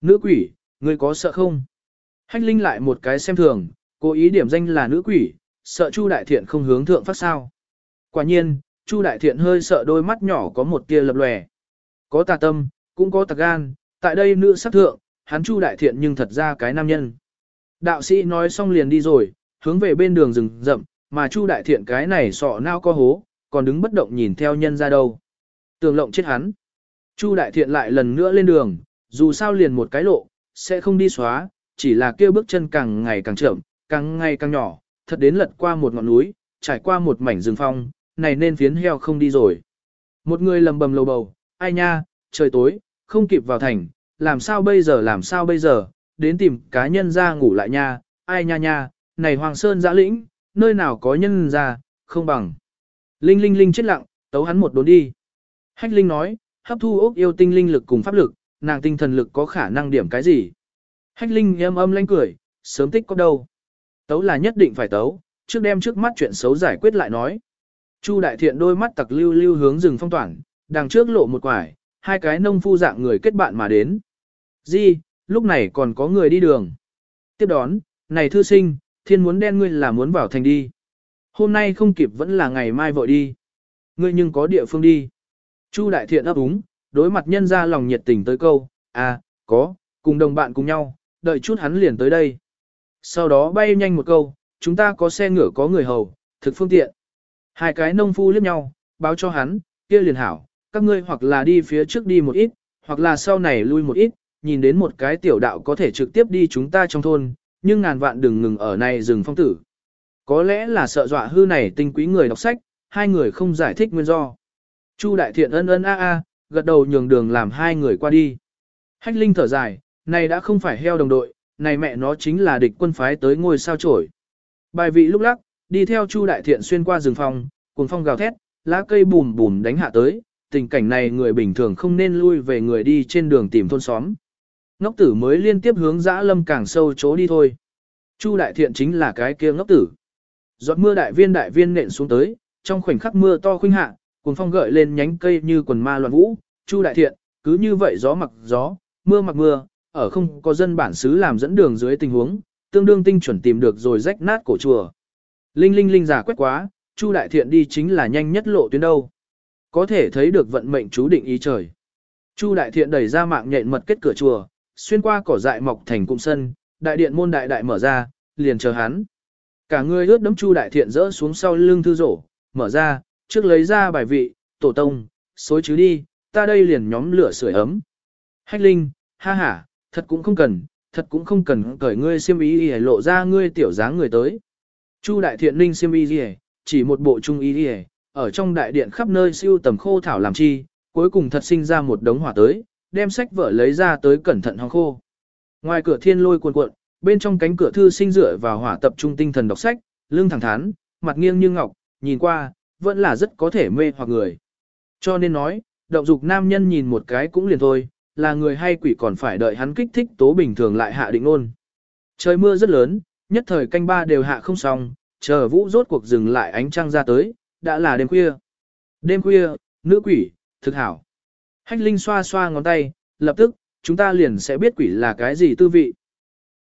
Nữ quỷ, ngươi có sợ không? Hách linh lại một cái xem thường, cố ý điểm danh là nữ quỷ, sợ Chu đại thiện không hướng thượng phát sao. Quả nhiên, Chu đại thiện hơi sợ đôi mắt nhỏ có một tia lập lòe. Có tà tâm, cũng có tà gan, tại đây nữ sắc thượng, hắn Chu đại thiện nhưng thật ra cái nam nhân. Đạo sĩ nói xong liền đi rồi, hướng về bên đường rừng rậm, mà Chu đại thiện cái này sọ nao có hố, còn đứng bất động nhìn theo nhân ra đâu. Tường lộng chết hắn. Chu đại thiện lại lần nữa lên đường, dù sao liền một cái lộ, sẽ không đi xóa, chỉ là kêu bước chân càng ngày càng chậm, càng ngày càng nhỏ, thật đến lật qua một ngọn núi, trải qua một mảnh rừng phong, này nên phiến heo không đi rồi. Một người lầm bầm lầu bầu, ai nha, trời tối, không kịp vào thành, làm sao bây giờ làm sao bây giờ, đến tìm cá nhân ra ngủ lại nha, ai nha nha, này Hoàng Sơn giã lĩnh, nơi nào có nhân ra, không bằng. Linh linh linh chết lặng, tấu hắn một đốn đi. Hách linh nói, hấp thu ốc yêu tinh linh lực cùng pháp lực, nàng tinh thần lực có khả năng điểm cái gì. Hách linh em âm lanh cười, sớm tích có đâu. Tấu là nhất định phải tấu, trước đem trước mắt chuyện xấu giải quyết lại nói. Chu đại thiện đôi mắt tặc lưu lưu hướng rừng phong toản, đằng trước lộ một quải, hai cái nông phu dạng người kết bạn mà đến. Di, lúc này còn có người đi đường. Tiếp đón, này thư sinh, thiên muốn đen ngươi là muốn vào thành đi. Hôm nay không kịp vẫn là ngày mai vội đi. Ngươi nhưng có địa phương đi. Chu đại thiện ấp úng, đối mặt nhân ra lòng nhiệt tình tới câu, à, có, cùng đồng bạn cùng nhau, đợi chút hắn liền tới đây. Sau đó bay nhanh một câu, chúng ta có xe ngựa có người hầu, thực phương tiện. Hai cái nông phu liếc nhau, báo cho hắn, kia liền hảo, các ngươi hoặc là đi phía trước đi một ít, hoặc là sau này lui một ít, nhìn đến một cái tiểu đạo có thể trực tiếp đi chúng ta trong thôn, nhưng ngàn vạn đừng ngừng ở này rừng phong tử. Có lẽ là sợ dọa hư này tinh quý người đọc sách, hai người không giải thích nguyên do. Chu đại thiện ân ân a a, gật đầu nhường đường làm hai người qua đi. Hách linh thở dài, này đã không phải heo đồng đội, này mẹ nó chính là địch quân phái tới ngôi sao trổi. Bài vị lúc lắc, đi theo Chu Đại Thiện xuyên qua rừng phong, cuồng phong gào thét, lá cây bùm bùm đánh hạ tới, tình cảnh này người bình thường không nên lui về người đi trên đường tìm thôn xóm. Ngốc tử mới liên tiếp hướng dã lâm càng sâu chỗ đi thôi. Chu Đại Thiện chính là cái kia ngốc tử. Giọt mưa đại viên đại viên nện xuống tới, trong khoảnh khắc mưa to khuynh hạ, cuồng phong gợi lên nhánh cây như quần ma loạn vũ, Chu Đại Thiện, cứ như vậy gió mặc gió, mưa mặc mưa, ở không có dân bản xứ làm dẫn đường dưới tình huống, tương đương tinh chuẩn tìm được rồi rách nát cổ chùa. Linh linh linh giả quét quá, Chu đại thiện đi chính là nhanh nhất lộ tuyến đâu. Có thể thấy được vận mệnh chú định ý trời. Chu đại thiện đẩy ra mạng nhện mật kết cửa chùa, xuyên qua cỏ dại mọc thành cụm sân, đại điện môn đại đại mở ra, liền chờ hắn. Cả người ướt đấm Chu đại thiện rỡ xuống sau lưng thư rổ, mở ra, trước lấy ra bài vị, tổ tông, xối chứ đi, ta đây liền nhóm lửa sưởi ấm. Hách linh, ha ha, thật cũng không cần, thật cũng không cần cởi ngươi xiêm y y lộ ra ngươi tiểu dáng người tới. Chu đại thiện ninh xiêm y y, chỉ một bộ trung y y, ở trong đại điện khắp nơi siêu tầm khô thảo làm chi, cuối cùng thật sinh ra một đống hỏa tới, đem sách vở lấy ra tới cẩn thận hong khô. Ngoài cửa thiên lôi cuồn cuộn, bên trong cánh cửa thư sinh rửa vào hỏa tập trung tinh thần đọc sách, lưng thẳng thắn, mặt nghiêng như ngọc, nhìn qua, vẫn là rất có thể mê hoặc người. Cho nên nói, động dục nam nhân nhìn một cái cũng liền thôi, là người hay quỷ còn phải đợi hắn kích thích tố bình thường lại hạ định ôn. Trời mưa rất lớn, nhất thời canh ba đều hạ không xong, chờ vũ rốt cuộc dừng lại ánh trăng ra tới, đã là đêm khuya. Đêm khuya, nữ quỷ, thực hảo. Hách Linh xoa xoa ngón tay, lập tức, chúng ta liền sẽ biết quỷ là cái gì tư vị.